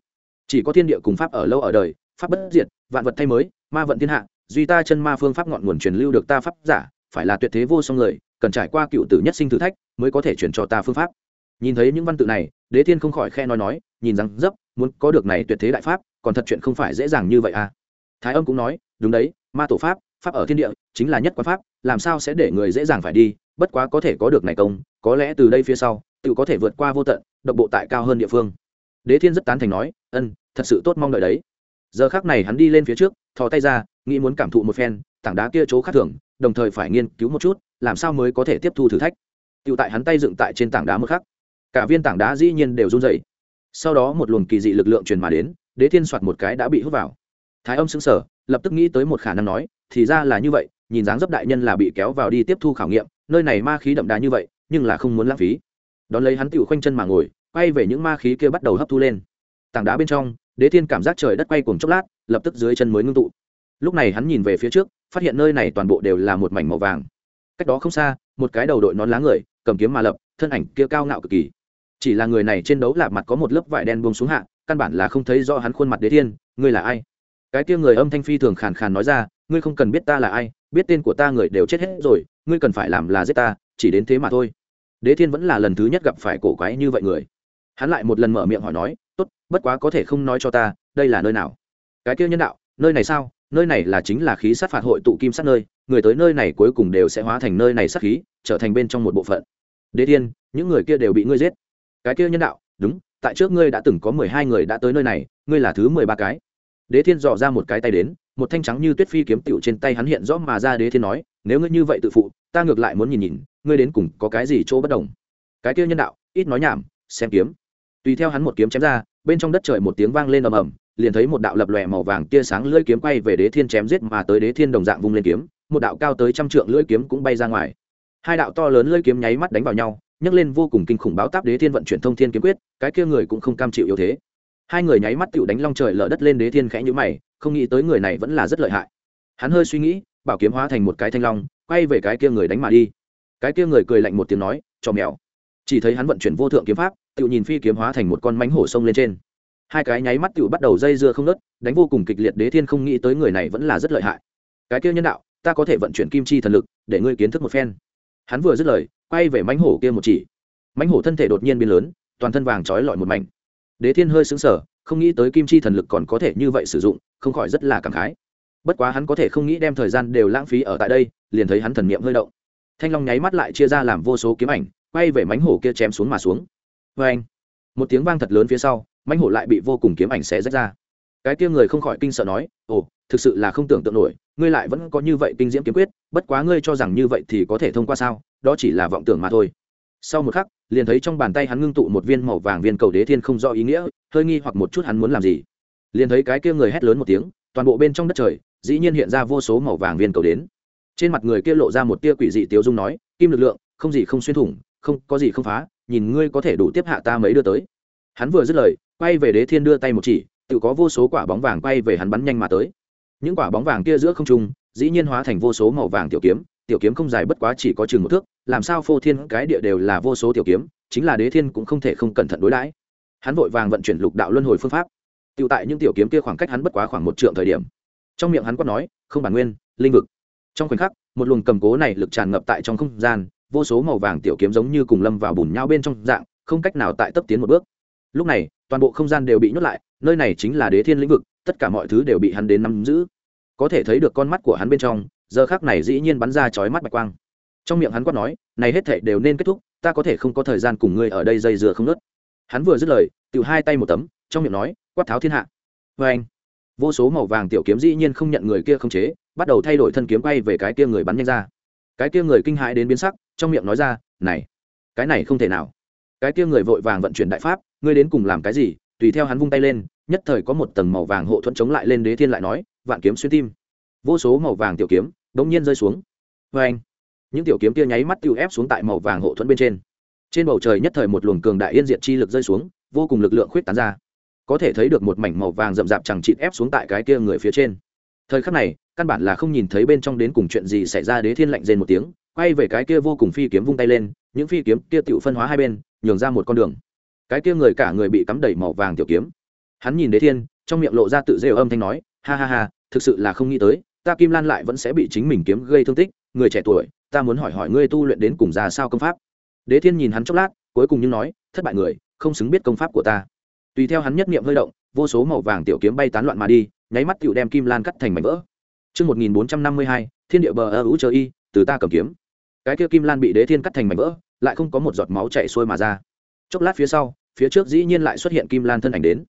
Chỉ có thiên địa cùng pháp ở lâu ở đời, pháp bất diệt, vạn vật thay mới, ma vận thiên hạ, duy ta chân ma phương pháp ngọn nguồn truyền lưu được ta pháp giả, phải là tuyệt thế vô song người, cần trải qua cựu tử nhất sinh thử thách, mới có thể truyền cho ta phương pháp. Nhìn thấy những văn tự này, Đế Thiên không khỏi khe nói nói, nhìn rằng dấp, muốn có được này tuyệt thế đại pháp, còn thật chuyện không phải dễ dàng như vậy à. Thái Âm cũng nói, đúng đấy, ma tổ pháp, pháp ở thiên địa chính là nhất quan pháp làm sao sẽ để người dễ dàng phải đi bất quá có thể có được này công có lẽ từ đây phía sau tự có thể vượt qua vô tận độc bộ tại cao hơn địa phương đế thiên rất tán thành nói ân thật sự tốt mong đợi đấy giờ khác này hắn đi lên phía trước thò tay ra, nghĩ muốn cảm thụ một phen, tảng đá kia chỗ khác thường, đồng thời phải nghiên cứu một chút, làm sao mới có thể tiếp thu thử thách. Tựu tại hắn tay dựng tại trên tảng đá mực khắc. Cả viên tảng đá dĩ nhiên đều run dày sau đó một luồng kỳ dị lực lượng truyền mà đến, đế thiên soạt một cái đã bị hút vào. Thái âm xứng sở lập tức nghĩ tới một khả năng nói, thì ra là như vậy, nhìn dáng dấp đại nhân là bị kéo vào đi tiếp thu khảo nghiệm, nơi này ma khí đậm đà như vậy, nhưng là không muốn lãng phí. Đón lấy hắn tựu khoanh chân mà ngồi, quay về những ma khí kia bắt đầu hấp thu lên. Tảng đá bên trong, đế thiên cảm giác trời đất quay cùng chốc lát lập tức dưới chân mới ngưng tụ. Lúc này hắn nhìn về phía trước, phát hiện nơi này toàn bộ đều là một mảnh màu vàng. Cách đó không xa, một cái đầu đội nón lá người, cầm kiếm mà lập, thân ảnh kia cao ngạo cực kỳ. Chỉ là người này trên đấu lạp mặt có một lớp vải đen buông xuống hạ, căn bản là không thấy rõ hắn khuôn mặt đế thiên, ngươi là ai? Cái kia người âm thanh phi thường khàn khàn nói ra, ngươi không cần biết ta là ai, biết tên của ta người đều chết hết rồi, ngươi cần phải làm là giết ta, chỉ đến thế mà thôi. Đế thiên vẫn là lần thứ nhất gặp phải cổ quái như vậy người. Hắn lại một lần mở miệng hỏi nói, tốt, bất quá có thể không nói cho ta, đây là nơi nào? Cái kia nhân đạo, nơi này sao? Nơi này là chính là khí sát phạt hội tụ kim sát nơi, người tới nơi này cuối cùng đều sẽ hóa thành nơi này sát khí, trở thành bên trong một bộ phận. Đế thiên, những người kia đều bị ngươi giết. Cái kia nhân đạo, đúng, tại trước ngươi đã từng có mười hai người đã tới nơi này, ngươi là thứ mười ba cái. Đế thiên dò ra một cái tay đến, một thanh trắng như tuyết phi kiếm tựu trên tay hắn hiện rõ mà ra đế thiên nói, nếu ngươi như vậy tự phụ, ta ngược lại muốn nhìn nhìn, ngươi đến cùng có cái gì chỗ bất đồng? Cái kia nhân đạo, ít nói nhảm, xem kiếm. Tùy theo hắn một kiếm chém ra, bên trong đất trời một tiếng vang lên ầm ầm liền thấy một đạo lập lòe màu vàng tia sáng lưỡi kiếm quay về đế thiên chém giết mà tới đế thiên đồng dạng vung lên kiếm, một đạo cao tới trăm trượng lưỡi kiếm cũng bay ra ngoài. Hai đạo to lớn lưỡi kiếm nháy mắt đánh vào nhau, nhấc lên vô cùng kinh khủng báo táp đế thiên vận chuyển thông thiên kiếm quyết, cái kia người cũng không cam chịu yếu thế. Hai người nháy mắt tựu đánh long trời lở đất lên đế thiên khẽ nhũ mày, không nghĩ tới người này vẫn là rất lợi hại. Hắn hơi suy nghĩ, bảo kiếm hóa thành một cái thanh long, quay về cái kia người đánh mà đi. Cái kia người cười lạnh một tiếng nói cho mèo. Chỉ thấy hắn vận chuyển vô thượng kiếm pháp tự nhìn phi kiếm hóa thành một con mánh hổ sông lên trên hai cái nháy mắt tựu bắt đầu dây dưa không nớt, đánh vô cùng kịch liệt đế thiên không nghĩ tới người này vẫn là rất lợi hại. Cái kia nhân đạo, ta có thể vận chuyển kim chi thần lực, để ngươi kiến thức một phen. Hắn vừa dứt lời, quay về mánh hổ kia một chỉ. Mánh hổ thân thể đột nhiên biến lớn, toàn thân vàng trói lọi một mảnh. Đế thiên hơi xứng sở không nghĩ tới kim chi thần lực còn có thể như vậy sử dụng, không khỏi rất là cảm khái. Bất quá hắn có thể không nghĩ đem thời gian đều lãng phí ở tại đây, liền thấy hắn thần niệm hơi động. Thanh long nháy mắt lại chia ra làm vô số kiếm ảnh, quay về mánh hổ kia chém xuống mà xuống. Vê anh một tiếng vang thật lớn phía sau mãnh hổ lại bị vô cùng kiếm ảnh xé rách ra. Cái kia người không khỏi kinh sợ nói, ồ, thực sự là không tưởng tượng nổi, ngươi lại vẫn có như vậy kinh diễm kiếm quyết, bất quá ngươi cho rằng như vậy thì có thể thông qua sao, đó chỉ là vọng tưởng mà thôi. Sau một khắc, liền thấy trong bàn tay hắn ngưng tụ một viên màu vàng viên cầu đế thiên không rõ ý nghĩa, hơi nghi hoặc một chút hắn muốn làm gì. Liền thấy cái kia người hét lớn một tiếng, toàn bộ bên trong đất trời, dĩ nhiên hiện ra vô số màu vàng viên cầu đến. Trên mặt người kia lộ ra một tia quỷ dị tiếu dung nói, kim lực lượng, không gì không xuyên thủng, không có gì không phá, nhìn ngươi có thể đủ tiếp hạ ta mấy đưa tới. Hắn vừa dứt lời quay về đế thiên đưa tay một chỉ, tự có vô số quả bóng vàng quay về hắn bắn nhanh mà tới. Những quả bóng vàng kia giữa không trung, dĩ nhiên hóa thành vô số màu vàng tiểu kiếm tiểu kiếm không dài bất quá chỉ có chừng một thước, làm sao phô thiên cái địa đều là vô số tiểu kiếm, chính là đế thiên cũng không thể không cẩn thận đối đãi. Hắn vội vàng vận chuyển lục đạo luân hồi phương pháp. Tự tại những tiểu kiếm kia khoảng cách hắn bất quá khoảng một trượng thời điểm. Trong miệng hắn quát nói, không bản nguyên, linh vực. Trong khoảnh khắc, một luồng cầm cố này lực tràn ngập tại trong không gian, vô số màu vàng tiểu kiếm giống như cùng lâm vào bùn nhau bên trong dạng, không cách nào tại tấp tiến một bước. Lúc này toàn bộ không gian đều bị nhốt lại, nơi này chính là đế thiên lĩnh vực, tất cả mọi thứ đều bị hắn đến nắm giữ. Có thể thấy được con mắt của hắn bên trong, giờ khác này dĩ nhiên bắn ra chói mắt bạch quang. Trong miệng hắn quát nói, này hết thảy đều nên kết thúc, ta có thể không có thời gian cùng ngươi ở đây dây dừa không nớt hắn vừa dứt lời tự hai tay một tấm, trong miệng nói, quát tháo thiên hạ. Vê anh, vô số màu vàng tiểu kiếm dĩ nhiên không nhận người kia không chế, bắt đầu thay đổi thân kiếm quay về cái kia người bắn nhanh ra. Cái kia người kinh hãi đến biến sắc, trong miệng nói ra, này, cái này không thể nào. Cái kia người vội vàng vận chuyển đại pháp ngươi đến cùng làm cái gì? Tùy theo hắn vung tay lên, nhất thời có một tầng màu vàng hộ thuẫn chống lại lên đế thiên lại nói, vạn kiếm xuyên tim. Vô số màu vàng tiểu kiếm đống nhiên rơi xuống. Vê anh, những tiểu kiếm kia nháy mắt tiêu ép xuống tại màu vàng hộ thuẫn bên trên. Trên bầu trời nhất thời một luồng cường đại yên diệt chi lực rơi xuống, vô cùng lực lượng khuyết tán ra. Có thể thấy được một mảnh màu vàng rậm rạp chẳng chịt ép xuống tại cái kia người phía trên. Thời khắc này, căn bản là không nhìn thấy bên trong đến cùng chuyện gì xảy ra, đế thiên lạnh rên một tiếng, quay về cái kia vô cùng phi kiếm vung tay lên, những phi kiếm kia tự phân hóa hai bên, nhường ra một con đường cái kia người cả người bị cắm đầy màu vàng tiểu kiếm hắn nhìn đế thiên trong miệng lộ ra tự rêu âm thanh nói ha ha ha thực sự là không nghĩ tới ta kim lan lại vẫn sẽ bị chính mình kiếm gây thương tích người trẻ tuổi ta muốn hỏi hỏi ngươi tu luyện đến cùng ra sao công pháp đế thiên nhìn hắn chốc lát cuối cùng nhưng nói thất bại người không xứng biết công pháp của ta tùy theo hắn nhất niệm hơi động vô số màu vàng tiểu kiếm bay tán loạn mà đi nháy mắt tựu đem kim lan cắt thành mảnh vỡ Trước 1452, thiên địa bờ ơ ú chờ y, từ ta cầm kiếm. Cái kia kim lan bị đế thiên cắt thành mảnh vỡ, lại không có một giọt máu chảy xuôi mà ra. Chốc lát phía sau, phía trước dĩ nhiên lại xuất hiện kim lan thân ảnh đến.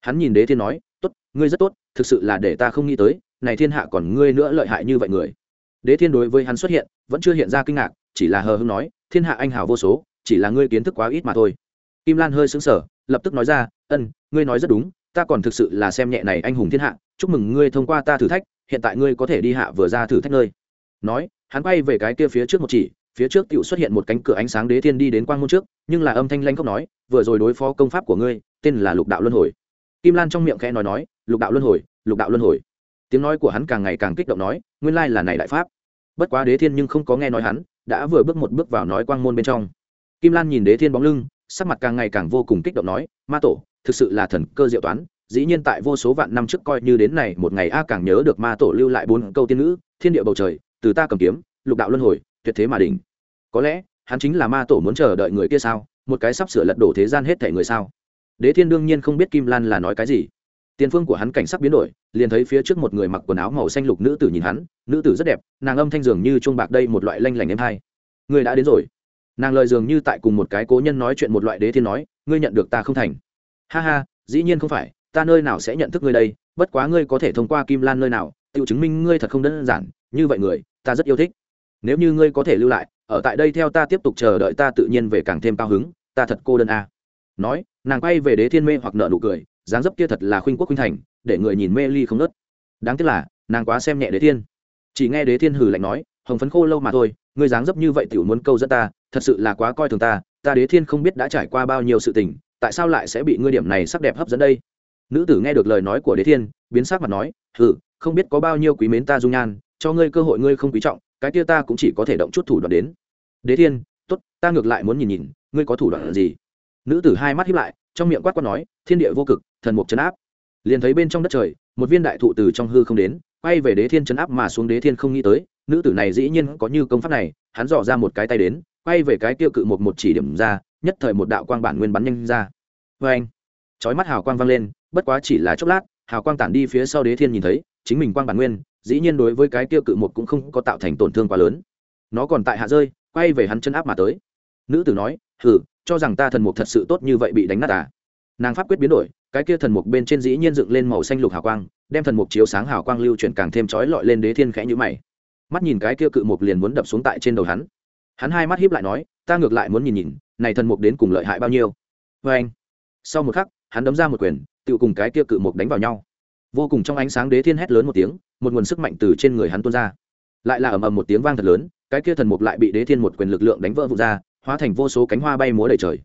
Hắn nhìn đế thiên nói, tốt, ngươi rất tốt, thực sự là để ta không nghĩ tới, này thiên hạ còn ngươi nữa lợi hại như vậy người. Đế thiên đối với hắn xuất hiện, vẫn chưa hiện ra kinh ngạc, chỉ là hờ hững nói, thiên hạ anh hào vô số, chỉ là ngươi kiến thức quá ít mà thôi. Kim Lan hơi sững sờ, lập tức nói ra, ân, ngươi nói rất đúng, ta còn thực sự là xem nhẹ này anh hùng thiên hạ, chúc mừng ngươi thông qua ta thử thách, hiện tại ngươi có thể đi hạ vừa ra thử thách nơi nói hắn quay về cái kia phía trước một chỉ phía trước tựu xuất hiện một cánh cửa ánh sáng đế thiên đi đến quang môn trước, nhưng là âm thanh lanh không nói, vừa rồi đối phó công pháp của ngươi, tên là lục đạo luân hồi. Kim lan trong miệng khẽ nói nói, lục đạo luân hồi, lục đạo luân hồi. Tiếng nói của hắn càng ngày càng kích động nói, nguyên lai là này đại pháp. Bất quá đế thiên nhưng không có nghe nói hắn, đã vừa bước một bước vào nói quang môn bên trong. Kim lan nhìn đế thiên bóng lưng, sắc mặt càng ngày càng vô cùng kích động nói, ma tổ, thực sự là thần cơ diệu toán, dĩ nhiên tại vô số vạn năm trước coi như đến này, một ngày a càng nhớ được ma tổ lưu lại bốn câu tiên ngữ, thiên địa bầu trời, từ ta cầm kiếm, lục đạo luân hồi tuyệt thế mà đỉnh. Có lẽ, hắn chính là ma tổ muốn chờ đợi người kia sao? Một cái sắp sửa lật đổ thế gian hết thể người sao? Đế thiên đương nhiên không biết kim lan là nói cái gì. Tiền phương của hắn cảnh sắc biến đổi, liền thấy phía trước một người mặc quần áo màu xanh lục nữ tử nhìn hắn, nữ tử rất đẹp, nàng âm thanh dường như chuông bạc đây một loại lanh lảnh êm hai người đã đến rồi. Nàng lời dường như tại cùng một cái cố nhân nói chuyện một loại đế thiên nói, ngươi nhận được ta không thành. Ha ha, dĩ nhiên không phải, ta nơi nào sẽ nhận thức ngươi đây, bất quá ngươi có thể thông qua kim lan nơi nào, tự chứng minh ngươi thật không đơn giản, như vậy người, ta rất yêu thích nếu như ngươi có thể lưu lại, ở tại đây theo ta tiếp tục chờ đợi ta tự nhiên về càng thêm cao hứng, ta thật cô đơn a. À. nói, nàng quay về đế thiên mê hoặc nợ nụ cười, dáng dấp kia thật là khuynh quốc khuynh thành, để người nhìn mê ly không nớt đáng tiếc là, nàng quá xem nhẹ đế thiên. Chỉ nghe đế thiên hừ lạnh nói, hồng phấn khô lâu mà thôi, ngươi dáng dấp như vậy tiểu muốn câu dẫn ta, thật sự là quá coi thường ta ta đế thiên không biết đã trải qua bao nhiêu sự tình, tại sao lại sẽ bị ngươi điểm này sắc đẹp hấp dẫn đây? Nữ tử nghe được lời nói của đế thiên, biến sắc mặt nói, hừ, không biết có bao nhiêu quý mến ta dung nhan, cho ngươi cơ hội ngươi không quý trọng cái kia ta cũng chỉ có thể động chút thủ đoạn đến. Đế thiên, tốt, ta ngược lại muốn nhìn nhìn, ngươi có thủ đoạn gì? Nữ tử hai mắt hiếp lại, trong miệng quát quát nói, thiên địa vô cực, thần mục chấn áp. Liền thấy bên trong đất trời, một viên đại thụ từ trong hư không đến, quay về đế thiên chấn áp mà xuống đế thiên không nghĩ tới, nữ tử này dĩ nhiên có như công pháp này, hắn dò ra một cái tay đến, quay về cái tiêu cự một một chỉ điểm ra, nhất thời một đạo quang bản nguyên bắn nhanh ra. Vê anh chói mắt hào quang vang lên, bất quá chỉ là chốc lát, hào quang tản đi phía sau đế thiên nhìn thấy, chính mình quang bản nguyên dĩ nhiên đối với cái tiêu cự một cũng không có tạo thành tổn thương quá lớn. Nó còn tại hạ rơi, quay về hắn chân áp mà tới. Nữ tử nói hử cho rằng ta thần mục thật sự tốt như vậy bị đánh nát à? Nàng pháp quyết biến đổi, cái kia thần mục bên trên dĩ nhiên dựng lên màu xanh lục hào quang, đem thần mục chiếu sáng hào quang lưu chuyển càng thêm trói lọi lên đế thiên khẽ nhữ mày. Mắt nhìn cái kia cự mục liền muốn đập xuống tại trên đầu hắn. Hắn hai mắt hiếp lại nói, ta ngược lại muốn nhìn nhìn, này thần mục đến cùng lợi hại bao nhiêu? Vê anh sau một khắc, hắn đấm ra một quyền tự cùng cái kia cự mục đánh vào nhau vô cùng trong ánh sáng đế thiên hét lớn một tiếng, một nguồn sức mạnh từ trên người hắn tuôn ra. Lại là ầm ầm một tiếng vang thật lớn, cái kia thần mục lại bị đế thiên một quyền lực lượng đánh vỡ vụt ra, hóa thành vô số cánh hoa bay múa đầy trời.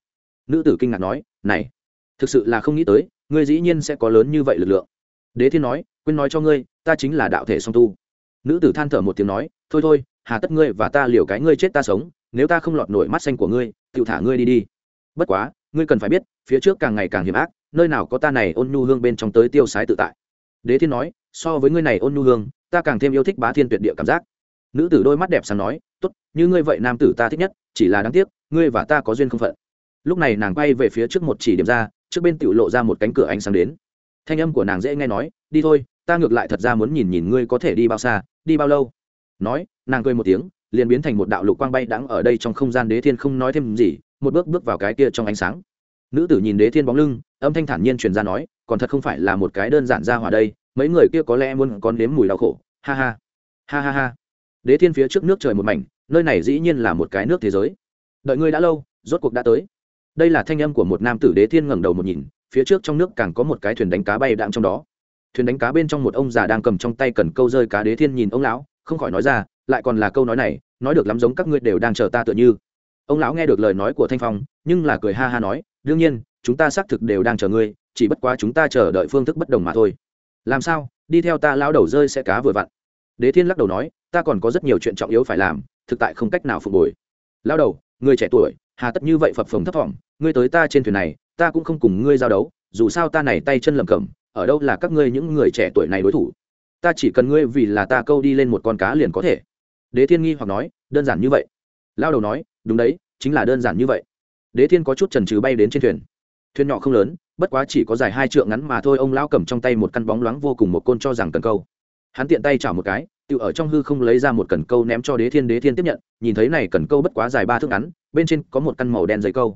Nữ tử kinh ngạc nói, này, thực sự là không nghĩ tới, ngươi dĩ nhiên sẽ có lớn như vậy lực lượng. Đế thiên nói, quên nói cho ngươi, ta chính là đạo thể song tu. Nữ tử than thở một tiếng nói, thôi thôi, hà tất ngươi và ta liều cái ngươi chết ta sống, nếu ta không lọt nổi mắt xanh của ngươi tự thả ngươi đi đi. Bất quá, ngươi cần phải biết, phía trước càng ngày càng hiểm ác, nơi nào có ta này ôn nhu hương bên trong tới tiêu sái tự tại đế thiên nói, so với ngươi này ôn nhu hương, ta càng thêm yêu thích bá thiên tuyệt địa cảm giác. Nữ tử đôi mắt đẹp sáng nói, tốt, như ngươi vậy nam tử ta thích nhất, chỉ là đáng tiếc, ngươi và ta có duyên không phận. Lúc này nàng quay về phía trước một chỉ điểm ra, trước bên tự lộ ra một cánh cửa ánh sáng đến. Thanh âm của nàng dễ nghe nói, đi thôi, ta ngược lại thật ra muốn nhìn nhìn ngươi có thể đi bao xa, đi bao lâu? Nói, nàng cười một tiếng, liền biến thành một đạo lục quang bay đắng ở đây trong không gian đế thiên không nói thêm gì, một bước bước vào cái kia trong ánh sáng. Nữ tử nhìn đế thiên bóng lưng, âm thanh thản nhiên truyền ra nói còn thật không phải là một cái đơn giản ra hỏa đây, mấy người kia có lẽ muốn còn nếm mùi đau khổ. Ha ha. Ha ha ha. Đế thiên phía trước nước trời một mảnh, nơi này dĩ nhiên là một cái nước thế giới. Đợi ngươi đã lâu, rốt cuộc đã tới. Đây là thanh âm của một nam tử đế thiên ngẩng đầu một nhìn, phía trước trong nước càng có một cái thuyền đánh cá bay đạm trong đó. Thuyền đánh cá bên trong một ông già đang cầm trong tay cần câu rơi cá đế thiên nhìn ông lão, không khỏi nói ra, lại còn là câu nói này, nói được lắm giống các ngươi đều đang chờ ta tựa như. Ông lão nghe được lời nói của thanh phong, nhưng là cười ha ha nói, đương nhiên chúng ta xác thực đều đang chờ ngươi, chỉ bất quá chúng ta chờ đợi phương thức bất đồng mà thôi. Làm sao? Đi theo ta lão đầu rơi sẽ cá vừa vặn. Đế thiên lắc đầu nói, ta còn có rất nhiều chuyện trọng yếu phải làm, thực tại không cách nào phục hồi. Lão đầu, người trẻ tuổi, hà tất như vậy phập phồng thấp thỏm ngươi tới ta trên thuyền này, ta cũng không cùng ngươi giao đấu, dù sao ta này tay chân lầm cầm ở đâu là các ngươi những người trẻ tuổi này đối thủ? Ta chỉ cần ngươi vì là ta câu đi lên một con cá liền có thể. Đế thiên nghi hoặc nói, đơn giản như vậy. Lao đầu nói, đúng đấy, chính là đơn giản như vậy. Đế thiên có chút trần trừ bay đến trên thuyền thuyền nhỏ không lớn, bất quá chỉ có dài hai trượng ngắn mà thôi, ông lão cầm trong tay một căn bóng loáng vô cùng một côn cho rằng cần câu. Hắn tiện tay chảo một cái, tự ở trong hư không lấy ra một cần câu ném cho đế thiên đế thiên tiếp nhận, nhìn thấy này cần câu bất quá dài ba thước ngắn, bên trên có một căn màu đen dây câu.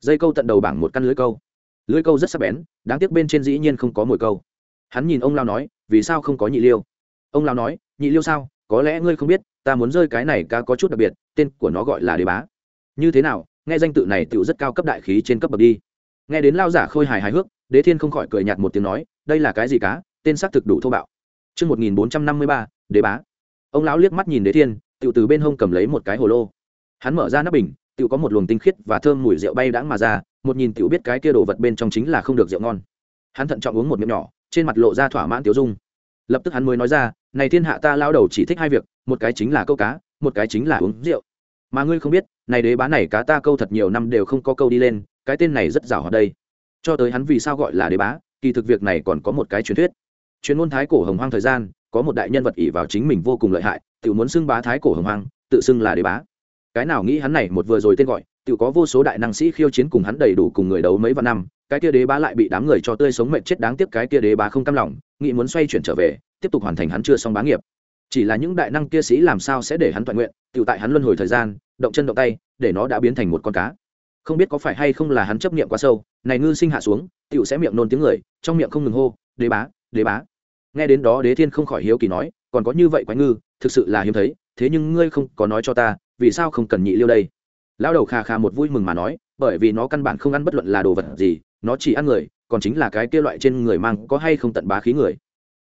Dây câu tận đầu bảng một căn lưới câu. Lưới câu rất sắc bén, đáng tiếc bên trên dĩ nhiên không có mồi câu. Hắn nhìn ông lao nói, vì sao không có nhị liêu? Ông lao nói, nhị liêu sao? Có lẽ ngươi không biết, ta muốn rơi cái này cá có chút đặc biệt, tên của nó gọi là đế bá. Như thế nào? Nghe danh tự này tựu rất cao cấp đại khí trên cấp bậc đi nghe đến lao giả khôi hài hài hước đế thiên không khỏi cười nhạt một tiếng nói đây là cái gì cá tên xác thực đủ thô bạo Trước 1453, đế bá. Ông lão liếc mắt nhìn đế thiên, tựu từ bên hông cầm lấy một cái hồ lô. Hắn mở ra nắp bình, tựu có một luồng tinh khiết và thơm mùi rượu bay đãng mà ra, một nhìn tựu biết cái kia đồ vật bên trong chính là không được rượu ngon. Hắn thận trọng uống một miệng nhỏ, trên mặt lộ ra thỏa mãn tiêu dung. Lập tức hắn mới nói ra, này thiên hạ ta lao đầu chỉ thích hai việc, một cái chính là câu cá, một cái chính là uống rượu. Mà ngươi không biết, này đế bá này cá ta câu thật nhiều năm đều không có câu đi lên, cái tên này rất giàu hoạt đây. Cho tới hắn vì sao gọi là đế bá, kỳ thực việc này còn có một cái truyền thuyết. Chuyên môn thái cổ hồng hoang thời gian có một đại nhân vật ỷ vào chính mình vô cùng lợi hại tự muốn xưng bá thái cổ hồng hoang tự xưng là đế bá. Cái nào nghĩ hắn này một vừa rồi tên gọi tự có vô số đại năng sĩ khiêu chiến cùng hắn đầy đủ cùng người đấu mấy vạn năm cái kia đế bá lại bị đám người cho tươi sống mệt chết đáng tiếc cái kia đế bá không cam lòng nghĩ muốn xoay chuyển trở về tiếp tục hoàn thành hắn chưa xong bá nghiệp. Chỉ là những đại năng kia sĩ làm sao sẽ để hắn toàn nguyện tự tại hắn luân hồi thời gian động chân động tay để nó đã biến thành một con cá không biết có phải hay không là hắn chấp niệm quá sâu, này ngư sinh hạ xuống tựu sẽ miệng nôn tiếng người, trong miệng không ngừng hô, đế bá đế bá. Nghe đến đó đế thiên không khỏi hiếu kỳ nói, còn có như vậy quái ngư, thực sự là hiếm thấy, thế nhưng ngươi không có nói cho ta, vì sao không cần nhị liêu đây? Lão đầu khà khà một vui mừng mà nói, bởi vì nó căn bản không ăn bất luận là đồ vật gì, nó chỉ ăn người, còn chính là cái kia loại trên người mang có hay không tận bá khí người.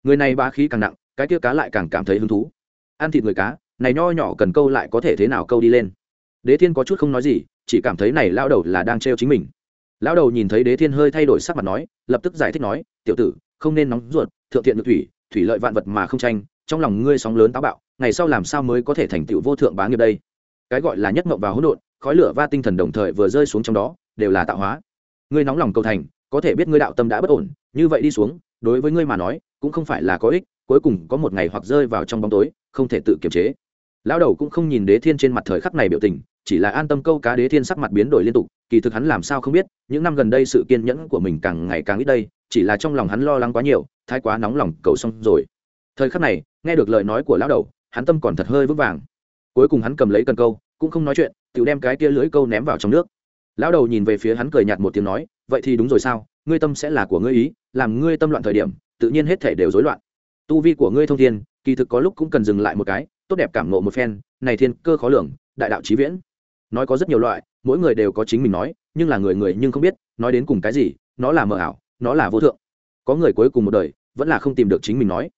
Người này bá khí càng nặng, cái kia cá lại càng cảm thấy hứng thú. Ăn thịt người cá, này nho nhỏ cần câu lại có thể thế nào câu đi lên? Đế thiên có chút không nói gì chỉ cảm thấy này lão đầu là đang trêu chính mình. Lão đầu nhìn thấy đế thiên hơi thay đổi sắc mặt nói, lập tức giải thích nói, tiểu tử, không nên nóng ruột, thượng thiện được thủy thủy lợi vạn vật mà không tranh, trong lòng ngươi sóng lớn táo bạo, ngày sau làm sao mới có thể thành tựu vô thượng bá nghiệp đây? Cái gọi là nhất mộng và hỗn độn, khói lửa và tinh thần đồng thời vừa rơi xuống trong đó, đều là tạo hóa. Ngươi nóng lòng cầu thành, có thể biết ngươi đạo tâm đã bất ổn, như vậy đi xuống, đối với ngươi mà nói, cũng không phải là có ích, cuối cùng có một ngày hoặc rơi vào trong bóng tối, không thể tự kiềm chế. Lão đầu cũng không nhìn đế thiên trên mặt thời khắc này biểu tình chỉ là an tâm câu cá đế thiên sắc mặt biến đổi liên tục, kỳ thực hắn làm sao không biết, những năm gần đây sự kiên nhẫn của mình càng ngày càng ít đây, chỉ là trong lòng hắn lo lắng quá nhiều, thái quá nóng lòng, cầu xong rồi. Thời khắc này, nghe được lời nói của lão đầu, hắn tâm còn thật hơi vững vàng. Cuối cùng hắn cầm lấy cần câu, cũng không nói chuyện, tự đem cái tia lưới câu ném vào trong nước. Lão đầu nhìn về phía hắn cười nhạt một tiếng nói, vậy thì đúng rồi sao? Ngươi tâm sẽ là của ngươi ý, làm ngươi tâm loạn thời điểm, tự nhiên hết thể đều rối loạn. Tu vi của ngươi thông thiên, kỳ thực có lúc cũng cần dừng lại một cái, tốt đẹp cảm nộ một phen, này thiên cơ khó lường, đại đạo trí viễn nói có rất nhiều loại, mỗi người đều có chính mình nói, nhưng là người người nhưng không biết, nói đến cùng cái gì, nó là mờ ảo, nó là vô thượng. Có người cuối cùng một đời, vẫn là không tìm được chính mình nói.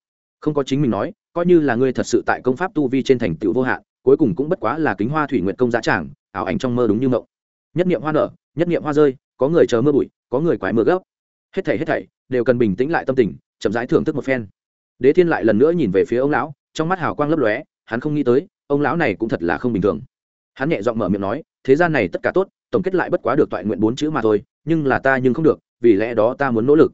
Không có chính mình nói, coi như là ngươi thật sự tại công pháp tu vi trên thành tựu vô hạn, cuối cùng cũng bất quá là kính hoa thủy nguyện công giá tràng, ảo ảnh trong mơ đúng như mộng. Nhất niệm hoa nở, nhất niệm hoa rơi, có người chờ mưa bụi, có người quái mưa gấp. Hết thảy hết thảy, đều cần bình tĩnh lại tâm tình, chậm rãi thưởng thức một phen. Đế thiên lại lần nữa nhìn về phía ông lão, trong mắt hào quang lấp lóe, hắn không nghĩ tới, ông lão này cũng thật là không bình thường hắn nhẹ giọng mở miệng nói, thế gian này tất cả tốt, tổng kết lại bất quá được toại nguyện bốn chữ mà thôi, nhưng là ta nhưng không được, vì lẽ đó ta muốn nỗ lực.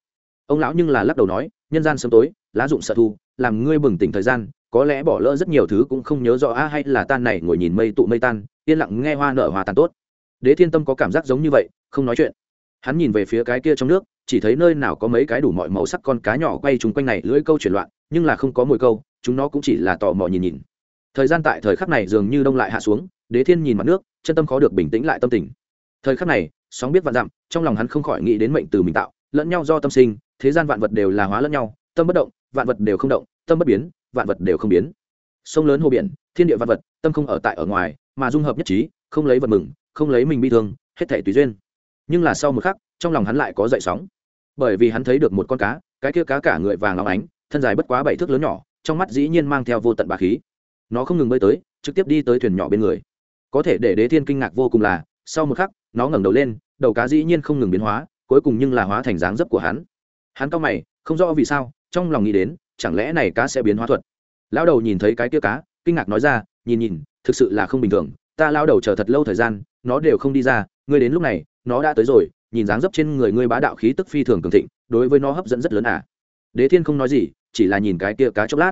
Ông lão nhưng là lắc đầu nói, nhân gian sớm tối, lá dụng sợ thu, làm ngươi bừng tỉnh thời gian, có lẽ bỏ lỡ rất nhiều thứ cũng không nhớ rõ, a, hay là tan này ngồi nhìn mây tụ mây tan, yên lặng nghe hoa nở hòa tàn tốt. Đế thiên tâm có cảm giác giống như vậy, không nói chuyện. Hắn nhìn về phía cái kia trong nước, chỉ thấy nơi nào có mấy cái đủ mọi màu sắc con cá nhỏ quay chung quanh này lưỡi câu chuyển loạn, nhưng là không có mồi câu, chúng nó cũng chỉ là tò mò nhìn nhìn. Thời gian tại thời khắc này dường như đông lại hạ xuống đế thiên nhìn mặt nước, chân tâm khó được bình tĩnh lại tâm tình. Thời khắc này, sóng biết vạn dặm, trong lòng hắn không khỏi nghĩ đến mệnh từ mình tạo, lẫn nhau do tâm sinh, thế gian vạn vật đều là hóa lẫn nhau, tâm bất động, vạn vật đều không động, tâm bất biến, vạn vật đều không biến. Sông lớn hồ biển, thiên địa vạn vật, tâm không ở tại ở ngoài, mà dung hợp nhất trí, không lấy vật mừng, không lấy mình bi thương, hết thể tùy duyên. Nhưng là sau một khắc, trong lòng hắn lại có dậy sóng. Bởi vì hắn thấy được một con cá, cái kia cá cả người vàng óng ánh, thân dài bất quá bảy thước lớn nhỏ, trong mắt dĩ nhiên mang theo vô tận bà khí. Nó không ngừng bơi tới, trực tiếp đi tới thuyền nhỏ bên người có thể để đế thiên kinh ngạc vô cùng là, sau một khắc, nó ngẩng đầu lên, đầu cá dĩ nhiên không ngừng biến hóa, cuối cùng nhưng là hóa thành dáng dấp của hắn. Hắn cao mày, không rõ vì sao, trong lòng nghĩ đến, chẳng lẽ này cá sẽ biến hóa thuật. Lão đầu nhìn thấy cái kia cá, kinh ngạc nói ra, nhìn nhìn, thực sự là không bình thường, ta lao đầu chờ thật lâu thời gian, nó đều không đi ra, ngươi đến lúc này, nó đã tới rồi, nhìn dáng dấp trên người ngươi bá đạo khí tức phi thường cường thịnh, đối với nó hấp dẫn rất lớn à. Đế thiên không nói gì, chỉ là nhìn cái kia cá chốc lát.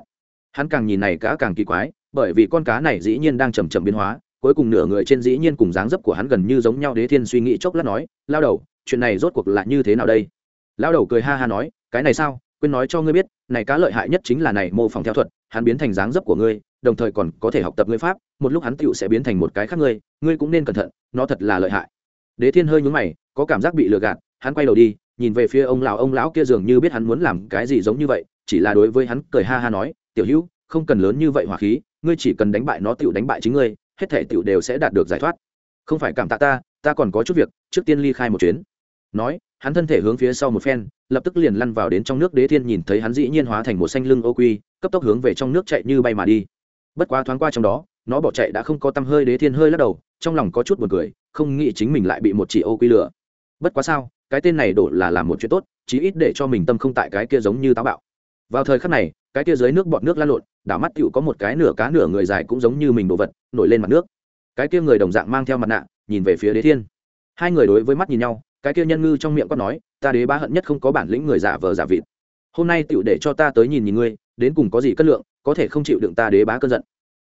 Hắn càng nhìn này cá càng kỳ quái, bởi vì con cá này dĩ nhiên đang chầm chậm biến hóa cuối cùng nửa người trên dĩ nhiên cùng dáng dấp của hắn gần như giống nhau. Đế thiên suy nghĩ chốc lát nói, lao đầu, chuyện này rốt cuộc là như thế nào đây? Lao đầu cười ha ha nói, cái này sao? Quên nói cho ngươi biết, này cá lợi hại nhất chính là này mô phỏng theo thuật, hắn biến thành dáng dấp của ngươi, đồng thời còn có thể học tập ngươi pháp, một lúc hắn tựu sẽ biến thành một cái khác ngươi ngươi cũng nên cẩn thận, nó thật là lợi hại. Đế thiên hơi nhúng mày, có cảm giác bị lừa gạt, hắn quay đầu đi, nhìn về phía ông lão ông lão kia dường như biết hắn muốn làm cái gì giống như vậy, chỉ là đối với hắn cười ha ha nói, tiểu hữu, không cần lớn như vậy hỏa khí, ngươi chỉ cần đánh bại nó tựu đánh bại chính ngươi hết thể tiểu đều sẽ đạt được giải thoát. Không phải cảm tạ ta ta còn có chút việc, trước tiên ly khai một chuyến. Nói, hắn thân thể hướng phía sau một phen, lập tức liền lăn vào đến trong nước đế thiên nhìn thấy hắn dĩ nhiên hóa thành một xanh lưng ô quy, cấp tốc hướng về trong nước chạy như bay mà đi. Bất quá thoáng qua trong đó, nó bỏ chạy đã không có tăm hơi đế thiên hơi lắc đầu, trong lòng có chút buồn cười, không nghĩ chính mình lại bị một chị ô quy lừa. bất quá sao, cái tên này đổ là làm một chuyện tốt, chí ít để cho mình tâm không tại cái kia giống như táo bạo. Vào thời khắc này cái kia dưới nước bọt nước lan lộn đảo mắt tựu có một cái nửa cá nửa người dài cũng giống như mình đồ vật nổi lên mặt nước cái kia người đồng dạng mang theo mặt nạ nhìn về phía đế thiên hai người đối với mắt nhìn nhau cái kia nhân ngư trong miệng có nói ta đế bá hận nhất không có bản lĩnh người giả vờ giả vịt hôm nay tựu để cho ta tới nhìn nhìn ngươi đến cùng có gì cân lượng có thể không chịu đựng ta đế bá cơn giận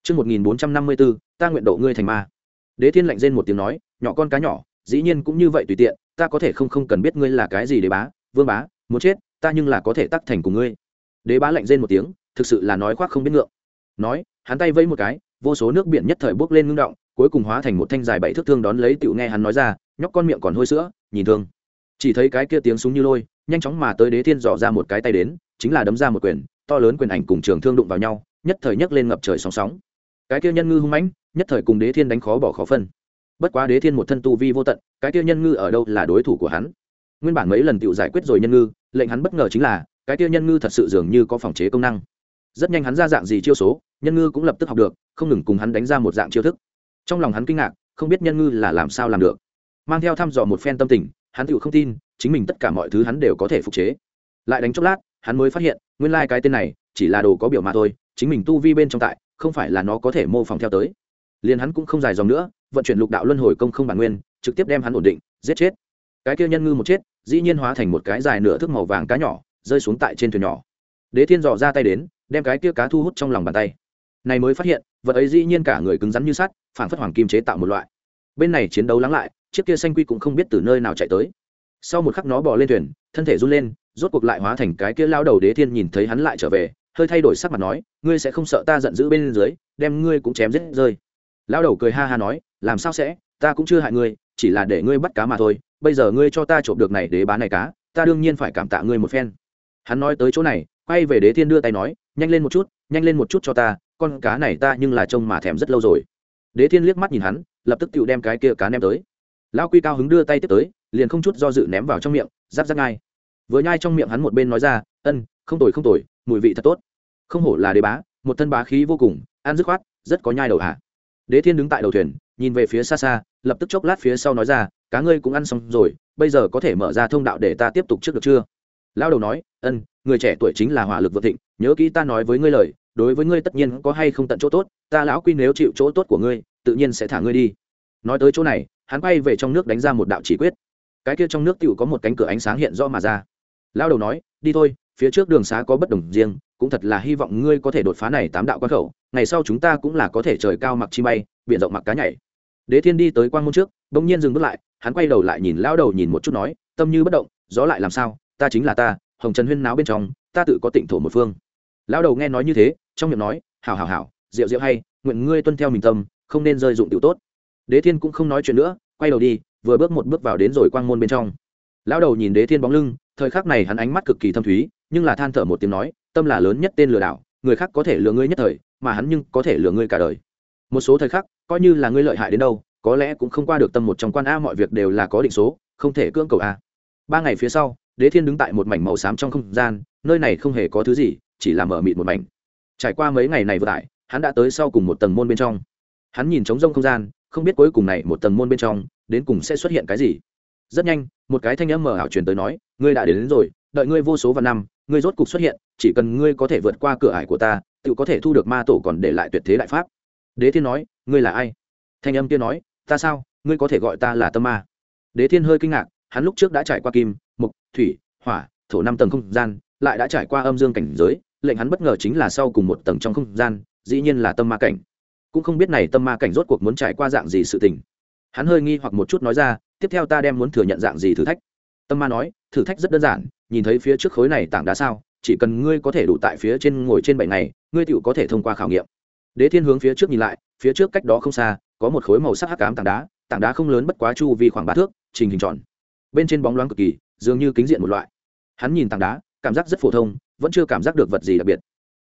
Trước 1454, ta nguyện độ ngươi thành ma. Đế thiên lạnh rên một tiếng nói, nhỏ con cá nhỏ, dĩ nhiên cũng như vậy tùy tiện, ta có thể không không cần biết ngươi là cái gì đế bá, vương bá, muốn chết, ta nhưng là có thể tắc thành cùng ngươi. Đế bá lạnh rên một tiếng, thực sự là nói khoác không biết ngượng. Nói, hắn tay vẫy một cái, vô số nước biển nhất thời bốc lên ngưng động, cuối cùng hóa thành một thanh dài bảy thước thương đón lấy tựu nghe hắn nói ra, nhóc con miệng còn hôi sữa, nhìn thương. Chỉ thấy cái kia tiếng súng như lôi, nhanh chóng mà tới Đế Thiên dò ra một cái tay đến, chính là đấm ra một quyền, to lớn quyền ảnh cùng trường thương đụng vào nhau, nhất thời nhấc lên ngập trời sóng sóng cái kia nhân ngư hung mãnh nhất thời cùng đế thiên đánh khó bỏ khó phân bất quá đế thiên một thân tu vi vô tận cái kia nhân ngư ở đâu là đối thủ của hắn nguyên bản mấy lần tựu giải quyết rồi nhân ngư lệnh hắn bất ngờ chính là cái kia nhân ngư thật sự dường như có phòng chế công năng. Rất nhanh hắn ra dạng gì chiêu số, nhân ngư cũng lập tức học được, không ngừng cùng hắn đánh ra một dạng chiêu thức. Trong lòng hắn kinh ngạc, không biết nhân ngư là làm sao làm được. Mang theo thăm dò một phen tâm tình, hắn tự không tin, chính mình tất cả mọi thứ hắn đều có thể phục chế. Lại đánh chốc lát, hắn mới phát hiện, nguyên lai、like、cái tên này chỉ là đồ có biểu mà thôi, chính mình tu vi bên trong tại, không phải là nó có thể mô phỏng theo tới. Liền hắn cũng không dài dòng nữa, vận chuyển lục đạo luân hồi công không bản nguyên, trực tiếp đem hắn ổn định, giết chết. Cái kia nhân ngư một chết, dĩ nhiên hóa thành một cái dài nửa thước màu vàng cá nhỏ rơi xuống tại trên thuyền nhỏ. Đế thiên dò ra tay đến, đem cái kia cá thu hút trong lòng bàn tay. Này mới phát hiện, vật ấy dĩ nhiên cả người cứng rắn như sắt phản phất hoàng kim chế tạo một loại. Bên này chiến đấu lắng lại, chiếc kia xanh quy cũng không biết từ nơi nào chạy tới. Sau một khắc nó bỏ lên thuyền, thân thể run lên, rốt cuộc lại hóa thành cái kia lao đầu đế thiên nhìn thấy hắn lại trở về, hơi thay đổi sắc mặt nói, ngươi sẽ không sợ ta giận dữ bên dưới, đem ngươi cũng chém giết rơi. Lao đầu cười ha ha nói, làm sao sẽ, ta cũng chưa hại ngươi, chỉ là để ngươi bắt cá mà thôi, bây giờ ngươi cho ta trộm được này đế bán này cá, ta đương nhiên phải cảm tạ ngươi một phen hắn nói tới chỗ này, quay về đế thiên đưa tay nói, nhanh lên một chút, nhanh lên một chút cho ta, con cá này ta nhưng là trông mà thèm rất lâu rồi. Đế thiên liếc mắt nhìn hắn, lập tức tự đem cái kia cá ném tới. Lão quy cao hứng đưa tay tiếp tới, liền không chút do dự ném vào trong miệng, giáp giáp ngay vừa nhai trong miệng hắn một bên nói ra, ân, không tồi không tồi, mùi vị thật tốt. Không hổ là đế bá, một thân bá khí vô cùng, ăn dứt khoát, rất có nhai đầu hạ đế thiên đứng tại đầu thuyền, nhìn về phía xa xa, lập tức chốc lát phía sau nói ra, cá ngươi cũng ăn xong rồi, bây giờ có thể mở ra thông đạo để ta tiếp tục trước được chưa? Lao đầu nói, ân, người trẻ tuổi chính là hỏa lực vượt thịnh, nhớ kỹ ta nói với ngươi lời, đối với ngươi tất nhiên có hay không tận chỗ tốt, ta lão quy nếu chịu chỗ tốt của ngươi, tự nhiên sẽ thả ngươi đi. Nói tới chỗ này, hắn quay về trong nước đánh ra một đạo chỉ quyết. Cái kia trong nước tựu có một cánh cửa ánh sáng hiện rõ mà ra. Lao đầu nói, đi thôi, phía trước đường xá có bất đồng riêng, cũng thật là hy vọng ngươi có thể đột phá này tám đạo quan khẩu, ngày sau chúng ta cũng là có thể trời cao mặc chi bay, biển rộng mặc cá nhảy. Đế thiên đi tới quan môn trước, bỗng nhiên dừng bước lại, hắn quay đầu lại nhìn lao đầu nhìn một chút nói, tâm như bất động, gió lại làm sao? Ta chính là ta, hồng trần huyên náo bên trong, ta tự có tịnh thổ một phương. Lão đầu nghe nói như thế, trong miệng nói, hảo hảo hảo, rượu rượu hay, nguyện ngươi tuân theo mình tâm, không nên rơi dụng tiểu tốt. Đế thiên cũng không nói chuyện nữa, quay đầu đi, vừa bước một bước vào đến rồi quang môn bên trong. Lão đầu nhìn đế thiên bóng lưng, thời khắc này hắn ánh mắt cực kỳ thâm thúy, nhưng là than thở một tiếng nói, tâm là lớn nhất tên lừa đảo, người khác có thể lừa ngươi nhất thời, mà hắn nhưng có thể lừa ngươi cả đời. Một số thời khắc, coi như là ngươi lợi hại đến đâu, có lẽ cũng không qua được tâm một trong quan a, mọi việc đều là có định số, không thể cưỡng cầu a. Ba ngày phía sau đế thiên đứng tại một mảnh màu xám trong không gian nơi này không hề có thứ gì chỉ là mở mịt một mảnh. Trải qua mấy ngày này vừa tại hắn đã tới sau cùng một tầng môn bên trong. Hắn nhìn trống rông không gian không biết cuối cùng này một tầng môn bên trong đến cùng sẽ xuất hiện cái gì. Rất nhanh một cái thanh âm mở ảo truyền tới nói ngươi đã đến, đến rồi đợi ngươi vô số và năm ngươi rốt cục xuất hiện chỉ cần ngươi có thể vượt qua cửa ải của ta tự có thể thu được ma tổ còn để lại tuyệt thế đại pháp. Đế thiên nói ngươi là ai? Thanh âm kia nói ta sao? Ngươi có thể gọi ta là tâm ma. Đế thiên hơi kinh ngạc hắn lúc trước đã trải qua kim mục thủy, hỏa, thổ năm tầng không gian, lại đã trải qua âm dương cảnh giới, lệnh hắn bất ngờ chính là sau cùng một tầng trong không gian, dĩ nhiên là tâm ma cảnh. Cũng không biết này tâm ma cảnh rốt cuộc muốn trải qua dạng gì sự tình. Hắn hơi nghi hoặc một chút nói ra, tiếp theo ta đem muốn thừa nhận dạng gì thử thách? Tâm ma nói, thử thách rất đơn giản, nhìn thấy phía trước khối này tảng đá sao, chỉ cần ngươi có thể đủ tại phía trên ngồi trên bảy ngày, ngươi tựu có thể thông qua khảo nghiệm. Đế thiên hướng phía trước nhìn lại, phía trước cách đó không xa, có một khối màu sắc hắc ám tảng đá tảng đá không lớn bất quá chu vi khoảng ba thước, trình hình tròn bên trên bóng loáng cực kỳ, dường như kính diện một loại. Hắn nhìn tảng đá, cảm giác rất phổ thông, vẫn chưa cảm giác được vật gì đặc biệt.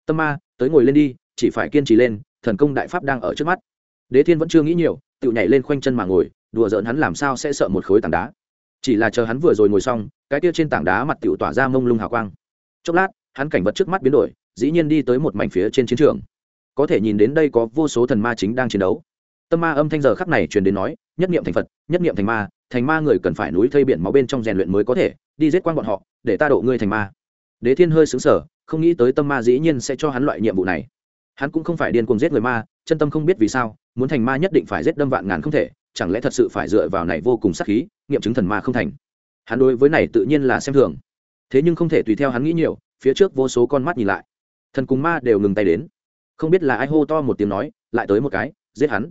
Tâm ma, tới ngồi lên đi, chỉ phải kiên trì lên, thần công đại pháp đang ở trước mắt. Đế thiên vẫn chưa nghĩ nhiều, tự nhảy lên khoanh chân mà ngồi, đùa giỡn hắn làm sao sẽ sợ một khối tảng đá. Chỉ là chờ hắn vừa rồi ngồi xong, cái kia trên tảng đá mặt tiểu tỏa ra mông lung hào quang. Chốc lát, hắn cảnh vật trước mắt biến đổi, dĩ nhiên đi tới một mảnh phía trên chiến trường. Có thể nhìn đến đây có vô số thần ma chính đang chiến đấu. Tâm ma âm thanh giờ khắc này truyền đến nói, nhất niệm thành phật, nhất niệm thành ma thành ma người cần phải núi thây biển máu bên trong rèn luyện mới có thể, đi giết quan bọn họ, để ta độ ngươi thành ma. Đế thiên hơi xứng sở không nghĩ tới tâm ma dĩ nhiên sẽ cho hắn loại nhiệm vụ này. Hắn cũng không phải điên cuồng giết người ma, chân tâm không biết vì sao, muốn thành ma nhất định phải giết đâm vạn ngàn không thể, chẳng lẽ thật sự phải dựa vào này vô cùng sắc khí, nghiệm chứng thần ma không thành. Hắn đối với này tự nhiên là xem thường. Thế nhưng không thể tùy theo hắn nghĩ nhiều, phía trước vô số con mắt nhìn lại. Thần cùng ma đều ngừng tay đến. Không biết là ai hô to một tiếng nói, lại tới một cái, giết hắn.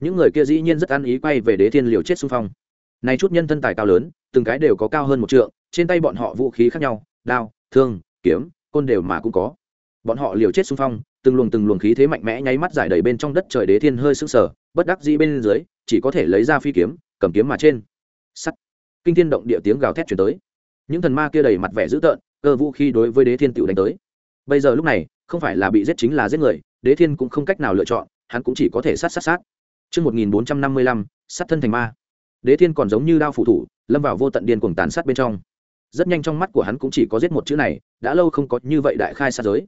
Những người kia dĩ nhiên rất ăn ý quay về đế thiên liều chết xung phong này chút nhân thân tài cao lớn từng cái đều có cao hơn một trượng trên tay bọn họ vũ khí khác nhau đao thương kiếm côn đều mà cũng có. Bọn họ liều chết xung phong từng luồng từng luồng khí thế mạnh mẽ nháy mắt giải đầy bên trong đất trời đế thiên hơi sững sờ bất đắc dĩ bên dưới chỉ có thể lấy ra phi kiếm cầm kiếm mà trên. Sắt. Kinh thiên động địa tiếng gào thét truyền tới. Những thần ma kia đầy mặt vẻ dữ tợn cơ vũ khí đối với đế thiên tiểu đánh tới. Bây giờ lúc này không phải là bị giết chính là giết người đế thiên cũng không cách nào lựa chọn hắn cũng chỉ có thể sát sát sát. Trước 1455, sát thân thành ma. Đế thiên còn giống như đao phủ thủ, lâm vào vô tận điên cuồng tàn sát bên trong. Rất nhanh trong mắt của hắn cũng chỉ có giết một chữ này, đã lâu không có như vậy đại khai sát giới.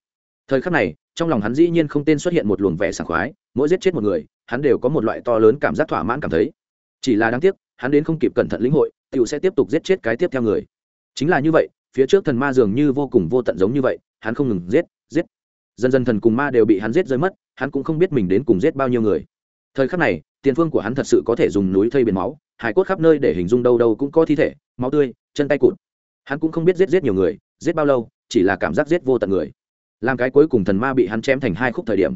Thời khắc này, trong lòng hắn dĩ nhiên không tên xuất hiện một luồng vẻ sảng khoái, mỗi giết chết một người, hắn đều có một loại to lớn cảm giác thỏa mãn cảm thấy. Chỉ là đáng tiếc, hắn đến không kịp cẩn thận lĩnh hội, tiểu sẽ tiếp tục giết chết cái tiếp theo người. Chính là như vậy, phía trước thần ma dường như vô cùng vô tận giống như vậy, hắn không ngừng giết, giết. Dần dần thần cùng ma đều bị hắn giết rơi mất, hắn cũng không biết mình đến cùng giết bao nhiêu người. Thời khắc này, tiền phương của hắn thật sự có thể dùng núi thây biển máu, hải cốt khắp nơi để hình dung đâu đâu cũng có thi thể, máu tươi, chân tay cụt. Hắn cũng không biết giết giết nhiều người, giết bao lâu, chỉ là cảm giác giết vô tận người. Làm cái cuối cùng thần ma bị hắn chém thành hai khúc thời điểm,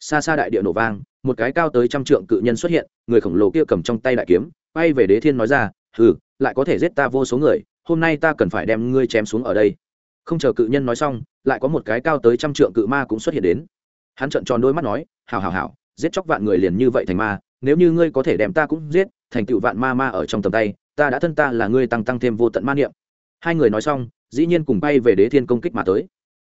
xa xa đại địa nổ vang, một cái cao tới trăm trượng cự nhân xuất hiện, người khổng lồ kia cầm trong tay đại kiếm, bay về Đế Thiên nói ra, "Hừ, lại có thể giết ta vô số người, hôm nay ta cần phải đem ngươi chém xuống ở đây." Không chờ cự nhân nói xong, lại có một cái cao tới trăm trượng cự ma cũng xuất hiện đến. Hắn trợn tròn đôi mắt nói, "Hảo hảo hảo, giết chóc vạn người liền như vậy thành ma, nếu như ngươi có thể đem ta cũng giết, thành tựu vạn ma ma ở trong tầm tay, ta đã thân ta là ngươi tăng tăng thêm vô tận ma niệm." hai người nói xong dĩ nhiên cùng bay về đế thiên công kích mà tới.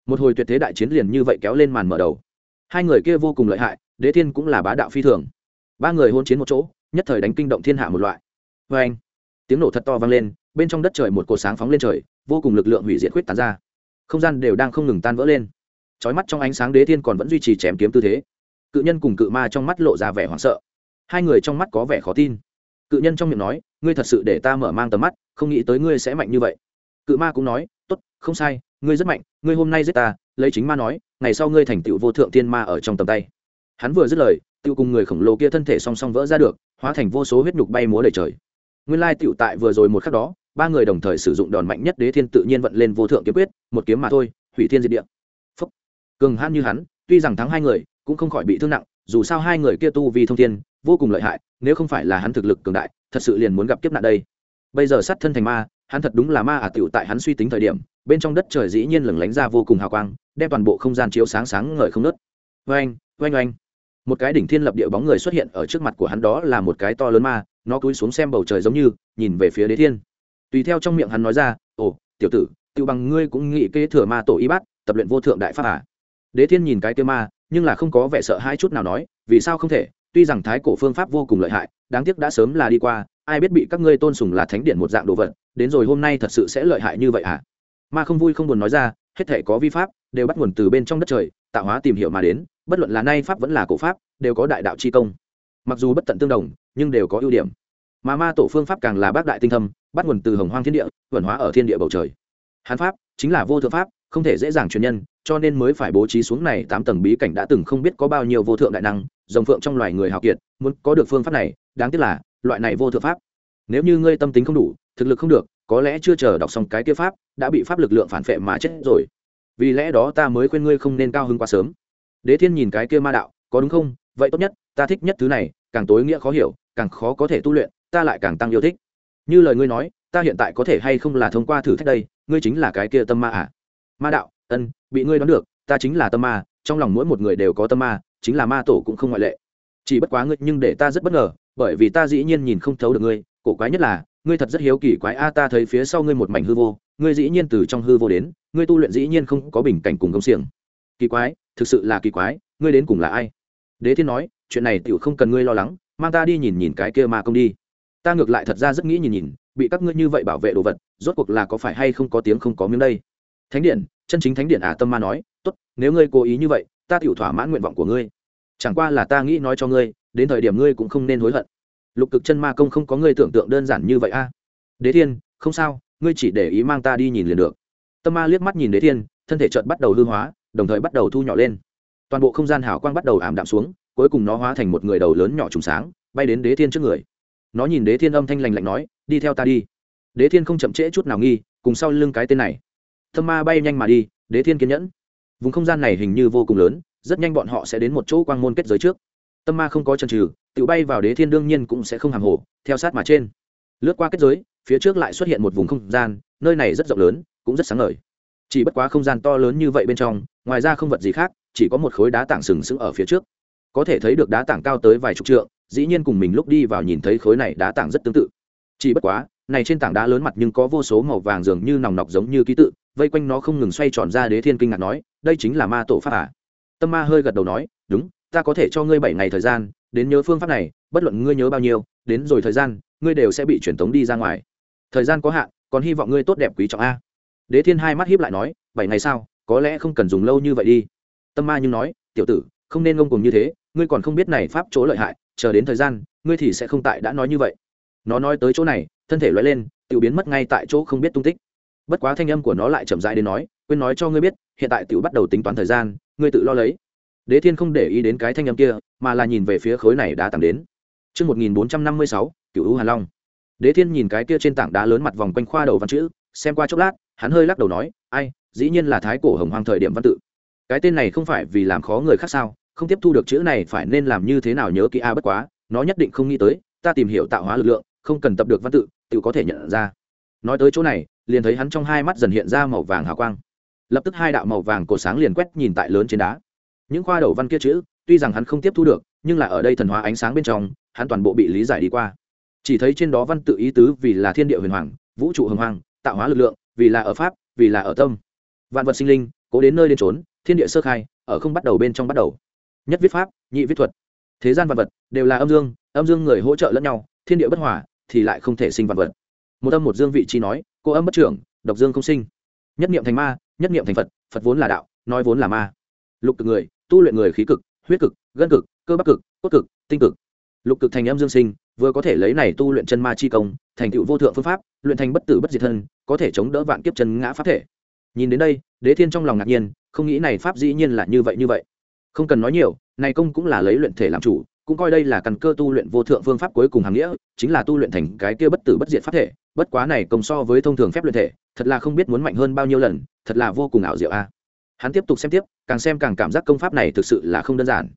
Một hồi tuyệt thế đại chiến liền như vậy kéo lên màn mở đầu. Hai người kia vô cùng lợi hại đế thiên cũng là bá đạo phi thường. Ba người hôn chiến một chỗ nhất thời đánh kinh động thiên hạ một loại. Vê anh tiếng nổ thật to vang lên bên trong đất trời một cột sáng phóng lên trời vô cùng lực lượng hủy diệt khuyết tán ra. Không gian đều đang không ngừng tan vỡ lên. Trói mắt trong ánh sáng đế thiên còn vẫn duy trì chém kiếm tư thế cự nhân cùng cự ma trong mắt lộ ra vẻ hoảng sợ. Hai người trong mắt có vẻ khó tin. Cự nhân trong miệng nói, ngươi thật sự để ta mở mang tầm mắt, không nghĩ tới ngươi sẽ mạnh như vậy. Cự ma cũng nói, tốt, không sai, ngươi rất mạnh, ngươi hôm nay giết ta. Lấy chính ma nói, ngày sau ngươi thành tựu vô thượng tiên ma ở trong tầm tay. Hắn vừa dứt lời, tựu cùng người khổng lồ kia thân thể song song vỡ ra được, hóa thành vô số huyết nhục bay múa đầy trời. Nguyên lai tựu tại vừa rồi một khắc đó, ba người đồng thời sử dụng đòn mạnh nhất đế thiên tự nhiên vận lên vô thượng kiếm quyết, một kiếm mà thôi, hủy thiên diệt địa. Phúc. cường hãn như hắn, tuy rằng thắng hai người cũng không khỏi bị thương nặng, dù sao hai người kia tu vì thông thiên, vô cùng lợi hại, nếu không phải là hắn thực lực cường đại, thật sự liền muốn gặp kiếp nạn đây. Bây giờ sát thân thành ma, hắn thật đúng là ma ả à tiểu tại hắn suy tính thời điểm, bên trong đất trời dĩ nhiên lửng lánh ra vô cùng hào quang, đem toàn bộ không gian chiếu sáng sáng ngời không nớt oanh oanh oanh một cái đỉnh thiên lập địa bóng người xuất hiện ở trước mặt của hắn đó là một cái to lớn ma, nó cúi xuống xem bầu trời giống như, nhìn về phía đế thiên. Tùy theo trong miệng hắn nói ra, ồ, tiểu tử tự bằng ngươi cũng nghĩ kế thừa ma tổ y bát, tập luyện vô thượng đại pháp à. đế thiên nhìn cái kia ma nhưng là không có vẻ sợ hai chút nào nói, vì sao không thể, tuy rằng thái cổ phương pháp vô cùng lợi hại, đáng tiếc đã sớm là đi qua, ai biết bị các ngươi tôn sùng là thánh điện một dạng đồ vật, đến rồi hôm nay thật sự sẽ lợi hại như vậy à ma không vui không buồn nói ra, hết thể có vi pháp, đều bắt nguồn từ bên trong đất trời, tạo hóa tìm hiểu mà đến, bất luận là nay pháp vẫn là cổ pháp, đều có đại đạo chi công. Mặc dù bất tận tương đồng, nhưng đều có ưu điểm. Mà ma tổ phương pháp càng là bác đại tinh thâm, bắt nguồn từ hồng hoang thiên địa vẩn hóa ở thiên địa bầu trời. Hán pháp chính là vô thượng pháp, không thể dễ dàng truyền nhân cho nên mới phải bố trí xuống này tám tầng bí cảnh đã từng không biết có bao nhiêu vô thượng đại năng dòng phượng trong loài người hào kiệt, muốn có được phương pháp này, đáng tiếc là, loại này vô thượng pháp, nếu như ngươi tâm tính không đủ, thực lực không được, có lẽ chưa chờ đọc xong cái kia pháp, đã bị pháp lực lượng phản phệ mà chết rồi. Vì lẽ đó ta mới khuyên ngươi không nên cao hứng quá sớm. Đế thiên nhìn cái kia ma đạo, có đúng không? Vậy tốt nhất, ta thích nhất thứ này, càng tối nghĩa khó hiểu, càng khó có thể tu luyện, ta lại càng tăng yêu thích. Như lời ngươi nói, ta hiện tại có thể hay không là thông qua thử thách đây, ngươi chính là cái kia tâm ma à? Ma đạo ân, bị ngươi đoán được, ta chính là tâm ma, trong lòng mỗi một người đều có tâm ma, chính là ma tổ cũng không ngoại lệ. Chỉ bất quá ngươi nhưng để ta rất bất ngờ, bởi vì ta dĩ nhiên nhìn không thấu được ngươi, cổ quái nhất là, ngươi thật rất hiếu kỳ quái a, ta thấy phía sau ngươi một mảnh hư vô, ngươi dĩ nhiên từ trong hư vô đến, ngươi tu luyện dĩ nhiên không có bình cảnh cùng công xiềng. Kỳ quái, thực sự là kỳ quái, ngươi đến cùng là ai? Đế thiên nói, chuyện này tựu không cần ngươi lo lắng, mang ta đi nhìn nhìn cái kia ma công đi. Ta ngược lại thật ra rất nghĩ nhìn nhìn, bị các ngươi như vậy bảo vệ đồ vật, rốt cuộc là có phải hay không có tiếng không có miếng đây? Thánh điện, chân chính thánh điện à tâm ma nói, tốt, nếu ngươi cố ý như vậy, ta tựu thỏa mãn nguyện vọng của ngươi. Chẳng qua là ta nghĩ nói cho ngươi, đến thời điểm ngươi cũng không nên hối hận. Lục cực chân ma công không có ngươi tưởng tượng đơn giản như vậy a đế thiên, không sao, ngươi chỉ để ý mang ta đi nhìn liền được. Tâm ma liếc mắt nhìn đế thiên, thân thể trợt bắt đầu hư hóa, đồng thời bắt đầu thu nhỏ lên. Toàn bộ không gian hảo quang bắt đầu ảm đạm xuống, cuối cùng nó hóa thành một người đầu lớn nhỏ trùng sáng, bay đến đế thiên trước người. Nó nhìn đế thiên âm thanh lành lạnh nói, đi theo ta đi. Đế thiên không chậm trễ chút nào nghi, cùng sau lưng cái tên này. Thâm ma bay nhanh mà đi, đế thiên kiên nhẫn. Vùng không gian này hình như vô cùng lớn, rất nhanh bọn họ sẽ đến một chỗ quang môn kết giới trước. Tâm ma không có chân trừ tự bay vào đế thiên đương nhiên cũng sẽ không hàng hồ, theo sát mà trên. Lướt qua kết giới, phía trước lại xuất hiện một vùng không gian, nơi này rất rộng lớn, cũng rất sáng ngời. Chỉ bất quá không gian to lớn như vậy bên trong, ngoài ra không vật gì khác, chỉ có một khối đá tảng sừng sững ở phía trước. Có thể thấy được đá tảng cao tới vài chục trượng, dĩ nhiên cùng mình lúc đi vào nhìn thấy khối này đá tảng rất tương tự. Chỉ bất quá, này trên tảng đá lớn mặt nhưng có vô số màu vàng dường như nòng nọc giống như ký tự vây quanh nó không ngừng xoay tròn ra đế thiên kinh ngạc nói, đây chính là ma tổ pháp à. tâm ma hơi gật đầu nói, đúng, ta có thể cho ngươi bảy ngày thời gian, đến nhớ phương pháp này, bất luận ngươi nhớ bao nhiêu, đến rồi thời gian, ngươi đều sẽ bị truyền tống đi ra ngoài. Thời gian có hạn, còn hy vọng ngươi tốt đẹp quý trọng a. Đế thiên hai mắt hiếp lại nói, bảy ngày sao, có lẽ không cần dùng lâu như vậy đi. Tâm ma nhưng nói, tiểu tử, không nên ngông cùng như thế, ngươi còn không biết này pháp chỗ lợi hại, chờ đến thời gian, ngươi thì sẽ không tại đã nói như vậy. Nó nói tới chỗ này, thân thể loay lên tự biến mất ngay tại chỗ không biết tung tích bất quá thanh âm của nó lại chậm rãi đến nói quên nói cho ngươi biết hiện tại tiểu bắt đầu tính toán thời gian ngươi tự lo lấy đế thiên không để ý đến cái thanh âm kia mà là nhìn về phía khối này đã tặng đến Trước 1456, cửu U Hàn Long. Đế Thiên nhìn cái kia trên tảng đá lớn mặt vòng quanh khoa đầu văn chữ, xem qua chốc lát, hắn hơi lắc đầu nói, "Ai, dĩ nhiên là thái cổ hồng hoang thời điểm văn tự. Cái tên này không phải vì làm khó người khác sao, không tiếp thu được chữ này phải nên làm như thế nào nhớ kỹ a à bất quá, nó nhất định không nghĩ tới, ta tìm hiểu tạo hóa lực lượng, không cần tập được văn tự, tự có thể nhận ra." Nói tới chỗ này, liền thấy hắn trong hai mắt dần hiện ra màu vàng hào quang. Lập tức hai đạo màu vàng cổ sáng liền quét nhìn tại lớn trên đá. Những khoa đầu văn kia chữ tuy rằng hắn không tiếp thu được nhưng là ở đây thần hóa ánh sáng bên trong hắn toàn bộ bị lý giải đi qua. Chỉ thấy trên đó văn tự ý tứ vì là thiên địa huyền hoàng vũ trụ hồng hoàng tạo hóa lực lượng vì là ở pháp vì là ở tâm. Vạn vật sinh linh cố đến nơi đến trốn thiên địa sơ khai ở không bắt đầu bên trong bắt đầu. Nhất viết pháp nhị viết thuật. Thế gian vạn vật đều là âm dương âm dương người hỗ trợ lẫn nhau thiên địa bất hòa thì lại không thể sinh vạn vật một âm một dương vị chi nói, cô âm bất trưởng, độc dương không sinh. Nhất niệm thành ma, nhất niệm thành phật phật vốn là đạo, nói vốn là ma. Lục cực người, tu luyện người khí cực, huyết cực, gân cực, cơ bắp cực, cốt cực, tinh cực. Lục cực thành âm dương sinh, vừa có thể lấy này tu luyện chân ma chi công, thành tựu vô thượng phương pháp, luyện thành bất tử bất diệt thân, có thể chống đỡ vạn kiếp chân ngã pháp thể. Nhìn đến đây, đế thiên trong lòng ngạc nhiên, không nghĩ này pháp dĩ nhiên là như vậy như vậy. Không cần nói nhiều, này công cũng là lấy luyện thể làm chủ, cũng coi đây là căn cơ tu luyện vô thượng phương pháp cuối cùng hàng nghĩa, chính là tu luyện thành cái kia bất tử bất diệt pháp thể bất quá này công so với thông thường phép luyện thể, thật là không biết muốn mạnh hơn bao nhiêu lần, thật là vô cùng ảo diệu a. Hắn tiếp tục xem tiếp, càng xem càng cảm giác công pháp này thực sự là không đơn giản.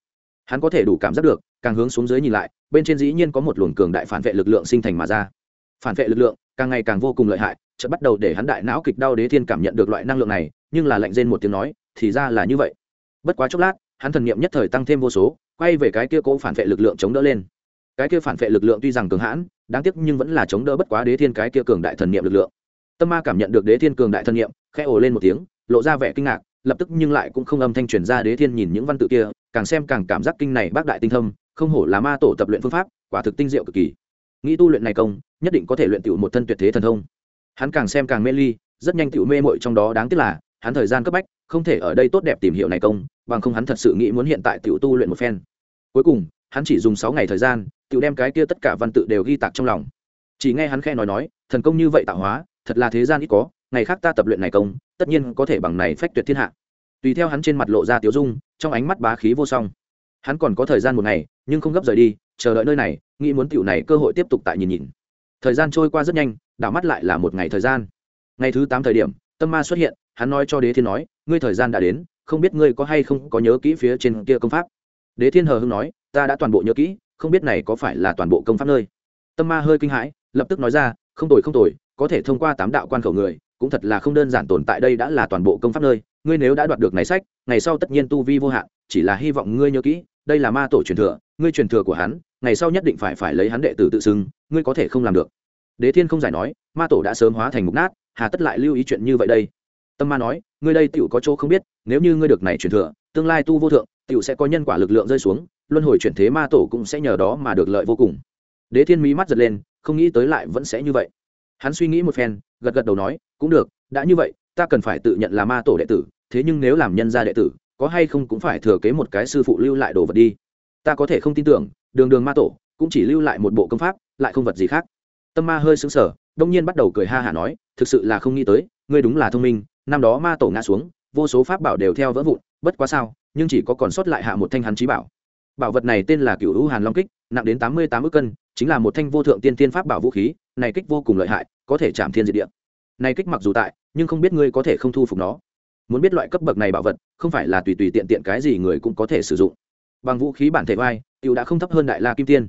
Hắn có thể đủ cảm giác được, càng hướng xuống dưới nhìn lại, bên trên dĩ nhiên có một luồng cường đại phản vệ lực lượng sinh thành mà ra. Phản vệ lực lượng, càng ngày càng vô cùng lợi hại, chợt bắt đầu để hắn đại não kịch đau đế thiên cảm nhận được loại năng lượng này, nhưng là lạnh rên một tiếng nói, thì ra là như vậy. Bất quá chốc lát, hắn thần niệm nhất thời tăng thêm vô số, quay về cái kia cố phản vệ lực lượng chống đỡ lên. Cái kia phản vệ lực lượng tuy rằng cường hãn đáng tiếc nhưng vẫn là chống đỡ bất quá đế thiên cái kia cường đại thần niệm lực lượng. Tâm ma cảm nhận được đế thiên cường đại thần niệm, khẽ ồ lên một tiếng, lộ ra vẻ kinh ngạc, lập tức nhưng lại cũng không âm thanh truyền ra đế thiên nhìn những văn tự kia, càng xem càng cảm giác kinh này bác đại tinh thâm, không hổ là ma tổ tập luyện phương pháp, quả thực tinh diệu cực kỳ. Nghĩ tu luyện này công, nhất định có thể luyện tiểu một thân tuyệt thế thần thông. Hắn càng xem càng mê ly, rất nhanh tiểu mê mội trong đó đáng tiếc là, hắn thời gian cấp bách, không thể ở đây tốt đẹp tìm hiểu này công, bằng không hắn thật sự nghĩ muốn hiện tại tiểu tu luyện một phen. Cuối cùng, hắn chỉ dùng sáu ngày thời gian tiểu đem cái kia tất cả văn tự đều ghi tạc trong lòng. Chỉ nghe hắn khe nói nói, thần công như vậy tạo hóa, thật là thế gian ít có, ngày khác ta tập luyện này công, tất nhiên có thể bằng này phách tuyệt thiên hạ. Tùy theo hắn trên mặt lộ ra tiếu dung, trong ánh mắt bá khí vô song. Hắn còn có thời gian một ngày, nhưng không gấp rời đi, chờ đợi nơi này, nghĩ muốn tiểu này cơ hội tiếp tục tại nhìn nhìn. Thời gian trôi qua rất nhanh, đảo mắt lại là một ngày thời gian. Ngày thứ tám thời điểm, tâm ma xuất hiện, hắn nói cho đế thiên nói, ngươi thời gian đã đến, không biết ngươi có hay không có nhớ kỹ phía trên kia công pháp? Đế thiên hờ hưng nói, ta đã toàn bộ nhớ kỹ không biết này có phải là toàn bộ công pháp nơi. Tâm ma hơi kinh hãi, lập tức nói ra, không tồi không tồi, có thể thông qua tám đạo quan khẩu người, cũng thật là không đơn giản tồn tại đây đã là toàn bộ công pháp nơi. Ngươi nếu đã đoạt được này sách, ngày sau tất nhiên tu vi vô hạn, chỉ là hy vọng ngươi nhớ kỹ, đây là ma tổ truyền thừa, ngươi truyền thừa của hắn, ngày sau nhất định phải phải lấy hắn đệ tử tự xưng, ngươi có thể không làm được. Đế thiên không giải nói, ma tổ đã sớm hóa thành mục nát, hà tất lại lưu ý chuyện như vậy đây. Tâm ma nói, ngươi đây tựu có chỗ không biết, nếu như ngươi được này truyền thừa, tương lai tu vô thượng tựu sẽ có nhân quả lực lượng rơi xuống luân hồi chuyển thế ma tổ cũng sẽ nhờ đó mà được lợi vô cùng. Đế thiên mỹ mắt giật lên, không nghĩ tới lại vẫn sẽ như vậy. Hắn suy nghĩ một phen, gật gật đầu nói, cũng được, đã như vậy, ta cần phải tự nhận là ma tổ đệ tử, thế nhưng nếu làm nhân gia đệ tử, có hay không cũng phải thừa kế một cái sư phụ lưu lại đồ vật đi. Ta có thể không tin tưởng, đường đường ma tổ, cũng chỉ lưu lại một bộ công pháp, lại không vật gì khác. Tâm ma hơi xứng sở đông nhiên bắt đầu cười ha hả nói, thực sự là không nghĩ tới, ngươi đúng là thông minh, năm đó ma tổ ngã xuống, vô số pháp bảo đều theo vỡ vụn, bất quá sao, nhưng chỉ có còn sót lại hạ một thanh hắn trí bảo bảo vật này tên là cựu hữu hàn long kích, nặng đến tám mươi tám ước cân, chính là một thanh vô thượng tiên tiên pháp bảo vũ khí, này kích vô cùng lợi hại, có thể chạm thiên diệt địa. Này kích mặc dù tại, nhưng không biết ngươi có thể không thu phục nó. Muốn biết loại cấp bậc này bảo vật, không phải là tùy tùy tiện tiện cái gì người cũng có thể sử dụng. Bằng vũ khí bản thể vai cựu đã không thấp hơn đại la kim tiên.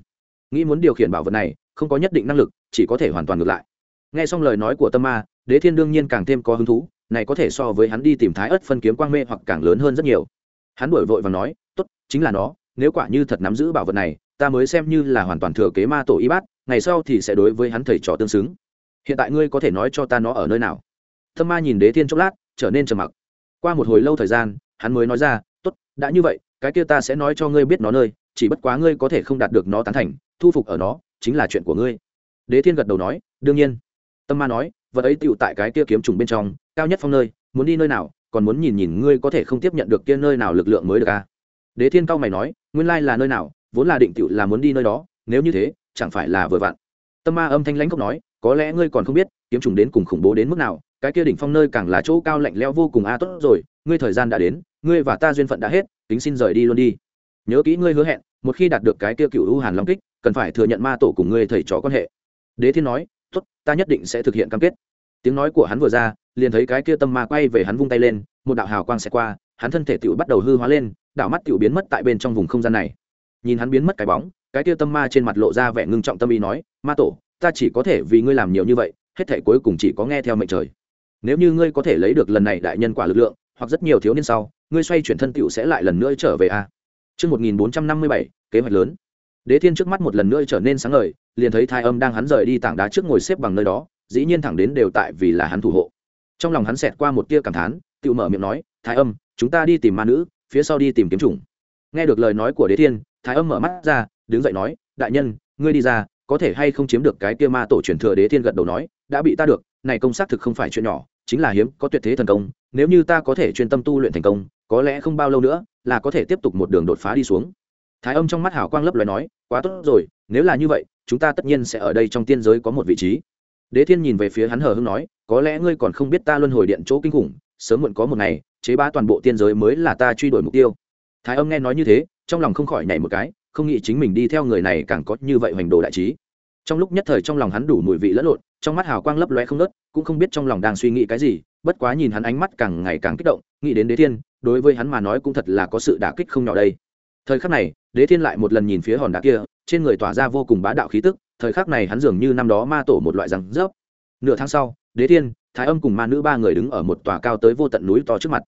Nghĩ muốn điều khiển bảo vật này, không có nhất định năng lực, chỉ có thể hoàn toàn ngược lại. Nghe xong lời nói của tâm ma, đế thiên đương nhiên càng thêm có hứng thú, này có thể so với hắn đi tìm thái ớt phân kiếm quang mê hoặc càng lớn hơn rất nhiều. Hắn đổi vội và nói, tốt, chính là nó nếu quả như thật nắm giữ bảo vật này, ta mới xem như là hoàn toàn thừa kế ma tổ y bát ngày sau thì sẽ đối với hắn thầy trò tương xứng. Hiện tại ngươi có thể nói cho ta nó ở nơi nào? Tâm ma nhìn đế thiên chốc lát, trở nên trầm mặc. Qua một hồi lâu thời gian, hắn mới nói ra, tốt, đã như vậy, cái kia ta sẽ nói cho ngươi biết nó nơi, chỉ bất quá ngươi có thể không đạt được nó tán thành, thu phục ở nó, chính là chuyện của ngươi. Đế thiên gật đầu nói, đương nhiên. Tâm ma nói, vật ấy tựu tại cái kia kiếm trùng bên trong, cao nhất phong nơi, muốn đi nơi nào, còn muốn nhìn nhìn ngươi có thể không tiếp nhận được kia nơi nào lực lượng mới được à? Đế thiên cao mày nói nguyên lai là nơi nào vốn là định tựu là muốn đi nơi đó nếu như thế chẳng phải là vừa vặn. Tâm ma âm thanh lãnh cốc nói có lẽ ngươi còn không biết kiếm trùng đến cùng khủng bố đến mức nào cái kia đỉnh phong nơi càng là chỗ cao lạnh lẽo vô cùng a à, tốt rồi ngươi thời gian đã đến ngươi và ta duyên phận đã hết tính xin rời đi luôn đi. Nhớ kỹ ngươi hứa hẹn một khi đạt được cái kia cựu u hàn long kích cần phải thừa nhận ma tổ cùng ngươi thầy trò quan hệ. Đế thiên nói tốt ta nhất định sẽ thực hiện cam kết. Tiếng nói của hắn vừa ra liền thấy cái kia tâm ma quay về hắn vung tay lên một đạo hào quang sẽ qua hắn thân thể tựu bắt đầu hư hóa lên đảo mắt tiểu biến mất tại bên trong vùng không gian này nhìn hắn biến mất cái bóng cái kia tâm ma trên mặt lộ ra vẻ ngưng trọng tâm ý nói ma tổ ta chỉ có thể vì ngươi làm nhiều như vậy hết thể cuối cùng chỉ có nghe theo mệnh trời nếu như ngươi có thể lấy được lần này đại nhân quả lực lượng hoặc rất nhiều thiếu niên sau ngươi xoay chuyển thân tiểu sẽ lại lần nữa trở về a Trước 1457, kế hoạch lớn. Đế Thiên trước mắt một lần nữa trở nên sáng ngời, liền thấy thái Âm đang hắn rời đi tảng đá trước ngồi xếp bằng nơi đó, dĩ nhiên thẳng đến đều tại vì là hắn thủ hộ. trong lòng hắn xẹt qua một tia cảm thán tiểu mở miệng nói thái âm chúng ta đi tìm ma nữ phía sau đi tìm kiếm chủng. Nghe được lời nói của đế thiên, thái âm mở mắt ra, đứng dậy nói, đại nhân, ngươi đi ra, có thể hay không chiếm được cái kia ma tổ truyền thừa? Đế thiên gật đầu nói, đã bị ta được, này công xác thực không phải chuyện nhỏ, chính là hiếm, có tuyệt thế thần công, nếu như ta có thể chuyên tâm tu luyện thành công, có lẽ không bao lâu nữa là có thể tiếp tục một đường đột phá đi xuống. Thái âm trong mắt hào quang lấp loài nói, quá tốt rồi, nếu là như vậy, chúng ta tất nhiên sẽ ở đây trong tiên giới có một vị trí. Đế thiên nhìn về phía hắn hờ hưng nói, có lẽ ngươi còn không biết ta luân hồi điện chỗ kinh khủng, sớm muộn có một ngày chế bá toàn bộ tiên giới mới là ta truy đuổi mục tiêu. Thái âm nghe nói như thế, trong lòng không khỏi nhảy một cái, không nghĩ chính mình đi theo người này càng có như vậy hoành đồ đại trí. Trong lúc nhất thời trong lòng hắn đủ mùi vị lẫn lộn, trong mắt hào quang lấp lóe không nớt cũng không biết trong lòng đang suy nghĩ cái gì, bất quá nhìn hắn ánh mắt càng ngày càng kích động, nghĩ đến đế thiên, đối với hắn mà nói cũng thật là có sự đả kích không nhỏ đây. Thời khắc này, đế thiên lại một lần nhìn phía hòn đá kia, trên người tỏa ra vô cùng bá đạo khí tức, thời khắc này hắn dường như năm đó ma tổ một loại rằng rớp. Nửa tháng sau, đế thiên, thái âm cùng ma nữ ba người đứng ở một tòa cao tới vô tận núi to trước mặt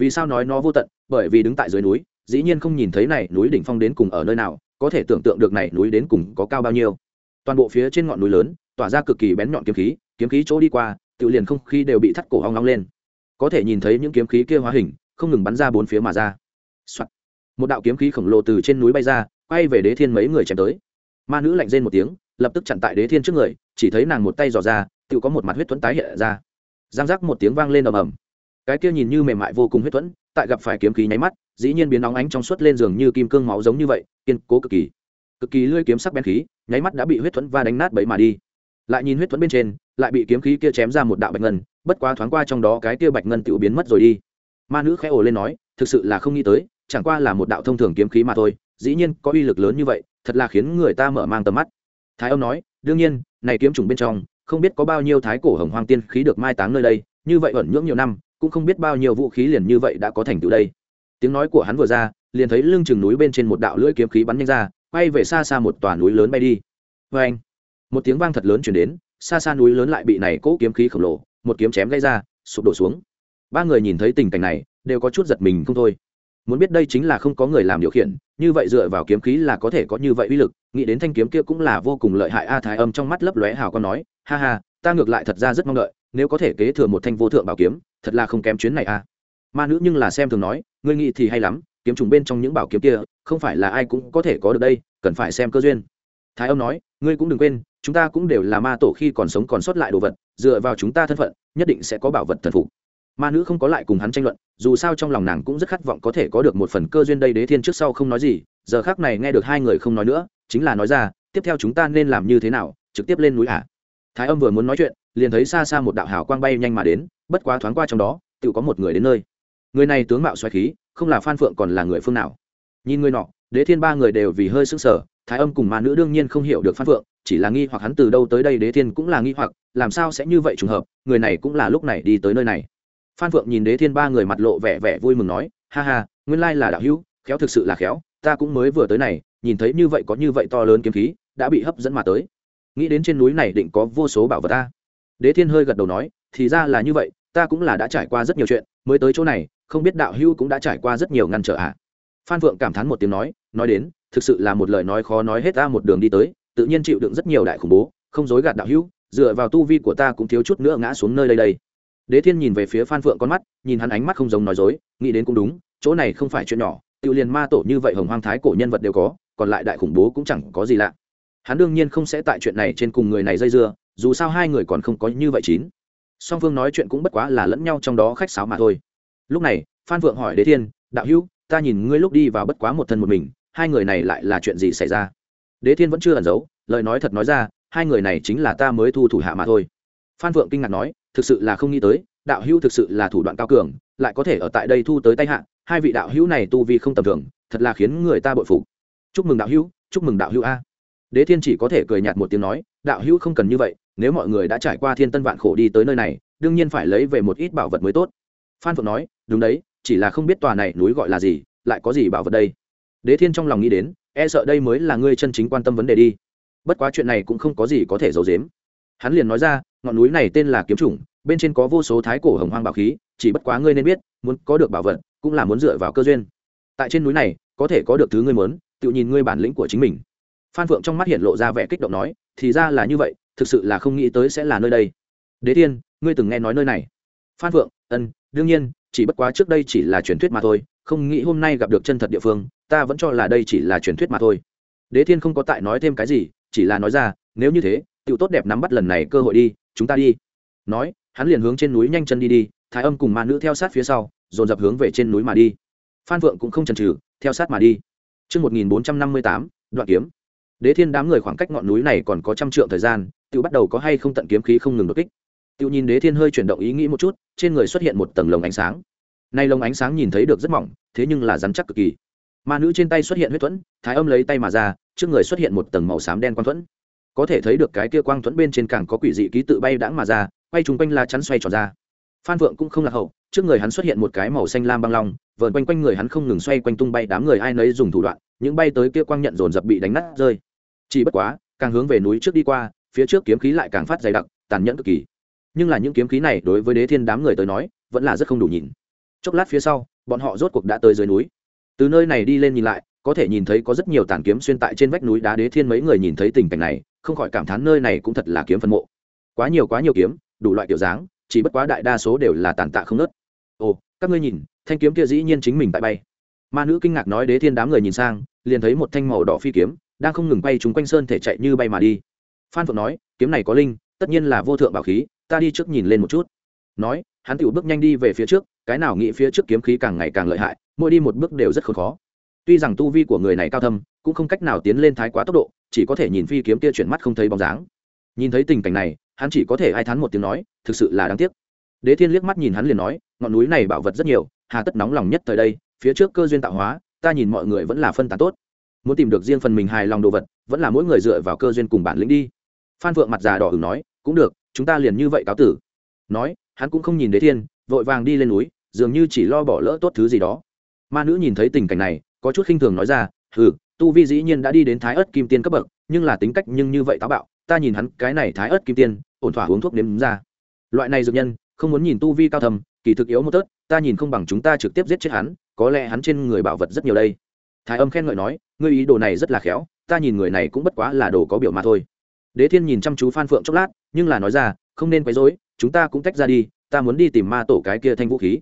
vì sao nói nó vô tận? Bởi vì đứng tại dưới núi, dĩ nhiên không nhìn thấy này núi đỉnh phong đến cùng ở nơi nào, có thể tưởng tượng được này núi đến cùng có cao bao nhiêu. Toàn bộ phía trên ngọn núi lớn, tỏa ra cực kỳ bén nhọn kiếm khí kiếm khí chỗ đi qua, tự liền không khí đều bị thắt cổ hoang long lên. Có thể nhìn thấy những kiếm khí kia hóa hình, không ngừng bắn ra bốn phía mà ra、Soạn. một đạo kiếm khí khổng lồ từ trên núi bay ra, quay về đế thiên mấy người chém tới. Ma nữ lạnh rên một tiếng, lập tức chặn tại đế thiên trước người, chỉ thấy nàng một tay dò ra, tự có một mặt huyết thuẫn tái hiện ra. Giang giác một tiếng vang lên ầm ầm cái kia nhìn như mềm mại vô cùng huyết thuẫn, tại gặp phải kiếm khí nháy mắt, dĩ nhiên biến nóng ánh trong suốt lên giường như kim cương máu giống như vậy, kiên cố cực kỳ. Cực kỳ lưỡi kiếm sắc bén khí, nháy mắt đã bị huyết thuẫn va đánh nát bẫy mà đi. Lại nhìn huyết thuẫn bên trên, lại bị kiếm khí kia chém ra một đạo bạch ngân, bất quá thoáng qua trong đó cái kia bạch ngân tự biến mất rồi đi. Ma nữ khẽ ồ lên nói, thực sự là không nghĩ tới, chẳng qua là một đạo thông thường kiếm khí mà thôi, dĩ nhiên có uy lực lớn như vậy, thật là khiến người ta mở mang tầm mắt. Thái ông nói, đương nhiên, này kiếm trùng bên trong, không biết có bao nhiêu thái cổ hồng hoang tiên khí được mai táng nơi đây, như vậy ẩn nhưỡng nhiều năm cũng không biết bao nhiêu vũ khí liền như vậy đã có thành tựu đây. Tiếng nói của hắn vừa ra, liền thấy lưng chừng núi bên trên một đạo lưỡi kiếm khí bắn nhanh ra, quay về xa xa một tòa núi lớn bay đi. Vê anh một tiếng vang thật lớn chuyển đến, xa xa núi lớn lại bị này cỗ kiếm khí khổng lồ, một kiếm chém gây ra, sụp đổ xuống. Ba người nhìn thấy tình cảnh này, đều có chút giật mình không thôi. Muốn biết đây chính là không có người làm điều khiển, như vậy dựa vào kiếm khí là có thể có như vậy uy lực, nghĩ đến thanh kiếm kia cũng là vô cùng lợi hại a thái âm trong mắt lấp lóe hào con nói, ha ha, ta ngược lại thật ra rất mong đợi, nếu có thể kế thừa một thanh vô thượng bảo kiếm thật là không kém chuyến này à? ma nữ nhưng là xem thường nói, ngươi nghĩ thì hay lắm, kiếm trùng bên trong những bảo kiếm kia, không phải là ai cũng có thể có được đây, cần phải xem cơ duyên. Thái âm nói, ngươi cũng đừng quên, chúng ta cũng đều là ma tổ khi còn sống còn sót lại đồ vật, dựa vào chúng ta thân phận, nhất định sẽ có bảo vật thần phục. Ma nữ không có lại cùng hắn tranh luận, dù sao trong lòng nàng cũng rất khát vọng có thể có được một phần cơ duyên đây đế thiên trước sau không nói gì, giờ khác này nghe được hai người không nói nữa, chính là nói ra, tiếp theo chúng ta nên làm như thế nào, trực tiếp lên núi à. Thái âm vừa muốn nói chuyện liền thấy xa xa một đạo hào quang bay nhanh mà đến, bất quá thoáng qua trong đó, tự có một người đến nơi. Người này tướng mạo xoáy khí, không là phan phượng còn là người phương nào. Nhìn người nọ, đế thiên ba người đều vì hơi sững sờ, thái âm cùng ma nữ đương nhiên không hiểu được phan phượng, chỉ là nghi hoặc hắn từ đâu tới đây đế thiên cũng là nghi hoặc, làm sao sẽ như vậy trùng hợp, người này cũng là lúc này đi tới nơi này. Phan phượng nhìn đế thiên ba người mặt lộ vẻ vẻ vui mừng nói, ha ha, nguyên lai là đạo hữu, khéo thực sự là khéo, ta cũng mới vừa tới này, nhìn thấy như vậy có như vậy to lớn kiếm khí, đã bị hấp dẫn mà tới. Nghĩ đến trên núi này định có vô số bảo vật ta đế thiên hơi gật đầu nói, thì ra là như vậy, ta cũng là đã trải qua rất nhiều chuyện, mới tới chỗ này, không biết đạo hữu cũng đã trải qua rất nhiều ngăn trở ạ à. phan phượng cảm thán một tiếng nói nói đến, thực sự là một lời nói khó nói hết ta một đường đi tới, tự nhiên chịu đựng rất nhiều đại khủng bố, không dối gạt đạo hữu, dựa vào tu vi của ta cũng thiếu chút nữa ngã xuống nơi đây đây đế thiên nhìn về phía phan phượng con mắt, nhìn hắn ánh mắt không giống nói dối, nghĩ đến cũng đúng, chỗ này không phải chuyện nhỏ, tự liền ma tổ như vậy hồng hoang thái cổ nhân vật đều có, còn lại đại khủng bố cũng chẳng có gì lạ hắn đương nhiên không sẽ tại chuyện này trên cùng người này dây dưa dù sao hai người còn không có như vậy chín. Song phương nói chuyện cũng bất quá là lẫn nhau trong đó khách sáo mà thôi. Lúc này, phan vượng hỏi đế thiên, đạo hữu, ta nhìn ngươi lúc đi vào bất quá một thân một mình, hai người này lại là chuyện gì xảy ra? Đế thiên vẫn chưa ẩn giấu, lời nói thật nói ra, hai người này chính là ta mới thu thủ hạ mà thôi. Phan vượng kinh ngạc nói, thực sự là không nghĩ tới, đạo hữu thực sự là thủ đoạn cao cường, lại có thể ở tại đây thu tới tay hạ, hai vị đạo hữu này tu vi không tầm thường, thật là khiến người ta bội phục. Chúc mừng đạo hữu, chúc mừng đạo hữu a đế thiên chỉ có thể cười nhạt một tiếng nói, đạo hữu không cần như vậy, nếu mọi người đã trải qua thiên tân vạn khổ đi tới nơi này, đương nhiên phải lấy về một ít bảo vật mới tốt. Phan phượng nói, đúng đấy, chỉ là không biết tòa này núi gọi là gì, lại có gì bảo vật đây? Đế thiên trong lòng nghĩ đến e sợ đây mới là ngươi chân chính quan tâm vấn đề đi. Bất quá chuyện này cũng không có gì có thể giấu giếm. Hắn liền nói ra, ngọn núi này tên là kiếm chủng, bên trên có vô số thái cổ hồng hoang bảo khí, chỉ bất quá ngươi nên biết, muốn có được bảo vật, cũng là muốn dựa vào cơ duyên. Tại trên núi này, có thể có được thứ ngươi muốn, tự nhìn ngươi bản lĩnh của chính mình phan phượng trong mắt hiện lộ ra vẻ kích động nói thì ra là như vậy thực sự là không nghĩ tới sẽ là nơi đây. Đế thiên ngươi từng nghe nói nơi này. Phan phượng ân đương nhiên chỉ bất quá trước đây chỉ là truyền thuyết mà thôi không nghĩ hôm nay gặp được chân thật địa phương ta vẫn cho là đây chỉ là truyền thuyết mà thôi. Đế thiên không có tại nói thêm cái gì chỉ là nói ra nếu như thế tự tốt đẹp nắm bắt lần này cơ hội đi chúng ta đi. Nói hắn liền hướng trên núi nhanh chân đi đi thái âm cùng ma nữ theo sát phía sau dồn dập hướng về trên núi mà đi. Phan vượng cũng không chần chừ theo sát mà đi. Trước 1458, đoạn kiếm. Đế thiên đám người khoảng cách ngọn núi này còn có trăm trượng thời gian, tự bắt đầu có hay không tận kiếm khí không ngừng đột kích. Tự nhìn đế thiên hơi chuyển động ý nghĩ một chút, trên người xuất hiện một tầng lồng ánh sáng. Nay lồng ánh sáng nhìn thấy được rất mỏng, thế nhưng là rắn chắc cực kỳ. Ma nữ trên tay xuất hiện huyết thuẫn, thái âm lấy tay mà ra, trước người xuất hiện một tầng màu xám đen quang thuẫn. Có thể thấy được cái kia quang thuẫn bên trên càng có quỷ dị ký tự bay đãng mà ra, quay trung quanh la chắn xoay tròn ra. Phan Vượng cũng không là hậu, trước người hắn xuất hiện một cái màu xanh lam băng long, vờn quanh quanh người hắn không ngừng xoay quanh tung bay đám người ai nấy dùng thủ đoạn, những bay tới kia quang nhận dồn dập bị đánh nát rơi. Chỉ bất quá, càng hướng về núi trước đi qua, phía trước kiếm khí lại càng phát dày đặc, tàn nhẫn cực kỳ. Nhưng là những kiếm khí này đối với Đế Thiên đám người tới nói, vẫn là rất không đủ nhìn. Chốc lát phía sau, bọn họ rốt cuộc đã tới dưới núi. Từ nơi này đi lên nhìn lại, có thể nhìn thấy có rất nhiều tàn kiếm xuyên tại trên vách núi đá Đế Thiên mấy người nhìn thấy tình cảnh này, không khỏi cảm thán nơi này cũng thật là kiếm phân mộ. Quá nhiều quá nhiều kiếm, đủ loại kiểu dáng, chỉ bất quá đại đa số đều là tàn tạ không nớt ồ các ngươi nhìn thanh kiếm kia dĩ nhiên chính mình tại bay ma nữ kinh ngạc nói đế thiên đám người nhìn sang liền thấy một thanh màu đỏ phi kiếm đang không ngừng bay chúng quanh sơn thể chạy như bay mà đi. Phan phượng nói, kiếm này có linh, tất nhiên là vô thượng bảo khí, ta đi trước nhìn lên một chút. Nói, hắn tựu bước nhanh đi về phía trước, cái nào nghĩ phía trước kiếm khí càng ngày càng lợi hại, mỗi đi một bước đều rất khó khó. Tuy rằng tu vi của người này cao thâm, cũng không cách nào tiến lên thái quá tốc độ, chỉ có thể nhìn phi kiếm kia chuyển mắt không thấy bóng dáng. Nhìn thấy tình cảnh này, hắn chỉ có thể ai thán một tiếng nói, thực sự là đáng tiếc. Đế thiên liếc mắt nhìn hắn liền nói, ngọn núi này bảo vật rất nhiều, hà tất nóng lòng nhất thời đây, phía trước cơ duyên tạo hóa, ta nhìn mọi người vẫn là phân tán tốt muốn tìm được riêng phần mình hài lòng đồ vật, vẫn là mỗi người dựa vào cơ duyên cùng bản lĩnh đi. Phan phượng mặt già đỏ hừng nói, cũng được, chúng ta liền như vậy cáo tử. Nói, hắn cũng không nhìn đế thiên, vội vàng đi lên núi, dường như chỉ lo bỏ lỡ tốt thứ gì đó. Ma nữ nhìn thấy tình cảnh này, có chút khinh thường nói ra, hừ, tu vi dĩ nhiên đã đi đến thái ớt kim tiên cấp bậc, nhưng là tính cách nhưng như vậy táo bạo, ta nhìn hắn cái này thái ớt kim tiên, ổn thỏa uống thuốc nếm ra. Loại này dược nhân, không muốn nhìn tu vi cao thầm kỳ thực yếu một tớt, ta nhìn không bằng chúng ta trực tiếp giết chết hắn, có lẽ hắn trên người bảo vật rất nhiều đây thái âm khen ngợi nói, ngươi ý đồ này rất là khéo, ta nhìn người này cũng bất quá là đồ có biểu mà thôi. Đế thiên nhìn chăm chú phan phượng chốc lát, nhưng là nói ra, không nên quấy rối, chúng ta cũng tách ra đi, ta muốn đi tìm ma tổ cái kia thanh vũ khí.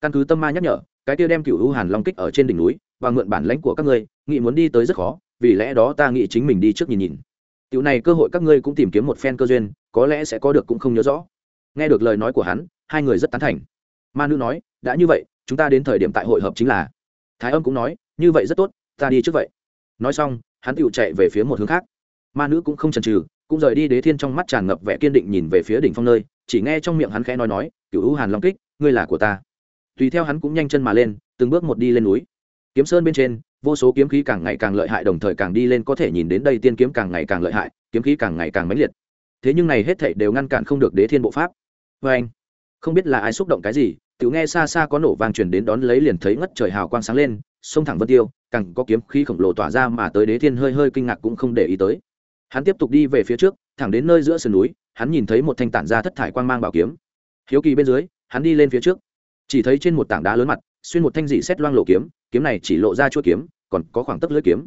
Căn cứ tâm ma nhắc nhở, cái kia đem cựu hữu hàn long kích ở trên đỉnh núi và mượn bản lãnh của các ngươi nghị muốn đi tới rất khó, vì lẽ đó ta nghĩ chính mình đi trước nhìn nhìn. Tiểu này cơ hội các ngươi cũng tìm kiếm một phen cơ duyên, có lẽ sẽ có được cũng không nhớ rõ. Nghe được lời nói của hắn, hai người rất tán thành. Ma nữ nói, đã như vậy, chúng ta đến thời điểm tại hội hợp chính là. Thái âm cũng nói như vậy rất tốt, ta đi trước vậy. Nói xong, hắn tựu chạy về phía một hướng khác. Ma nữ cũng không chần chừ, cũng rời đi đế thiên trong mắt tràn ngập vẻ kiên định nhìn về phía đỉnh phong nơi, chỉ nghe trong miệng hắn khẽ nói nói cựu hữu hàn long kích, ngươi là của ta. Tùy theo hắn cũng nhanh chân mà lên, từng bước một đi lên núi. Kiếm sơn bên trên, vô số kiếm khí càng ngày càng lợi hại, đồng thời càng đi lên có thể nhìn đến đây tiên kiếm càng ngày càng lợi hại, kiếm khí càng ngày càng mãnh liệt. Thế nhưng này hết thảy đều ngăn cản không được đế thiên bộ pháp. Vê anh, không biết là ai xúc động cái gì tự nghe xa xa có nổ vang truyền đến đón lấy liền thấy ngất trời hào quang sáng lên xông thẳng vân tiêu, càng có kiếm khí khổng lồ tỏa ra mà tới đế thiên hơi hơi kinh ngạc cũng không để ý tới. Hắn tiếp tục đi về phía trước, thẳng đến nơi giữa sườn núi, hắn nhìn thấy một thanh tản ra thất thải quang mang bảo kiếm. Hiếu kỳ bên dưới, hắn đi lên phía trước. Chỉ thấy trên một tảng đá lớn mặt, xuyên một thanh dị xét loang lộ kiếm kiếm này chỉ lộ ra chuỗi kiếm, còn có khoảng tấc lưỡi kiếm.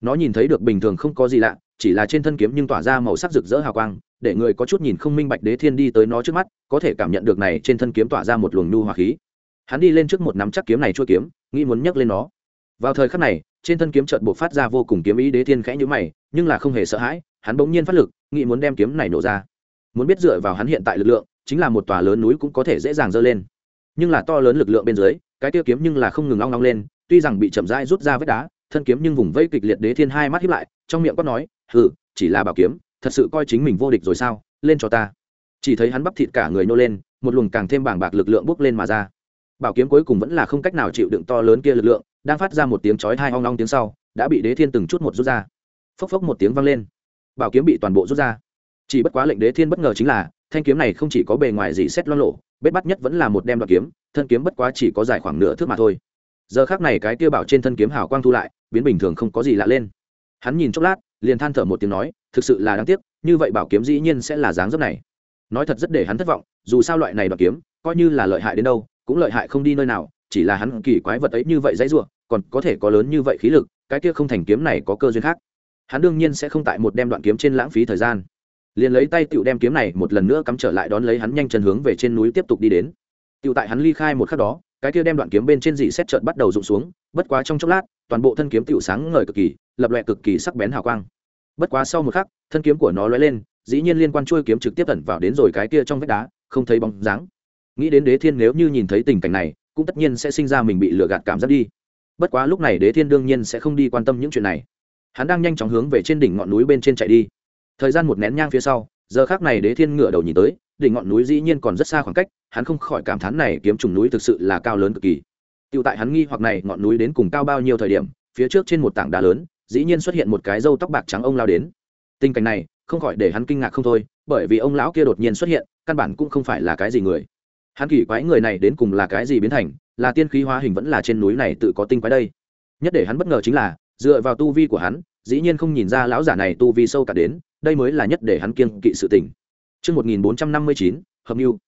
Nó nhìn thấy được bình thường không có gì lạ, chỉ là trên thân kiếm nhưng tỏa ra màu sắc rực rỡ hào quang, để người có chút nhìn không minh bạch đế thiên đi tới nó trước mắt, có thể cảm nhận được này trên thân kiếm tỏa ra một luồng nhu hòa khí. Hắn đi lên trước một nắm chắc kiếm này chuỗi kiếm nghĩ muốn nhấc lên nó. Vào thời khắc này, trên thân kiếm chợt buộc phát ra vô cùng kiếm ý đế thiên khẽ nhữ mày, nhưng là không hề sợ hãi, hắn bỗng nhiên phát lực, nghĩ muốn đem kiếm này nổ ra. Muốn biết dựa vào hắn hiện tại lực lượng, chính là một tòa lớn núi cũng có thể dễ dàng dơ lên. Nhưng là to lớn lực lượng bên dưới, cái tiêu kiếm nhưng là không ngừng long long lên, tuy rằng bị chậm rãi rút ra vết đá, thân kiếm nhưng vùng vây kịch liệt đế thiên hai mắt hiếp lại, trong miệng quát nói, hừ, chỉ là bảo kiếm, thật sự coi chính mình vô địch rồi sao, lên cho ta. Chỉ thấy hắn bắp thịt cả người nô lên, một luồng càng thêm bảng bạc lực lượng bốc lên mà ra bảo kiếm cuối cùng vẫn là không cách nào chịu đựng to lớn kia lực lượng, đang phát ra một tiếng chói hai hoang long tiếng sau, đã bị đế thiên từng chút một rút ra. Phốc phốc một tiếng vang lên. Bảo kiếm bị toàn bộ rút ra. Chỉ bất quá lệnh đế thiên bất ngờ chính là, thanh kiếm này không chỉ có bề ngoài gì xét lo lộ, bết bắt nhất vẫn là một đem đoạn kiếm, thân kiếm bất quá chỉ có dài khoảng nửa thước mà thôi. Giờ khác này cái tiêu bảo trên thân kiếm hào quang thu lại, biến bình thường không có gì lạ lên. Hắn nhìn chốc lát, liền than thở một tiếng nói, thực sự là đáng tiếc, như vậy bảo kiếm dĩ nhiên sẽ là dáng dấp này. Nói thật rất để hắn thất vọng, dù sao loại này đoạn kiếm, coi như là lợi hại đến đâu cũng lợi hại không đi nơi nào, chỉ là hắn kỳ quái vật ấy như vậy dãy ruộng còn có thể có lớn như vậy khí lực, cái kia không thành kiếm này có cơ duyên khác. Hắn đương nhiên sẽ không tại một đem đoạn kiếm trên lãng phí thời gian. Liền lấy tay tựu đem kiếm này một lần nữa cắm trở lại đón lấy hắn nhanh chân hướng về trên núi tiếp tục đi đến. Tựu tại hắn ly khai một khắc đó, cái kia đem đoạn kiếm bên trên dị xét trợn bắt đầu rụng xuống, bất quá trong chốc lát, toàn bộ thân kiếm tựu sáng ngời cực kỳ, lập lòe cực kỳ sắc bén hào quang. Bất quá sau một khắc, thân kiếm của nó lóe lên, dĩ nhiên liên quan trôi kiếm trực tiếp tẩn vào đến rồi cái kia trong vách đá, không thấy bóng dáng nghĩ đến đế thiên nếu như nhìn thấy tình cảnh này, cũng tất nhiên sẽ sinh ra mình bị lừa gạt cảm giác đi. Bất quá lúc này đế thiên đương nhiên sẽ không đi quan tâm những chuyện này. Hắn đang nhanh chóng hướng về trên đỉnh ngọn núi bên trên chạy đi. Thời gian một nén nhang phía sau, giờ khác này đế thiên ngửa đầu nhìn tới, đỉnh ngọn núi dĩ nhiên còn rất xa khoảng cách, hắn không khỏi cảm thán này kiếm trùng núi thực sự là cao lớn cực kỳ. Tựu tại hắn nghi hoặc này ngọn núi đến cùng cao bao nhiêu thời điểm, phía trước trên một tảng đá lớn, dĩ nhiên xuất hiện một cái râu tóc bạc trắng ông lao đến. Tình cảnh này, không khỏi để hắn kinh ngạc không thôi, bởi vì ông lão kia đột nhiên xuất hiện, căn bản cũng không phải là cái gì người hắn kỳ quái người này đến cùng là cái gì biến thành là tiên khí hóa hình vẫn là trên núi này tự có tinh quái đây? Nhất để hắn bất ngờ chính là dựa vào tu vi của hắn dĩ nhiên không nhìn ra lão giả này tu vi sâu cả đến đây mới là nhất để hắn kiêng kỵ sự tình. Trước 1459, hợp lưu.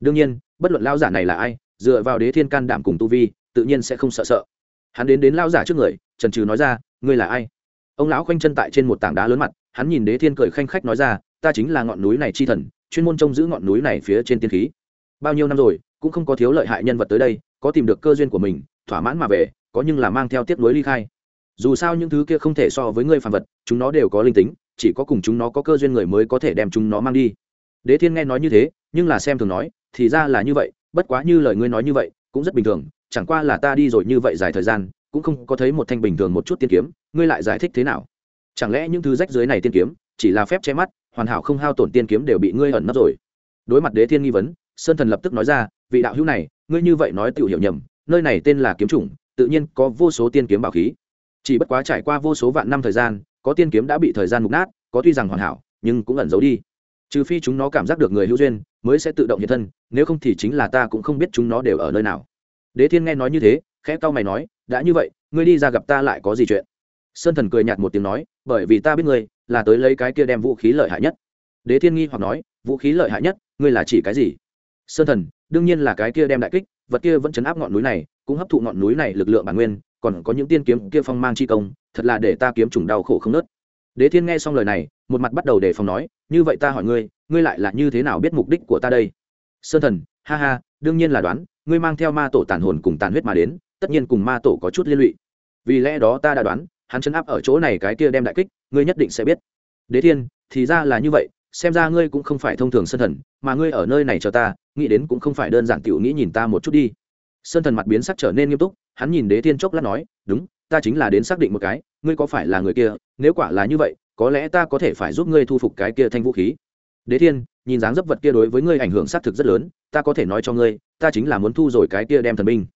đương nhiên bất luận lão giả này là ai dựa vào đế thiên can đảm cùng tu vi tự nhiên sẽ không sợ sợ. Hắn đến đến lão giả trước người trần trừ nói ra ngươi là ai? Ông lão khoanh chân tại trên một tảng đá lớn mặt hắn nhìn đế thiên cười khanh khách nói ra ta chính là ngọn núi này chi thần chuyên môn trông giữ ngọn núi này phía trên tiên khí bao nhiêu năm rồi, cũng không có thiếu lợi hại nhân vật tới đây, có tìm được cơ duyên của mình, thỏa mãn mà về, có nhưng là mang theo tiếp nối ly khai. Dù sao những thứ kia không thể so với người phàm vật, chúng nó đều có linh tính, chỉ có cùng chúng nó có cơ duyên người mới có thể đem chúng nó mang đi. Đế thiên nghe nói như thế, nhưng là xem thường nói, thì ra là như vậy, bất quá như lời ngươi nói như vậy, cũng rất bình thường, chẳng qua là ta đi rồi như vậy dài thời gian, cũng không có thấy một thanh bình thường một chút tiên kiếm, ngươi lại giải thích thế nào? Chẳng lẽ những thứ rách dưới này tiên kiếm, chỉ là phép che mắt, hoàn hảo không hao tổn tiên kiếm đều bị ngươi ẩn nấp rồi? Đối mặt đế thiên nghi vấn sơn thần lập tức nói ra, vị đạo hữu này, ngươi như vậy nói tự hiểu nhầm, nơi này tên là kiếm chủng, tự nhiên có vô số tiên kiếm bảo khí. Chỉ bất quá trải qua vô số vạn năm thời gian, có tiên kiếm đã bị thời gian mục nát, có tuy rằng hoàn hảo, nhưng cũng ẩn giấu đi. Trừ phi chúng nó cảm giác được người hữu duyên, mới sẽ tự động hiện thân, nếu không thì chính là ta cũng không biết chúng nó đều ở nơi nào. Đế thiên nghe nói như thế, khẽ cau mày nói, đã như vậy, ngươi đi ra gặp ta lại có gì chuyện? Sơn thần cười nhạt một tiếng nói, bởi vì ta biết ngươi, là tới lấy cái kia đem vũ khí lợi hại nhất. Đế thiên nghi hoặc nói, vũ khí lợi hại nhất, ngươi là chỉ cái gì? Sơn thần, đương nhiên là cái kia đem đại kích, vật kia vẫn chấn áp ngọn núi này, cũng hấp thụ ngọn núi này lực lượng bản nguyên, còn có những tiên kiếm kia phong mang chi công, thật là để ta kiếm trùng đau khổ không nớt. Đế thiên nghe xong lời này, một mặt bắt đầu đề phòng nói, như vậy ta hỏi ngươi ngươi lại là như thế nào biết mục đích của ta đây? Sơn thần, ha ha, đương nhiên là đoán, ngươi mang theo ma tổ tàn hồn cùng tàn huyết mà đến, tất nhiên cùng ma tổ có chút liên lụy. Vì lẽ đó ta đã đoán, hắn chấn áp ở chỗ này cái kia đem đại kích, ngươi nhất định sẽ biết. Đế thiên, thì ra là như vậy, xem ra ngươi cũng không phải thông thường sơn thần, mà ngươi ở nơi này cho ta nghĩ đến cũng không phải đơn giản tiểu nghĩ nhìn ta một chút đi. Sơn thần mặt biến sắc trở nên nghiêm túc, hắn nhìn đế thiên chốc lát nói, đúng, ta chính là đến xác định một cái, ngươi có phải là người kia, nếu quả là như vậy, có lẽ ta có thể phải giúp ngươi thu phục cái kia thanh vũ khí. Đế thiên, nhìn dáng dấp vật kia đối với ngươi ảnh hưởng xác thực rất lớn, ta có thể nói cho ngươi, ta chính là muốn thu rồi cái kia đem thần binh.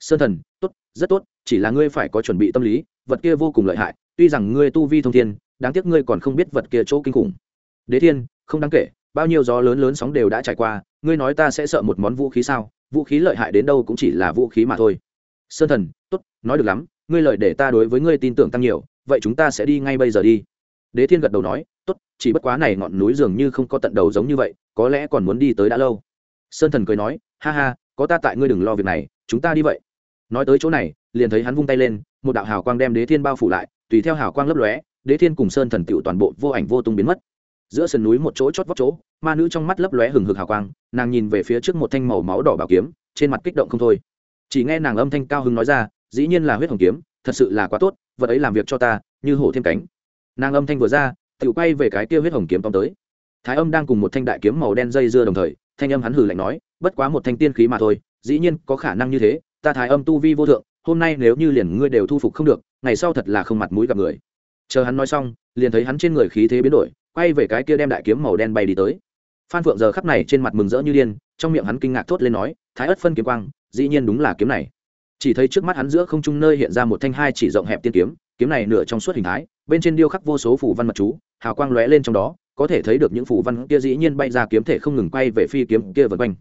Sơn thần, tốt, rất tốt, chỉ là ngươi phải có chuẩn bị tâm lý, vật kia vô cùng lợi hại, tuy rằng ngươi tu vi thông thiên, đáng tiếc ngươi còn không biết vật kia chỗ kinh khủng. Đế thiên, không đáng kể, bao nhiêu gió lớn lớn sóng đều đã trải qua ngươi nói ta sẽ sợ một món vũ khí sao? Vũ khí lợi hại đến đâu cũng chỉ là vũ khí mà thôi. Sơn thần, tốt, nói được lắm, ngươi lợi để ta đối với ngươi tin tưởng tăng nhiều, vậy chúng ta sẽ đi ngay bây giờ đi. Đế thiên gật đầu nói, tốt, chỉ bất quá này ngọn núi dường như không có tận đầu giống như vậy, có lẽ còn muốn đi tới đã lâu. Sơn thần cười nói, ha ha, có ta tại ngươi đừng lo việc này, chúng ta đi vậy. Nói tới chỗ này, liền thấy hắn vung tay lên, một đạo hào quang đem đế thiên bao phủ lại, tùy theo hào quang lấp lóe, đế thiên cùng sơn thần tựu toàn bộ vô ảnh vô tung biến mất giữa sườn núi một chỗ chót vót chỗ, ma nữ trong mắt lấp lóe hừng hực hào quang, nàng nhìn về phía trước một thanh màu máu đỏ bảo kiếm, trên mặt kích động không thôi. Chỉ nghe nàng âm thanh cao hứng nói ra, dĩ nhiên là huyết hồng kiếm, thật sự là quá tốt, vật ấy làm việc cho ta, như hổ thêm cánh. Nàng âm thanh vừa ra tự quay về cái tiêu huyết hồng kiếm tóm tới. Thái âm đang cùng một thanh đại kiếm màu đen dây dưa đồng thời, thanh âm hắn hử lạnh nói, bất quá một thanh tiên khí mà thôi, dĩ nhiên có khả năng như thế, ta thái âm tu vi vô thượng, hôm nay nếu như liền ngươi đều thu phục không được, ngày sau thật là không mặt mũi gặp người. Chờ hắn nói xong, liền thấy hắn trên người khí thế biến đổi quay về cái kia đem đại kiếm màu đen bay đi tới. Phan phượng giờ khắp này trên mặt mừng rỡ như điên, trong miệng hắn kinh ngạc thốt lên nói, thái ất phân kiếm quang, dĩ nhiên đúng là kiếm này. Chỉ thấy trước mắt hắn giữa không trung nơi hiện ra một thanh hai chỉ rộng hẹp tiên kiếm kiếm này nửa trong suốt hình thái, bên trên điêu khắc vô số phủ văn mật chú, hào quang lóe lên trong đó, có thể thấy được những phủ văn kia dĩ nhiên bay ra kiếm thể không ngừng quay về phi kiếm kia vần quanh.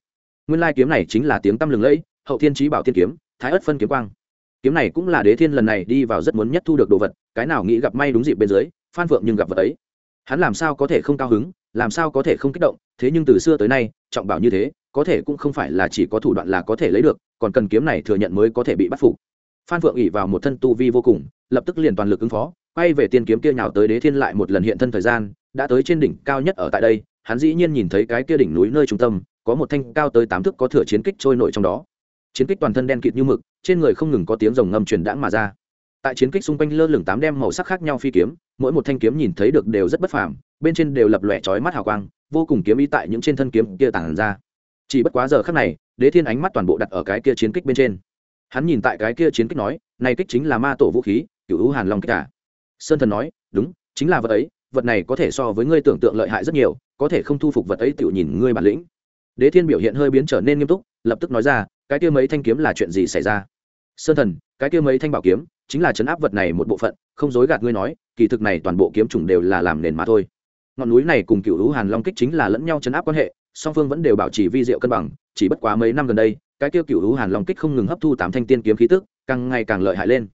Nguyên lai kiếm này chính là tiếng tăm lừng lẫy, hậu thiên trí bảo tiên kiếm, thái ất phân kiếm quang. Kiếm này cũng là đế thiên lần này đi vào rất muốn nhất thu được đồ vật, cái nào nghĩ gặp may đúng dịp bên dưới, phan phượng nhưng gặp vật ấy hắn làm sao có thể không cao hứng, làm sao có thể không kích động, thế nhưng từ xưa tới nay, trọng bảo như thế, có thể cũng không phải là chỉ có thủ đoạn là có thể lấy được, còn cần kiếm này thừa nhận mới có thể bị bắt phục. Phan phượng ỉ vào một thân tu vi vô cùng, lập tức liền toàn lực ứng phó, quay về tiên kiếm kia nhào tới đế thiên lại một lần hiện thân thời gian, đã tới trên đỉnh cao nhất ở tại đây, hắn dĩ nhiên nhìn thấy cái kia đỉnh núi nơi trung tâm, có một thanh cao tới tám thước có thừa chiến kích trôi nổi trong đó. Chiến kích toàn thân đen kịt như mực, trên người không ngừng có tiếng rồng ngâm truyền đãng mà ra. Tại chiến kích xung quanh lơ lửng tám đem màu sắc khác nhau phi kiếm mỗi một thanh kiếm nhìn thấy được đều rất bất phàm, bên trên đều lập lòe chói mắt hào quang, vô cùng kiếm ý tại những trên thân kiếm kia tản ra. Chỉ bất quá giờ khắc này, đế thiên ánh mắt toàn bộ đặt ở cái kia chiến kích bên trên. Hắn nhìn tại cái kia chiến kích nói, này kích chính là ma tổ vũ khí cựu hữu hàn long kích cả sơn thần nói, đúng, chính là vật ấy, vật này có thể so với ngươi tưởng tượng lợi hại rất nhiều, có thể không thu phục vật ấy tự nhìn ngươi bản lĩnh. Đế thiên biểu hiện hơi biến trở nên nghiêm túc, lập tức nói ra, cái kia mấy thanh kiếm là chuyện gì xảy ra? Sơn thần, cái kia mấy thanh bảo kiếm, chính là chấn áp vật này một bộ phận, không dối gạt ngươi nói kỳ thực này toàn bộ kiếm chủng đều là làm nền mà thôi. Ngọn núi này cùng cựu lũ hàn long kích chính là lẫn nhau chấn áp quan hệ, song phương vẫn đều bảo trì vi diệu cân bằng, chỉ bất quá mấy năm gần đây, cái kia cựu lũ hàn long kích không ngừng hấp thu tám thanh tiên kiếm khí tức, càng ngày càng lợi hại lên.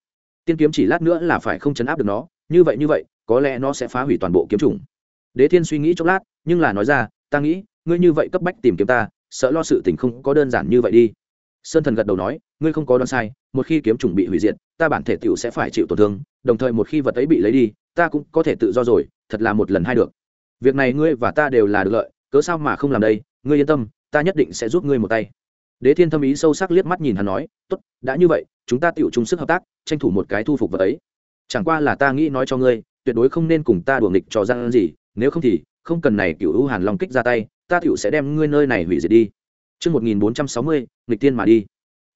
Tiên kiếm chỉ lát nữa là phải không chấn áp được nó, như vậy như vậy, có lẽ nó sẽ phá hủy toàn bộ kiếm chủng. Đế thiên suy nghĩ chốc lát, nhưng là nói ra, ta nghĩ, ngươi như vậy cấp bách tìm kiếm ta, sợ lo sự tình không có đơn giản như vậy đi. Sơn thần gật đầu nói, ngươi không có đoán sai, một khi kiếm chủng bị hủy diệt, ta bản thể tiểu sẽ phải chịu tổn thương đồng thời một khi vật ấy bị lấy đi ta cũng có thể tự do rồi thật là một lần hai được. Việc này ngươi và ta đều là được lợi cớ sao mà không làm đây ngươi yên tâm ta nhất định sẽ giúp ngươi một tay. Đế thiên thâm ý sâu sắc liếc mắt nhìn hắn nói tốt đã như vậy chúng ta tựu chung sức hợp tác tranh thủ một cái thu phục vật ấy. Chẳng qua là ta nghĩ nói cho ngươi tuyệt đối không nên cùng ta đùa nghịch trò gian gì nếu không thì không cần này cựu hữu hàn long kích ra tay ta tựu sẽ đem ngươi nơi này hủy diệt đi. Trước 1460, nghịch tiên mà đi.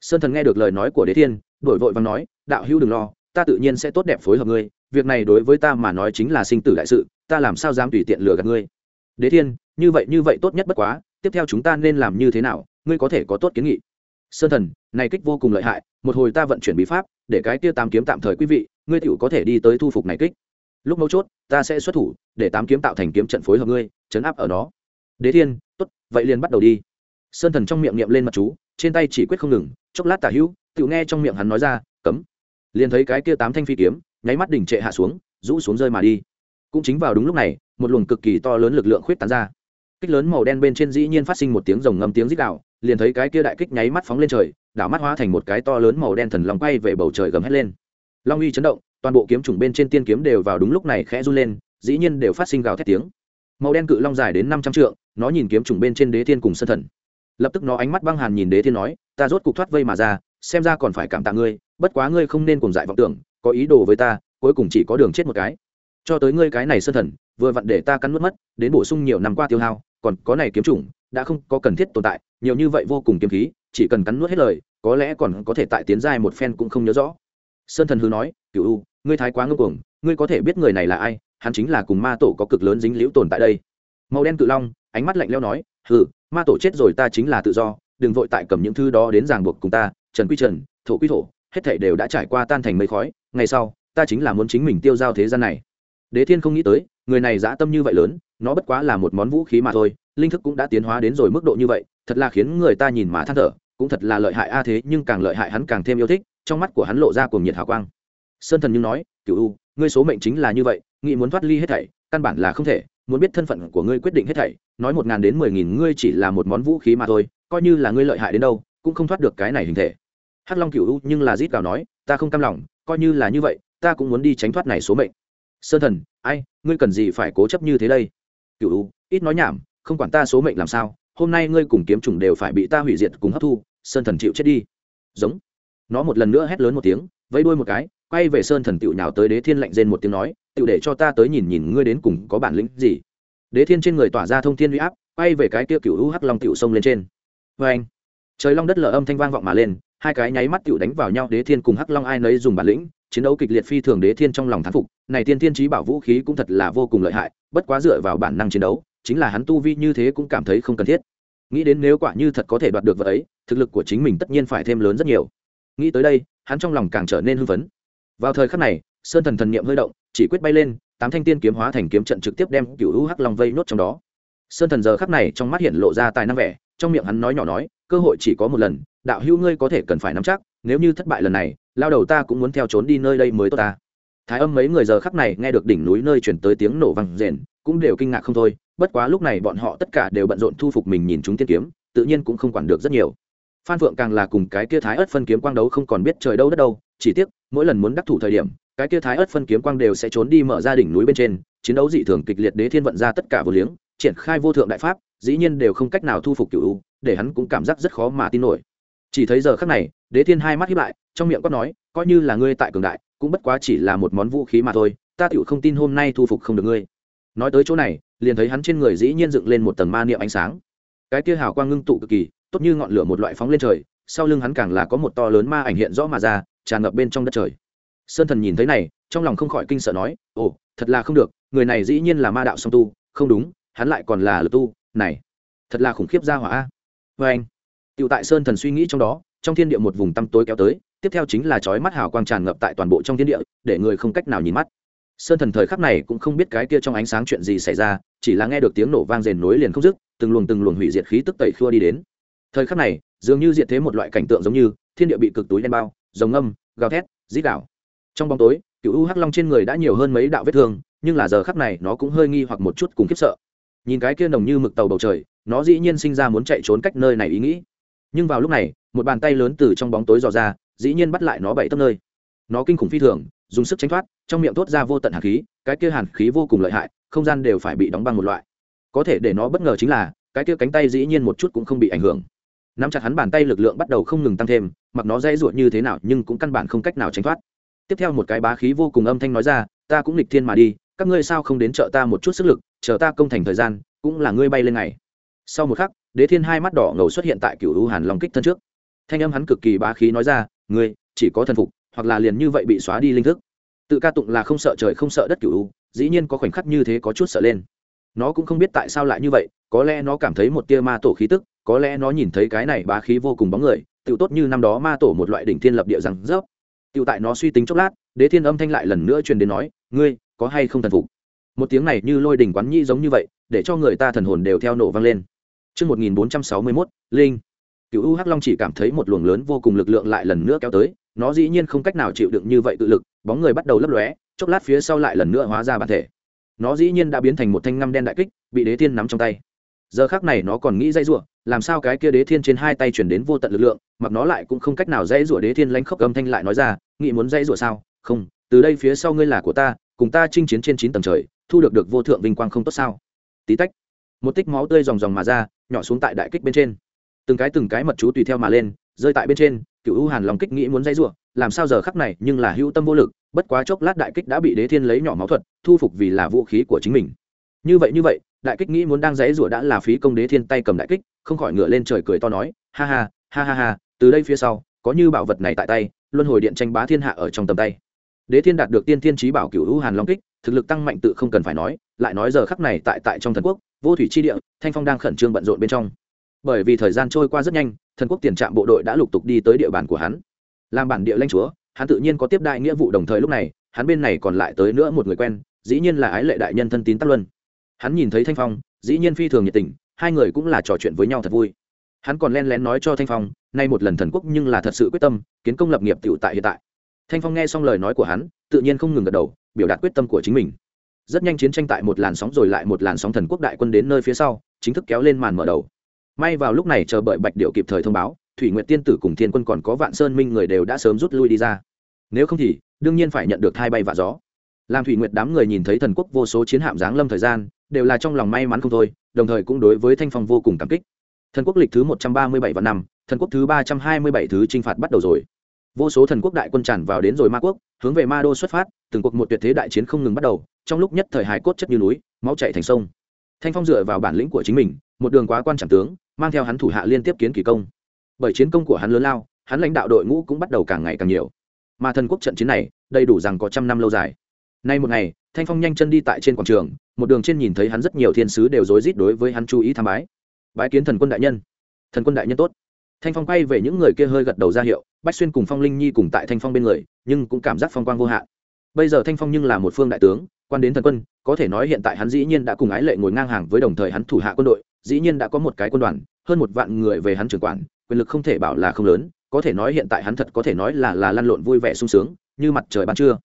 Sơn thần nghe được lời nói của đế thiên, đổi vội vàng nói, đạo hữu đừng lo, ta tự nhiên sẽ tốt đẹp phối hợp ngươi, việc này đối với ta mà nói chính là sinh tử đại sự, ta làm sao dám tùy tiện lừa gạt ngươi. Đế thiên, như vậy như vậy tốt nhất bất quá, tiếp theo chúng ta nên làm như thế nào, ngươi có thể có tốt kiến nghị. Sơn thần, này kích vô cùng lợi hại, một hồi ta vận chuyển bí pháp, để cái kia tám kiếm tạm thời quý vị, ngươi tựu có thể đi tới thu phục này kích. Lúc mấu chốt, ta sẽ xuất thủ, để tám kiếm tạo thành kiếm trận phối hợp ngươi, chấn áp ở nó. Đế thiên, tốt, vậy liền bắt đầu đi sơn thần trong miệng niệm lên mặt chú trên tay chỉ quyết không ngừng chốc lát tả hữu tựu nghe trong miệng hắn nói ra cấm liền thấy cái kia tám thanh phi kiếm, nháy mắt đỉnh trệ hạ xuống, rũ xuống rơi mà đi. Cũng chính vào đúng lúc này, một luồng cực kỳ to lớn lực lượng khuyết tán ra. Kích lớn màu đen bên trên dĩ nhiên phát sinh một tiếng rồng ngâm tiếng rít đạo liền thấy cái kia đại kích nháy mắt phóng lên trời, đảo mắt hóa thành một cái to lớn màu đen thần long quay về bầu trời gầm hét lên. Long uy chấn động, toàn bộ kiếm trùng bên trên tiên kiếm đều vào đúng lúc này khẽ run lên, dĩ nhiên đều phát sinh gào thét tiếng. Màu đen cự long dài đến năm trăm trượng, nó nhìn kiếm trùng bên trên đế thiên cùng sân thần. Lập tức nó ánh mắt băng hàn nhìn đế thiên nói, ta rốt cục thoát vây mà ra xem ra còn phải cảm tạ ngươi, bất quá ngươi không nên cùng dại vọng tưởng, có ý đồ với ta, cuối cùng chỉ có đường chết một cái. Cho tới ngươi cái này sơn thần, vừa vặn để ta cắn nuốt mất, đến bổ sung nhiều năm qua tiêu hao, còn có này kiếm chủng, đã không có cần thiết tồn tại, nhiều như vậy vô cùng kiếm khí, chỉ cần cắn nuốt hết lời, có lẽ còn có thể tại tiến giai một phen cũng không nhớ rõ. Sơn thần hư nói cựu u, ngươi thái quá ngưng cuồng, ngươi có thể biết người này là ai, hắn chính là cùng ma tổ có cực lớn dính liễu tồn tại đây. Màu đen cự long, ánh mắt lạnh leo nói, hừ, ma tổ chết rồi ta chính là tự do, đừng vội tại cầm những thứ đó đến ràng buộc cùng ta trần quy trần, thổ quy thổ, hết thảy đều đã trải qua tan thành mây khói, ngày sau, ta chính là muốn chính mình tiêu giao thế gian này. Đế thiên không nghĩ tới, người này dã tâm như vậy lớn, nó bất quá là một món vũ khí mà thôi, linh thức cũng đã tiến hóa đến rồi mức độ như vậy, thật là khiến người ta nhìn mà than thở, cũng thật là lợi hại a à thế, nhưng càng lợi hại hắn càng thêm yêu thích, trong mắt của hắn lộ ra cuồng nhiệt hào quang. Sơn thần nhưng nói cựu u, ngươi số mệnh chính là như vậy, nghĩ muốn thoát ly hết thảy, căn bản là không thể, muốn biết thân phận của ngươi quyết định hết thảy, nói một ngàn đến mười nghìn ngươi chỉ là một món vũ khí mà thôi, coi như là ngươi lợi hại đến đâu, cũng không thoát được cái này hình thể hắc long cựu nhưng là rít gào nói, ta không cam lòng, coi như là như vậy, ta cũng muốn đi tránh thoát này số mệnh. Sơn thần, ai, ngươi cần gì phải cố chấp như thế đây? Cựu ít nói nhảm, không quản ta số mệnh làm sao, hôm nay ngươi cùng kiếm trùng đều phải bị ta hủy diệt cùng hấp thu, sơn thần chịu chết đi. Giống. Nó một lần nữa hét lớn một tiếng, vẫy đuôi một cái, quay về sơn thần tựu nhào tới đế thiên lạnh rên một tiếng nói tựu để cho ta tới nhìn nhìn ngươi đến cùng có bản lĩnh gì. Đế thiên trên người tỏa ra thông thiên uy áp, quay về cái kia cựu u hắc long tựu sông lên trên. Vê anh trời long đất lở âm thanh vang vọng mà lên hai cái nháy mắt tựu đánh vào nhau, đế thiên cùng hắc long ai nấy dùng bản lĩnh, chiến đấu kịch liệt phi thường đế thiên trong lòng thán phục. Này tiên thiên trí bảo vũ khí cũng thật là vô cùng lợi hại, bất quá dựa vào bản năng chiến đấu, chính là hắn tu vi như thế cũng cảm thấy không cần thiết. Nghĩ đến nếu quả như thật có thể đoạt được vật ấy, thực lực của chính mình tất nhiên phải thêm lớn rất nhiều. Nghĩ tới đây, hắn trong lòng càng trở nên hưng phấn. Vào thời khắc này, sơn thần thần niệm hơi động, chỉ quyết bay lên, tám thanh tiên kiếm hóa thành kiếm trận trực tiếp đem cựu hữu hắc long vây nốt trong đó. Sơn thần giờ khắc này trong mắt hiện lộ ra tài năng vẻ, trong miệng hắn nói nhỏ nói, cơ hội chỉ có một lần đạo hữu ngươi có thể cần phải nắm chắc, nếu như thất bại lần này, lao đầu ta cũng muốn theo trốn đi nơi đây mới tốt ta. Thái âm mấy người giờ khắc này nghe được đỉnh núi nơi chuyển tới tiếng nổ vang rền, cũng đều kinh ngạc không thôi, bất quá lúc này bọn họ tất cả đều bận rộn thu phục mình nhìn chúng tiên kiếm, tự nhiên cũng không quản được rất nhiều. Phan phượng càng là cùng cái kia thái ớt phân kiếm quang đấu không còn biết trời đâu đất đâu, chỉ tiếc, mỗi lần muốn đắc thủ thời điểm, cái kia thái ớt phân kiếm quang đều sẽ trốn đi mở ra đỉnh núi bên trên, chiến đấu dị thường kịch liệt đế thiên vận ra tất cả vô liếng, triển khai vô thượng đại pháp, dĩ nhiên đều không cách nào thu phục cựu để hắn cũng cảm giác rất khó mà tin nổi chỉ thấy giờ khắc này, đế thiên hai mắt hiếp lại, trong miệng quát nói, coi như là ngươi tại cường đại, cũng bất quá chỉ là một món vũ khí mà thôi, ta tựu không tin hôm nay thu phục không được ngươi. Nói tới chỗ này, liền thấy hắn trên người dĩ nhiên dựng lên một tầng ma niệm ánh sáng. Cái kia hào quang ngưng tụ cực kỳ, tốt như ngọn lửa một loại phóng lên trời, sau lưng hắn càng là có một to lớn ma ảnh hiện rõ mà ra, tràn ngập bên trong đất trời. Sơn thần nhìn thấy này, trong lòng không khỏi kinh sợ nói, ồ, thật là không được, người này dĩ nhiên là ma đạo song tu, không đúng, hắn lại còn là lực tu, này, thật là khủng khiếp ra hỏa a. Vê anh Tiểu tại sơn thần suy nghĩ trong đó, trong thiên địa một vùng tăm tối kéo tới, tiếp theo chính là chói mắt hào quang tràn ngập tại toàn bộ trong thiên địa, để người không cách nào nhìn mắt. Sơn thần thời khắc này cũng không biết cái kia trong ánh sáng chuyện gì xảy ra, chỉ là nghe được tiếng nổ vang rền nối liền không dứt, từng luồng từng luồng hủy diệt khí tức tẩy khua đi đến. Thời khắc này, dường như diệt thế một loại cảnh tượng giống như, thiên địa bị cực túi đen bao, rồng ngâm, gào thét dít đảo trong bóng tối cựu u hắc long trên người đã nhiều hơn mấy đạo vết thương, nhưng là giờ khắc này nó cũng hơi nghi hoặc một chút cùng khiếp sợ. Nhìn cái kia nồng như mực tàu bầu trời, nó dĩ nhiên sinh ra muốn chạy trốn cách nơi này ý nghĩ nhưng vào lúc này, một bàn tay lớn từ trong bóng tối dò ra, dĩ nhiên bắt lại nó bảy tấp nơi. Nó kinh khủng phi thường, dùng sức tránh thoát, trong miệng thốt ra vô tận hàn khí, cái kia hàn khí vô cùng lợi hại, không gian đều phải bị đóng băng một loại. Có thể để nó bất ngờ chính là, cái kia cánh tay dĩ nhiên một chút cũng không bị ảnh hưởng. Nắm chặt hắn bàn tay lực lượng bắt đầu không ngừng tăng thêm, mặc nó dây ruột như thế nào nhưng cũng căn bản không cách nào tránh thoát. Tiếp theo một cái bá khí vô cùng âm thanh nói ra, ta cũng lịch thiên mà đi, các ngươi sao không đến chợ ta một chút sức lực, chờ ta công thành thời gian, cũng là ngươi bay lên ngày. Sau một khắc đế thiên hai mắt đỏ ngầu xuất hiện tại cựu u hàn long kích thân trước. Thanh âm hắn cực kỳ bá khí nói ra, ngươi, chỉ có thần phục, hoặc là liền như vậy bị xóa đi linh thức. Tự ca tụng là không sợ trời không sợ đất cựu u, dĩ nhiên có khoảnh khắc như thế có chút sợ lên. Nó cũng không biết tại sao lại như vậy, có lẽ nó cảm thấy một tia ma tổ khí tức, có lẽ nó nhìn thấy cái này bá khí vô cùng bóng người tự tốt như năm đó ma tổ một loại đỉnh thiên lập địa rằng, rớp. Tự tại nó suy tính chốc lát, đế thiên âm thanh lại lần nữa truyền đến nói, ngươi, có hay không thần phục? Một tiếng này như lôi đỉnh quán nhĩ giống như vậy, để cho người ta thần hồn đều theo nổ vang lên. Trước 1461, Linh. Cửu U Hắc Long chỉ cảm thấy một luồng lớn vô cùng lực lượng lại lần nữa kéo tới, nó dĩ nhiên không cách nào chịu đựng như vậy tự lực, bóng người bắt đầu lấp lóe, chốc lát phía sau lại lần nữa hóa ra bản thể. Nó dĩ nhiên đã biến thành một thanh ngăm đen đại kích, bị Đế Thiên nắm trong tay. Giờ khắc này nó còn nghĩ dây rủa, làm sao cái kia Đế Thiên trên hai tay truyền đến vô tận lực lượng, mặc nó lại cũng không cách nào dây rủa Đế Thiên lánh khốc âm thanh lại nói ra, nghĩ muốn dây rủa sao? Không, từ đây phía sau ngươi là của ta, cùng ta chinh chiến trên chín tầng trời, thu được được vô thượng vinh quang không tốt sao? Tí tách một tích máu tươi ròng ròng mà ra nhỏ xuống tại đại kích bên trên. Từng cái từng cái mật chú tùy theo mà lên, rơi tại bên trên cựu u hàn lòng kích nghĩ muốn dây ruộng làm sao giờ khắc này nhưng là hữu tâm vô lực, bất quá chốc lát đại kích đã bị đế thiên lấy nhỏ máu thuật, thu phục vì là vũ khí của chính mình. Như vậy như vậy, đại kích nghĩ muốn đang dãy rủa đã là phí công đế thiên tay cầm đại kích, không khỏi ngựa lên trời cười to nói, ha ha ha ha ha, từ đây phía sau, có như bảo vật này tại tay, luân hồi điện tranh bá thiên hạ ở trong tầm tay. Đế thiên đạt được tiên thiên trí bảo cựu u hàn long kích, thực lực tăng mạnh tự không cần phải nói, lại nói giờ khắc này tại tại trong thần quốc vô thủy chi địa, thanh phong đang khẩn trương bận rộn bên trong. Bởi vì thời gian trôi qua rất nhanh, thần quốc tiền trạm bộ đội đã lục tục đi tới địa bàn của hắn. Làm bản địa lãnh chúa, hắn tự nhiên có tiếp đại nghĩa vụ đồng thời lúc này, hắn bên này còn lại tới nữa một người quen, dĩ nhiên là ái lệ đại nhân thân tín tắc luân. Hắn nhìn thấy thanh phong, dĩ nhiên phi thường nhiệt tình, hai người cũng là trò chuyện với nhau thật vui. Hắn còn len lén nói cho thanh phong, nay một lần thần quốc nhưng là thật sự quyết tâm, kiến công lập nghiệp tựu tại hiện tại. Thanh phong nghe xong lời nói của hắn, tự nhiên không ngừng gật đầu, biểu đạt quyết tâm của chính mình rất nhanh chiến tranh tại một làn sóng rồi lại một làn sóng thần quốc đại quân đến nơi phía sau, chính thức kéo lên màn mở đầu. May vào lúc này chờ bởi bạch điệu kịp thời thông báo, thủy nguyện tiên tử cùng thiên quân còn có vạn sơn minh người đều đã sớm rút lui đi ra. Nếu không thì, đương nhiên phải nhận được thai bay và gió. Làm thủy nguyệt đám người nhìn thấy thần quốc vô số chiến hạm giáng lâm thời gian, đều là trong lòng may mắn không thôi, đồng thời cũng đối với thanh phong vô cùng cảm kích. Thần quốc lịch thứ một trăm ba mươi bảy và năm, thần quốc thứ ba trăm hai mươi bảy thứ t r i n h phạt bắt đầu rồi. Vô số thần quốc đại quân tràn vào đến rồi ma quốc, hướng về ma đô xuất phát, từng cuộc một tuyệt thế đại chiến không ngừng bắt đầu trong lúc nhất thời hài cốt chất như núi, máu chạy thành sông. Thanh phong dựa vào bản lĩnh của chính mình, một đường quá quan trọng tướng, mang theo hắn thủ hạ liên tiếp kiến kỳ công. Bởi chiến công của hắn lớn lao, hắn lãnh đạo đội ngũ cũng bắt đầu càng ngày càng nhiều. Mà thần quốc trận chiến này, đầy đủ rằng có trăm năm lâu dài. Nay một ngày, thanh phong nhanh chân đi tại trên quảng trường, một đường trên nhìn thấy hắn rất nhiều thiên sứ đều rối rít đối với hắn chú ý tham bái. Bái kiến thần quân đại nhân. Thần quân đại nhân tốt. Thanh phong quay về những người kia hơi gật đầu ra hiệu, bách xuyên cùng phong linh nhi cùng tại thanh phong bên người, nhưng cũng cảm giác phong quang vô hạn bây giờ thanh phong nhưng là một phương đại tướng, quan đến thần quân, có thể nói hiện tại hắn dĩ nhiên đã cùng ái lệ ngồi ngang hàng với đồng thời hắn thủ hạ quân đội, dĩ nhiên đã có một cái quân đoàn, hơn một vạn người về hắn trưởng quản, quyền lực không thể bảo là không lớn, có thể nói hiện tại hắn thật có thể nói là là lăn lộn vui vẻ sung sướng, như mặt trời ban trưa.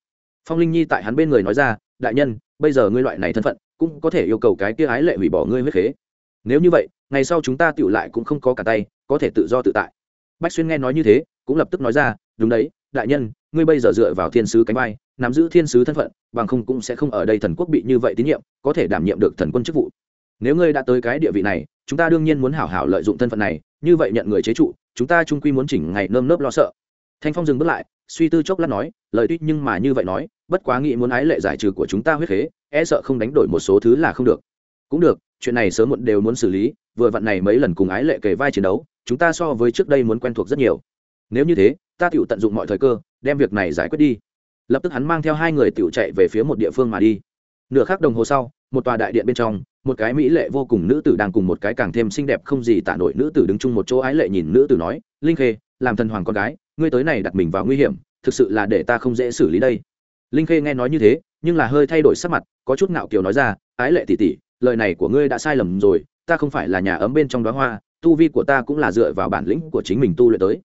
Phong linh nhi tại hắn bên người nói ra, đại nhân, bây giờ ngươi loại này thân phận, cũng có thể yêu cầu cái kia ái lệ hủy bỏ ngươi huyết khế. Nếu như vậy, ngày sau chúng ta tựu lại cũng không có cả tay, có thể tự do tự tại. Bách xuyên nghe nói như thế, cũng lập tức nói ra, đúng đấy, đại nhân ngươi bây giờ dựa vào thiên sứ cánh vai, nắm giữ thiên sứ thân phận, bằng không cũng sẽ không ở đây thần quốc bị như vậy tín nhiệm, có thể đảm nhiệm được thần quân chức vụ. Nếu ngươi đã tới cái địa vị này, chúng ta đương nhiên muốn hảo hảo lợi dụng thân phận này, như vậy nhận người chế trụ, chúng ta trung quy muốn chỉnh ngày nơm nớp lo sợ. Thanh phong dừng bước lại, suy tư chốc lát nói, lời tuy nhưng mà như vậy nói, bất quá nghĩ muốn ái lệ giải trừ của chúng ta huyết khế e sợ không đánh đổi một số thứ là không được. Cũng được, chuyện này sớm muộn đều muốn xử lý, vừa vặn này mấy lần cùng ái lệ kề vai chiến đấu, chúng ta so với trước đây muốn quen thuộc rất nhiều. Nếu như thế, ta tựu tận dụng mọi thời cơ đem việc này giải quyết đi. Lập tức hắn mang theo hai người tiểu chạy về phía một địa phương mà đi. Nửa khắc đồng hồ sau, một tòa đại điện bên trong, một cái mỹ lệ vô cùng nữ tử đang cùng một cái càng thêm xinh đẹp không gì tả nổi nữ tử đứng chung một chỗ ái lệ nhìn nữ tử nói, linh khê, làm thần hoàng con gái, ngươi tới này đặt mình vào nguy hiểm, thực sự là để ta không dễ xử lý đây. Linh khê nghe nói như thế, nhưng là hơi thay đổi sắc mặt, có chút ngạo kiều nói ra, ái lệ tỉ tỉ lời này của ngươi đã sai lầm rồi, ta không phải là nhà ấm bên trong đó hoa, tu vi của ta cũng là dựa vào bản lĩnh của chính mình tu luyện tới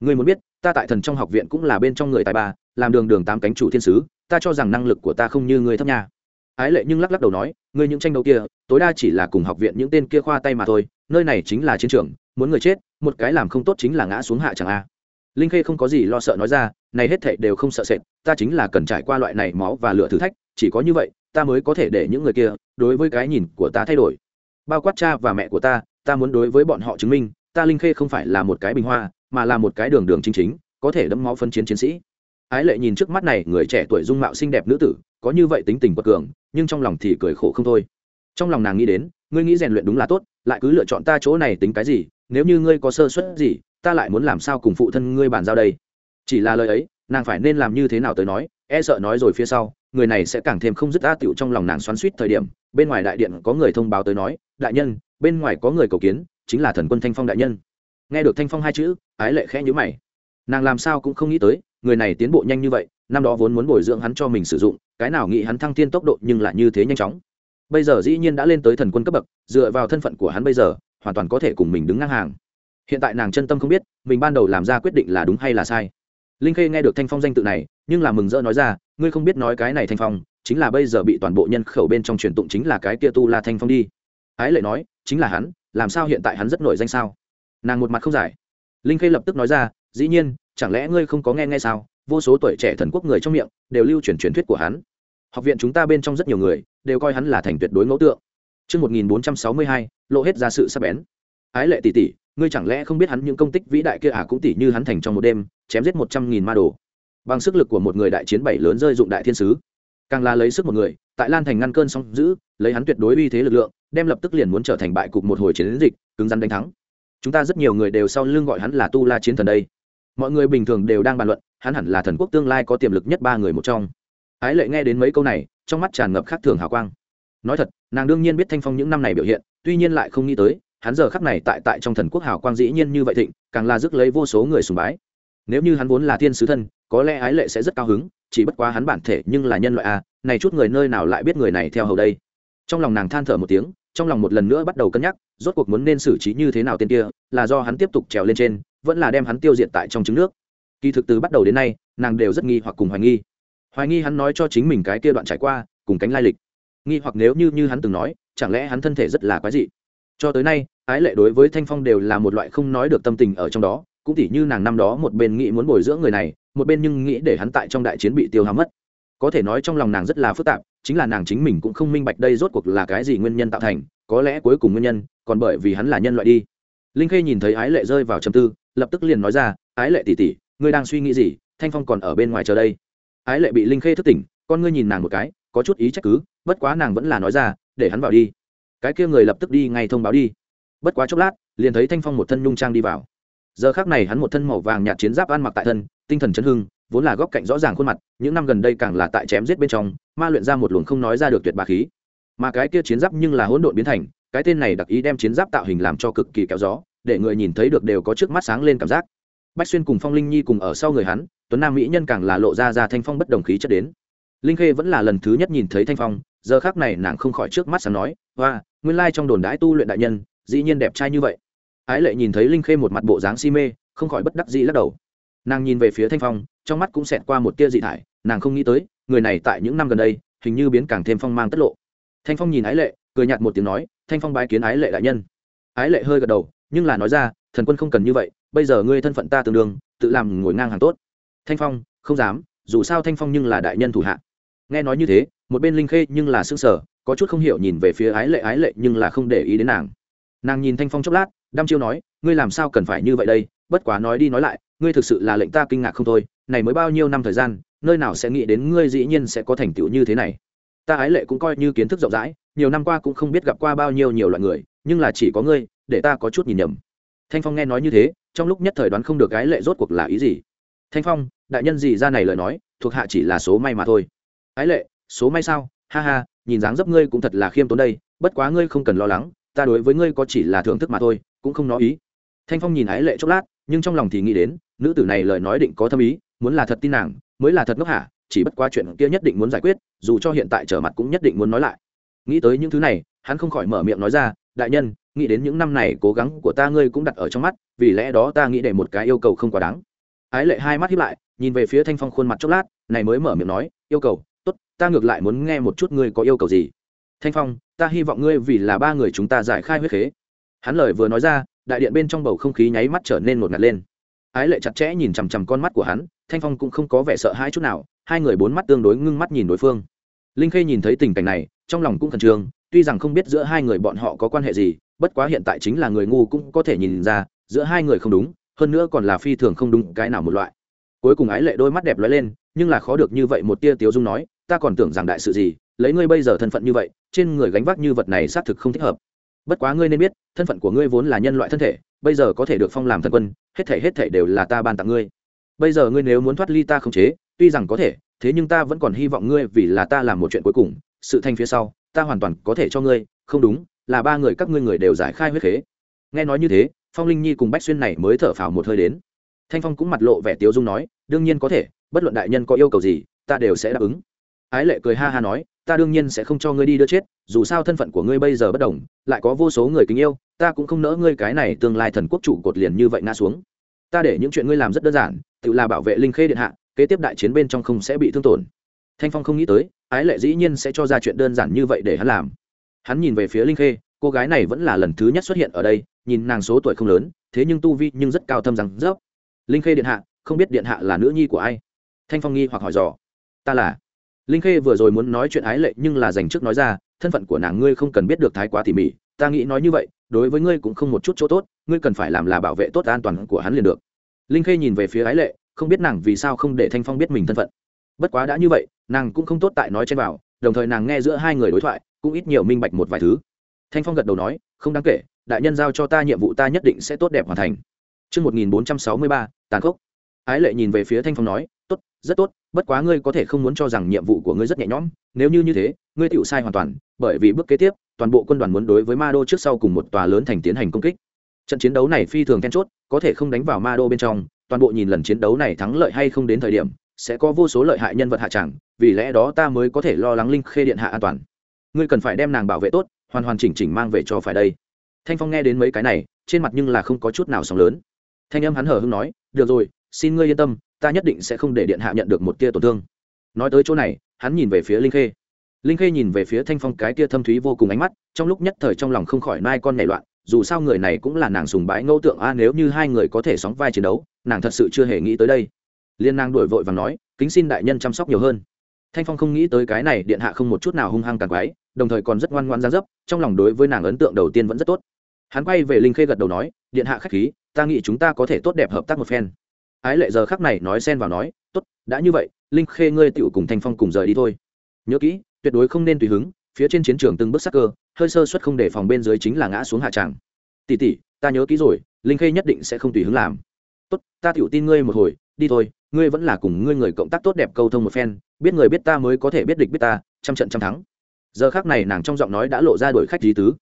ngươi muốn biết, ta tại thần trong học viện cũng là bên trong người tài ba, làm đường đường tám cánh chủ thiên sứ, ta cho rằng năng lực của ta không như ngươi thấp nha. Ái lệ nhưng lắc lắc đầu nói, ngươi những tranh đấu kia, tối đa chỉ là cùng học viện những tên kia khoa tay mà thôi, nơi này chính là chiến trường, muốn người chết, một cái làm không tốt chính là ngã xuống hạ chẳng a. Linh khê không có gì lo sợ nói ra, này hết thảy đều không sợ sệt, ta chính là cần trải qua loại này máu và lửa thử thách, chỉ có như vậy, ta mới có thể để những người kia, đối với cái nhìn của ta thay đổi. Bao quát cha và mẹ của ta ta muốn đối với bọn họ chứng minh, ta linh khê không phải là một cái bình hoa mà là một cái đường đường chính chính, có thể đẫm máu phân chiến chiến sĩ. Ái lệ nhìn trước mắt này người trẻ tuổi dung mạo xinh đẹp nữ tử, có như vậy tính tình quật cường, nhưng trong lòng thì cười khổ không thôi. Trong lòng nàng nghĩ đến, ngươi nghĩ rèn luyện đúng là tốt, lại cứ lựa chọn ta chỗ này tính cái gì, nếu như ngươi có sơ suất gì, ta lại muốn làm sao cùng phụ thân ngươi bàn giao đây? Chỉ là lời ấy, nàng phải nên làm như thế nào tới nói e sợ nói rồi phía sau, người này sẽ càng thêm không dứt a tựu trong lòng nàng xoắn suýt thời điểm. Bên ngoài đại điện có người thông báo tới nói, đại nhân, bên ngoài có người cầu kiến, chính là thần quân thanh phong đại nhân nghe được thanh phong hai chữ, ái lệ khẽ nhữ mày. Nàng làm sao cũng không nghĩ tới, người này tiến bộ nhanh như vậy, năm đó vốn muốn bồi dưỡng hắn cho mình sử dụng, cái nào nghĩ hắn thăng thiên tốc độ nhưng lại như thế nhanh chóng. Bây giờ dĩ nhiên đã lên tới thần quân cấp bậc, dựa vào thân phận của hắn bây giờ, hoàn toàn có thể cùng mình đứng ngang hàng. Hiện tại nàng chân tâm không biết, mình ban đầu làm ra quyết định là đúng hay là sai. Linh khê nghe được thanh phong danh tự này, nhưng là mừng rỡ nói ra, ngươi không biết nói cái này thanh phong, chính là bây giờ bị toàn bộ nhân khẩu bên trong truyền tụng chính là cái kia tu la thanh phong đi. Ái lệ nói, chính là hắn, làm sao hiện tại hắn rất nổi danh sao? Nàng một mặt không giải linh khê lập tức nói ra dĩ nhiên chẳng lẽ ngươi không có nghe nghe sao vô số tuổi trẻ thần quốc người trong miệng đều lưu truyền truyền thuyết của hắn học viện chúng ta bên trong rất nhiều người đều coi hắn là thành tuyệt đối ngẫu tượng Trước 1462, lộ hết ra sự sắc bén. Ái lệ tỷ tỷ, ngươi chẳng lẽ không biết hắn những công tích vĩ đại kia à cũng tỷ như hắn thành trong một đêm, chém giết một trăm nghìn ma đồ. Bằng sức lực của một người đại chiến bảy lớn rơi dụng đại thiên sứ, càng là lấy sức một người, tại Lan thành ngăn cơn sóng dữ, lấy hắn tuyệt đối uy thế lực lượng, đem lập tức liền muốn trở thành bại cục một hồi chiến dịch, cứng rắn đánh thắng. Chúng ta rất nhiều người đều sau lưng gọi hắn là Tu La chiến thần đây. Mọi người bình thường đều đang bàn luận, hắn hẳn là thần quốc tương lai có tiềm lực nhất ba người một trong. Ái lệ nghe đến mấy câu này trong mắt tràn ngập khác thường hào quang. Nói thật nàng đương nhiên biết thanh phong những năm này biểu hiện tuy nhiên lại không nghĩ tới hắn giờ khắc này tại tại trong thần quốc hào quang dĩ nhiên như vậy thịnh càng là rước lấy vô số người sùng bái. Nếu như hắn vốn là thiên sứ thân có lẽ ái lệ sẽ rất cao hứng chỉ bất quá hắn bản thể nhưng là nhân loại a này chút người nơi nào lại biết người này theo hầu đây. Trong lòng nàng than thở một tiếng trong lòng một lần nữa bắt đầu cân nhắc, rốt cuộc muốn nên xử trí như thế nào tên kia, là do hắn tiếp tục trèo lên trên, vẫn là đem hắn tiêu diệt tại trong trứng nước. Kỳ thực từ bắt đầu đến nay, nàng đều rất nghi hoặc cùng hoài nghi. Hoài nghi hắn nói cho chính mình cái kia đoạn trải qua, cùng cánh lai lịch. Nghi hoặc nếu như như hắn từng nói, chẳng lẽ hắn thân thể rất là quái dị? Cho tới nay, ái lệ đối với thanh phong đều là một loại không nói được tâm tình ở trong đó, cũng tỉ như nàng năm đó một bên nghĩ muốn bồi dưỡng người này, một bên nhưng nghĩ để hắn tại trong đại chiến bị tiêu hao mất. Có thể nói trong lòng nàng rất là phức tạp chính là nàng chính mình cũng không minh bạch đây rốt cuộc là cái gì nguyên nhân tạo thành, có lẽ cuối cùng nguyên nhân, còn bởi vì hắn là nhân loại đi. Linh khê nhìn thấy ái lệ rơi vào trầm tư, lập tức liền nói ra, ái lệ tỷ tỷ, ngươi đang suy nghĩ gì? Thanh phong còn ở bên ngoài chờ đây. Ái lệ bị linh khê thức tỉnh, con ngươi nhìn nàng một cái, có chút ý trách cứ, bất quá nàng vẫn là nói ra, để hắn vào đi. Cái kia người lập tức đi ngay thông báo đi. Bất quá chốc lát, liền thấy thanh phong một thân nhung trang đi vào. Giờ khác này hắn một thân màu vàng nhạt chiến giáp ăn mặc tại thân, tinh thần chấn hưng vốn là góc cạnh rõ ràng khuôn mặt, những năm gần đây càng là tại chém giết bên trong, ma luyện ra một luồng không nói ra được tuyệt bà khí. Mà cái kia chiến giáp nhưng là hỗn độn biến thành, cái tên này đặc ý đem chiến giáp tạo hình làm cho cực kỳ kéo gió, để người nhìn thấy được đều có trước mắt sáng lên cảm giác. Bách xuyên cùng phong linh nhi cùng ở sau người hắn, tuấn nam mỹ nhân càng là lộ ra ra thanh phong bất đồng khí chất đến. Linh khê vẫn là lần thứ nhất nhìn thấy thanh phong, giờ khác này nàng không khỏi trước mắt sáng nói hoa nguyên lai trong đồn đãi tu luyện đại nhân, dĩ nhiên đẹp trai như vậy. Ái lệ nhìn thấy linh khê một mặt bộ dáng si mê, không khỏi bất đắc dĩ lắc đầu nàng nhìn về phía thanh phong trong mắt cũng xẹt qua một tia dị thải nàng không nghĩ tới người này tại những năm gần đây hình như biến càng thêm phong mang tất lộ. Thanh phong nhìn ái lệ cười nhạt một tiếng nói thanh phong bái kiến ái lệ đại nhân. Ái lệ hơi gật đầu nhưng là nói ra thần quân không cần như vậy bây giờ ngươi thân phận ta tương đương tự làm ngồi ngang hàng tốt. Thanh phong không dám dù sao thanh phong nhưng là đại nhân thủ hạ. Nghe nói như thế một bên linh khê nhưng là sững sờ, sở có chút không hiểu nhìn về phía ái lệ ái lệ nhưng là không để ý đến nàng. Nàng nhìn thanh phong chốc lát đăm chiêu nói ngươi làm sao cần phải như vậy đây? Bất quá nói đi nói lại, ngươi thực sự là lệnh ta kinh ngạc không thôi, này mới bao nhiêu năm thời gian, nơi nào sẽ nghĩ đến ngươi dĩ nhiên sẽ có thành tựu như thế này. Ta ái lệ cũng coi như kiến thức rộng rãi, nhiều năm qua cũng không biết gặp qua bao nhiêu nhiều loại người, nhưng là chỉ có ngươi, để ta có chút nhìn nhầm. Thanh phong nghe nói như thế, trong lúc nhất thời đoán không được ái lệ rốt cuộc là ý gì. Thanh phong, đại nhân gì ra này lời nói, thuộc hạ chỉ là số may mà thôi. Ái lệ, số may sao? Ha ha, nhìn dáng dấp ngươi cũng thật là khiêm tốn đây, bất quá ngươi không cần lo lắng, ta đối với ngươi có chỉ là thưởng thức mà thôi, cũng không nói ý. Thanh phong nhìn ái lệ chốc lát nhưng trong lòng thì nghĩ đến, nữ tử này lời nói định có thâm ý, muốn là thật tin nàng, mới là thật ngốc hả? Chỉ bất qua chuyện kia nhất định muốn giải quyết, dù cho hiện tại trở mặt cũng nhất định muốn nói lại. Nghĩ tới những thứ này, hắn không khỏi mở miệng nói ra, đại nhân, nghĩ đến những năm này cố gắng của ta ngươi cũng đặt ở trong mắt, vì lẽ đó ta nghĩ để một cái yêu cầu không quá đáng. Ái lệ hai mắt hiếp lại, nhìn về phía thanh phong khuôn mặt chốc lát, này mới mở miệng nói, yêu cầu, tốt, ta ngược lại muốn nghe một chút ngươi có yêu cầu gì. Thanh phong, ta hy vọng ngươi vì là ba người chúng ta giải khai huyết khế. Hắn lời vừa nói ra đại điện bên trong bầu không khí nháy mắt trở nên ngột ngạt lên. Ái lệ chặt chẽ nhìn chằm chằm con mắt của hắn, thanh phong cũng không có vẻ sợ hãi chút nào, hai người bốn mắt tương đối ngưng mắt nhìn đối phương. Linh khê nhìn thấy tình cảnh này, trong lòng cũng khẩn trương, tuy rằng không biết giữa hai người bọn họ có quan hệ gì, bất quá hiện tại chính là người ngu cũng có thể nhìn ra, giữa hai người không đúng, hơn nữa còn là phi thường không đúng cái nào một loại. Cuối cùng ái lệ đôi mắt đẹp lóe lên, nhưng là khó được như vậy một tia tiếu dung nói, ta còn tưởng rằng đại sự gì, lấy ngươi bây giờ thân phận như vậy, trên người gánh vác như vật này xác thực không thích hợp bất quá ngươi nên biết, thân phận của ngươi vốn là nhân loại thân thể, bây giờ có thể được phong làm thần quân, hết thể hết thể đều là ta ban tặng ngươi. Bây giờ ngươi nếu muốn thoát ly ta không chế, tuy rằng có thể, thế nhưng ta vẫn còn hy vọng ngươi vì là ta làm một chuyện cuối cùng, sự thanh phía sau, ta hoàn toàn có thể cho ngươi, không đúng, là ba người các ngươi người đều giải khai huyết khế. Nghe nói như thế, phong linh nhi cùng bách xuyên này mới thở phào một hơi đến. Thanh phong cũng mặt lộ vẻ tiếu dung nói, đương nhiên có thể, bất luận đại nhân có yêu cầu gì, ta đều sẽ đáp ứng. Ái lệ cười ha ha nói ta đương nhiên sẽ không cho ngươi đi đưa chết, dù sao thân phận của ngươi bây giờ bất đồng, lại có vô số người kính yêu, ta cũng không nỡ ngươi cái này tương lai thần quốc chủ cột liền như vậy ngã xuống. Ta để những chuyện ngươi làm rất đơn giản, tự là bảo vệ linh khê điện hạ, kế tiếp đại chiến bên trong không sẽ bị thương tổn. Thanh phong không nghĩ tới, ái lệ dĩ nhiên sẽ cho ra chuyện đơn giản như vậy để hắn làm. Hắn nhìn về phía linh khê, cô gái này vẫn là lần thứ nhất xuất hiện ở đây, nhìn nàng số tuổi không lớn, thế nhưng tu vi nhưng rất cao thâm rằng dốc linh khê điện hạ, không biết điện hạ là nữ nhi của ai? Thanh phong nghi hoặc hỏi dò. Ta là linh khê vừa rồi muốn nói chuyện ái lệ nhưng là dành trước nói ra thân phận của nàng ngươi không cần biết được thái quá tỉ mỉ ta nghĩ nói như vậy đối với ngươi cũng không một chút chỗ tốt ngươi cần phải làm là bảo vệ tốt an toàn của hắn liền được. Linh khê nhìn về phía ái lệ không biết nàng vì sao không để thanh phong biết mình thân phận. Bất quá đã như vậy nàng cũng không tốt tại nói trên vào đồng thời nàng nghe giữa hai người đối thoại cũng ít nhiều minh bạch một vài thứ. Thanh phong gật đầu nói không đáng kể đại nhân giao cho ta nhiệm vụ ta nhất định sẽ tốt đẹp hoàn thành. Trước 1463, tàn khốc. Ái lệ nhìn về phía thanh phong nói, tốt, rất tốt, bất quá ngươi có thể không muốn cho rằng nhiệm vụ của ngươi rất nhẹ nhõm, nếu như như thế, ngươi tựu sai hoàn toàn, bởi vì bước kế tiếp, toàn bộ quân đoàn muốn đối với Ma Đô trước sau cùng một tòa lớn thành tiến hành công kích. Trận chiến đấu này phi thường then chốt, có thể không đánh vào Ma Đô bên trong, toàn bộ nhìn lần chiến đấu này thắng lợi hay không đến thời điểm, sẽ có vô số lợi hại nhân vật hạ tràng, vì lẽ đó ta mới có thể lo lắng Linh Khê điện hạ an toàn. Ngươi cần phải đem nàng bảo vệ tốt, hoàn hoàn chỉnh chỉnh mang về cho phải đây thanh phong nghe đến mấy cái này trên mặt nhưng là không có chút nào sóng lớn thanh âm hắn hờ hưng nói được rồi xin ngươi yên tâm ta nhất định sẽ không để điện hạ nhận được một tia tổn thương. Nói tới chỗ này, hắn nhìn về phía linh khê. Linh khê nhìn về phía thanh phong cái tia thâm thúy vô cùng ánh mắt, trong lúc nhất thời trong lòng không khỏi nai con nảy loạn, dù sao người này cũng là nàng sùng bái ngẫu tượng, a, nếu như hai người có thể sóng vai chiến đấu, nàng thật sự chưa hề nghĩ tới đây. Liên nàng đổi vội và nói, kính xin đại nhân chăm sóc nhiều hơn. Thanh phong không nghĩ tới cái này, điện hạ không một chút nào hung hăng càng quái, đồng thời còn rất ngoan ngoan ra dấp, trong lòng đối với nàng ấn tượng đầu tiên vẫn rất tốt. Hắn quay về linh khê gật đầu nói, điện hạ khách khí, ta nghĩ chúng ta có thể tốt đẹp hợp tác một phen ái lệ giờ khắc này nói xen vào nói tốt đã như vậy linh khê ngươi tựu cùng thanh phong cùng rời đi thôi. Nhớ kỹ tuyệt đối không nên tùy hứng phía trên chiến trường từng bước sắc cơ hơi sơ suất không để phòng bên dưới chính là ngã xuống hạ tràng. Tỷ tỷ, ta nhớ kỹ rồi linh khê nhất định sẽ không tùy hứng làm. Tốt ta tựu tin ngươi một hồi đi thôi ngươi vẫn là cùng ngươi người cộng tác tốt đẹp câu thông một phen biết người biết ta mới có thể biết địch biết ta trăm trận trăm thắng. Giờ khác này nàng trong giọng nói đã lộ ra đổi khách lý tứ.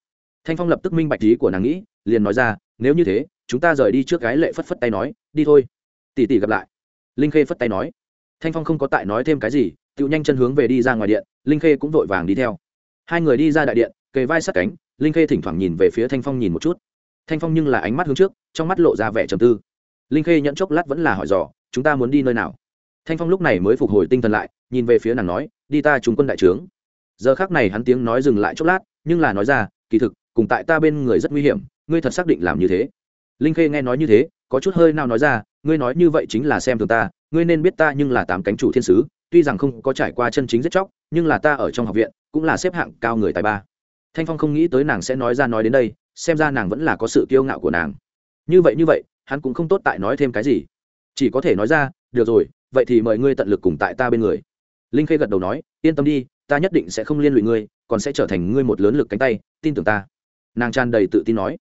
Thanh phong lập tức minh bạch lý của nàng nghĩ liền nói ra nếu như thế chúng ta rời đi trước gái lệ phất phất tay nói đi thôi tỷ tỷ gặp lại. Linh khê phất tay nói. Thanh phong không có tại nói thêm cái gì, tự nhanh chân hướng về đi ra ngoài điện, linh khê cũng vội vàng đi theo. Hai người đi ra đại điện, kề vai sát cánh, linh khê thỉnh thoảng nhìn về phía thanh phong nhìn một chút. Thanh phong nhưng là ánh mắt hướng trước, trong mắt lộ ra vẻ trầm tư. Linh khê nhẫn chốc lát vẫn là hỏi dò, chúng ta muốn đi nơi nào? Thanh phong lúc này mới phục hồi tinh thần lại, nhìn về phía nàng nói, đi ta trùng quân đại trướng. Giờ khắc này hắn tiếng nói dừng lại chốc lát, nhưng là nói ra, kỳ thực, cùng tại ta bên người rất nguy hiểm, ngươi thật xác định làm như thế. Linh khê nghe nói như thế, có chút hơi nào nói ra ngươi nói như vậy chính là xem thường ta, ngươi nên biết ta nhưng là tám cánh chủ thiên sứ, tuy rằng không có trải qua chân chính giết chóc, nhưng là ta ở trong học viện cũng là xếp hạng cao người tài ba. Thanh phong không nghĩ tới nàng sẽ nói ra nói đến đây, xem ra nàng vẫn là có sự kiêu ngạo của nàng. Như vậy như vậy, hắn cũng không tốt tại nói thêm cái gì. Chỉ có thể nói ra, được rồi, vậy thì mời ngươi tận lực cùng tại ta bên người. Linh khê gật đầu nói, yên tâm đi, ta nhất định sẽ không liên lụy ngươi, còn sẽ trở thành ngươi một lớn lực cánh tay, tin tưởng ta. Nàng tràn đầy tự tin nói.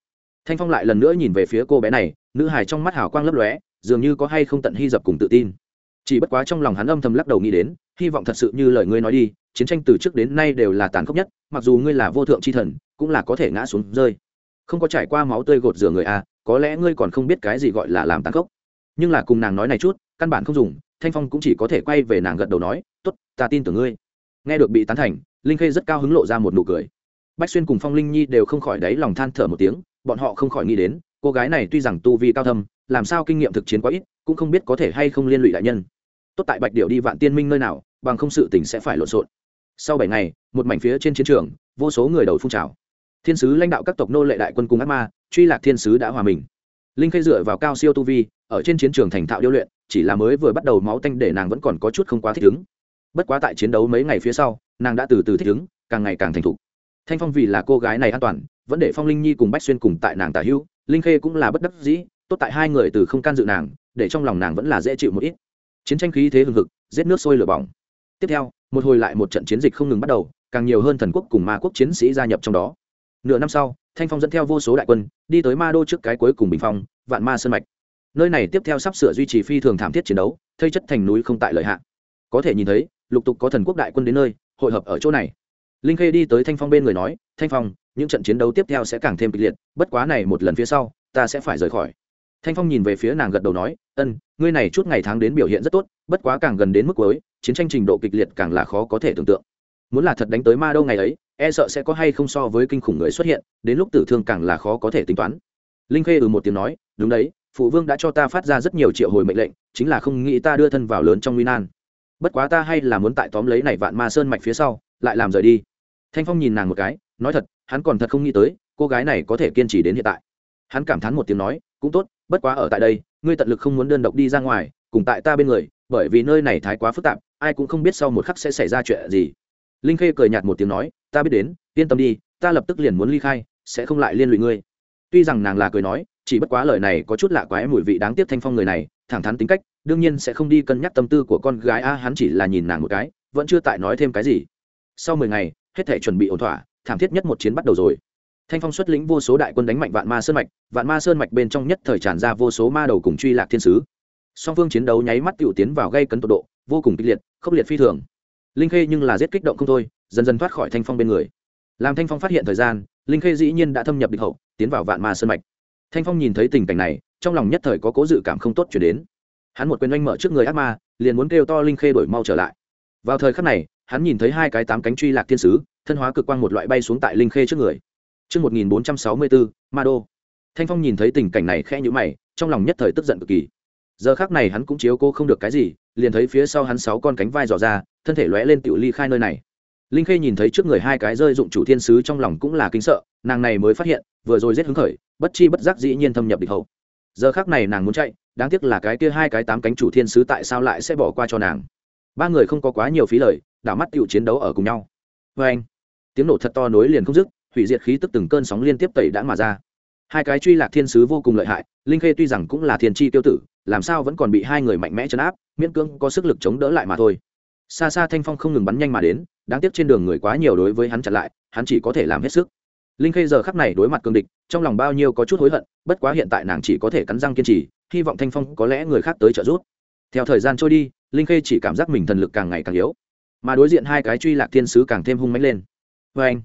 Thanh phong lại lần nữa nhìn về phía cô bé này, nữ hài trong mắt hào quang lấp lóe dường như có hay không tận hy dập cùng tự tin. Chỉ bất quá trong lòng hắn âm thầm lắc đầu nghĩ đến hy vọng thật sự như lời ngươi nói đi chiến tranh từ trước đến nay đều là tàn khốc nhất mặc dù ngươi là vô thượng c h i thần cũng là có thể ngã xuống rơi. Không có trải qua máu tươi gột rửa người a à, có lẽ ngươi còn không biết cái gì gọi là làm tàn khốc. Nhưng là cùng nàng nói này chút căn bản không dùng thanh phong cũng chỉ có thể quay về nàng gật đầu nói t ố t ta tin tưởng ngươi. Nghe được bị tán thành linh khê rất cao hứng lộ ra một nụ cười. Bách xuyên cùng phong linh nhi đều không khỏi đáy lòng than thở một tiếng bọn họ không khỏi nghĩ đến cô gái này tuy rằng tu vi cao thâm làm sao kinh nghiệm thực chiến quá ít, cũng không biết có thể hay không liên lụy đại nhân. Tốt tại bạch điệu đi vạn tiên minh nơi nào, bằng không sự tình sẽ phải lộn xộn. Sau bảy ngày, một mảnh phía trên chiến trường, vô số người đầu phun trào. Thiên sứ lãnh đạo các tộc nô lệ đại quân cùng ác ma, truy lạc thiên sứ đã hòa mình. Linh khê dựa vào cao siêu tu vi, ở trên chiến trường thành thạo điêu luyện, chỉ là mới vừa bắt đầu máu tanh để nàng vẫn còn có chút không quá thích ứng. Bất quá tại chiến đấu mấy ngày phía sau, nàng đã từ từ thích ứng, càng ngày càng thành thục. Thanh phong vì là cô gái này an toàn, vẫn để phong linh nhi cùng bách xuyên cùng tại nàng tả hữu, linh khê cũng là bất đắc dĩ tốt tại hai người từ không can dự nàng, để trong lòng nàng vẫn là dễ chịu một ít. Chiến tranh khí thế hừng hực, giết nước sôi lửa bỏng. Tiếp theo, một hồi lại một trận chiến dịch không ngừng bắt đầu, càng nhiều hơn thần quốc cùng ma quốc chiến sĩ gia nhập trong đó. Nửa năm sau, thanh phong dẫn theo vô số đại quân, đi tới ma đô trước cái cuối cùng bình phong, vạn ma sơn mạch. Nơi này tiếp theo sắp sửa duy trì phi thường thảm thiết chiến đấu, thây chất thành núi không tại lợi hạn có thể nhìn thấy, lục tục có thần quốc đại quân đến nơi, hội hợp ở chỗ này. Linh khê đi tới thanh phong bên người nói, thanh phong, những trận chiến đấu tiếp theo sẽ càng thêm kịch liệt, bất quá này một lần phía sau, ta sẽ phải rời khỏi thanh phong nhìn về phía nàng gật đầu nói, ân, ngươi này chút ngày tháng đến biểu hiện rất tốt, bất quá càng gần đến mức cuối, chiến tranh trình độ kịch liệt càng là khó có thể tưởng tượng. Muốn là thật đánh tới ma đâu ngày ấy e sợ sẽ có hay không so với kinh khủng người xuất hiện, đến lúc tử thương càng là khó có thể tính toán. Linh khê ừ một tiếng nói, đúng đấy, phụ vương đã cho ta phát ra rất nhiều triệu hồi mệnh lệnh, chính là không nghĩ ta đưa thân vào lớn trong nguy nan. Bất quá ta hay là muốn tại tóm lấy này vạn ma sơn mạch phía sau, lại làm rời đi. Thanh phong nhìn nàng một cái, nói thật, hắn còn thật không nghĩ tới, cô gái này có thể kiên trì đến hiện tại. Hắn cảm thán một tiếng nói, cũng tốt bất quá ở tại đây, ngươi tận lực không muốn đơn độc đi ra ngoài, cùng tại ta bên người, bởi vì nơi này thái quá phức tạp, ai cũng không biết sau một khắc sẽ xảy ra chuyện gì. Linh khê cười nhạt một tiếng nói, ta biết đến, yên tâm đi, ta lập tức liền muốn ly khai, sẽ không lại liên lụy ngươi. Tuy rằng nàng là cười nói, chỉ bất quá lời này có chút lạ quái mùi vị đáng tiếc thanh phong người này, thẳng thắn tính cách, đương nhiên sẽ không đi cân nhắc tâm tư của con gái a, hắn chỉ là nhìn nàng một cái, vẫn chưa tại nói thêm cái gì. Sau mười ngày, hết thể chuẩn bị ổn thỏa, thảm thiết nhất một chiến bắt đầu rồi thanh phong xuất lĩnh vô số đại quân đánh mạnh vạn ma sơn mạch, vạn ma sơn mạch bên trong nhất thời tràn ra vô số ma đầu cùng truy lạc thiên sứ. Song phương chiến đấu nháy mắt t tiến vào gây cấn tột độ, vô cùng kịch liệt, khốc liệt phi thường. Linh khê nhưng là giết kích động không thôi, dần dần thoát khỏi thanh phong bên người. Làm thanh phong phát hiện thời gian, linh khê dĩ nhiên đã thâm nhập địch hậu, tiến vào vạn ma sơn mạch. Thanh phong nhìn thấy tình cảnh này, trong lòng nhất thời có cố dự cảm không tốt chuyển đến. Hắn một quyền oanh mở trước người ác ma, liền muốn kêu to linh khê đổi mau trở lại. Vào thời khắc này, hắn nhìn thấy hai cái tám cánh truy lạc thiên sứ, thân hóa cực quang một loại bay xuống tại linh khê trước người. Trước 1464, Mado. Thanh Phong nhìn thấy tình cảnh này khẽ nhíu mày, trong lòng nhất thời tức giận cực kỳ. Giờ khắc này hắn cũng chiếu cô không được cái gì, liền thấy phía sau hắn sáu con cánh vai dò ra, thân thể lóe lên tiểu ly khai nơi này. Linh Khê nhìn thấy trước người hai cái rơi dụng chủ thiên sứ trong lòng cũng là kinh sợ, nàng này mới phát hiện, vừa rồi giết hứng khởi, bất chi bất giác dĩ nhiên thâm nhập địch hậu. Giờ khắc này nàng muốn chạy, đáng tiếc là cái kia hai cái tám cánh chủ thiên sứ tại sao lại sẽ bỏ qua cho nàng. Ba người không có quá nhiều phí lời, đảo mắt tiểu chiến đấu ở cùng nhau. Oeng! Tiếng nổ thật to nối liền không dứt, hủy diệt khí tức từng cơn sóng liên tiếp tẩy đã mà ra. Hai cái truy lạc thiên sứ vô cùng lợi hại, linh khê tuy rằng cũng là thiên chi tiêu tử, làm sao vẫn còn bị hai người mạnh mẽ chấn áp, miễn cưỡng có sức lực chống đỡ lại mà thôi. Xa xa thanh phong không ngừng bắn nhanh mà đến, đáng tiếc trên đường người quá nhiều đối với hắn chặn lại, hắn chỉ có thể làm hết sức. Linh khê giờ khắc này đối mặt cương địch, trong lòng bao nhiêu có chút hối hận, bất quá hiện tại nàng chỉ có thể cắn răng kiên trì, hy vọng thanh phong có lẽ người khác tới trợ giúp. Theo thời gian trôi đi, linh khê chỉ cảm giác mình thần lực càng ngày càng yếu, mà đối diện hai cái truy lạc thiên sứ càng thêm hung mãnh lên. Với anh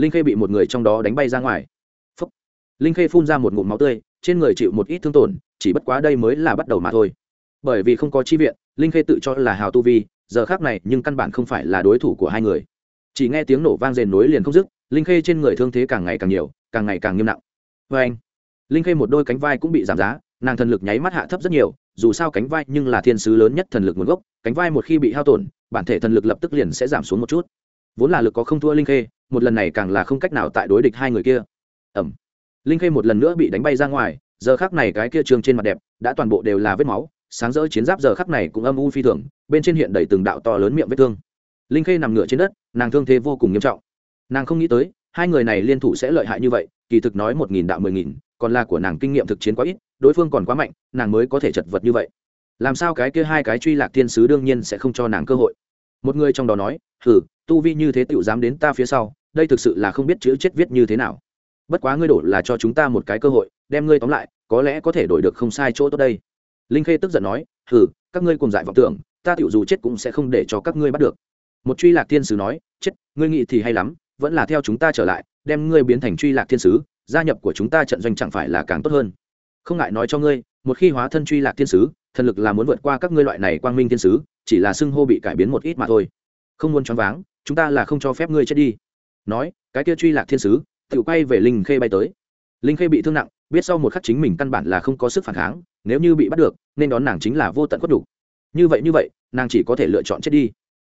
linh khê bị một người trong đó đánh bay ra ngoài. Phúc. linh khê phun ra một ngụm máu tươi, trên người chịu một ít thương tổn, chỉ bất quá đây mới là bắt đầu mà thôi. Bởi vì không có chi viện, linh khê tự cho là hào tu vi, giờ khác này nhưng căn bản không phải là đối thủ của hai người. Chỉ nghe tiếng nổ vang rền nối liền không dứt, linh khê trên người thương thế càng ngày càng nhiều, càng ngày càng nghiêm nặng. Với anh, linh khê một đôi cánh vai cũng bị giảm giá, nàng thần lực nháy mắt hạ thấp rất nhiều, dù sao cánh vai nhưng là thiên sứ lớn nhất thần lực nguồn gốc, cánh vai một khi bị hao tổn, bản thể thần lực lập tức liền sẽ giảm xuống một chút. Vốn là lực có không thua linh khê một lần này càng là không cách nào tại đối địch hai người kia. Ẩm linh khê một lần nữa bị đánh bay ra ngoài, giờ khắc này cái kia trường trên mặt đẹp, đã toàn bộ đều là vết máu, sáng rỡ chiến giáp giờ khắc này cũng âm u phi thường, bên trên hiện đầy từng đạo to lớn miệng vết thương. Linh khê nằm ngửa trên đất, nàng thương thế vô cùng nghiêm trọng. Nàng không nghĩ tới, hai người này liên thủ sẽ lợi hại như vậy, kỳ thực nói một nghìn đạo mười nghìn, còn là của nàng kinh nghiệm thực chiến quá ít, đối phương còn quá mạnh, nàng mới có thể chật vật như vậy. Làm sao cái kia hai cái truy lạc thiên sứ đương nhiên sẽ không cho nàng cơ hội. Một người trong đó nói hử tu vi như thế tựu dám đến ta phía sau đây thực sự là không biết chữ chết viết như thế nào. Bất quá ngươi đổ là cho chúng ta một cái cơ hội đem ngươi tóm lại có lẽ có thể đổi được không sai chỗ tốt đây. Linh khê tức giận nói hừ, các ngươi cùng dại vọng tưởng ta tiểu dù chết cũng sẽ không để cho các ngươi bắt được. Một truy lạc thiên sứ nói chết ngươi nghĩ thì hay lắm vẫn là theo chúng ta trở lại đem ngươi biến thành truy lạc thiên sứ gia nhập của chúng ta trận doanh chẳng phải là càng tốt hơn. Không ngại nói cho ngươi một khi hóa thân truy lạc thiên sứ thần lực là muốn vượt qua các ngươi loại này quang minh thiên sứ chỉ là xưng hô bị cải biến một ít mà thôi. Không muốn choáng váng chúng ta là không cho phép ngươi chết đi nói, cái kia truy lạc thiên sứ tự quay về linh khê bay tới. Linh khê bị thương nặng, biết sau một khắc chính mình căn bản là không có sức phản kháng, nếu như bị bắt được, nên đón nàng chính là vô tận khuất đủ. như vậy như vậy, nàng chỉ có thể lựa chọn chết đi.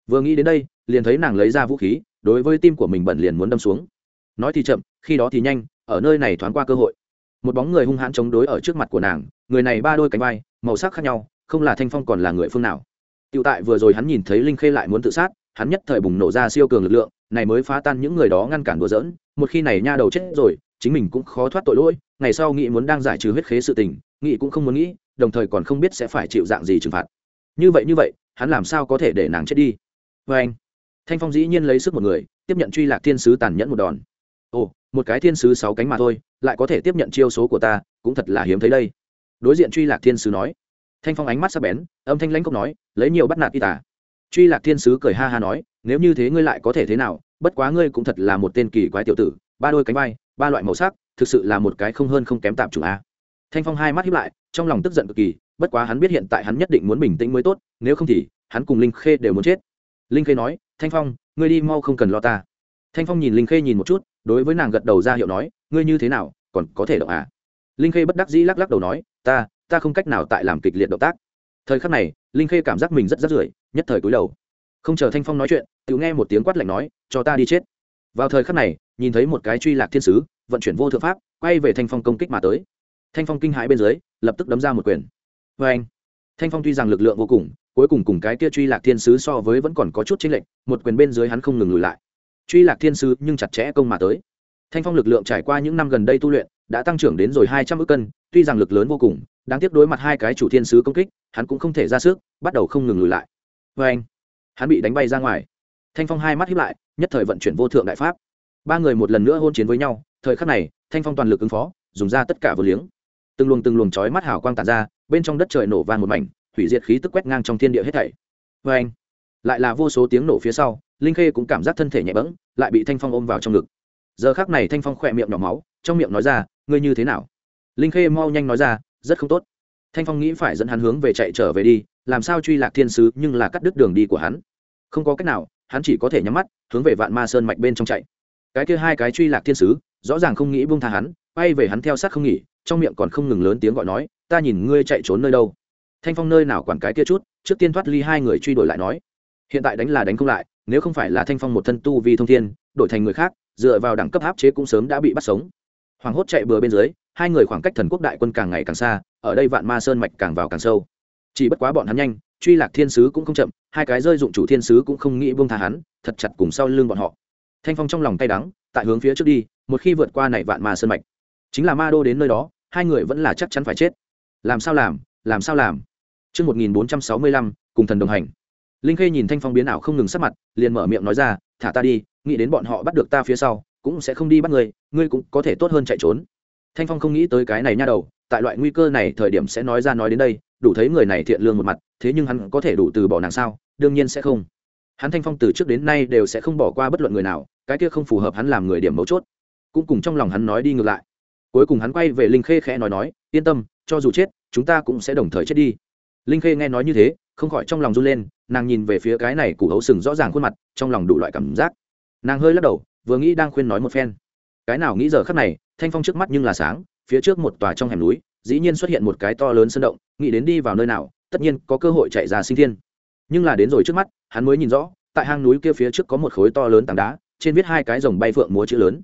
Vừa nghĩ đến đây, liền thấy nàng lấy ra vũ khí, đối với tim của mình bẩn liền muốn đâm xuống. Nói thì chậm, khi đó thì nhanh, ở nơi này thoáng qua cơ hội. Một bóng người hung hãn chống đối ở trước mặt của nàng, người này ba đôi cánh vai, màu sắc khác nhau, không là thanh phong còn là người phương nào. Tựu tại vừa rồi hắn nhìn thấy linh khê lại muốn tự sát, hắn nhất thời bùng nổ ra siêu cường lực lượng này mới phá tan những người đó ngăn cản đùa giỡn, một khi này nha đầu chết rồi, chính mình cũng khó thoát tội lỗi, ngày sau nghị muốn đang giải trừ huyết khế sự tình nghị cũng không muốn nghĩ, đồng thời còn không biết sẽ phải chịu dạng gì trừng phạt. Như vậy như vậy, hắn làm sao có thể để nàng chết đi? Vê anh, thanh phong dĩ nhiên lấy sức một người, tiếp nhận truy lạc thiên sứ tàn nhẫn một đòn. Ồ, một cái thiên sứ sáu cánh mà thôi, lại có thể tiếp nhận chiêu số của ta, cũng thật là hiếm thấy đây. Đối diện truy lạc thiên sứ nói. Thanh phong ánh mắt sắc bén, âm thanh lãnh cốc nói, lấy nhiều bắt nạt y tả. Truy lạc thiên sứ cười ha ha nói nếu như thế ngươi lại có thể thế nào? Bất quá ngươi cũng thật là một tên kỳ quái tiểu tử, ba đôi cánh bay ba loại màu sắc, thực sự là một cái không hơn không kém tạm chủ a. Thanh phong hai mắt hiếp lại, trong lòng tức giận cực kỳ, bất quá hắn biết hiện tại hắn nhất định muốn bình tĩnh mới tốt, nếu không thì, hắn cùng linh khê đều muốn chết. Linh khê nói, thanh phong, ngươi đi mau không cần lo ta. Thanh phong nhìn linh khê nhìn một chút, đối với nàng gật đầu ra hiệu nói, ngươi như thế nào, còn có thể động à? Linh khê bất đắc dĩ lắc lắc đầu nói, ta ta không cách nào tại làm kịch liệt động tác. Thời khắc này, linh khê cảm giác mình rất rất rưởi, nhất thời cúi đầu không chờ thanh phong nói chuyện, tự nghe một tiếng quát lạnh nói, cho ta đi chết. Vào thời khắc này, nhìn thấy một cái truy lạc thiên sứ, vận chuyển vô thượng pháp, quay về thanh phong công kích mà tới. Thanh phong kinh hãi bên dưới, lập tức đấm ra một quyền. Vê anh, thanh phong tuy rằng lực lượng vô cùng, cuối cùng cùng cái kia truy lạc thiên sứ so với vẫn còn có chút chênh lệch, một quyền bên dưới hắn không ngừng lùi lại. Truy lạc thiên sứ nhưng chặt chẽ công mà tới. Thanh phong lực lượng trải qua những năm gần đây tu luyện, đã tăng trưởng đến rồi hai trăm ước cân, tuy rằng lực lớn vô cùng, đáng tiếc đối mặt hai cái chủ thiên sứ công kích, hắn cũng không thể ra sức, bắt đầu không ngừng lùi lại. Vê anh hắn bị đánh bay ra ngoài. Thanh phong hai mắt hiếp lại, nhất thời vận chuyển vô thượng đại pháp. Ba người một lần nữa hôn chiến với nhau, thời khắc này, thanh phong toàn lực ứng phó, dùng ra tất cả vừa liếng. Từng luồng từng luồng chói mắt hào quang tàn ra, bên trong đất trời nổ vang một mảnh, hủy diệt khí tức quét ngang trong thiên địa hết thảy. Vê anh lại là vô số tiếng nổ phía sau, linh khê cũng cảm giác thân thể nhẹ bẫng, lại bị thanh phong ôm vào trong ngực. Giờ khác này thanh phong khỏe miệng nhỏ máu, trong miệng nói ra, ngươi như thế nào? Linh khê mau nhanh nói ra, rất không tốt thanh phong nghĩ phải dẫn hắn hướng về chạy trở về đi, làm sao truy lạc thiên sứ nhưng là cắt đứt đường đi của hắn. Không có cách nào, hắn chỉ có thể nhắm mắt, hướng về vạn ma sơn mạch bên trong chạy. Cái kia hai cái truy lạc thiên sứ, rõ ràng không nghĩ buông tha hắn bay về hắn theo sát không nghỉ, trong miệng còn không ngừng lớn tiếng gọi nói, ta nhìn ngươi chạy trốn nơi đâu? Thanh phong nơi nào quản cái kia chút, trước tiên thoát ly hai người truy đuổi lại nói, hiện tại đánh là đánh không lại, nếu không phải là thanh phong một thân tu vi thông thiên, đổi thành người khác, dựa vào đẳng cấp áp chế cũng sớm đã bị bắt sống. Hoàng hốt chạy bừa bên dưới hai người khoảng cách thần quốc đại quân càng ngày càng xa ở đây vạn ma sơn mạch càng vào càng sâu chỉ bất quá bọn hắn nhanh truy lạc thiên sứ cũng không chậm hai cái rơi dụng chủ thiên sứ cũng không nghĩ buông tha hắn thật chặt cùng sau lưng bọn họ thanh phong trong lòng tay đắng tại hướng phía trước đi một khi vượt qua này vạn ma sơn mạch chính là ma đô đến nơi đó hai người vẫn là chắc chắn phải chết làm sao làm làm sao làm Trước 1465, cùng thần đồng hành. Linh Khê nhìn Thanh Phong biến ảo không ngừng sắc mặt, liền mở miệng nói ra, thả ta đi, nghĩ đến bọn họ bắt được ta phía sau, cũng sẽ không đi bắt người, ngươi cũng có thể tốt hơn chạy trốn. Thanh Phong không nghĩ tới cái này nha đầu, tại loại nguy cơ này thời điểm sẽ nói ra nói đến đây, đủ thấy người này thiện lương một mặt, thế nhưng hắn có thể đủ từ bỏ nàng sao? Đương nhiên sẽ không. Hắn Thanh Phong từ trước đến nay đều sẽ không bỏ qua bất luận người nào, cái kia không phù hợp hắn làm người điểm mấu chốt. Cũng cùng trong lòng hắn nói đi ngược lại. Cuối cùng hắn quay về Linh Khê khẽ nói nói, yên tâm, cho dù chết, chúng ta cũng sẽ đồng thời chết đi linh khê nghe nói như thế không khỏi trong lòng run lên nàng nhìn về phía cái này củ hấu sừng rõ ràng khuôn mặt trong lòng đủ loại cảm giác nàng hơi lắc đầu vừa nghĩ đang khuyên nói một phen cái nào nghĩ giờ khắc này, thanh phong trước mắt nhưng là sáng, phía trước một tòa trong hẻm núi, dĩ nhiên xuất hiện một cái to lớn sân động, nghĩ đến đi vào nơi nào, tất nhiên có cơ hội chạy ra sinh thiên. Nhưng là đến rồi trước mắt, hắn mới nhìn rõ, tại hang núi kia phía trước có một khối to lớn tảng đá, trên viết hai cái rồng bay phượng múa chữ lớn.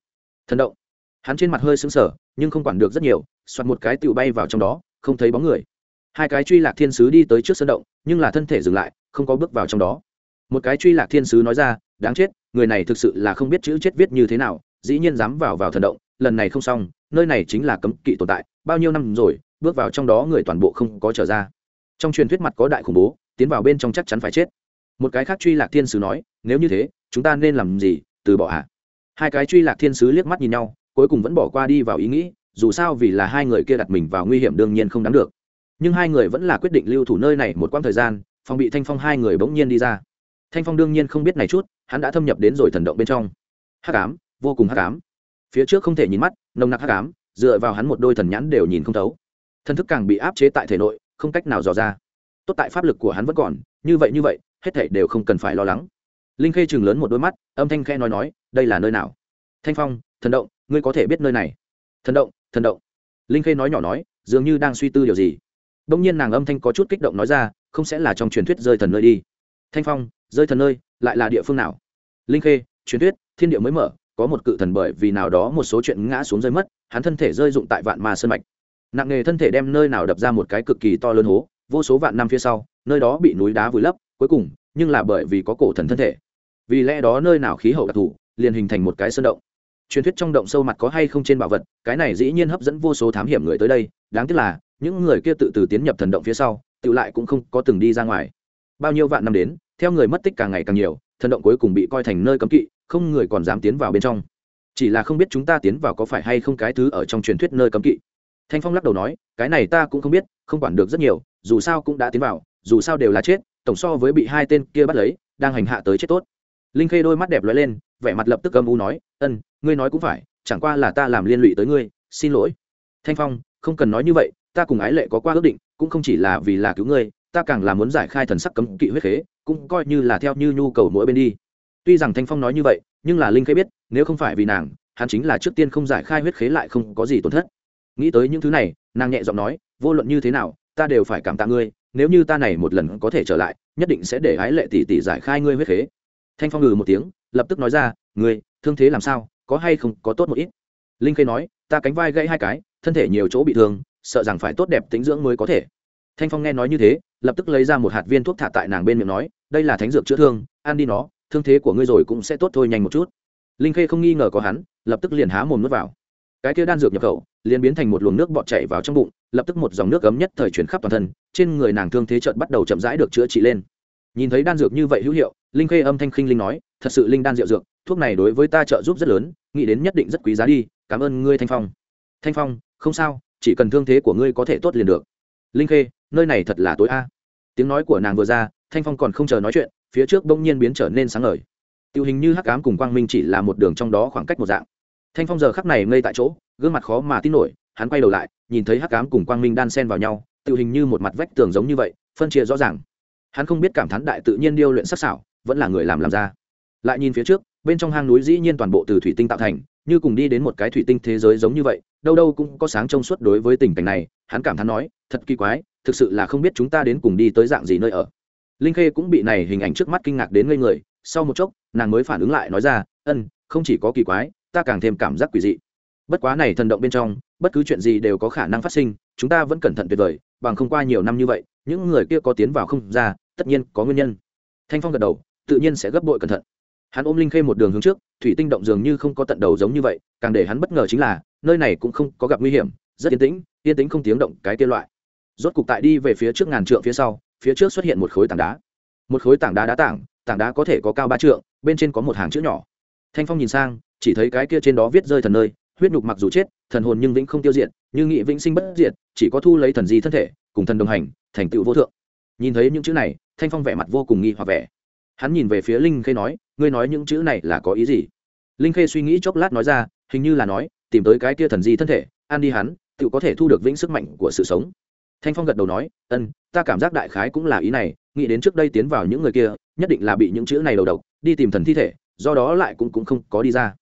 Thần động. Hắn trên mặt hơi xứng sờ, nhưng không quản được rất nhiều, soạt một cái tựu bay vào trong đó, không thấy bóng người. Hai cái truy lạc thiên sứ đi tới trước sân động, nhưng là thân thể dừng lại, không có bước vào trong đó. Một cái truy lạc thiên sứ nói ra, đáng chết, người này thực sự là không biết chữ chết viết như thế nào dĩ nhiên dám vào vào thần động, lần này không xong, nơi này chính là cấm kỵ tồn tại, bao nhiêu năm rồi, bước vào trong đó người toàn bộ không có trở ra. Trong truyền thuyết mặt có đại khủng bố, tiến vào bên trong chắc chắn phải chết. Một cái khác truy lạc thiên sứ nói, nếu như thế, chúng ta nên làm gì? Từ bỏ ạ à? hai cái truy lạc thiên sứ liếc mắt nhìn nhau, cuối cùng vẫn bỏ qua đi vào ý nghĩ, dù sao vì là hai người kia đặt mình vào nguy hiểm đương nhiên không đáng được. Nhưng hai người vẫn là quyết định lưu thủ nơi này một quãng thời gian, phòng bị thanh phong hai người bỗng nhiên đi ra. Thanh phong đương nhiên không biết này chút, hắn đã thâm nhập đến rồi thần động bên trong. Hắc ám vô cùng hắc ám. Phía trước không thể nhìn mắt, nồng nặc hắc ám, dựa vào hắn một đôi thần nhãn đều nhìn không thấu. Thân thức càng bị áp chế tại thể nội, không cách nào dò ra. Tốt tại pháp lực của hắn vẫn còn, như vậy như vậy, hết thể đều không cần phải lo lắng. Linh khê chừng lớn một đôi mắt, âm thanh khẽ nói nói, đây là nơi nào? Thanh phong, thần động, ngươi có thể biết nơi này. Thần động thần động. Linh khê nói nhỏ nói, dường như đang suy tư điều gì. Đông nhiên nàng âm thanh có chút kích động nói ra, không sẽ là trong truyền thuyết rơi thần nơi đi. Thanh phong, rơi thần nơi, lại là địa phương nào? Linh khê, truyền thuyết, thiên địa mới mở có một cự thần bởi vì nào đó một số chuyện ngã xuống rơi mất, hắn thân thể rơi dụng tại vạn ma sơn mạch. Nặng nghề thân thể đem nơi nào đập ra một cái cực kỳ to lớn hố, vô số vạn năm phía sau, nơi đó bị núi đá vùi lấp, cuối cùng, nhưng là bởi vì có cổ thần thân thể. Vì lẽ đó nơi nào khí hậu đặc thù, liền hình thành một cái sơn động. Truyền thuyết trong động sâu mặt có hay không trên bảo vật, cái này dĩ nhiên hấp dẫn vô số thám hiểm người tới đây. Đáng tiếc là, những người kia tự từ tiến nhập thần động phía sau, tự lại cũng không có từng đi ra ngoài. Bao nhiêu vạn năm đến, theo người mất tích càng ngày càng nhiều, thần động cuối cùng bị coi thành nơi cấm kỵ không người còn dám tiến vào bên trong. Chỉ là không biết chúng ta tiến vào có phải hay không cái thứ ở trong truyền thuyết nơi cấm kỵ. Thanh phong lắc đầu nói, cái này ta cũng không biết, không quản được rất nhiều, dù sao cũng đã tiến vào, dù sao đều là chết, tổng so với bị hai tên kia bắt lấy, đang hành hạ tới chết tốt. Linh khê đôi mắt đẹp lóe lên, vẻ mặt lập tức âm u nói, ân, ngươi nói cũng phải, chẳng qua là ta làm liên lụy tới ngươi, xin lỗi. Thanh phong, không cần nói như vậy, ta cùng ái lệ có qua ước định, cũng không chỉ là vì là cứu ngươi, ta càng là muốn giải khai thần sắc cấm kỵ huyết khế, cũng coi như là theo như nhu cầu mỗi bên đi tuy rằng thanh phong nói như vậy, nhưng là linh khê biết, nếu không phải vì nàng, hắn chính là trước tiên không giải khai huyết khế lại không có gì tổn thất. Nghĩ tới những thứ này, nàng nhẹ giọng nói, vô luận như thế nào, ta đều phải cảm tạ ngươi, nếu như ta này một lần có thể trở lại, nhất định sẽ để ái lệ tỷ tỷ giải khai ngươi huyết khế. Thanh phong ngừ một tiếng, lập tức nói ra, ngươi, thương thế làm sao, có hay không có tốt một ít? Linh khê nói, ta cánh vai gãy hai cái, thân thể nhiều chỗ bị thương, sợ rằng phải tốt đẹp tính dưỡng mới có thể. Thanh phong nghe nói như thế, lập tức lấy ra một hạt viên thuốc thả tại nàng bên miệng nói, đây là thánh dược chữa thương, ăn đi nó thương thế của ngươi rồi cũng sẽ tốt thôi nhanh một chút. Linh khê không nghi ngờ có hắn, lập tức liền há mồm nuốt vào. Cái kia đan dược nhập khẩu, liền biến thành một luồng nước bọt chảy vào trong bụng, lập tức một dòng nước ấm nhất thời chuyển khắp toàn thân, trên người nàng thương thế chợt bắt đầu chậm rãi được chữa trị lên. Nhìn thấy đan dược như vậy hữu hiệu, linh khê âm thanh khinh linh nói, thật sự linh đan diệu dược, thuốc này đối với ta trợ giúp rất lớn, nghĩ đến nhất định rất quý giá đi, cảm ơn ngươi thanh phong. Thanh phong, không sao, chỉ cần thương thế của ngươi có thể tốt liền được. Linh khê, nơi này thật là tối a. Tiếng nói của nàng vừa ra, thanh phong còn không chờ nói chuyện phía trước bỗng nhiên biến trở nên sáng ngời. Tiêu hình như hắc ám cùng quang minh chỉ là một đường trong đó khoảng cách một dạng. Thanh phong giờ khắc này ngây tại chỗ gương mặt khó mà tin nổi hắn quay đầu lại nhìn thấy hắc ám cùng quang minh đan sen vào nhau tiêu hình như một mặt vách tường giống như vậy phân chia rõ ràng. Hắn không biết cảm thán đại tự nhiên điêu luyện sắc sảo, vẫn là người làm làm ra. Lại nhìn phía trước bên trong hang núi dĩ nhiên toàn bộ từ thủy tinh tạo thành như cùng đi đến một cái thủy tinh thế giới giống như vậy đâu đâu cũng có sáng trông suốt đối với tình cảnh này hắn cảm thán nói thật kỳ quái thực sự là không biết chúng ta đến cùng đi tới dạng gì nơi ở linh khê cũng bị này hình ảnh trước mắt kinh ngạc đến ngây người, sau một chốc, nàng mới phản ứng lại nói ra, ân, không chỉ có kỳ quái, ta càng thêm cảm giác quỷ dị. Bất quá này thần động bên trong, bất cứ chuyện gì đều có khả năng phát sinh, chúng ta vẫn cẩn thận tuyệt vời, bằng không qua nhiều năm như vậy, những người kia có tiến vào không ra, tất nhiên có nguyên nhân. Thanh phong gật đầu, tự nhiên sẽ gấp bội cẩn thận. Hắn ôm linh khê một đường hướng trước, thủy tinh động dường như không có tận đầu giống như vậy, càng để hắn bất ngờ chính là, nơi này cũng không có gặp nguy hiểm, rất yên tĩnh yên tĩnh không tiếng động cái kia loại. Rốt cục tại đi về phía trước ngàn trượng phía sau phía trước xuất hiện một khối tảng đá. Một khối tảng đá đá tảng tảng đá có thể có cao ba trượng, bên trên có một hàng chữ nhỏ. Thanh phong nhìn sang, chỉ thấy cái kia trên đó viết rơi thần nơi, huyết nhục mặc dù chết, thần hồn nhưng vĩnh không tiêu diệt, như nghị vĩnh sinh bất diệt, chỉ có thu lấy thần di thân thể, cùng thần đồng hành, thành tựu vô thượng. Nhìn thấy những chữ này, thanh phong vẻ mặt vô cùng nghi hoặc vẻ. Hắn nhìn về phía linh khê nói, ngươi nói những chữ này là có ý gì? Linh khê suy nghĩ chốc lát nói ra, hình như là nói, tìm tới cái kia thần di thân thể, an đi hắn tự có thể thu được vĩnh sức mạnh của sự sống thanh phong gật đầu nói, ân, ta cảm giác đại khái cũng là ý này, nghĩ đến trước đây tiến vào những người kia, nhất định là bị những chữ này đầu độc, đi tìm thần thi thể, do đó lại cũng cũng không có đi ra.